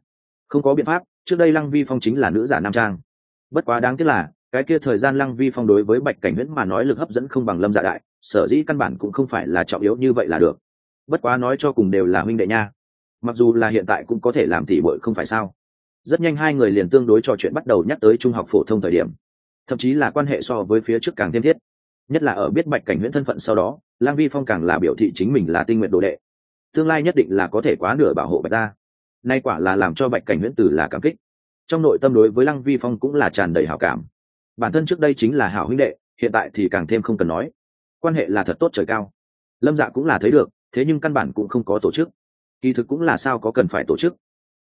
Không có biện pháp, trước đây lăng vi phong chính là nữ giả nam trang. Bất quá đáng tiếc là, cái kia thời gian lăng vi phong đối với bạch cảnh nguyễn mà nói lực hấp dẫn không bằng lâm dạ đại, sở dĩ căn bản cũng không phải là trọng yếu như vậy là được. Bất quá nói cho cùng đều là huynh đệ nha mặc dù là hiện tại cũng có thể làm tỉ bội không phải sao. Rất nhanh hai người liền tương đối trò chuyện bắt đầu nhắc tới trung học phổ thông thời điểm. Thậm chí là quan hệ so với phía trước càng thêm thiết. Nhất là ở biết bạch cảnh huyễn thân phận sau đó, lang vi phong càng là biểu thị chính mình là tinh nguyện đồ đệ. Tương lai nhất định là có thể quá nửa bảo hộ bạch ra nay quả là làm cho bạch cảnh huyễn tử là cảm kích. Trong nội tâm đối với lăng vi phong cũng là tràn đầy hảo cảm. Bản thân trước đây chính là hảo huynh đệ, hiện tại thì càng thêm không cần nói. Quan hệ là thật tốt trời cao. Lâm dạ cũng là thấy được, thế nhưng căn bản cũng không có tổ chức kỳ thực cũng là sao có cần phải tổ chức.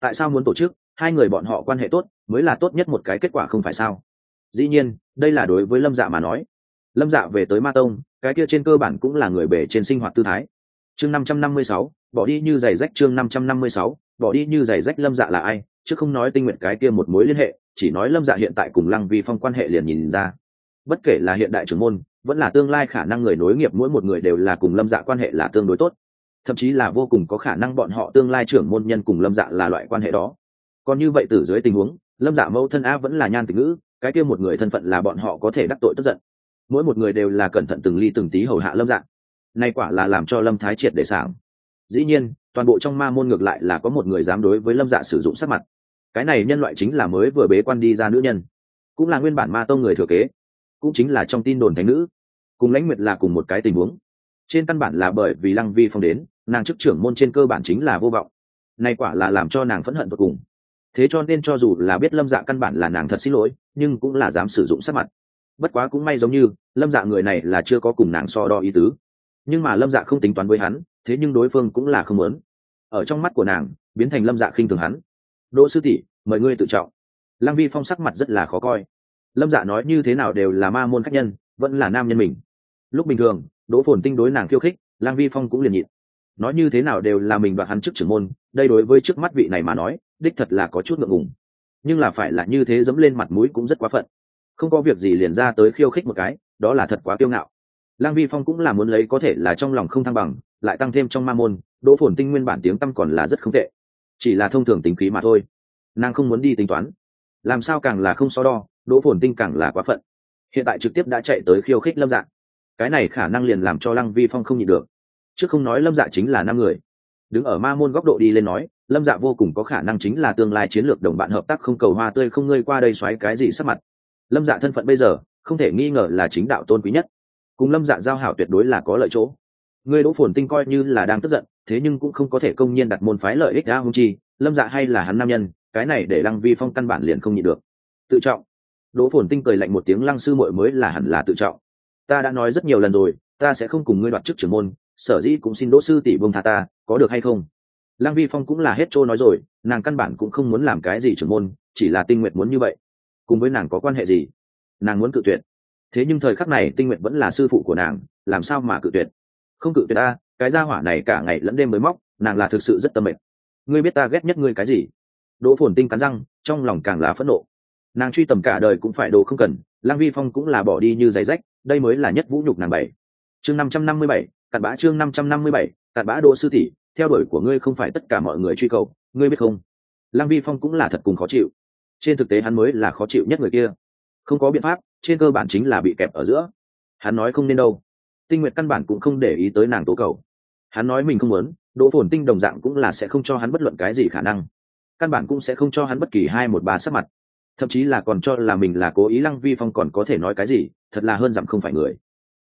Tại sao muốn tổ chức? Hai người bọn họ quan hệ tốt, mới là tốt nhất một cái kết quả không phải sao? Dĩ nhiên, đây là đối với lâm dạ mà nói. Lâm dạ về tới ma tông, cái kia trên cơ bản cũng là người bể trên sinh hoạt tư thái. Chương năm trăm năm mươi sáu, bỏ đi như giày rách chương năm trăm năm mươi sáu, bỏ đi như giày rách lâm dạ là ai? Chứ không nói tinh nguyện cái kia một mối liên hệ, chỉ nói lâm dạ hiện tại cùng lăng vi phong quan hệ liền nhìn ra. Bất kể là hiện đại trưởng môn, vẫn là tương lai khả năng người nối nghiệp mỗi một người đều là cùng lâm dạ quan hệ là tương đối tốt thậm chí là vô cùng có khả năng bọn họ tương lai trưởng môn nhân cùng lâm dạ là loại quan hệ đó. Còn như vậy từ dưới tình huống, lâm dạ mẫu thân a vẫn là nhan tình ngữ, cái kia một người thân phận là bọn họ có thể đắc tội tức giận. Mỗi một người đều là cẩn thận từng ly từng tí hầu hạ lâm dạ. Nay quả là làm cho lâm thái triệt để sảng. Dĩ nhiên, toàn bộ trong ma môn ngược lại là có một người dám đối với lâm dạ sử dụng sắc mặt. Cái này nhân loại chính là mới vừa bế quan đi ra nữ nhân. Cũng là nguyên bản ma tông người thừa kế. Cũng chính là trong tin đồn thánh nữ. Cùng lãnh nguyệt là cùng một cái tình huống trên căn bản là bởi vì lăng vi phong đến, nàng chức trưởng môn trên cơ bản chính là vô vọng. Nay quả là làm cho nàng phẫn hận tột cùng. Thế cho nên cho dù là biết lâm dạ căn bản là nàng thật xin lỗi, nhưng cũng là dám sử dụng sắc mặt. Bất quá cũng may giống như, lâm dạ người này là chưa có cùng nàng so đo ý tứ. Nhưng mà lâm dạ không tính toán với hắn, thế nhưng đối phương cũng là không muốn. Ở trong mắt của nàng, biến thành lâm dạ khinh thường hắn. Đỗ sư tỷ, mời ngươi tự trọng. Lăng vi phong sắc mặt rất là khó coi. Lâm dạ nói như thế nào đều là ma môn khách nhân, vẫn là nam nhân mình. Lúc bình thường đỗ phồn tinh đối nàng khiêu khích, Lang vi phong cũng liền nhịn. Nói như thế nào đều là mình và hắn trước trưởng môn, đây đối với trước mắt vị này mà nói, đích thật là có chút ngượng ngùng. Nhưng là phải là như thế dẫm lên mặt mũi cũng rất quá phận. Không có việc gì liền ra tới khiêu khích một cái, đó là thật quá kiêu ngạo. Lang vi phong cũng là muốn lấy có thể là trong lòng không thăng bằng, lại tăng thêm trong ma môn, đỗ phồn tinh nguyên bản tiếng tăm còn là rất không tệ. Chỉ là thông thường tính khí mà thôi. Nàng không muốn đi tính toán. Làm sao càng là không so đo, đỗ phồn tinh càng là quá phận. Hiện tại trực tiếp đã chạy tới khiêu khích lâm dạng cái này khả năng liền làm cho lăng vi phong không nhịn được. Chứ không nói lâm dạ chính là năm người. Đứng ở ma môn góc độ đi lên nói, lâm dạ vô cùng có khả năng chính là tương lai chiến lược đồng bạn hợp tác không cầu hoa tươi không ngơi qua đây xoáy cái gì sắp mặt. Lâm dạ thân phận bây giờ, không thể nghi ngờ là chính đạo tôn quý nhất. Cùng lâm dạ giao hảo tuyệt đối là có lợi chỗ. Người đỗ phồn tinh coi như là đang tức giận, thế nhưng cũng không có thể công nhiên đặt môn phái lợi ích ra hung chi, lâm dạ hay là hắn nam nhân, cái này để lăng vi phong căn bản liền không nhịn được. Tự trọng. Đỗ phồn tinh cười lạnh một tiếng, lăng sư muội mới là hẳn là tự trọng ta đã nói rất nhiều lần rồi, ta sẽ không cùng ngươi đoạt chức trưởng môn, sở dĩ cũng xin đỗ sư tỷ vương tha ta, có được hay không? Lăng vi phong cũng là hết trôi nói rồi, nàng căn bản cũng không muốn làm cái gì trưởng môn, chỉ là tinh nguyện muốn như vậy. Cùng với nàng có quan hệ gì? Nàng muốn cự tuyệt. Thế nhưng thời khắc này tinh nguyện vẫn là sư phụ của nàng, làm sao mà cự tuyệt? Không cự tuyệt ta, cái gia hỏa này cả ngày lẫn đêm mới móc, nàng là thực sự rất tâm mệnh ngươi biết ta ghét nhất ngươi cái gì? Đỗ phồn tinh cắn răng, trong lòng càng là phẫn nộ nàng truy tầm cả đời cũng phải đồ không cần lang vi phong cũng là bỏ đi như giấy rách, đây mới là nhất vũ nhục nàng bảy. Chương năm trăm năm mươi bảy, cặn bã chương năm trăm năm mươi bảy, cặn bã đỗ sư tỷ, theo đuổi của ngươi không phải tất cả mọi người truy cầu, ngươi biết không? Lang vi phong cũng là thật cùng khó chịu. Trên thực tế hắn mới là khó chịu nhất người kia. Không có biện pháp, trên cơ bản chính là bị kẹp ở giữa. Hắn nói không nên đâu. Tinh nguyện căn bản cũng không để ý tới nàng tố cầu. Hắn nói mình không muốn, đỗ phồn tinh đồng dạng cũng là sẽ không cho hắn bất luận cái gì khả năng. Căn bản cũng sẽ không cho hắn bất kỳ hai một ba sắc mặt thậm chí là còn cho là mình là cố ý lăng vi phong còn có thể nói cái gì, thật là hơn dặm không phải người.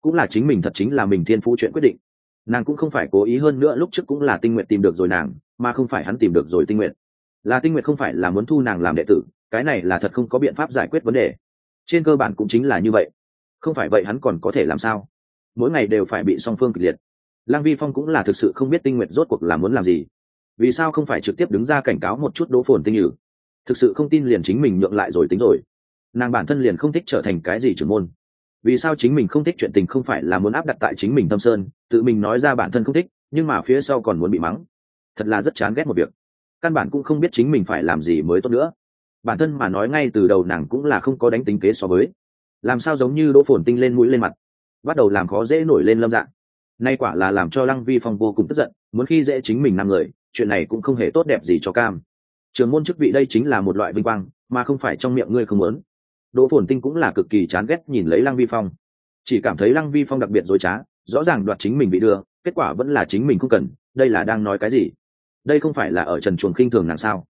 Cũng là chính mình thật chính là mình thiên phú chuyện quyết định. Nàng cũng không phải cố ý hơn nữa, lúc trước cũng là tinh nguyện tìm được rồi nàng, mà không phải hắn tìm được rồi tinh nguyện là tinh nguyện không phải là muốn thu nàng làm đệ tử, cái này là thật không có biện pháp giải quyết vấn đề. Trên cơ bản cũng chính là như vậy. Không phải vậy hắn còn có thể làm sao? Mỗi ngày đều phải bị song phương kịch liệt. Lang vi phong cũng là thực sự không biết tinh nguyện rốt cuộc là muốn làm gì. Vì sao không phải trực tiếp đứng ra cảnh cáo một chút đỗ phồn tinh nhử? Thực sự không tin liền chính mình nhượng lại rồi tính rồi. Nàng bản thân liền không thích trở thành cái gì trưởng môn. Vì sao chính mình không thích chuyện tình không phải là muốn áp đặt tại chính mình tâm sơn, tự mình nói ra bản thân không thích, nhưng mà phía sau còn muốn bị mắng. Thật là rất chán ghét một việc. Căn bản cũng không biết chính mình phải làm gì mới tốt nữa. Bản thân mà nói ngay từ đầu nàng cũng là không có đánh tính kế so với. Làm sao giống như đỗ phồn tinh lên mũi lên mặt. Bắt đầu làm khó dễ nổi lên lâm dạng. Nay quả là làm cho lăng vi phong vô cùng tức giận, muốn khi dễ chính mình năm người, chuyện này cũng không hề tốt đẹp gì cho cam trường môn chức vị đây chính là một loại vinh quang, mà không phải trong miệng ngươi không muốn. Đỗ phồn tinh cũng là cực kỳ chán ghét nhìn lấy lăng vi phong. Chỉ cảm thấy lăng vi phong đặc biệt dối trá, rõ ràng đoạt chính mình bị đưa, kết quả vẫn là chính mình không cần, đây là đang nói cái gì? Đây không phải là ở trần chuồng khinh thường nàng sao?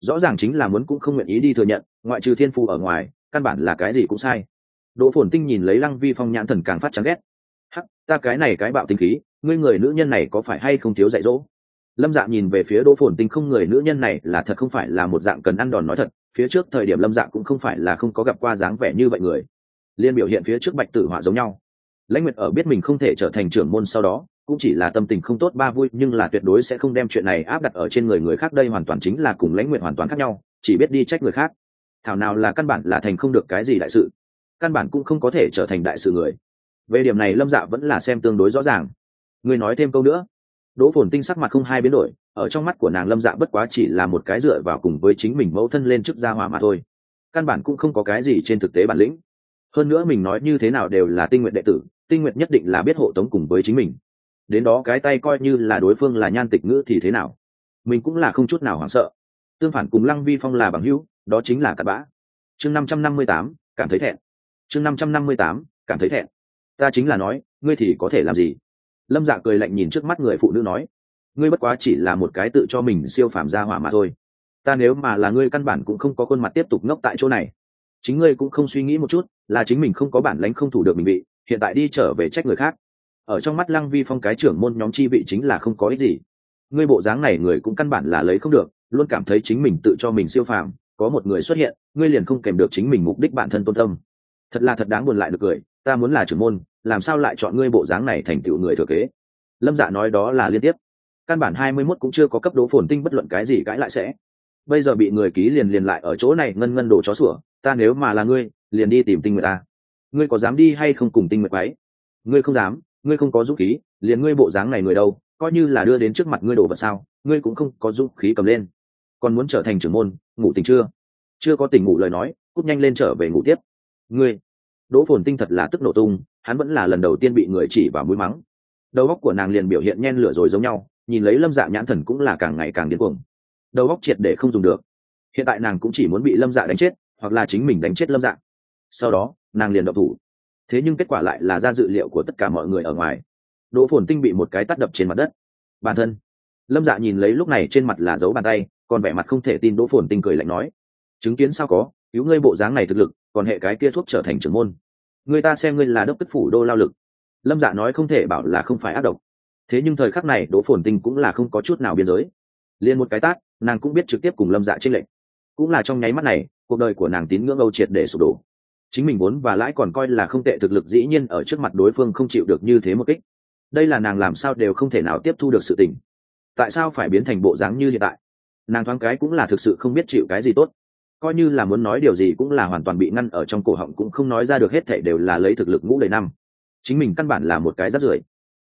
Rõ ràng chính là muốn cũng không nguyện ý đi thừa nhận, ngoại trừ thiên phu ở ngoài, căn bản là cái gì cũng sai. Đỗ phồn tinh nhìn lấy lăng vi phong nhãn thần càng phát chán ghét. Hắc, ta cái này cái bạo tinh khí, ngươi người nữ nhân này có phải hay không thiếu dạy dỗ? Lâm dạ nhìn về phía đỗ phồn tinh, không người nữ nhân này là thật không phải là một dạng cần ăn đòn nói thật, phía trước thời điểm lâm dạ cũng không phải là không có gặp qua dáng vẻ như vậy người. Liên biểu hiện phía trước bạch tử họa giống nhau. Lãnh nguyệt ở biết mình không thể trở thành trưởng môn sau đó, cũng chỉ là tâm tình không tốt ba vui, nhưng là tuyệt đối sẽ không đem chuyện này áp đặt ở trên người người khác, đây hoàn toàn chính là cùng lãnh nguyện hoàn toàn khác nhau, chỉ biết đi trách người khác. Thảo nào là căn bản là thành không được cái gì đại sự, căn bản cũng không có thể trở thành đại sự người. Về điểm này lâm dạ vẫn là xem tương đối rõ ràng. Người nói thêm câu nữa đỗ phồn tinh sắc mặt không hai biến đổi, ở trong mắt của nàng lâm dạ bất quá chỉ là một cái dựa vào cùng với chính mình mẫu thân lên chức gia hỏa mà thôi. Căn bản cũng không có cái gì trên thực tế bản lĩnh. Hơn nữa mình nói như thế nào đều là tinh nguyện đệ tử, tinh nguyện nhất định là biết hộ tống cùng với chính mình. Đến đó cái tay coi như là đối phương là nhan tịch ngữ thì thế nào? Mình cũng là không chút nào hoảng sợ. Tương phản cùng lăng vi phong là bằng hữu, đó chính là cặp bã. Chương năm trăm năm mươi tám, cảm thấy thẹn. Chương năm trăm năm mươi tám, cảm thấy thẹn. Ta chính là nói, ngươi thì có thể làm gì? Lâm dạ cười lạnh nhìn trước mắt người phụ nữ nói, ngươi bất quá chỉ là một cái tự cho mình siêu phàm gia hỏa mà thôi. Ta nếu mà là ngươi căn bản cũng không có khuôn mặt tiếp tục ngốc tại chỗ này. Chính ngươi cũng không suy nghĩ một chút, là chính mình không có bản lánh không thủ được mình bị, hiện tại đi trở về trách người khác. Ở trong mắt lăng vi phong cái trưởng môn nhóm chi vị chính là không có ích gì. Ngươi bộ dáng này người cũng căn bản là lấy không được, luôn cảm thấy chính mình tự cho mình siêu phàm, có một người xuất hiện, ngươi liền không kèm được chính mình mục đích bản thân tôn tâm. Thật là thật đáng buồn lại được cười, ta muốn là trưởng môn làm sao lại chọn ngươi bộ dáng này thành tựu người thừa kế? Lâm dạ nói đó là liên tiếp. Căn bản hai mươi mốt cũng chưa có cấp đố phồn tinh bất luận cái gì cãi lại sẽ. Bây giờ bị người ký liền liền lại ở chỗ này ngân ngân đồ chó sủa, ta nếu mà là ngươi, liền đi tìm tinh nguyệt ta. Ngươi có dám đi hay không cùng tinh nguyệt ấy? ngươi không dám, ngươi không có dũng khí, liền ngươi bộ dáng này người đâu, coi như là đưa đến trước mặt ngươi đồ vật sao, ngươi cũng không có dũng khí cầm lên. Còn muốn trở thành trưởng môn, ngủ tỉnh chưa? Chưa có tỉnh ngủ lời nói, cút nhanh lên trở về ngủ tiếp. Ngươi, đỗ phồn tinh thật là tức nổ tung hắn vẫn là lần đầu tiên bị người chỉ vào mũi mắng. Đầu óc của nàng liền biểu hiện nhen lửa rồi giống nhau, nhìn lấy lâm dạ nhãn thần cũng là càng ngày càng điên cuồng. Đầu óc triệt để không dùng được. Hiện tại nàng cũng chỉ muốn bị lâm dạ đánh chết, hoặc là chính mình đánh chết lâm dạ. Sau đó, nàng liền độc thủ. Thế nhưng kết quả lại là ra dự liệu của tất cả mọi người ở ngoài. Đỗ phồn tinh bị một cái tắt đập trên mặt đất. Bản thân, lâm dạ nhìn lấy lúc này trên mặt là dấu bàn tay, còn vẻ mặt không thể tin đỗ phồn tinh cười lạnh nói. Chứng kiến sao có, cứu ngươi bộ dáng này thực lực, còn hệ cái kia thuốc trở thành trưởng môn người ta xem ngươi là đốc tức phủ đô lao lực. Lâm dạ nói không thể bảo là không phải ác độc. Thế nhưng thời khắc này, đỗ phồn tinh cũng là không có chút nào biên giới. Liền một cái tát, nàng cũng biết trực tiếp cùng lâm dạ trên lệnh cũng là trong nháy mắt này, cuộc đời của nàng tín ngưỡng âu triệt để sụp đổ. Chính mình vốn và lãi còn coi là không tệ thực lực dĩ nhiên ở trước mặt đối phương không chịu được như thế một kích. Đây là nàng làm sao đều không thể nào tiếp thu được sự tình. Tại sao phải biến thành bộ dáng như hiện tại? Nàng thoáng cái cũng là thực sự không biết chịu cái gì tốt coi như là muốn nói điều gì cũng là hoàn toàn bị ngăn ở trong cổ họng cũng không nói ra được hết thảy đều là lấy thực lực ngũ đầy năm. Chính mình căn bản là một cái rác rưởi.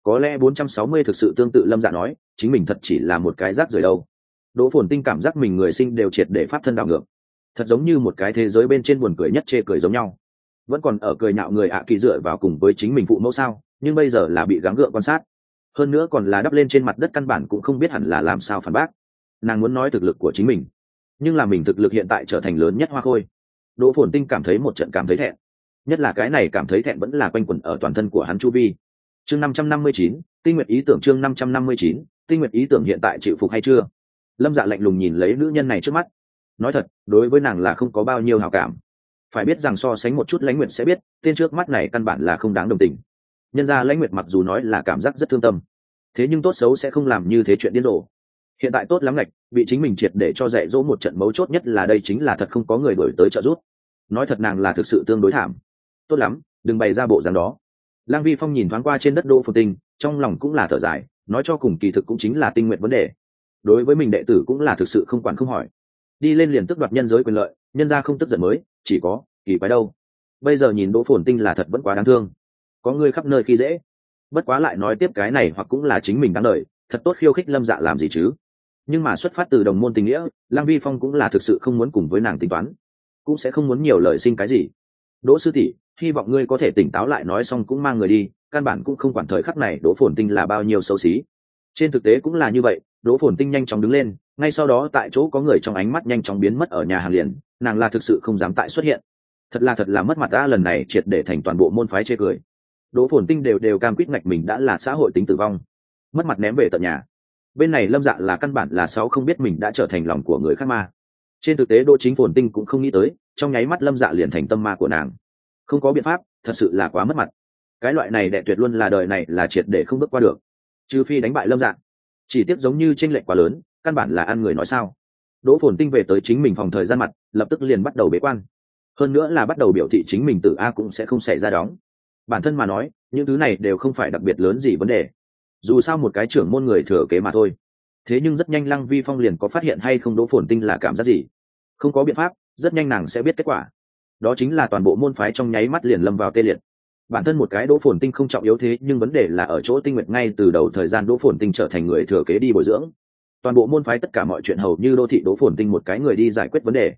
Có lẽ 460 thực sự tương tự lâm dạ nói, chính mình thật chỉ là một cái rác rưởi đâu. Đỗ phồn tinh cảm giác mình người sinh đều triệt để pháp thân đảo ngược. Thật giống như một cái thế giới bên trên buồn cười nhất chê cười giống nhau. Vẫn còn ở cười nhạo người ạ kỳ dựa vào cùng với chính mình phụ mẫu sao, nhưng bây giờ là bị gắng gượng quan sát. Hơn nữa còn là đắp lên trên mặt đất căn bản cũng không biết hẳn là làm sao phản bác. Nàng muốn nói thực lực của chính mình nhưng là mình thực lực hiện tại trở thành lớn nhất hoa khôi. Đỗ phồn tinh cảm thấy một trận cảm thấy thẹn. Nhất là cái này cảm thấy thẹn vẫn là quanh quẩn ở toàn thân của hắn chu vi. Chương năm trăm năm mươi chín, tinh nguyện ý tưởng chương năm trăm năm mươi chín, tinh nguyện ý tưởng hiện tại chịu phục hay chưa? Lâm dạ lạnh lùng nhìn lấy nữ nhân này trước mắt. Nói thật, đối với nàng là không có bao nhiêu hào cảm. Phải biết rằng so sánh một chút lãnh nguyện sẽ biết, tên trước mắt này căn bản là không đáng đồng tình. Nhân ra lãnh nguyệt mặc dù nói là cảm giác rất thương tâm, thế nhưng tốt xấu sẽ không làm như thế chuyện điên rồ hiện tại tốt lắm ngạch, bị chính mình triệt để cho dạy dỗ một trận mấu chốt nhất là đây chính là thật không có người đổi tới trợ giúp. Nói thật nàng là thực sự tương đối thảm. Tốt lắm, đừng bày ra bộ dáng đó. Lang vi phong nhìn thoáng qua trên đất đỗ phồn tinh, trong lòng cũng là thở dài, nói cho cùng kỳ thực cũng chính là tinh nguyện vấn đề. Đối với mình đệ tử cũng là thực sự không quản không hỏi. Đi lên liền tức đoạt nhân giới quyền lợi, nhân ra không tức giận mới, chỉ có, kỳ quái đâu. Bây giờ nhìn đỗ phồn tinh là thật vẫn quá đáng thương. Có người khắp nơi khi dễ. Bất quá lại nói tiếp cái này hoặc cũng là chính mình đáng lời thật tốt khiêu khích lâm dạ làm gì chứ? Nhưng mà xuất phát từ đồng môn tình nghĩa lang vi phong cũng là thực sự không muốn cùng với nàng tính toán, cũng sẽ không muốn nhiều lời sinh cái gì. Đỗ sư tỷ, hy vọng ngươi có thể tỉnh táo lại nói xong cũng mang người đi, căn bản cũng không quản thời khắc này đỗ phồn tinh là bao nhiêu xấu xí. Trên thực tế cũng là như vậy, đỗ phồn tinh nhanh chóng đứng lên, ngay sau đó tại chỗ có người trong ánh mắt nhanh chóng biến mất ở nhà hàng liền, nàng là thực sự không dám tại xuất hiện. Thật là thật là mất mặt đã, lần này triệt để thành toàn bộ môn phái chê cười. Đỗ phồn tinh đều đều cam quýt ngạch mình đã là xã hội tính tử vong. Mất mặt ném về tận nhà bên này lâm dạ là căn bản là sáu không biết mình đã trở thành lòng của người khác ma. Trên thực tế, đỗ chính phồn tinh cũng không nghĩ tới, trong nháy mắt lâm dạ liền thành tâm ma của nàng. Không có biện pháp, thật sự là quá mất mặt. Cái loại này đệ tuyệt luôn là đời này là triệt để không bước qua được. Trừ phi đánh bại lâm dạ. Chỉ tiếc giống như tranh lệch quá lớn, căn bản là ăn người nói sao. Đỗ phồn tinh về tới chính mình phòng thời gian mặt, lập tức liền bắt đầu bế quan. Hơn nữa là bắt đầu biểu thị chính mình từ a cũng sẽ không xảy ra đóng. Bản thân mà nói, những thứ này đều không phải đặc biệt lớn gì vấn đề dù sao một cái trưởng môn người thừa kế mà thôi. Thế nhưng rất nhanh lăng vi phong liền có phát hiện hay không đỗ phồn tinh là cảm giác gì? Không có biện pháp, rất nhanh nàng sẽ biết kết quả. Đó chính là toàn bộ môn phái trong nháy mắt liền lâm vào tê liệt. Bản thân một cái đỗ phồn tinh không trọng yếu thế, nhưng vấn đề là ở chỗ tinh nguyệt ngay từ đầu thời gian đỗ phồn tinh trở thành người thừa kế đi bồi dưỡng. Toàn bộ môn phái tất cả mọi chuyện hầu như đô thị đỗ phồn tinh một cái người đi giải quyết vấn đề.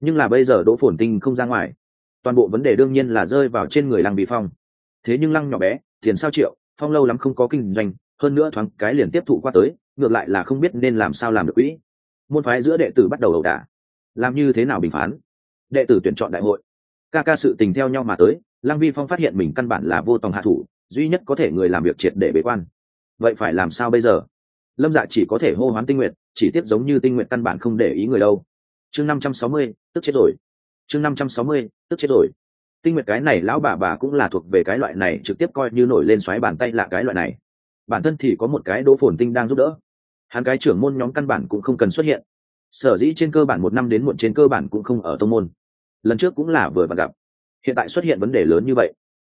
Nhưng là bây giờ đỗ phồn tinh không ra ngoài. Toàn bộ vấn đề đương nhiên là rơi vào trên người lăng bị phong. Thế nhưng lăng nhỏ bé, tiền sao triệu? Phong lâu lắm không có kinh doanh, hơn nữa thoáng cái liền tiếp thụ qua tới, ngược lại là không biết nên làm sao làm được quỹ. Môn phái giữa đệ tử bắt đầu ẩu đả. Làm như thế nào bình phán? Đệ tử tuyển chọn đại hội. Ca ca sự tình theo nhau mà tới, lăng vi phong phát hiện mình căn bản là vô tòng hạ thủ, duy nhất có thể người làm việc triệt để bế quan. Vậy phải làm sao bây giờ? Lâm dạ chỉ có thể hô hoán tinh nguyện chỉ tiếp giống như tinh nguyện căn bản không để ý người đâu. Chương năm trăm sáu mươi, tức chết rồi. Chương năm trăm sáu mươi, tức chết rồi tinh Nguyệt cái này lão bà bà cũng là thuộc về cái loại này, trực tiếp coi như nổi lên xoáy bàn tay là cái loại này. Bản thân thì có một cái đỗ phồn tinh đang giúp đỡ. Hắn cái trưởng môn nhóm căn bản cũng không cần xuất hiện. Sở dĩ trên cơ bản một năm đến muộn trên cơ bản cũng không ở tông môn. Lần trước cũng là vừa và gặp. Hiện tại xuất hiện vấn đề lớn như vậy.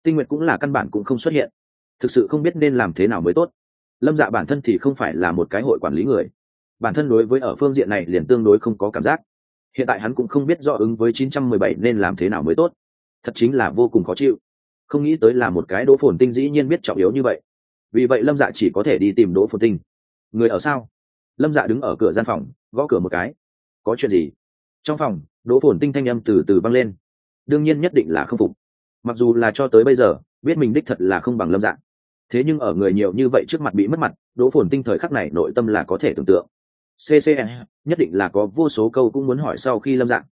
Tinh Nguyệt cũng là căn bản cũng không xuất hiện. Thực sự không biết nên làm thế nào mới tốt. Lâm dạ bản thân thì không phải là một cái hội quản lý người. Bản thân đối với ở phương diện này liền tương đối không có cảm giác. Hiện tại hắn cũng không biết do ứng với 917 nên làm thế nào mới tốt thật chính là vô cùng khó chịu. Không nghĩ tới là một cái đỗ phồn tinh dĩ nhiên biết trọng yếu như vậy. Vì vậy lâm dạ chỉ có thể đi tìm đỗ phồn tinh. Người ở sao? Lâm dạ đứng ở cửa gian phòng, gõ cửa một cái. Có chuyện gì? Trong phòng, đỗ phồn tinh thanh âm từ từ văng lên. Đương nhiên nhất định là không phục. Mặc dù là cho tới bây giờ, biết mình đích thật là không bằng lâm dạ. Thế nhưng ở người nhiều như vậy trước mặt bị mất mặt, đỗ phồn tinh thời khắc này nội tâm là có thể tưởng tượng. Cce nhất định là có vô số câu cũng muốn hỏi sau khi lâm dạng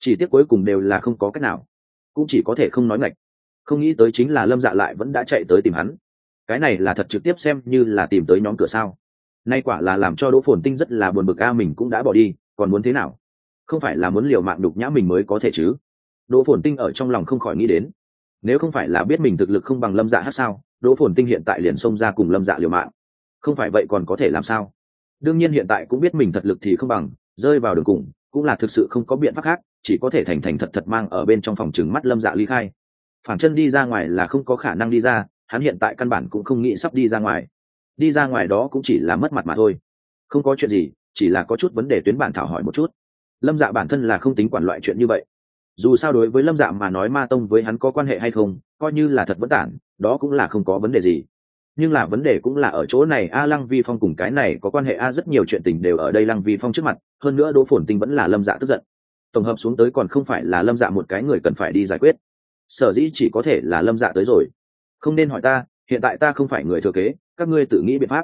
chỉ tiếc cuối cùng đều là không có cách nào cũng chỉ có thể không nói ngạch. Không nghĩ tới chính là lâm dạ lại vẫn đã chạy tới tìm hắn. Cái này là thật trực tiếp xem như là tìm tới nhóm cửa sao. Nay quả là làm cho đỗ phồn tinh rất là buồn bực, a, mình cũng đã bỏ đi, còn muốn thế nào? Không phải là muốn liều mạng đục nhã mình mới có thể chứ? Đỗ phồn tinh ở trong lòng không khỏi nghĩ đến. Nếu không phải là biết mình thực lực không bằng lâm dạ hát sao, đỗ phồn tinh hiện tại liền xông ra cùng lâm dạ liều mạng. Không phải vậy còn có thể làm sao? Đương nhiên hiện tại cũng biết mình thật lực thì không bằng, rơi vào đường cùng, cũng là thực sự không có biện pháp khác chỉ có thể thành thành thật thật mang ở bên trong phòng trừng mắt lâm dạ ly khai. Phản chân đi ra ngoài là không có khả năng đi ra, hắn hiện tại căn bản cũng không nghĩ sắp đi ra ngoài. Đi ra ngoài đó cũng chỉ là mất mặt mà thôi. Không có chuyện gì, chỉ là có chút vấn đề tuyến bản thảo hỏi một chút. Lâm dạ bản thân là không tính quản loại chuyện như vậy. Dù sao đối với lâm dạ mà nói ma tông với hắn có quan hệ hay không, coi như là thật vẫn tản, đó cũng là không có vấn đề gì. Nhưng là vấn đề cũng là ở chỗ này, a lăng vi phong cùng cái này có quan hệ, a rất nhiều chuyện tình đều ở đây lăng vi phong trước mặt, hơn nữa đỗ phồn tinh vẫn là lâm dạ tức giận tổng hợp xuống tới còn không phải là lâm dạ một cái người cần phải đi giải quyết. Sở dĩ chỉ có thể là lâm dạ tới rồi. Không nên hỏi ta, hiện tại ta không phải người thừa kế, các ngươi tự nghĩ biện pháp.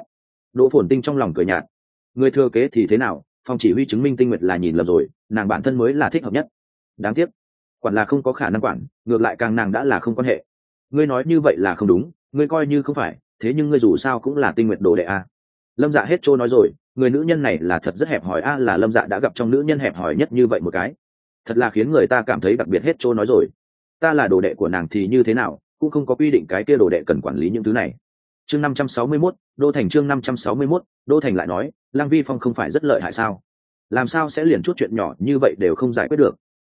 Đỗ phồn tinh trong lòng cười nhạt. Người thừa kế thì thế nào phong chỉ huy chứng minh tinh nguyệt là nhìn lầm rồi, nàng bản thân mới là thích hợp nhất. Đáng tiếc, quản là không có khả năng quản, ngược lại càng nàng đã là không quan hệ. Ngươi nói như vậy là không đúng, ngươi coi như không phải, thế nhưng ngươi dù sao cũng là tinh Nguyệt đồ đệ a. Lâm dạ hết trôi nói rồi, người nữ nhân này là thật rất hẹp hòi a, là lâm dạ đã gặp trong nữ nhân hẹp hòi nhất như vậy một cái thật là khiến người ta cảm thấy đặc biệt hết chỗ nói rồi. Ta là đồ đệ của nàng thì như thế nào cũng không có quy định cái kia đồ đệ cần quản lý những thứ này. Chương năm trăm sáu mươi 561, đô thành chương năm trăm sáu mươi 561, đô thành lại nói lang vi phong không phải rất lợi hại sao? Làm sao sẽ liền chút chuyện nhỏ như vậy đều không giải quyết được?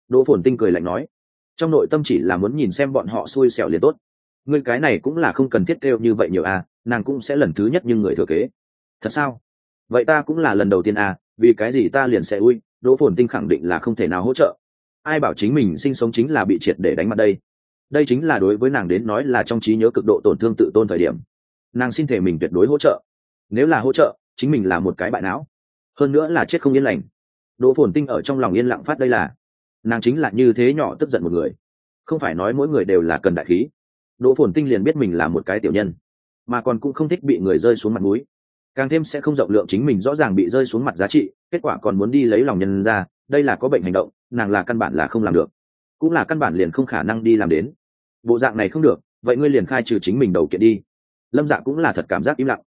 Đỗ phồn tinh cười lạnh nói trong nội tâm chỉ là muốn nhìn xem bọn họ xui xẻo liền tốt. Người cái này cũng là không cần thiết kêu như vậy nhiều à nàng cũng sẽ lần thứ nhất nhưng người thừa kế. Thật sao? Vậy ta cũng là lần đầu tiên à vì cái gì ta liền sẽ ui? Đỗ phồn tinh khẳng định là không thể nào hỗ trợ. Ai bảo chính mình sinh sống chính là bị triệt để đánh mặt đây? Đây chính là đối với nàng đến nói là trong trí nhớ cực độ tổn thương tự tôn thời điểm. Nàng xin thể mình tuyệt đối hỗ trợ. Nếu là hỗ trợ, chính mình là một cái bại não. Hơn nữa là chết không yên lành. Đỗ phồn tinh ở trong lòng yên lặng phát đây là, nàng chính là như thế nhỏ tức giận một người. Không phải nói mỗi người đều là cần đại khí. Đỗ phồn tinh liền biết mình là một cái tiểu nhân, mà còn cũng không thích bị người rơi xuống mặt mũi càng thêm sẽ không rộng lượng chính mình rõ ràng bị rơi xuống mặt giá trị, kết quả còn muốn đi lấy lòng nhân ra, đây là có bệnh hành động, nàng là căn bản là không làm được. Cũng là căn bản liền không khả năng đi làm đến. Bộ dạng này không được, vậy ngươi liền khai trừ chính mình đầu kiện đi. Lâm dạ cũng là thật cảm giác im lặng.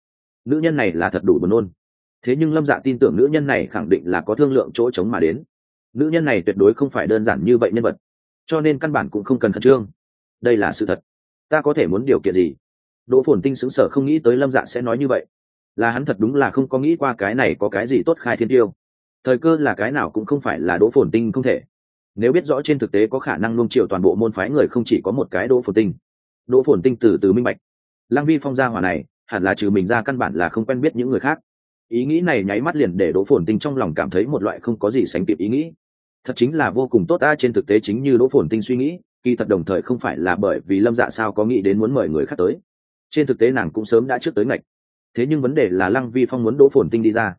Nữ nhân này là thật đủ buồn nôn. Thế nhưng lâm dạ tin tưởng nữ nhân này khẳng định là có thương lượng chỗ trống mà đến. Nữ nhân này tuyệt đối không phải đơn giản như vậy nhân vật. Cho nên căn bản cũng không cần khẩn trương. Đây là sự thật. Ta có thể muốn điều kiện gì? Đỗ phồn tinh xứng sở không nghĩ tới lâm dạ sẽ nói như vậy là hắn thật đúng là không có nghĩ qua cái này có cái gì tốt khai thiên tiêu. Thời cơ là cái nào cũng không phải là đỗ phồn tinh không thể. Nếu biết rõ trên thực tế có khả năng nung chiều toàn bộ môn phái người không chỉ có một cái đỗ phồn tinh. Đỗ phồn tinh từ từ minh bạch. Lăng vi phong gia hỏa này, hẳn là trừ mình ra căn bản là không quen biết những người khác. Ý nghĩ này nháy mắt liền để đỗ phồn tinh trong lòng cảm thấy một loại không có gì sánh kịp ý nghĩ. Thật chính là vô cùng tốt ta, trên thực tế chính như đỗ phồn tinh suy nghĩ, kỳ thật đồng thời không phải là bởi vì lâm dạ sao có nghĩ đến muốn mời người khác tới. Trên thực tế nàng cũng sớm đã trước tới ngạch thế nhưng vấn đề là lăng vi phong muốn đỗ phồn tinh đi ra.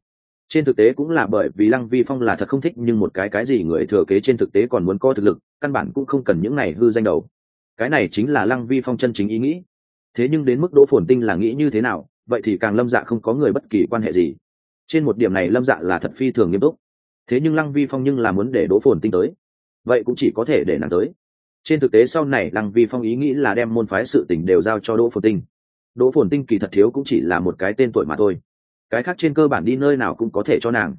Trên thực tế cũng là bởi vì lăng vi phong là thật không thích, nhưng một cái cái gì người thừa kế trên thực tế còn muốn có thực lực, căn bản cũng không cần những này hư danh đầu. Cái này chính là lăng vi phong chân chính ý nghĩ. Thế nhưng đến mức đỗ phồn tinh là nghĩ như thế nào, vậy thì càng lâm dạ không có người bất kỳ quan hệ gì. Trên một điểm này lâm dạ là thật phi thường nghiêm túc. Thế nhưng lăng vi phong nhưng là muốn để đỗ phồn tinh tới. Vậy cũng chỉ có thể để nàng tới. Trên thực tế sau này lăng vi phong ý nghĩ là đem môn phái sự tỉnh đều giao cho đỗ phồn tinh đỗ phồn tinh kỳ thật thiếu cũng chỉ là một cái tên tuổi mà thôi. Cái khác trên cơ bản đi nơi nào cũng có thể cho nàng.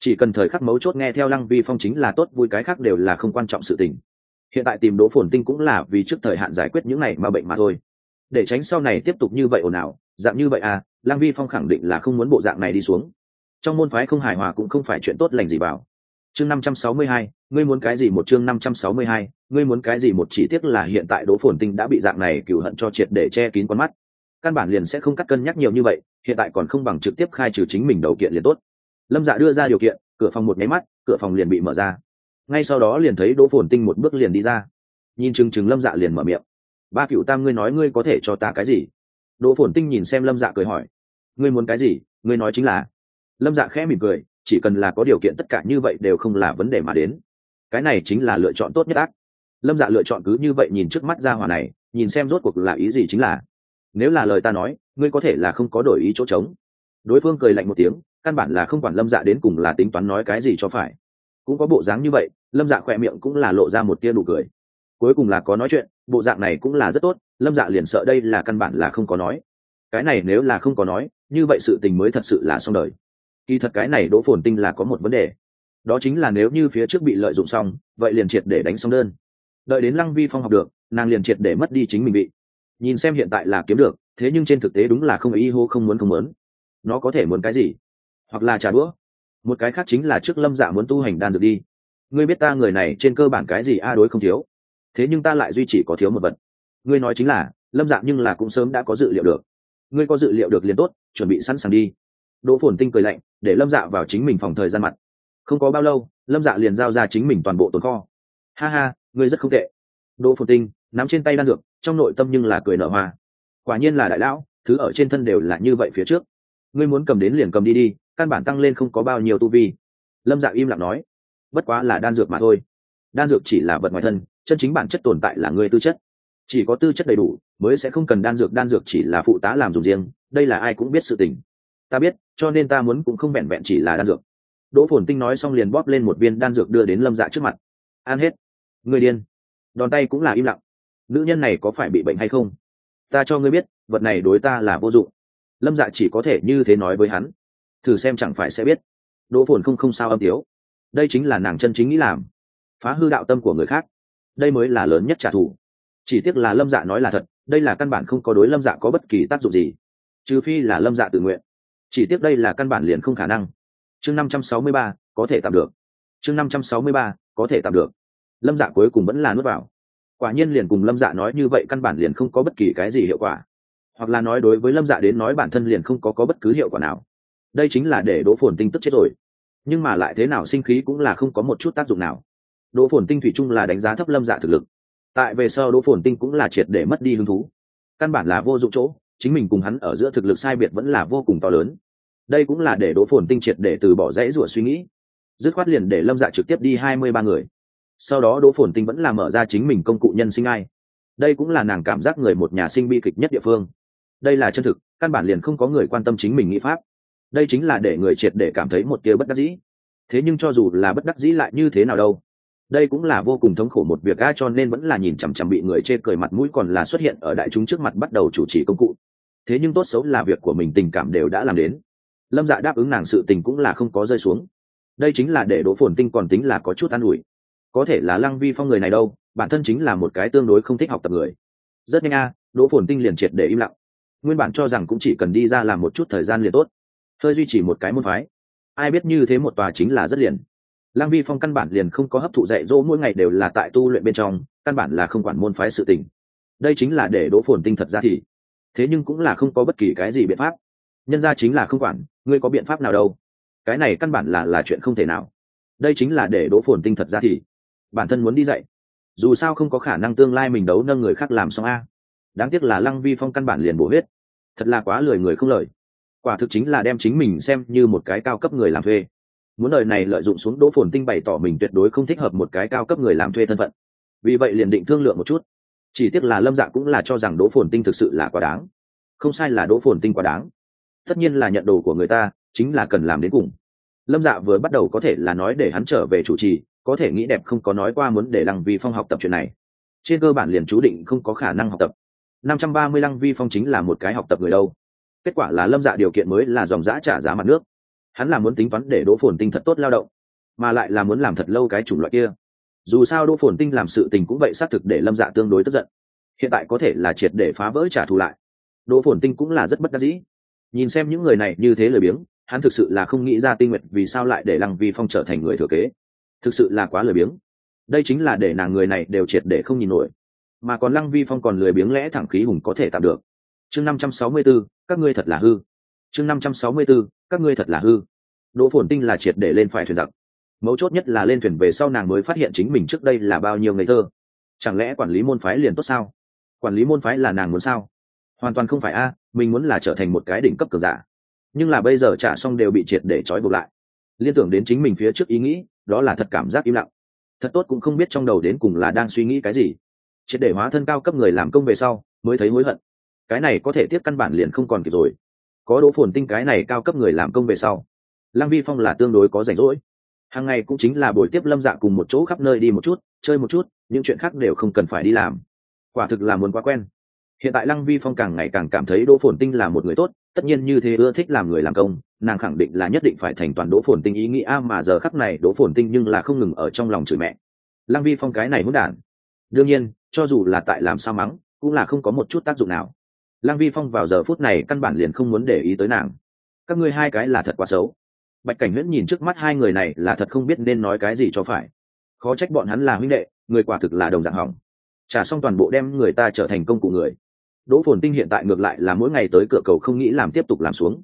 Chỉ cần thời khắc mấu chốt nghe theo lăng vi phong chính là tốt, vui cái khác đều là không quan trọng sự tình. Hiện tại tìm đỗ phồn tinh cũng là vì trước thời hạn giải quyết những này mà bệnh mà thôi. Để tránh sau này tiếp tục như vậy ồn ào, dạng như vậy à lăng vi phong khẳng định là không muốn bộ dạng này đi xuống. Trong môn phái không hài hòa cũng không phải chuyện tốt lành gì bảo. Chương năm trăm sáu mươi hai, ngươi muốn cái gì một chương năm trăm sáu mươi hai, ngươi muốn cái gì một chỉ tiếc là hiện tại đỗ phồn tinh đã bị dạng này cựu hận cho triệt để che kín con mắt căn bản liền sẽ không cắt cân nhắc nhiều như vậy, hiện tại còn không bằng trực tiếp khai trừ chính mình đầu kiện liền tốt. Lâm dạ đưa ra điều kiện, cửa phòng một nháy mắt, cửa phòng liền bị mở ra. Ngay sau đó liền thấy đỗ phồn tinh một bước liền đi ra. Nhìn chừng chừng lâm dạ liền mở miệng. Ba cựu tam, ngươi nói ngươi có thể cho ta cái gì? Đỗ phồn tinh nhìn xem lâm dạ cười hỏi. Ngươi muốn cái gì? Ngươi nói chính là. Lâm dạ khẽ mỉm cười, chỉ cần là có điều kiện tất cả như vậy đều không là vấn đề mà đến. Cái này chính là lựa chọn tốt nhất ác. Lâm dạ lựa chọn cứ như vậy nhìn trước mắt ra hòa này, nhìn xem rốt cuộc là ý gì chính là nếu là lời ta nói, ngươi có thể là không có đổi ý chỗ trống. Đối phương cười lạnh một tiếng, căn bản là không quản lâm dạ đến cùng là tính toán nói cái gì cho phải. Cũng có bộ dáng như vậy, lâm dạ khỏe miệng cũng là lộ ra một tia nụ cười. Cuối cùng là có nói chuyện, bộ dạng này cũng là rất tốt, lâm dạ liền sợ đây là căn bản là không có nói. Cái này nếu là không có nói, như vậy sự tình mới thật sự là xong đời. Kỳ thật cái này đỗ phồn tinh là có một vấn đề. Đó chính là nếu như phía trước bị lợi dụng xong, vậy liền triệt để đánh xong đơn. Đợi đến lăng vi phong học được, nàng liền triệt để mất đi chính mình bị nhìn xem hiện tại là kiếm được, thế nhưng trên thực tế đúng là không ý hô không muốn không muốn. Nó có thể muốn cái gì? Hoặc là trả đũa? Một cái khác chính là trước lâm dạ muốn tu hành đan dược đi. Ngươi biết ta người này trên cơ bản cái gì a đối không thiếu. Thế nhưng ta lại duy chỉ có thiếu một vật. Ngươi nói chính là, lâm dạ nhưng là cũng sớm đã có dự liệu được. Ngươi có dự liệu được liền tốt, chuẩn bị sẵn sàng đi. Đỗ phồn tinh cười lạnh, để lâm dạ vào chính mình phòng thời gian mặt. Không có bao lâu, lâm dạ liền giao ra chính mình toàn bộ tồn kho. Ha ha, ngươi rất không tệ. Đỗ phồn tinh nắm trên tay đan dược, trong nội tâm nhưng là cười nở hoa. Quả nhiên là đại lão, thứ ở trên thân đều là như vậy phía trước. Ngươi muốn cầm đến liền cầm đi đi, căn bản tăng lên không có bao nhiêu tu vi. Lâm dạ im lặng nói, bất quá là đan dược mà thôi. Đan dược chỉ là vật ngoài thân, chân chính bản chất tồn tại là ngươi tư chất. Chỉ có tư chất đầy đủ, mới sẽ không cần đan dược đan dược chỉ là phụ tá làm dùng riêng, đây là ai cũng biết sự tình. Ta biết, cho nên ta muốn cũng không vẹn vẹn chỉ là đan dược. Đỗ phồn tinh nói xong liền bóp lên một viên đan dược đưa đến lâm dạ trước mặt. Ăn hết. Người điên. Đòn tay cũng là im lặng nữ nhân này có phải bị bệnh hay không? Ta cho ngươi biết, vật này đối ta là vô dụng. Lâm dạ chỉ có thể như thế nói với hắn. Thử xem chẳng phải sẽ biết. Đỗ phồn không không sao âm tiếu. Đây chính là nàng chân chính nghĩ làm. Phá hư đạo tâm của người khác. Đây mới là lớn nhất trả thù. Chỉ tiếc là lâm dạ nói là thật, đây là căn bản không có đối lâm dạ có bất kỳ tác dụng gì. Trừ phi là lâm dạ tự nguyện. Chỉ tiếc đây là căn bản liền không khả năng. Chương năm trăm sáu mươi ba, có thể tạm được. Chương năm trăm sáu mươi ba, có thể tạm được. Lâm dạ cuối cùng vẫn là nuốt vào quả nhiên liền cùng lâm dạ nói như vậy căn bản liền không có bất kỳ cái gì hiệu quả. Hoặc là nói đối với lâm dạ đến nói bản thân liền không có có bất cứ hiệu quả nào. Đây chính là để đỗ phồn tinh tức chết rồi. Nhưng mà lại thế nào sinh khí cũng là không có một chút tác dụng nào. Đỗ phồn tinh thủy chung là đánh giá thấp lâm dạ thực lực. Tại về sau đỗ phồn tinh cũng là triệt để mất đi hứng thú. Căn bản là vô dụng chỗ, chính mình cùng hắn ở giữa thực lực sai biệt vẫn là vô cùng to lớn. Đây cũng là để đỗ phồn tinh triệt để từ bỏ rẫy rủa suy nghĩ. Dứt khoát liền để lâm dạ trực tiếp đi hai mươi ba người sau đó đỗ phồn tinh vẫn là mở ra chính mình công cụ nhân sinh ai. Đây cũng là nàng cảm giác người một nhà sinh bi kịch nhất địa phương. Đây là chân thực, căn bản liền không có người quan tâm chính mình nghĩ pháp. Đây chính là để người triệt để cảm thấy một tia bất đắc dĩ. Thế nhưng cho dù là bất đắc dĩ lại như thế nào đâu. Đây cũng là vô cùng thống khổ một việc a cho nên vẫn là nhìn chằm chằm bị người chê cười mặt mũi còn là xuất hiện ở đại chúng trước mặt bắt đầu chủ trì công cụ. Thế nhưng tốt xấu là việc của mình tình cảm đều đã làm đến. Lâm dạ đáp ứng nàng sự tình cũng là không có rơi xuống. Đây chính là để đỗ phồn tinh còn tính là có chút an ủi có thể là lăng vi phong người này đâu, bản thân chính là một cái tương đối không thích học tập người. Rất nhanh a, đỗ phồn tinh liền triệt để im lặng. Nguyên bản cho rằng cũng chỉ cần đi ra làm một chút thời gian liền tốt. Hơi duy trì một cái môn phái. Ai biết như thế một tòa chính là rất liền. Lăng vi phong căn bản liền không có hấp thụ dạy dỗ, mỗi ngày đều là tại tu luyện bên trong, căn bản là không quản môn phái sự tình. Đây chính là để đỗ phồn tinh thật ra thì. Thế nhưng cũng là không có bất kỳ cái gì biện pháp. Nhân ra chính là không quản, ngươi có biện pháp nào đâu? Cái này căn bản là là chuyện không thể nào. Đây chính là để đỗ phồn tinh thật ra thì bản thân muốn đi dạy. Dù sao không có khả năng tương lai mình đấu nâng người khác làm xong a. Đáng tiếc là lăng vi phong căn bản liền bổ huyết. Thật là quá lười người không lời. Quả thực chính là đem chính mình xem như một cái cao cấp người làm thuê. Muốn lời này lợi dụng xuống đỗ phồn tinh bày tỏ mình tuyệt đối không thích hợp một cái cao cấp người làm thuê thân phận. Vì vậy liền định thương lượng một chút. Chỉ tiếc là lâm dạ cũng là cho rằng đỗ phồn tinh thực sự là quá đáng. Không sai là đỗ phồn tinh quá đáng. Tất nhiên là nhận đồ của người ta, chính là cần làm đến cùng. Lâm dạ vừa bắt đầu có thể là nói để hắn trở về chủ trì có thể nghĩ đẹp không có nói qua muốn để lăng vi phong học tập chuyện này. Trên cơ bản liền chú định không có khả năng học tập. Năm trăm ba mươi lăng vi phong chính là một cái học tập người đâu. Kết quả là lâm dạ điều kiện mới là dòng giã trả giá mặt nước. Hắn là muốn tính toán để đỗ phồn tinh thật tốt lao động, mà lại là muốn làm thật lâu cái chủng loại kia. Dù sao đỗ phồn tinh làm sự tình cũng vậy xác thực để lâm dạ tương đối tức giận. Hiện tại có thể là triệt để phá vỡ trả thù lại. Đỗ phồn tinh cũng là rất bất đắc dĩ. Nhìn xem những người này như thế lười biếng, hắn thực sự là không nghĩ ra tinh nguyện vì sao lại để lăng vi phong trở thành người thừa kế thực sự là quá lười biếng. Đây chính là để nàng người này đều triệt để không nhìn nổi. Mà còn lăng vi phong còn lười biếng lẽ thẳng khí hùng có thể tạm được. Chương năm trăm sáu mươi b ố các ngươi thật là hư. Chương năm trăm sáu mươi b ố các ngươi thật là hư. Đỗ phồn tinh là triệt để lên phải thuyền giặc. Mấu chốt nhất là lên thuyền về sau nàng mới phát hiện chính mình trước đây là bao nhiêu ngây thơ. Chẳng lẽ quản lý môn phái liền tốt sao? Quản lý môn phái là nàng muốn sao? Hoàn toàn không phải a, mình muốn là trở thành một cái đỉnh cấp cường giả. Nhưng là bây giờ trả xong đều bị triệt để trói buộc lại. Liên tưởng đến chính mình phía trước ý nghĩ đó là thật cảm giác im lặng. Thật tốt cũng không biết trong đầu đến cùng là đang suy nghĩ cái gì. Triệt để hóa thân cao cấp người làm công về sau, mới thấy hối hận. Cái này có thể tiếp căn bản liền không còn kịp rồi. Có đỗ phồn tinh cái này cao cấp người làm công về sau, lăng vi phong là tương đối có rảnh rỗi. Hàng ngày cũng chính là buổi tiếp lâm dạ cùng một chỗ khắp nơi đi một chút, chơi một chút, những chuyện khác đều không cần phải đi làm. Quả thực là muốn quá quen. Hiện tại lăng vi phong càng ngày càng cảm thấy đỗ phồn tinh là một người tốt tất nhiên như thế ưa thích làm người làm công, nàng khẳng định là nhất định phải thành toàn đỗ phồn tinh ý nghĩa à mà giờ khắc này đỗ phồn tinh nhưng là không ngừng ở trong lòng chửi mẹ. Lăng vi phong cái này hỗn đản. Đương nhiên, cho dù là tại làm sao mắng, cũng là không có một chút tác dụng nào. Lăng vi phong vào giờ phút này căn bản liền không muốn để ý tới nàng. Các ngươi hai cái là thật quá xấu. Bạch cảnh huyễn nhìn trước mắt hai người này là thật không biết nên nói cái gì cho phải. Khó trách bọn hắn là huynh đệ, người quả thực là đồng dạng hỏng. Trả xong toàn bộ đem người ta trở thành công cụ người đỗ phồn tinh hiện tại ngược lại là mỗi ngày tới cửa cầu không nghĩ làm tiếp tục làm xuống.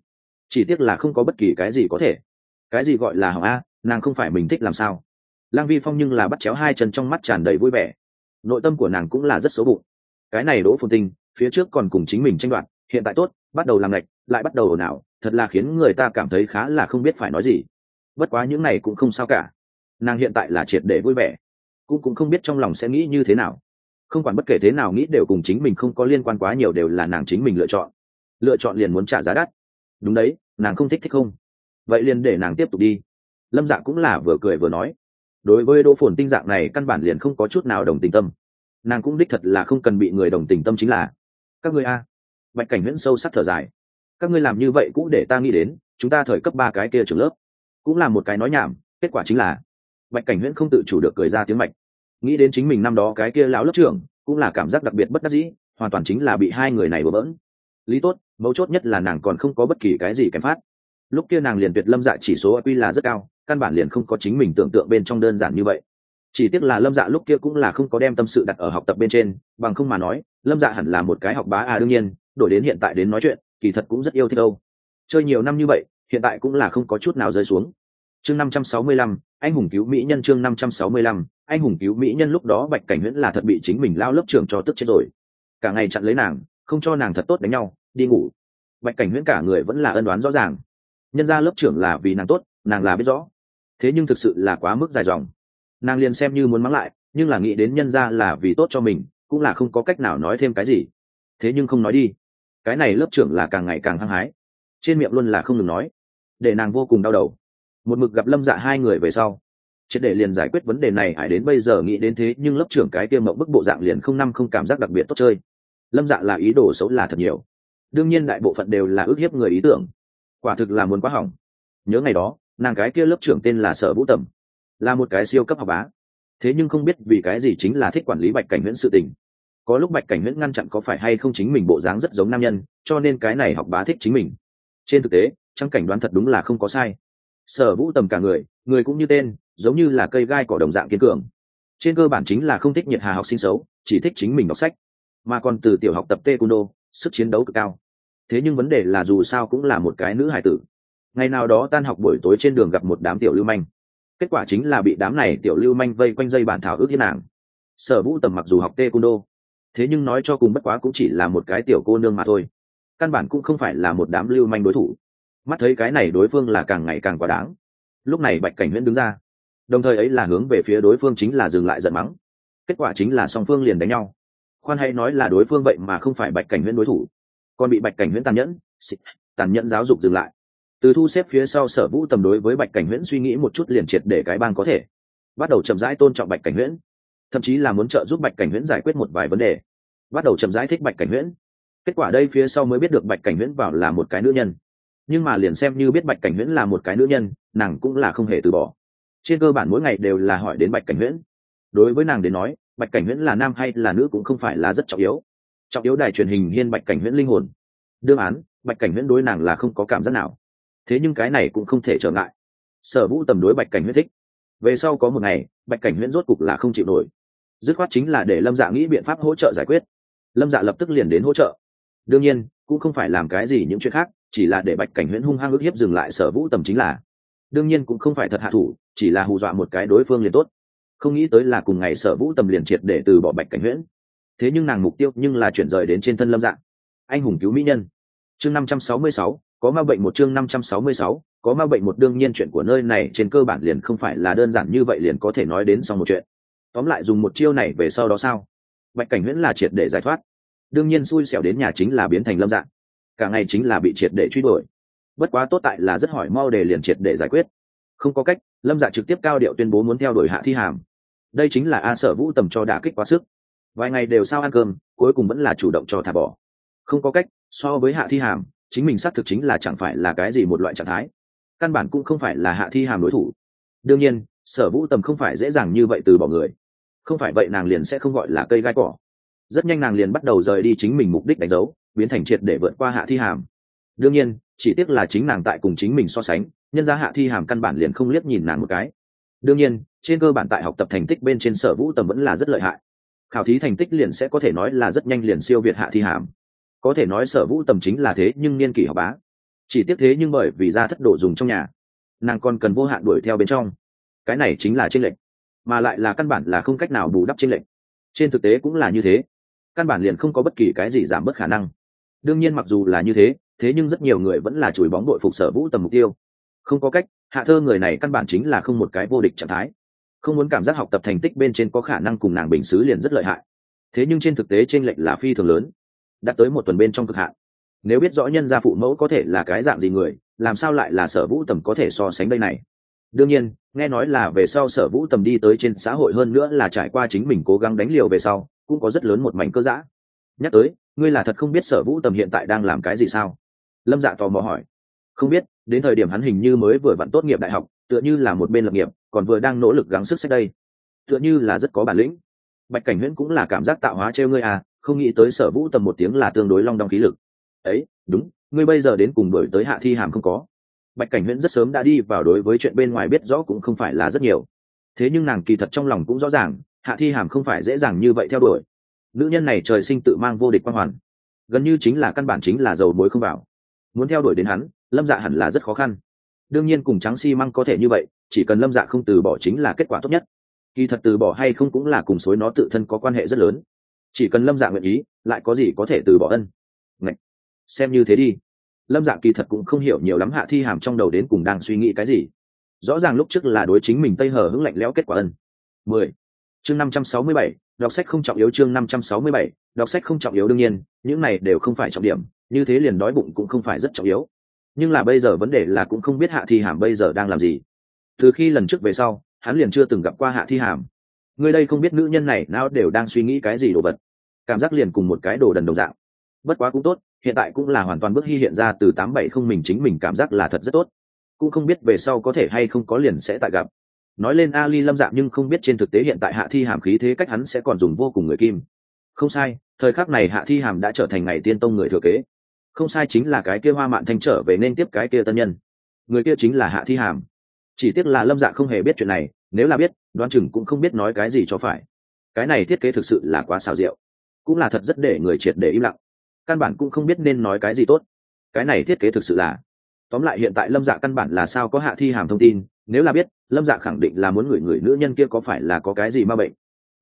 Chỉ tiếc là không có bất kỳ cái gì có thể. Cái gì gọi là hỏng a, nàng không phải mình thích làm sao. Lang vi phong nhưng là bắt chéo hai chân trong mắt tràn đầy vui vẻ. Nội tâm của nàng cũng là rất xấu bụng. Cái này đỗ phồn tinh, phía trước còn cùng chính mình tranh đoạt, hiện tại tốt, bắt đầu làm lệch, lại bắt đầu ồn ào, thật là khiến người ta cảm thấy khá là không biết phải nói gì. Bất quá những này cũng không sao cả. Nàng hiện tại là triệt để vui vẻ. Cũng cũng không biết trong lòng sẽ nghĩ như thế nào không quản bất kể thế nào nghĩ đều cùng chính mình không có liên quan quá nhiều đều là nàng chính mình lựa chọn. Lựa chọn liền muốn trả giá đắt. Đúng đấy, nàng không thích thích không. Vậy liền để nàng tiếp tục đi. Lâm dạ cũng là vừa cười vừa nói. Đối với đỗ phồn tinh dạng này căn bản liền không có chút nào đồng tình tâm. Nàng cũng đích thật là không cần bị người đồng tình tâm chính là, các ngươi a. Bạch cảnh huyễn sâu sắc thở dài. Các ngươi làm như vậy cũng để ta nghĩ đến, chúng ta thời cấp ba cái kia trường lớp, cũng là một cái nói nhảm, kết quả chính là bạch cảnh huyễn không tự chủ được cười ra tiếng mạch nghĩ đến chính mình năm đó cái kia lão lớp trưởng, cũng là cảm giác đặc biệt bất đắc dĩ, hoàn toàn chính là bị hai người này bỡ bỡn. Lý tốt, mấu chốt nhất là nàng còn không có bất kỳ cái gì kèm phát. Lúc kia nàng liền tuyệt lâm dạ chỉ số quy là rất cao, căn bản liền không có chính mình tưởng tượng bên trong đơn giản như vậy. Chỉ tiếc là lâm dạ lúc kia cũng là không có đem tâm sự đặt ở học tập bên trên, bằng không mà nói, lâm dạ hẳn là một cái học bá à đương nhiên, đổi đến hiện tại đến nói chuyện, kỳ thật cũng rất yêu thích đâu. Chơi nhiều năm như vậy, hiện tại cũng là không có chút nào rơi xuống. Chương năm trăm sáu mươi lăm anh hùng cứu mỹ nhân chương năm trăm sáu mươi lăm, anh hùng cứu mỹ nhân lúc đó bạch cảnh huyễn là thật bị chính mình lao lớp trưởng cho tức chết rồi. Cả ngày chặn lấy nàng, không cho nàng thật tốt đánh nhau, đi ngủ. Bạch cảnh huyễn cả người vẫn là ân đoán rõ ràng. Nhân ra lớp trưởng là vì nàng tốt, nàng là biết rõ. Thế nhưng thực sự là quá mức dài dòng. Nàng liền xem như muốn mắng lại, nhưng là nghĩ đến nhân ra là vì tốt cho mình, cũng là không có cách nào nói thêm cái gì. Thế nhưng không nói đi. Cái này lớp trưởng là càng ngày càng hăng hái. Trên miệng luôn là không ngừng nói. Để nàng vô cùng đau đầu một mực gặp lâm dạ hai người về sau. Triệt để liền giải quyết vấn đề này hải đến bây giờ nghĩ đến thế, nhưng lớp trưởng cái kia mộng bức bộ dạng liền không năm không cảm giác đặc biệt tốt chơi. Lâm dạ là ý đồ xấu là thật nhiều. Đương nhiên đại bộ phận đều là ước hiếp người ý tưởng. Quả thực là muốn quá hỏng. Nhớ ngày đó, nàng cái kia lớp trưởng tên là sở vũ tầm. Là một cái siêu cấp học bá. Thế nhưng không biết vì cái gì chính là thích quản lý bạch cảnh huyễn sự tình. Có lúc bạch cảnh huyễn ngăn chặn có phải hay không chính mình bộ dáng rất giống nam nhân, cho nên cái này học bá thích chính mình. Trên thực tế trang cảnh đoán thật đúng là không có sai sở vũ tầm cả người người cũng như tên, giống như là cây gai cỏ đồng dạng kiên cường. Trên cơ bản chính là không thích nhiệt hà học sinh xấu, chỉ thích chính mình đọc sách. Mà còn từ tiểu học tập taekwondo, sức chiến đấu cực cao. Thế nhưng vấn đề là dù sao cũng là một cái nữ hải tử. Ngày nào đó tan học buổi tối trên đường gặp một đám tiểu lưu manh. Kết quả chính là bị đám này tiểu lưu manh vây quanh dây bản thảo ước hiếp nàng. Sở vũ tầm mặc dù học tê cung đô thế nhưng nói cho cùng bất quá cũng chỉ là một cái tiểu cô nương mà thôi. Căn bản cũng không phải là một đám lưu manh đối thủ mắt thấy cái này đối phương là càng ngày càng quá đáng. Lúc này bạch cảnh huyễn đứng ra, đồng thời ấy là hướng về phía đối phương chính là dừng lại giận mắng. Kết quả chính là song phương liền đánh nhau. Khoan hay nói là đối phương vậy mà không phải bạch cảnh huyễn đối thủ, còn bị bạch cảnh huyễn tàn nhẫn tàn nhẫn giáo dục dừng lại. Từ thu xếp phía sau sở vũ tầm đối với bạch cảnh huyễn suy nghĩ một chút liền triệt để cái bang có thể. Bắt đầu chậm rãi tôn trọng bạch cảnh huyễn, thậm chí là muốn trợ giúp bạch cảnh huyễn giải quyết một vài vấn đề. Bắt đầu chậm rãi thích bạch cảnh huyễn. Kết quả đây phía sau mới biết được bạch cảnh huyễn vào là một cái nữ nhân nhưng mà liền xem như biết bạch cảnh huyễn là một cái nữ nhân, nàng cũng là không hề từ bỏ. Trên cơ bản mỗi ngày đều là hỏi đến bạch cảnh huyễn đối với nàng đến nói, bạch cảnh huyễn là nam hay là nữ cũng không phải là rất trọng yếu. Trọng yếu đài truyền hình hiên bạch cảnh huyễn linh hồn. Đương án, bạch cảnh huyễn đối nàng là không có cảm giác nào. Thế nhưng cái này cũng không thể trở ngại. Sở vũ tầm đối bạch cảnh huyễn thích. Về sau có một ngày, bạch cảnh huyễn rốt cục là không chịu nổi. Dứt khoát chính là để lâm dạ nghĩ biện pháp hỗ trợ giải quyết. Lâm dạ lập tức liền đến hỗ trợ. Đương nhiên, cũng không phải làm cái gì những chuyện khác chỉ là để bạch cảnh huyễn hung hăng ước hiếp dừng lại sở vũ tầm chính là. Đương nhiên cũng không phải thật hạ thủ, chỉ là hù dọa một cái đối phương liền tốt. Không nghĩ tới là cùng ngày sở vũ tầm liền triệt để từ bỏ bạch cảnh huyễn. Thế nhưng nàng mục tiêu nhưng là chuyển rời đến trên thân lâm dạng anh hùng cứu mỹ nhân. Chương năm trăm sáu mươi sáu, có ma bệnh một chương năm trăm sáu mươi sáu, có ma bệnh một đương nhiên chuyện của nơi này trên cơ bản liền không phải là đơn giản như vậy liền có thể nói đến xong một chuyện. Tóm lại dùng một chiêu này về sau đó sao? Bạch cảnh huyễn là triệt để giải thoát. Đương nhiên xui xẻo đến nhà chính là biến thành lâm dạng cả ngày chính là bị triệt để truy đuổi. Bất quá tốt tại là rất hỏi mau để liền triệt để giải quyết. Không có cách, lâm dạ trực tiếp cao điệu tuyên bố muốn theo đuổi hạ thi hàm. Đây chính là a sở vũ tầm cho đả kích quá sức. Vài ngày đều sao ăn cơm, cuối cùng vẫn là chủ động cho thả bỏ. Không có cách, so với hạ thi hàm, chính mình xác thực chính là chẳng phải là cái gì một loại trạng thái. Căn bản cũng không phải là hạ thi hàm đối thủ. Đương nhiên, sở vũ tầm không phải dễ dàng như vậy từ bỏ người. Không phải vậy nàng liền sẽ không gọi là cây gai cỏ. Rất nhanh nàng liền bắt đầu rời đi chính mình mục đích đánh dấu biến thành triệt để vượt qua hạ thi hàm. Đương nhiên, chỉ tiếc là chính nàng tại cùng chính mình so sánh, nhân ra hạ thi hàm căn bản liền không liếc nhìn nàng một cái. Đương nhiên, trên cơ bản tại học tập thành tích bên trên sở vũ tầm vẫn là rất lợi hại. Khảo thí thành tích liền sẽ có thể nói là rất nhanh liền siêu việt hạ thi hàm. Có thể nói sở vũ tầm chính là thế nhưng niên kỷ học bá. Chỉ tiếc thế nhưng bởi vì ra thất đồ dùng trong nhà, nàng còn cần vô hạn đuổi theo bên trong. Cái này chính là tranh lệch, mà lại là căn bản là không cách nào bù đắp tranh lệch. Trên thực tế cũng là như thế, căn bản liền không có bất kỳ cái gì giảm bớt khả năng đương nhiên mặc dù là như thế thế nhưng rất nhiều người vẫn là chùi bóng đội phục sở vũ tầm mục tiêu. Không có cách, hạ thơ người này căn bản chính là không một cái vô địch trạng thái. Không muốn cảm giác học tập thành tích bên trên có khả năng cùng nàng bình xứ liền rất lợi hại. Thế nhưng trên thực tế t r ê n lệch là phi thường lớn. Đã tới một tuần bên trong cực hạn. Nếu biết rõ nhân gia phụ mẫu có thể là cái dạng gì người, làm sao lại là sở vũ tầm có thể so sánh đây này? Đương nhiên, nghe nói là về sau sở vũ tầm đi tới trên xã hội hơn nữa là trải qua chính mình cố gắng đánh liều về sau, cũng có rất lớn một mảnh cơ giã. Nhắc tới ngươi là thật không biết sở vũ tầm hiện tại đang làm cái gì sao? Lâm dạ tò mò hỏi. Không biết, đến thời điểm hắn hình như mới vừa vặn tốt nghiệp đại học, tựa như là một bên lập nghiệp, còn vừa đang nỗ lực gắng sức sách đây. Tựa như là rất có bản lĩnh. Bạch cảnh huyễn cũng là cảm giác tạo hóa trêu ngươi à không nghĩ tới sở vũ tầm một tiếng là tương đối long đong khí lực. Ấy, đúng, ngươi bây giờ đến cùng đổi tới hạ thi hàm không có. Bạch cảnh huyễn rất sớm đã đi vào đối với chuyện bên ngoài biết rõ cũng không phải là rất nhiều. Thế nhưng nàng kỳ thật trong lòng cũng rõ ràng, hạ thi hàm không phải dễ dàng như vậy theo đuổi nữ nhân này trời sinh tự mang vô địch quan hoàn. Gần như chính là căn bản chính là dầu muối không vào. Muốn theo đuổi đến hắn, lâm dạ hẳn là rất khó khăn. Đương nhiên cùng trắng xi、si、măng có thể như vậy, chỉ cần lâm dạ không từ bỏ chính là kết quả tốt nhất. Kỳ thật từ bỏ hay không cũng là cùng suối nó tự thân có quan hệ rất lớn. Chỉ cần lâm dạ nguyện ý, lại có gì có thể từ bỏ ân. Ngậy! xem như thế đi. Lâm dạ kỳ thật cũng không hiểu nhiều lắm hạ thi hàm trong đầu đến cùng đang suy nghĩ cái gì. Rõ ràng lúc trước là đối chính mình tây hở hứng lạnh lẽo kết quả ân. Mười. Chương năm trăm sáu mươi bảy đọc sách không trọng yếu chương năm trăm sáu mươi bảy, đọc sách không trọng yếu đương nhiên, những này đều không phải trọng điểm, như thế liền đói bụng cũng không phải rất trọng yếu. Nhưng là bây giờ vấn đề là cũng không biết hạ thi hàm bây giờ đang làm gì. Từ khi lần trước về sau, hắn liền chưa từng gặp qua hạ thi hàm. Người đây không biết nữ nhân này nào đều đang suy nghĩ cái gì đồ vật. Cảm giác liền cùng một cái đồ đần đồng dạng. Bất quá cũng tốt, hiện tại cũng là hoàn toàn bước hy hiện ra từ tám bảy không mình chính mình cảm giác là thật rất tốt. Cũng không biết về sau có thể hay không có liền sẽ tại gặp nói lên ali lâm dạng nhưng không biết trên thực tế hiện tại hạ thi hàm khí thế cách hắn sẽ còn dùng vô cùng người kim. Không sai, thời khắc này hạ thi hàm đã trở thành ngày tiên tông người thừa kế. Không sai chính là cái kia hoa mạn thanh trở về nên tiếp cái kia tân nhân. Người kia chính là hạ thi hàm. Chỉ tiếc là lâm dạ không hề biết chuyện này, nếu là biết, đoán chừng cũng không biết nói cái gì cho phải. Cái này thiết kế thực sự là quá xào rượu cũng là thật rất để người triệt để im lặng. Căn bản cũng không biết nên nói cái gì tốt. Cái này thiết kế thực sự là. Tóm lại hiện tại lâm dạ căn bản là sao có hạ thi hàm thông tin, nếu là biết lâm dạ khẳng định là muốn người người nữ nhân kia có phải là có cái gì ma bệnh.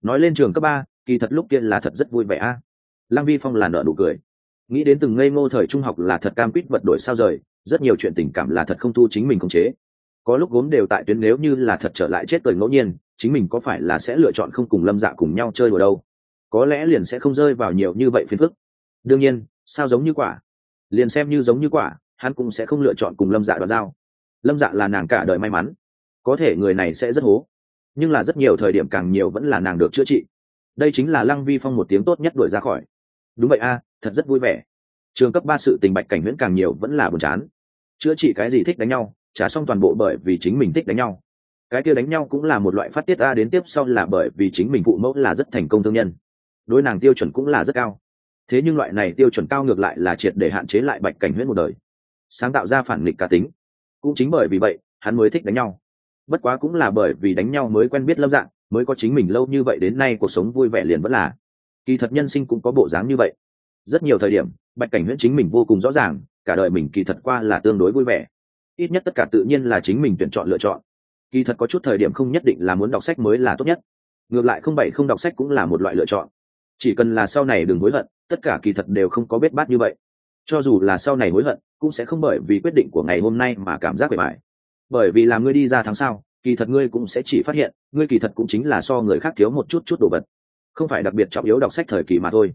Nói lên trường cấp ba, kỳ thật lúc kia là thật rất vui vẻ a. Lăng vi phong là nợ nụ cười. Nghĩ đến từng ngây ngô thời trung học là thật cam quýt vật đổi sao rời, rất nhiều chuyện tình cảm là thật không thu chính mình khống chế. Có lúc gốm đều tại tuyến nếu như là thật trở lại chết cười ngẫu nhiên, chính mình có phải là sẽ lựa chọn không cùng lâm dạ cùng nhau chơi đùa đâu? Có lẽ liền sẽ không rơi vào nhiều như vậy phiền phức. Đương nhiên, sao giống như quả? Liền xem như giống như quả, hắn cũng sẽ không lựa chọn cùng lâm dạ đoạt dao. Lâm dạ là nàng cả đời may mắn có thể người này sẽ rất hố. Nhưng là rất nhiều thời điểm càng nhiều vẫn là nàng được chữa trị. Đây chính là lăng vi phong một tiếng tốt nhất đuổi ra khỏi. Đúng vậy a, thật rất vui vẻ. Trường cấp ba sự tình bạch cảnh nguyễn càng nhiều vẫn là buồn chán. Chữa trị cái gì thích đánh nhau, trả xong toàn bộ bởi vì chính mình thích đánh nhau. Cái kia đánh nhau cũng là một loại phát tiết a đến tiếp sau là bởi vì chính mình phụ mẫu là rất thành công thương nhân. Đối nàng tiêu chuẩn cũng là rất cao. Thế nhưng loại này tiêu chuẩn cao ngược lại là triệt để hạn chế lại bạch cảnh huyễn một đời. Sáng tạo ra phản nghịch cá tính. Cũng chính bởi vì vậy, hắn mới thích đánh nhau bất quá cũng là bởi vì đánh nhau mới quen biết lâm dạng, mới có chính mình lâu như vậy đến nay cuộc sống vui vẻ liền vẫn là. Kỳ thật nhân sinh cũng có bộ dáng như vậy. Rất nhiều thời điểm, bạch cảnh huyễn chính mình vô cùng rõ ràng, cả đời mình kỳ thật qua là tương đối vui vẻ. Ít nhất tất cả tự nhiên là chính mình tuyển chọn lựa chọn. Kỳ thật có chút thời điểm không nhất định là muốn đọc sách mới là tốt nhất. Ngược lại không bảy không đọc sách cũng là một loại lựa chọn. Chỉ cần là sau này đừng hối hận, tất cả kỳ thật đều không có bết bát như vậy. Cho dù là sau này hối hận, cũng sẽ không bởi vì quyết định của ngày hôm nay mà cảm giác bề mải bởi vì là ngươi đi ra tháng sau kỳ thật ngươi cũng sẽ chỉ phát hiện, ngươi kỳ thật cũng chính là so người khác thiếu một chút chút đồ vật. Không phải đặc biệt trọng yếu đọc sách thời kỳ mà thôi.